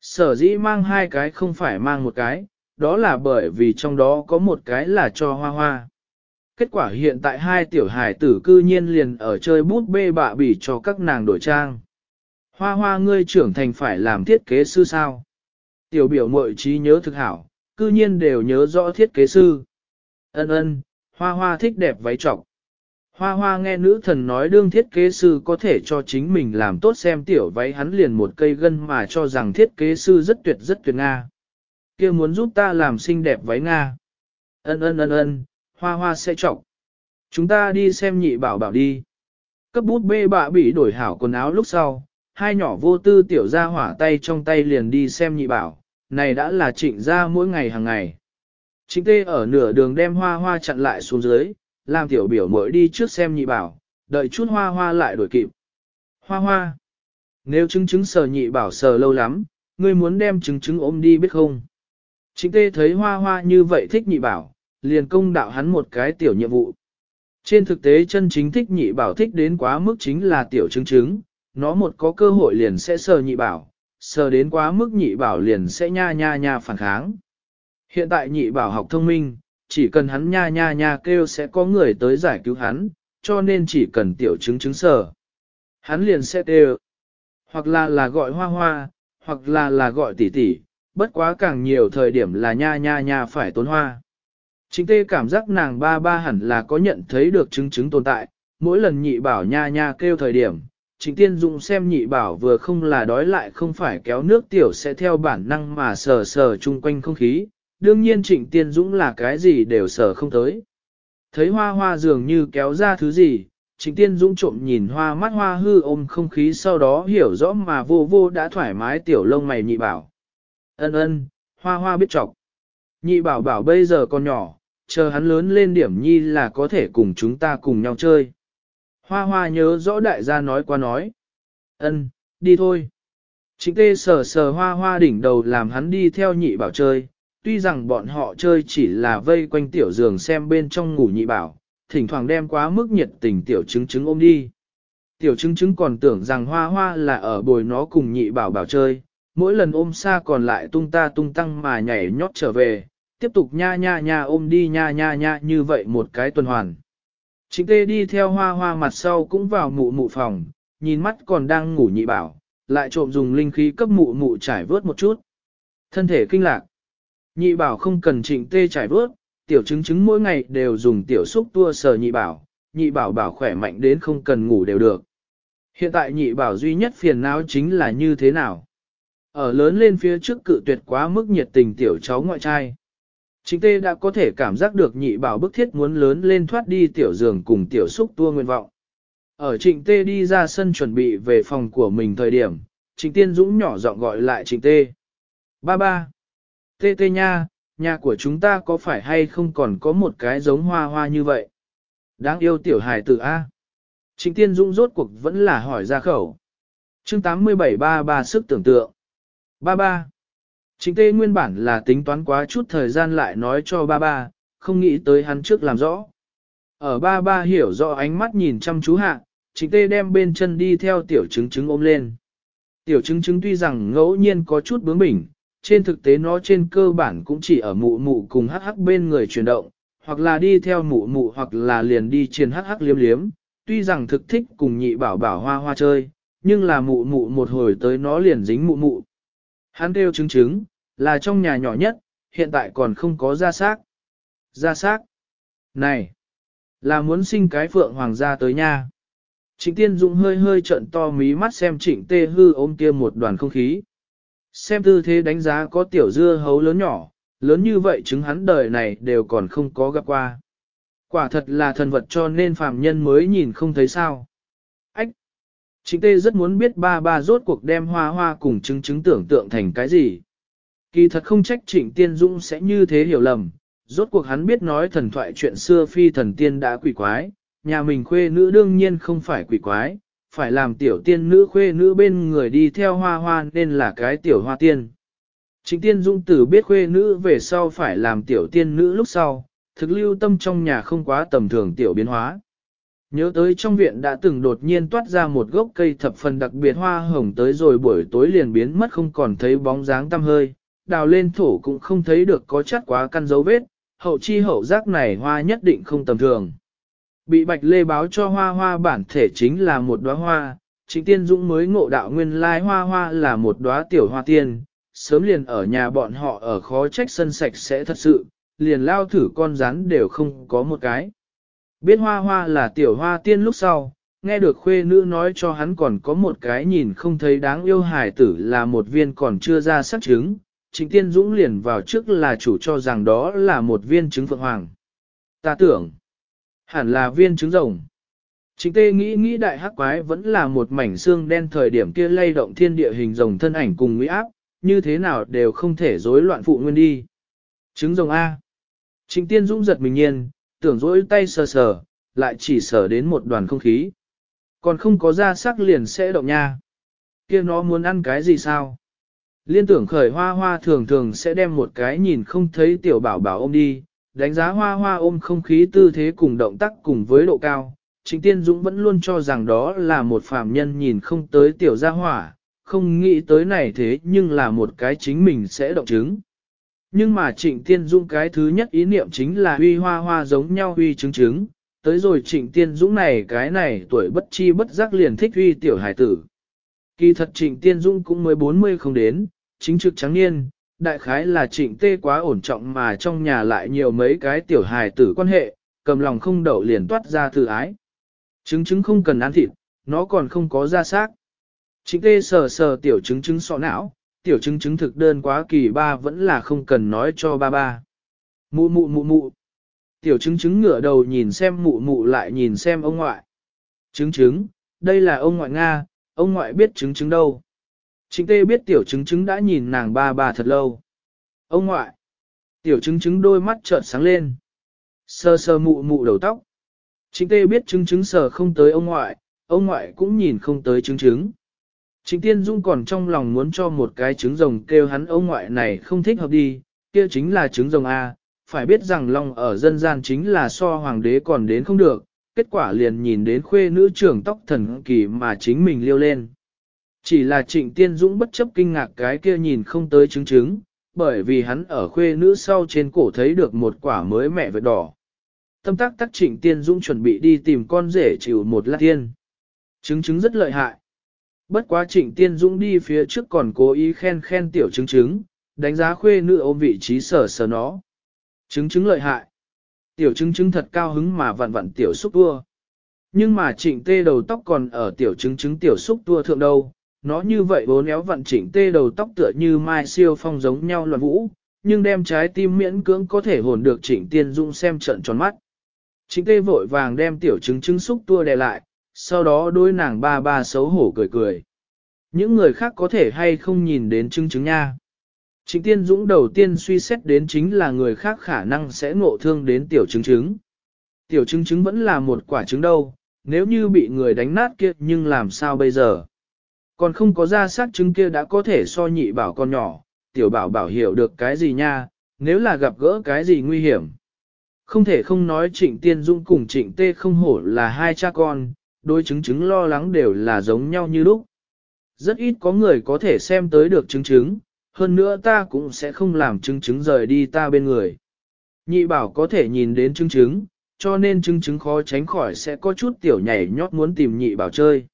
Sở dĩ mang hai cái không phải mang một cái, đó là bởi vì trong đó có một cái là cho hoa hoa. Kết quả hiện tại hai tiểu hải tử cư nhiên liền ở chơi bút bê bạ bỉ cho các nàng đổi trang. Hoa hoa ngươi trưởng thành phải làm thiết kế sư sao? Tiểu biểu mội trí nhớ thực hảo, cư nhiên đều nhớ rõ thiết kế sư. Ân ân, hoa hoa thích đẹp váy trọc. Hoa hoa nghe nữ thần nói đương thiết kế sư có thể cho chính mình làm tốt xem tiểu váy hắn liền một cây gân mà cho rằng thiết kế sư rất tuyệt rất tuyệt Nga. kia muốn giúp ta làm xinh đẹp váy Nga. Ân ân ân ân, hoa hoa sẽ trọng. Chúng ta đi xem nhị bảo bảo đi. Cấp bút bê bạ bị đổi hảo quần áo lúc sau, hai nhỏ vô tư tiểu ra hỏa tay trong tay liền đi xem nhị bảo, này đã là trịnh ra mỗi ngày hàng ngày. Trịnh tê ở nửa đường đem hoa hoa chặn lại xuống dưới, làm tiểu biểu mội đi trước xem nhị bảo, đợi chút hoa hoa lại đổi kịp. Hoa hoa, nếu chứng chứng sờ nhị bảo sờ lâu lắm, ngươi muốn đem chứng chứng ôm đi biết không? Chính tê thấy hoa hoa như vậy thích nhị bảo, liền công đạo hắn một cái tiểu nhiệm vụ. Trên thực tế chân chính thích nhị bảo thích đến quá mức chính là tiểu chứng chứng, nó một có cơ hội liền sẽ sờ nhị bảo, sờ đến quá mức nhị bảo liền sẽ nha nha nha phản kháng. Hiện tại nhị bảo học thông minh, chỉ cần hắn nha nha nha kêu sẽ có người tới giải cứu hắn, cho nên chỉ cần tiểu chứng chứng sở. Hắn liền sẽ kêu, hoặc là là gọi hoa hoa, hoặc là là gọi tỷ tỷ, bất quá càng nhiều thời điểm là nha nha nha phải tốn hoa. Chính tê cảm giác nàng ba ba hẳn là có nhận thấy được chứng chứng tồn tại, mỗi lần nhị bảo nha nha kêu thời điểm, chính tiên dụng xem nhị bảo vừa không là đói lại không phải kéo nước tiểu sẽ theo bản năng mà sờ sờ chung quanh không khí, đương nhiên trịnh tiên dũng là cái gì đều sở không tới. Thấy hoa hoa dường như kéo ra thứ gì, trịnh tiên dũng trộm nhìn hoa mắt hoa hư ôm không khí sau đó hiểu rõ mà vô vô đã thoải mái tiểu lông mày nhị bảo. Ân ân, hoa hoa biết chọc. Nhị bảo bảo bây giờ còn nhỏ, chờ hắn lớn lên điểm nhi là có thể cùng chúng ta cùng nhau chơi. Hoa hoa nhớ rõ đại gia nói qua nói. Ân, đi thôi. Trịnh tê sờ sờ hoa hoa đỉnh đầu làm hắn đi theo nhị bảo chơi, tuy rằng bọn họ chơi chỉ là vây quanh tiểu giường xem bên trong ngủ nhị bảo, thỉnh thoảng đem quá mức nhiệt tình tiểu chứng chứng ôm đi. Tiểu chứng chứng còn tưởng rằng hoa hoa là ở bồi nó cùng nhị bảo bảo chơi, mỗi lần ôm xa còn lại tung ta tung tăng mà nhảy nhót trở về, tiếp tục nha nha nha ôm đi nha nha nha như vậy một cái tuần hoàn. Chính tê đi theo hoa hoa mặt sau cũng vào mụ mụ phòng, nhìn mắt còn đang ngủ nhị bảo, lại trộm dùng linh khí cấp mụ mụ trải vớt một chút. Thân thể kinh lạc. Nhị bảo không cần trịnh tê trải vớt, tiểu chứng chứng mỗi ngày đều dùng tiểu xúc tua sờ nhị bảo, nhị bảo bảo khỏe mạnh đến không cần ngủ đều được. Hiện tại nhị bảo duy nhất phiền não chính là như thế nào. Ở lớn lên phía trước cự tuyệt quá mức nhiệt tình tiểu cháu ngoại trai. Chính tê đã có thể cảm giác được nhị bảo bức thiết muốn lớn lên thoát đi tiểu giường cùng tiểu xúc tua nguyện vọng. Ở trịnh tê đi ra sân chuẩn bị về phòng của mình thời điểm, trịnh tiên dũng nhỏ giọng gọi lại trịnh tê. Ba ba. Tê tê nha, nhà của chúng ta có phải hay không còn có một cái giống hoa hoa như vậy? Đáng yêu tiểu hài tử A. Trịnh Tiên Dũng rốt cuộc vẫn là hỏi ra khẩu. chương 87 ba ba sức tưởng tượng. Ba ba. Trịnh tê nguyên bản là tính toán quá chút thời gian lại nói cho ba ba, không nghĩ tới hắn trước làm rõ. Ở ba ba hiểu rõ ánh mắt nhìn chăm chú hạ, trịnh tê đem bên chân đi theo tiểu trứng trứng ôm lên. Tiểu trứng trứng tuy rằng ngẫu nhiên có chút bướng bỉnh, trên thực tế nó trên cơ bản cũng chỉ ở mụ mụ cùng hắc hắc bên người chuyển động, hoặc là đi theo mụ mụ hoặc là liền đi trên hắc hắc liếm liếm, tuy rằng thực thích cùng nhị bảo bảo hoa hoa chơi, nhưng là mụ mụ một hồi tới nó liền dính mụ mụ. Hắn kêu chứng chứng là trong nhà nhỏ nhất, hiện tại còn không có ra xác. Ra xác. Này, là muốn sinh cái phượng hoàng gia tới nha. Trịnh Tiên Dũng hơi hơi trận to mí mắt xem trịnh tê hư ôm kia một đoàn không khí. Xem tư thế đánh giá có tiểu dưa hấu lớn nhỏ, lớn như vậy chứng hắn đời này đều còn không có gặp qua. Quả thật là thần vật cho nên phàm nhân mới nhìn không thấy sao. Ách! chính tê rất muốn biết ba ba rốt cuộc đem hoa hoa cùng chứng chứng tưởng tượng thành cái gì. Kỳ thật không trách trịnh tiên dũng sẽ như thế hiểu lầm, rốt cuộc hắn biết nói thần thoại chuyện xưa phi thần tiên đã quỷ quái, nhà mình khuê nữ đương nhiên không phải quỷ quái, phải làm tiểu tiên nữ khuê nữ bên người đi theo hoa hoa nên là cái tiểu hoa tiên. chính tiên dung tử biết khuê nữ về sau phải làm tiểu tiên nữ lúc sau, thực lưu tâm trong nhà không quá tầm thường tiểu biến hóa. Nhớ tới trong viện đã từng đột nhiên toát ra một gốc cây thập phần đặc biệt hoa hồng tới rồi buổi tối liền biến mất không còn thấy bóng dáng tăm hơi, đào lên thổ cũng không thấy được có chắc quá căn dấu vết, hậu chi hậu giác này hoa nhất định không tầm thường. Bị bạch lê báo cho hoa hoa bản thể chính là một đóa hoa, chính tiên dũng mới ngộ đạo nguyên lai hoa hoa là một đóa tiểu hoa tiên, sớm liền ở nhà bọn họ ở khó trách sân sạch sẽ thật sự, liền lao thử con rắn đều không có một cái. Biết hoa hoa là tiểu hoa tiên lúc sau, nghe được khuê nữ nói cho hắn còn có một cái nhìn không thấy đáng yêu hài tử là một viên còn chưa ra sắc trứng, Trịnh Tiên Dũng liền vào trước là chủ cho rằng đó là một viên trứng phượng hoàng. Ta tưởng, hẳn là viên trứng rồng. Trịnh Tê nghĩ nghĩ đại hắc quái vẫn là một mảnh xương đen thời điểm kia lay động thiên địa hình rồng thân ảnh cùng nguy áp, như thế nào đều không thể rối loạn phụ nguyên đi. Trứng rồng A. Trịnh Tiên Dũng giật mình nhiên, tưởng rối tay sờ sờ, lại chỉ sờ đến một đoàn không khí. Còn không có ra sắc liền sẽ động nha. kia nó muốn ăn cái gì sao? Liên tưởng khởi hoa hoa thường thường sẽ đem một cái nhìn không thấy tiểu bảo bảo ôm đi, đánh giá hoa hoa ôm không khí tư thế cùng động tác cùng với độ cao. Trịnh Tiên Dũng vẫn luôn cho rằng đó là một phàm nhân nhìn không tới tiểu gia hỏa, không nghĩ tới này thế nhưng là một cái chính mình sẽ động chứng. Nhưng mà trịnh Tiên Dũng cái thứ nhất ý niệm chính là huy hoa hoa giống nhau huy chứng chứng, tới rồi trịnh Tiên Dũng này cái này tuổi bất chi bất giác liền thích huy tiểu hải tử. Kỳ thật trịnh Tiên Dũng cũng mới 40 không đến, chính trực trắng niên, đại khái là trịnh tê quá ổn trọng mà trong nhà lại nhiều mấy cái tiểu hài tử quan hệ, cầm lòng không đậu liền toát ra thử ái. Trứng trứng không cần ăn thịt, nó còn không có da xác. Trịnh tê sờ sờ tiểu trứng trứng sọ não, tiểu trứng trứng thực đơn quá kỳ ba vẫn là không cần nói cho ba ba. Mụ mụ mụ mụ. Tiểu trứng trứng ngửa đầu nhìn xem mụ mụ lại nhìn xem ông ngoại. Trứng trứng, đây là ông ngoại Nga, ông ngoại biết trứng trứng đâu. Trịnh tê biết tiểu chứng chứng đã nhìn nàng ba ba thật lâu. Ông ngoại. Tiểu chứng chứng đôi mắt trợn sáng lên. Sơ sơ mụ mụ đầu tóc. Trịnh tê biết chứng chứng sờ không tới ông ngoại, ông ngoại cũng nhìn không tới chứng chứng. Trịnh tiên dung còn trong lòng muốn cho một cái trứng rồng kêu hắn ông ngoại này không thích hợp đi, kia chính là trứng rồng A, phải biết rằng long ở dân gian chính là so hoàng đế còn đến không được, kết quả liền nhìn đến khuê nữ trưởng tóc thần kỳ mà chính mình liêu lên. Chỉ là trịnh tiên dũng bất chấp kinh ngạc cái kia nhìn không tới chứng chứng, bởi vì hắn ở khuê nữ sau trên cổ thấy được một quả mới mẹ vệt đỏ. Tâm tác tắc trịnh tiên dũng chuẩn bị đi tìm con rể chịu một lát tiên. Chứng chứng rất lợi hại. Bất quá trịnh tiên dũng đi phía trước còn cố ý khen khen tiểu chứng chứng, đánh giá khuê nữ ôm vị trí sở sở nó. Chứng chứng lợi hại. Tiểu chứng chứng thật cao hứng mà vặn vặn tiểu xúc tua. Nhưng mà trịnh tê đầu tóc còn ở tiểu chứng chứng tiểu xúc tua thượng đâu, nó như vậy bốn éo vặn chỉnh tê đầu tóc tựa như mai siêu phong giống nhau loạn vũ, nhưng đem trái tim miễn cưỡng có thể hồn được trịnh tiên dung xem trận tròn mắt. Trịnh tê vội vàng đem tiểu trứng trứng xúc tua đè lại, sau đó đôi nàng ba ba xấu hổ cười cười. Những người khác có thể hay không nhìn đến trứng trứng nha. Trịnh tiên dũng đầu tiên suy xét đến chính là người khác khả năng sẽ ngộ thương đến tiểu trứng trứng. Tiểu trứng trứng vẫn là một quả trứng đâu, nếu như bị người đánh nát kia nhưng làm sao bây giờ? Còn không có ra sát chứng kia đã có thể so nhị bảo con nhỏ, tiểu bảo bảo hiểu được cái gì nha, nếu là gặp gỡ cái gì nguy hiểm. Không thể không nói trịnh tiên dung cùng trịnh tê không hổ là hai cha con, đôi chứng chứng lo lắng đều là giống nhau như lúc. Rất ít có người có thể xem tới được chứng chứng, hơn nữa ta cũng sẽ không làm chứng chứng rời đi ta bên người. Nhị bảo có thể nhìn đến chứng chứng, cho nên chứng chứng khó tránh khỏi sẽ có chút tiểu nhảy nhót muốn tìm nhị bảo chơi.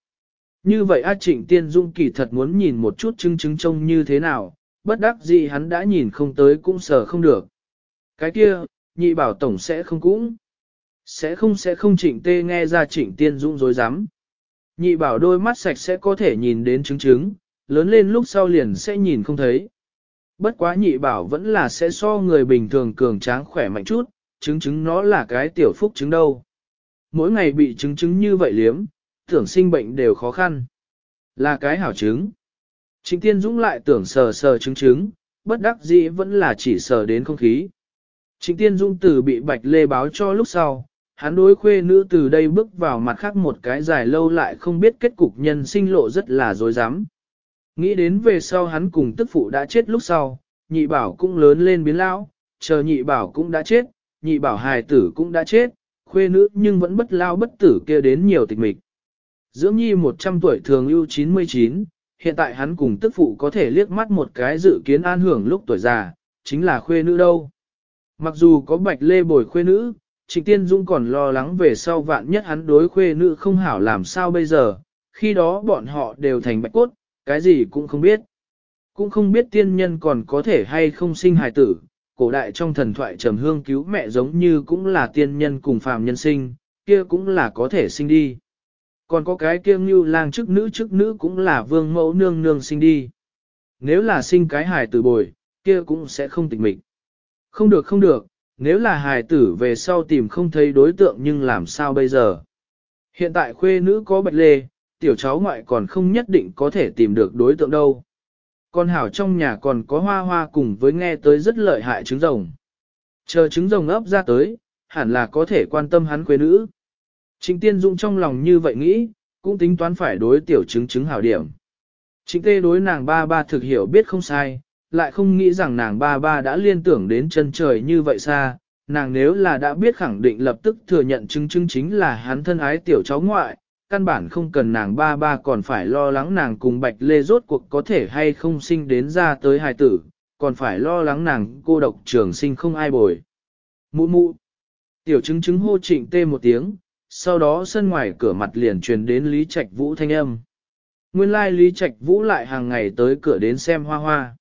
Như vậy A Trịnh Tiên Dung kỳ thật muốn nhìn một chút chứng chứng trông như thế nào, bất đắc dĩ hắn đã nhìn không tới cũng sợ không được. Cái kia, nhị bảo tổng sẽ không cũng. Sẽ không sẽ không trịnh tê nghe ra trịnh tiên Dung dối rắm Nhị bảo đôi mắt sạch sẽ có thể nhìn đến chứng chứng, lớn lên lúc sau liền sẽ nhìn không thấy. Bất quá nhị bảo vẫn là sẽ so người bình thường cường tráng khỏe mạnh chút, chứng chứng nó là cái tiểu phúc chứng đâu. Mỗi ngày bị chứng chứng như vậy liếm, tưởng sinh bệnh đều khó khăn. Là cái hảo chứng. Trịnh Tiên Dũng lại tưởng sờ sờ chứng chứng, bất đắc dĩ vẫn là chỉ sờ đến không khí. Trịnh Tiên Dũng từ bị Bạch Lê báo cho lúc sau, hắn đối khuê nữ từ đây bước vào mặt khác một cái dài lâu lại không biết kết cục nhân sinh lộ rất là dối rắm Nghĩ đến về sau hắn cùng tức phụ đã chết lúc sau, nhị bảo cũng lớn lên biến lão, chờ nhị bảo cũng đã chết, nhị bảo hài tử cũng đã chết, khuê nữ nhưng vẫn bất lao bất tử kia đến nhiều tịch mịch. Dưỡng nhi 100 tuổi thường ưu 99, hiện tại hắn cùng tức phụ có thể liếc mắt một cái dự kiến an hưởng lúc tuổi già, chính là khuê nữ đâu. Mặc dù có bạch lê bồi khuê nữ, Trịnh Tiên Dung còn lo lắng về sau vạn nhất hắn đối khuê nữ không hảo làm sao bây giờ, khi đó bọn họ đều thành bạch cốt, cái gì cũng không biết. Cũng không biết tiên nhân còn có thể hay không sinh hài tử, cổ đại trong thần thoại trầm hương cứu mẹ giống như cũng là tiên nhân cùng phàm nhân sinh, kia cũng là có thể sinh đi. Còn có cái kia như lang chức nữ chức nữ cũng là vương mẫu nương nương sinh đi. Nếu là sinh cái hài tử bồi, kia cũng sẽ không tịch mịch. Không được không được, nếu là hài tử về sau tìm không thấy đối tượng nhưng làm sao bây giờ? Hiện tại khuê nữ có bạch lê, tiểu cháu ngoại còn không nhất định có thể tìm được đối tượng đâu. Con hảo trong nhà còn có hoa hoa cùng với nghe tới rất lợi hại trứng rồng. Chờ trứng rồng ấp ra tới, hẳn là có thể quan tâm hắn khuê nữ. Trịnh Tiên Dung trong lòng như vậy nghĩ, cũng tính toán phải đối tiểu chứng chứng hảo điểm. Trịnh Tê đối nàng ba ba thực hiểu biết không sai, lại không nghĩ rằng nàng ba ba đã liên tưởng đến chân trời như vậy xa, nàng nếu là đã biết khẳng định lập tức thừa nhận chứng chứng chính là hắn thân ái tiểu cháu ngoại, căn bản không cần nàng ba ba còn phải lo lắng nàng cùng bạch lê rốt cuộc có thể hay không sinh đến ra tới hài tử, còn phải lo lắng nàng cô độc trường sinh không ai bồi. Mụ mụ. Tiểu chứng chứng hô trịnh tê một tiếng, sau đó sân ngoài cửa mặt liền truyền đến Lý Trạch Vũ thanh âm. Nguyên lai like Lý Trạch Vũ lại hàng ngày tới cửa đến xem hoa hoa.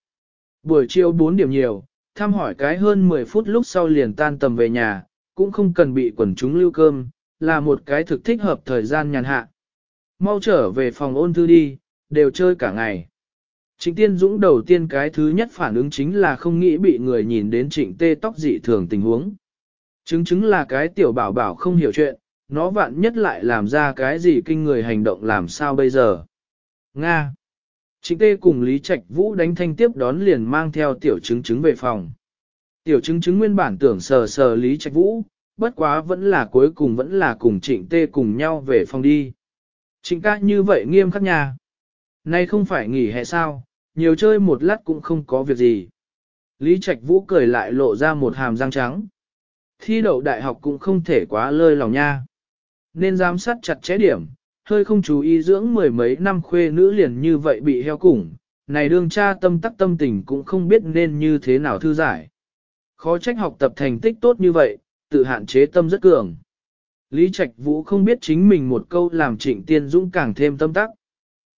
Buổi chiều 4 điểm nhiều, thăm hỏi cái hơn 10 phút lúc sau liền tan tầm về nhà, cũng không cần bị quần chúng lưu cơm, là một cái thực thích hợp thời gian nhàn hạ. Mau trở về phòng ôn thư đi, đều chơi cả ngày. Trịnh Tiên Dũng đầu tiên cái thứ nhất phản ứng chính là không nghĩ bị người nhìn đến trịnh tê tóc dị thường tình huống. Chứng chứng là cái tiểu bảo bảo không hiểu chuyện, nó vạn nhất lại làm ra cái gì kinh người hành động làm sao bây giờ. Nga Trịnh tê cùng Lý Trạch Vũ đánh thanh tiếp đón liền mang theo tiểu chứng chứng về phòng. Tiểu chứng chứng nguyên bản tưởng sờ sờ Lý Trạch Vũ, bất quá vẫn là cuối cùng vẫn là cùng trịnh tê cùng nhau về phòng đi. Trịnh ca như vậy nghiêm khắc nhà. Nay không phải nghỉ hè sao, nhiều chơi một lát cũng không có việc gì. Lý Trạch Vũ cười lại lộ ra một hàm răng trắng. Thi đậu đại học cũng không thể quá lơi lòng nha. Nên giám sát chặt chẽ điểm, hơi không chú ý dưỡng mười mấy năm khuê nữ liền như vậy bị heo củng, này đương cha tâm tắc tâm tình cũng không biết nên như thế nào thư giải. Khó trách học tập thành tích tốt như vậy, tự hạn chế tâm rất cường. Lý Trạch Vũ không biết chính mình một câu làm trịnh tiên dũng càng thêm tâm tắc.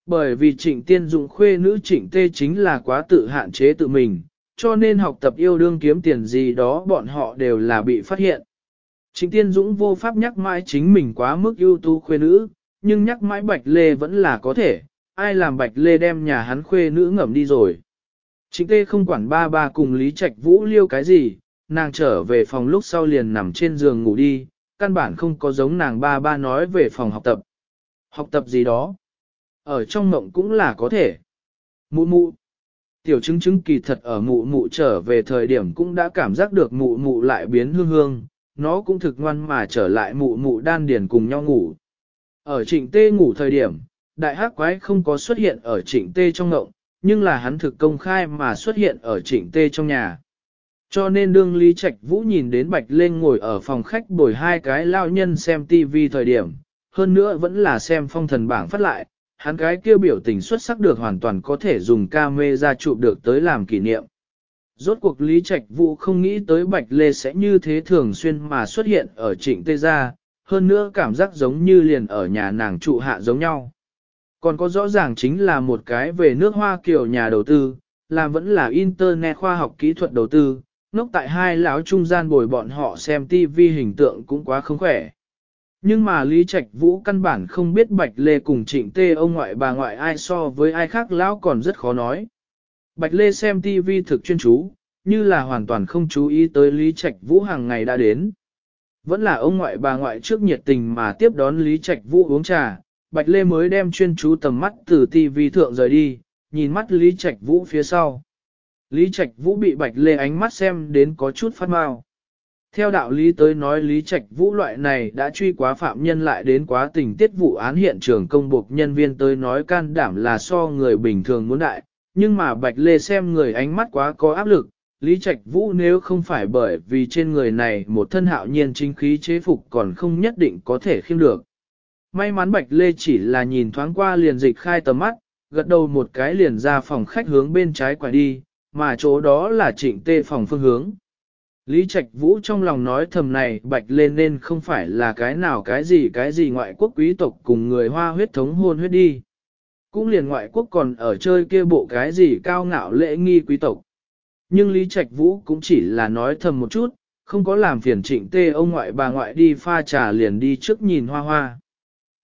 Bởi vì trịnh tiên dũng khuê nữ trịnh tê chính là quá tự hạn chế tự mình, cho nên học tập yêu đương kiếm tiền gì đó bọn họ đều là bị phát hiện. Trịnh tiên dũng vô pháp nhắc mãi chính mình quá mức ưu tú khuê nữ, nhưng nhắc mãi Bạch Lê vẫn là có thể, ai làm Bạch Lê đem nhà hắn khuê nữ ngẩm đi rồi. Trịnh tê không quản ba ba cùng Lý Trạch Vũ liêu cái gì, nàng trở về phòng lúc sau liền nằm trên giường ngủ đi, căn bản không có giống nàng ba ba nói về phòng học tập. Học tập gì đó, ở trong mộng cũng là có thể. Mụ mụ, tiểu chứng chứng kỳ thật ở mụ mụ trở về thời điểm cũng đã cảm giác được mụ mụ lại biến hương hương, nó cũng thực ngoan mà trở lại mụ mụ đan điền cùng nhau ngủ. Ở trịnh tê ngủ thời điểm, đại hắc quái không có xuất hiện ở trịnh tê trong ngộng, nhưng là hắn thực công khai mà xuất hiện ở trịnh tê trong nhà. Cho nên đương Lý Trạch Vũ nhìn đến Bạch Lên ngồi ở phòng khách bồi hai cái lao nhân xem TV thời điểm, hơn nữa vẫn là xem phong thần bảng phát lại, hắn cái kêu biểu tình xuất sắc được hoàn toàn có thể dùng camera chụp được tới làm kỷ niệm. Rốt cuộc Lý Trạch Vũ không nghĩ tới Bạch Lê sẽ như thế thường xuyên mà xuất hiện ở trịnh Tê Gia, hơn nữa cảm giác giống như liền ở nhà nàng trụ hạ giống nhau. Còn có rõ ràng chính là một cái về nước hoa kiểu nhà đầu tư, là vẫn là Internet khoa học kỹ thuật đầu tư, Nốc tại hai lão trung gian bồi bọn họ xem TV hình tượng cũng quá không khỏe. Nhưng mà Lý Trạch Vũ căn bản không biết Bạch Lê cùng trịnh tê ông ngoại bà ngoại ai so với ai khác lão còn rất khó nói. Bạch Lê xem TV thực chuyên chú, như là hoàn toàn không chú ý tới Lý Trạch Vũ hàng ngày đã đến. Vẫn là ông ngoại bà ngoại trước nhiệt tình mà tiếp đón Lý Trạch Vũ uống trà, Bạch Lê mới đem chuyên chú tầm mắt từ TV thượng rời đi, nhìn mắt Lý Trạch Vũ phía sau. Lý Trạch Vũ bị Bạch Lê ánh mắt xem đến có chút phát mau. Theo đạo lý tới nói Lý Trạch Vũ loại này đã truy quá phạm nhân lại đến quá tình tiết vụ án hiện trường công buộc nhân viên tới nói can đảm là so người bình thường muốn đại, nhưng mà Bạch Lê xem người ánh mắt quá có áp lực, Lý Trạch Vũ nếu không phải bởi vì trên người này một thân hạo nhiên chính khí chế phục còn không nhất định có thể khiêm được. May mắn Bạch Lê chỉ là nhìn thoáng qua liền dịch khai tầm mắt, gật đầu một cái liền ra phòng khách hướng bên trái quay đi, mà chỗ đó là trịnh tê phòng phương hướng. Lý Trạch Vũ trong lòng nói thầm này bạch lên nên không phải là cái nào cái gì cái gì ngoại quốc quý tộc cùng người hoa huyết thống hôn huyết đi. Cũng liền ngoại quốc còn ở chơi kia bộ cái gì cao ngạo lễ nghi quý tộc. Nhưng Lý Trạch Vũ cũng chỉ là nói thầm một chút, không có làm phiền trịnh tê ông ngoại bà ngoại đi pha trà liền đi trước nhìn hoa hoa.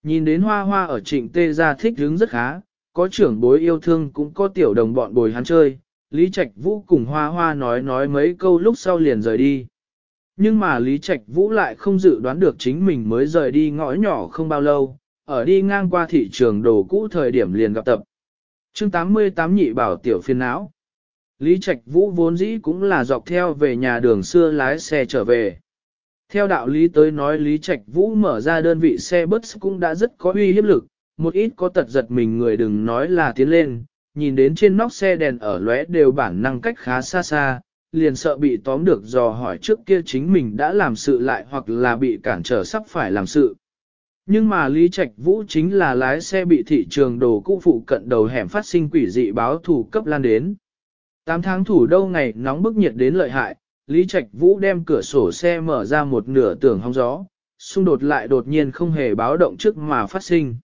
Nhìn đến hoa hoa ở trịnh tê ra thích hứng rất khá, có trưởng bối yêu thương cũng có tiểu đồng bọn bồi hắn chơi, Lý Trạch Vũ cùng Hoa Hoa nói nói mấy câu lúc sau liền rời đi. Nhưng mà Lý Trạch Vũ lại không dự đoán được chính mình mới rời đi ngõ nhỏ không bao lâu, ở đi ngang qua thị trường đồ cũ thời điểm liền gặp tập. chương 88 nhị bảo tiểu phiên não. Lý Trạch Vũ vốn dĩ cũng là dọc theo về nhà đường xưa lái xe trở về. Theo đạo lý tới nói Lý Trạch Vũ mở ra đơn vị xe bus cũng đã rất có uy hiếp lực, một ít có tật giật mình người đừng nói là tiến lên, nhìn đến trên nóc xe đèn ở lóe đều bản năng cách khá xa xa, liền sợ bị tóm được dò hỏi trước kia chính mình đã làm sự lại hoặc là bị cản trở sắp phải làm sự. Nhưng mà Lý Trạch Vũ chính là lái xe bị thị trường đồ cũ phụ cận đầu hẻm phát sinh quỷ dị báo thủ cấp lan đến. Tám tháng thủ đâu ngày nóng bức nhiệt đến lợi hại, Lý Trạch Vũ đem cửa sổ xe mở ra một nửa tường hong gió, xung đột lại đột nhiên không hề báo động trước mà phát sinh.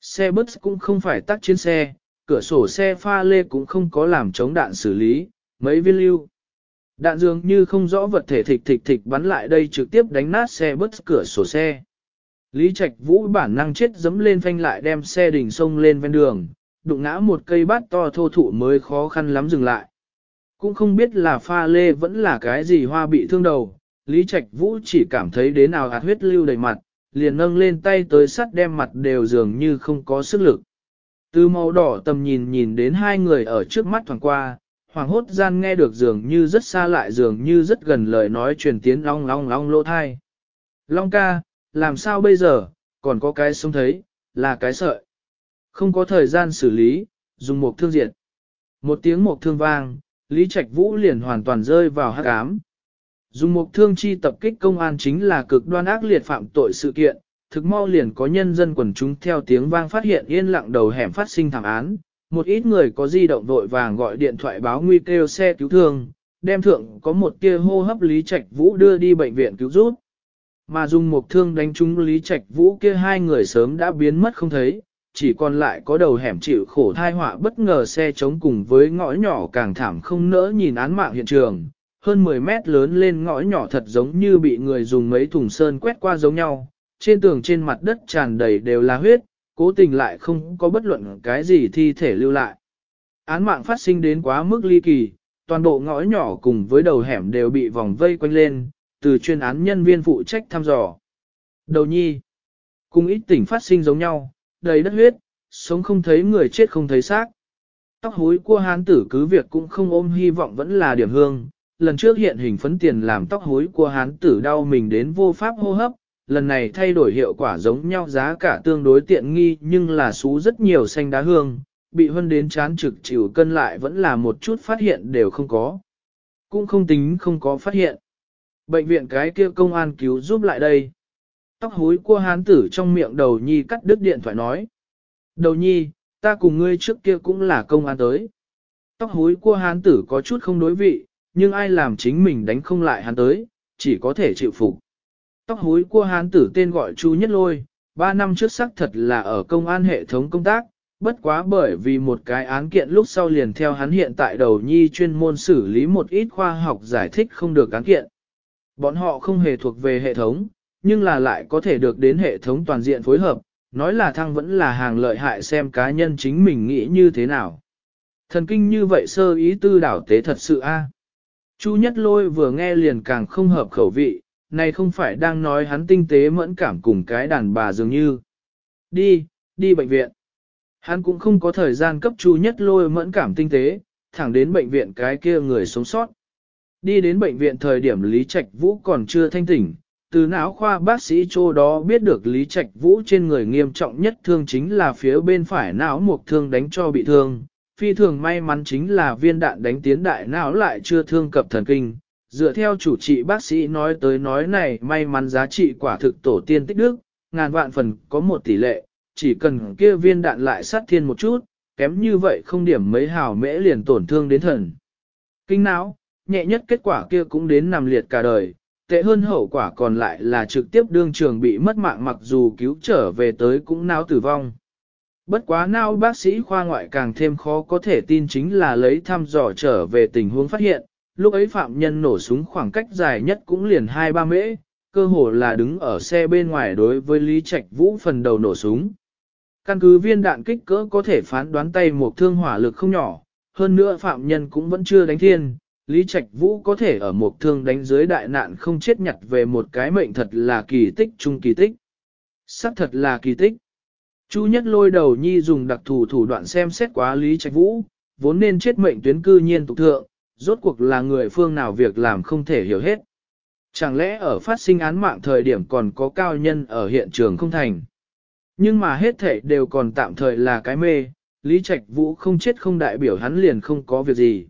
Xe bus cũng không phải tắt chiến xe, cửa sổ xe pha lê cũng không có làm chống đạn xử lý, mấy viên lưu. Đạn dường như không rõ vật thể thịch thịch thịch bắn lại đây trực tiếp đánh nát xe bus cửa sổ xe. Lý Trạch Vũ bản năng chết dấm lên phanh lại đem xe đỉnh sông lên ven đường, đụng ngã một cây bát to thô thụ mới khó khăn lắm dừng lại. Cũng không biết là pha lê vẫn là cái gì hoa bị thương đầu, Lý Trạch Vũ chỉ cảm thấy đến nào hạt huyết lưu đầy mặt, liền nâng lên tay tới sắt đem mặt đều dường như không có sức lực. Từ màu đỏ tầm nhìn nhìn đến hai người ở trước mắt thoảng qua, hoàng hốt gian nghe được dường như rất xa lại dường như rất gần lời nói truyền tiến long long long lỗ thai. Long ca, làm sao bây giờ, còn có cái sống thấy, là cái sợi. Không có thời gian xử lý, dùng một thương diệt. Một tiếng một thương vang, Lý Trạch Vũ liền hoàn toàn rơi vào hắc ám. Dùng một thương chi tập kích công an chính là cực đoan ác liệt phạm tội sự kiện, thực mau liền có nhân dân quần chúng theo tiếng vang phát hiện yên lặng đầu hẻm phát sinh thảm án, một ít người có di động vội vàng gọi điện thoại báo nguy kêu xe cứu thương, đem thượng có một tia hô hấp Lý Trạch Vũ đưa đi bệnh viện cứu giúp. Mà dùng một thương đánh trúng Lý Trạch Vũ kia hai người sớm đã biến mất không thấy, chỉ còn lại có đầu hẻm chịu khổ thai họa bất ngờ xe chống cùng với ngõ nhỏ càng thảm không nỡ nhìn án mạng hiện trường. Hơn 10 mét lớn lên ngõ nhỏ thật giống như bị người dùng mấy thùng sơn quét qua giống nhau, trên tường trên mặt đất tràn đầy đều là huyết, cố tình lại không có bất luận cái gì thi thể lưu lại. Án mạng phát sinh đến quá mức ly kỳ, toàn bộ ngõ nhỏ cùng với đầu hẻm đều bị vòng vây quanh lên, từ chuyên án nhân viên phụ trách thăm dò. Đầu nhi, cùng ít tỉnh phát sinh giống nhau, đầy đất huyết, sống không thấy người chết không thấy xác. Tóc hối của hán tử cứ việc cũng không ôm hy vọng vẫn là điểm hương, lần trước hiện hình phấn tiền làm tóc hối của hán tử đau mình đến vô pháp hô hấp, lần này thay đổi hiệu quả giống nhau giá cả tương đối tiện nghi nhưng là xú rất nhiều xanh đá hương, bị hân đến chán trực chịu cân lại vẫn là một chút phát hiện đều không có. Cũng không tính không có phát hiện. Bệnh viện cái kia công an cứu giúp lại đây. Tóc hối của hán tử trong miệng đầu nhi cắt đứt điện thoại nói. Đầu nhi, ta cùng ngươi trước kia cũng là công an tới. Tóc hối của hán tử có chút không đối vị, nhưng ai làm chính mình đánh không lại hắn tới, chỉ có thể chịu phục. Tóc hối của hán tử tên gọi Chu Nhất Lôi, ba năm trước xác thật là ở công an hệ thống công tác, bất quá bởi vì một cái án kiện lúc sau liền theo hắn hiện tại đầu nhi chuyên môn xử lý một ít khoa học giải thích không được án kiện. Bọn họ không hề thuộc về hệ thống, nhưng là lại có thể được đến hệ thống toàn diện phối hợp, nói là thăng vẫn là hàng lợi hại xem cá nhân chính mình nghĩ như thế nào. Thần kinh như vậy sơ ý tư đảo tế thật sự a. Chu nhất lôi vừa nghe liền càng không hợp khẩu vị, này không phải đang nói hắn tinh tế mẫn cảm cùng cái đàn bà dường như. Đi, đi bệnh viện. Hắn cũng không có thời gian cấp chu nhất lôi mẫn cảm tinh tế, thẳng đến bệnh viện cái kia người sống sót. Đi đến bệnh viện thời điểm Lý Trạch Vũ còn chưa thanh tỉnh, từ não khoa bác sĩ chỗ đó biết được Lý Trạch Vũ trên người nghiêm trọng nhất thương chính là phía bên phải não một thương đánh cho bị thương. Phi thường may mắn chính là viên đạn đánh tiến đại não lại chưa thương cập thần kinh. Dựa theo chủ trị bác sĩ nói tới nói này may mắn giá trị quả thực tổ tiên tích đức, ngàn vạn phần có một tỷ lệ, chỉ cần kia viên đạn lại sát thiên một chút, kém như vậy không điểm mấy hào mễ liền tổn thương đến thần. Kinh não, nhẹ nhất kết quả kia cũng đến nằm liệt cả đời, tệ hơn hậu quả còn lại là trực tiếp đương trường bị mất mạng mặc dù cứu trở về tới cũng não tử vong. Bất quá não bác sĩ khoa ngoại càng thêm khó có thể tin chính là lấy thăm dò trở về tình huống phát hiện, lúc ấy phạm nhân nổ súng khoảng cách dài nhất cũng liền 2-3 mễ, cơ hồ là đứng ở xe bên ngoài đối với Lý Trạch Vũ phần đầu nổ súng. Căn cứ viên đạn kích cỡ có thể phán đoán tay một thương hỏa lực không nhỏ, hơn nữa phạm nhân cũng vẫn chưa đánh thiên, Lý Trạch Vũ có thể ở một thương đánh dưới đại nạn không chết nhặt về một cái mệnh thật là kỳ tích chung kỳ tích. Sắc thật là kỳ tích. Chu nhất lôi đầu nhi dùng đặc thù thủ đoạn xem xét quá Lý Trạch Vũ, vốn nên chết mệnh tuyến cư nhiên tục thượng, rốt cuộc là người phương nào việc làm không thể hiểu hết. Chẳng lẽ ở phát sinh án mạng thời điểm còn có cao nhân ở hiện trường không thành. Nhưng mà hết thể đều còn tạm thời là cái mê, Lý Trạch Vũ không chết không đại biểu hắn liền không có việc gì.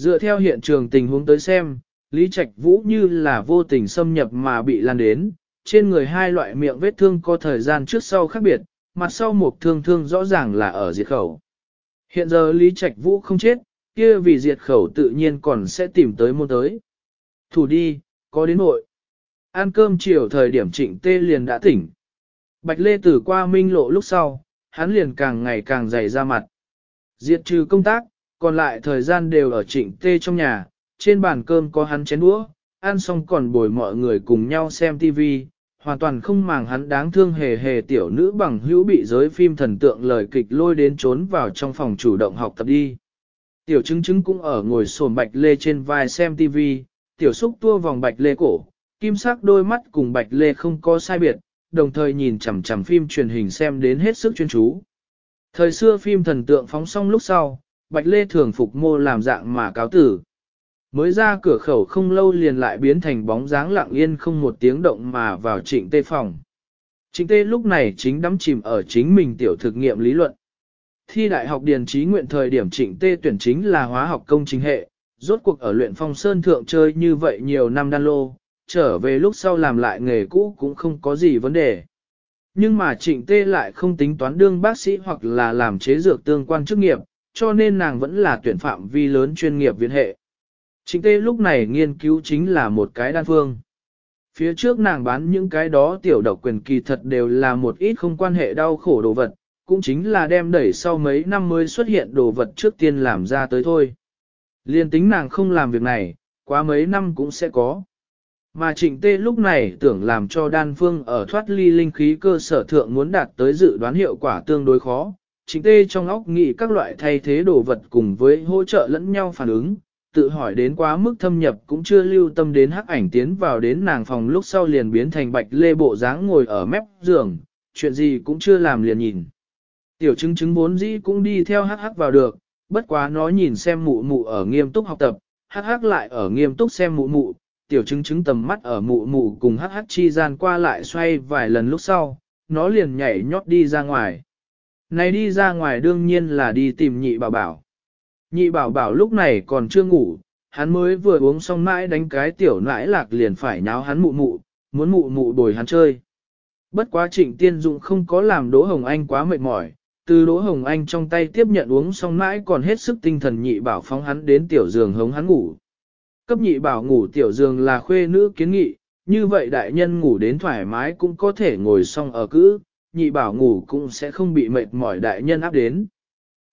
Dựa theo hiện trường tình huống tới xem, Lý Trạch Vũ như là vô tình xâm nhập mà bị lan đến, trên người hai loại miệng vết thương có thời gian trước sau khác biệt, mặt sau một thương thương rõ ràng là ở diệt khẩu. Hiện giờ Lý Trạch Vũ không chết, kia vì diệt khẩu tự nhiên còn sẽ tìm tới môn tới. Thủ đi, có đến nội. Ăn cơm chiều thời điểm trịnh tê liền đã tỉnh. Bạch Lê Tử qua minh lộ lúc sau, hắn liền càng ngày càng dày ra mặt. Diệt trừ công tác, còn lại thời gian đều ở trịnh tê trong nhà, trên bàn cơm có hắn chén đũa, ăn xong còn bồi mọi người cùng nhau xem tivi hoàn toàn không màng hắn đáng thương hề hề tiểu nữ bằng hữu bị giới phim thần tượng lời kịch lôi đến trốn vào trong phòng chủ động học tập đi. Tiểu chứng chứng cũng ở ngồi sồn bạch lê trên vai xem tivi tiểu xúc tua vòng bạch lê cổ, kim sắc đôi mắt cùng bạch lê không có sai biệt, đồng thời nhìn chằm chằm phim truyền hình xem đến hết sức chuyên chú. Thời xưa phim thần tượng phóng xong lúc sau, Bạch Lê thường phục mô làm dạng mà cáo tử. Mới ra cửa khẩu không lâu liền lại biến thành bóng dáng lặng yên không một tiếng động mà vào trịnh tê phòng. Trịnh tê lúc này chính đắm chìm ở chính mình tiểu thực nghiệm lý luận. Thi đại học điền trí nguyện thời điểm trịnh tê tuyển chính là hóa học công trình hệ, rốt cuộc ở luyện phong sơn thượng chơi như vậy nhiều năm đan lô, trở về lúc sau làm lại nghề cũ cũng không có gì vấn đề. Nhưng mà trịnh tê lại không tính toán đương bác sĩ hoặc là làm chế dược tương quan chức nghiệp, cho nên nàng vẫn là tuyển phạm vi lớn chuyên nghiệp viện hệ. Trịnh tê lúc này nghiên cứu chính là một cái đan phương. Phía trước nàng bán những cái đó tiểu độc quyền kỳ thật đều là một ít không quan hệ đau khổ đồ vật, cũng chính là đem đẩy sau mấy năm mới xuất hiện đồ vật trước tiên làm ra tới thôi. Liên tính nàng không làm việc này, quá mấy năm cũng sẽ có. Mà trịnh tê lúc này tưởng làm cho đan phương ở thoát ly linh khí cơ sở thượng muốn đạt tới dự đoán hiệu quả tương đối khó, chính tê trong óc nghĩ các loại thay thế đồ vật cùng với hỗ trợ lẫn nhau phản ứng, tự hỏi đến quá mức thâm nhập cũng chưa lưu tâm đến hắc ảnh tiến vào đến nàng phòng lúc sau liền biến thành bạch lê bộ dáng ngồi ở mép giường, chuyện gì cũng chưa làm liền nhìn. Tiểu chứng chứng bốn dĩ cũng đi theo hắc hắc vào được, bất quá nó nhìn xem mụ mụ ở nghiêm túc học tập, hắc hắc lại ở nghiêm túc xem mụ mụ, tiểu chứng chứng tầm mắt ở mụ mụ cùng hắc hắc chi gian qua lại xoay vài lần lúc sau, nó liền nhảy nhót đi ra ngoài. Này đi ra ngoài đương nhiên là đi tìm nhị bảo bảo. Nhị bảo bảo lúc này còn chưa ngủ, hắn mới vừa uống xong mãi đánh cái tiểu nãi lạc liền phải nháo hắn mụ mụ, muốn mụ mụ bồi hắn chơi. Bất quá trịnh tiên dụng không có làm Đỗ Hồng Anh quá mệt mỏi, từ Đỗ Hồng Anh trong tay tiếp nhận uống xong mãi còn hết sức tinh thần nhị bảo phóng hắn đến tiểu giường hống hắn ngủ. Cấp nhị bảo ngủ tiểu giường là khuê nữ kiến nghị, như vậy đại nhân ngủ đến thoải mái cũng có thể ngồi xong ở cữ, nhị bảo ngủ cũng sẽ không bị mệt mỏi đại nhân áp đến.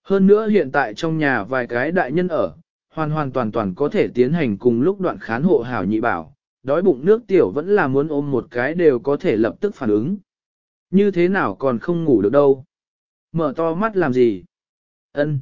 Hơn nữa hiện tại trong nhà vài cái đại nhân ở, hoàn hoàn toàn toàn có thể tiến hành cùng lúc đoạn khán hộ hảo nhị bảo, đói bụng nước tiểu vẫn là muốn ôm một cái đều có thể lập tức phản ứng. Như thế nào còn không ngủ được đâu. Mở to mắt làm gì? Ân.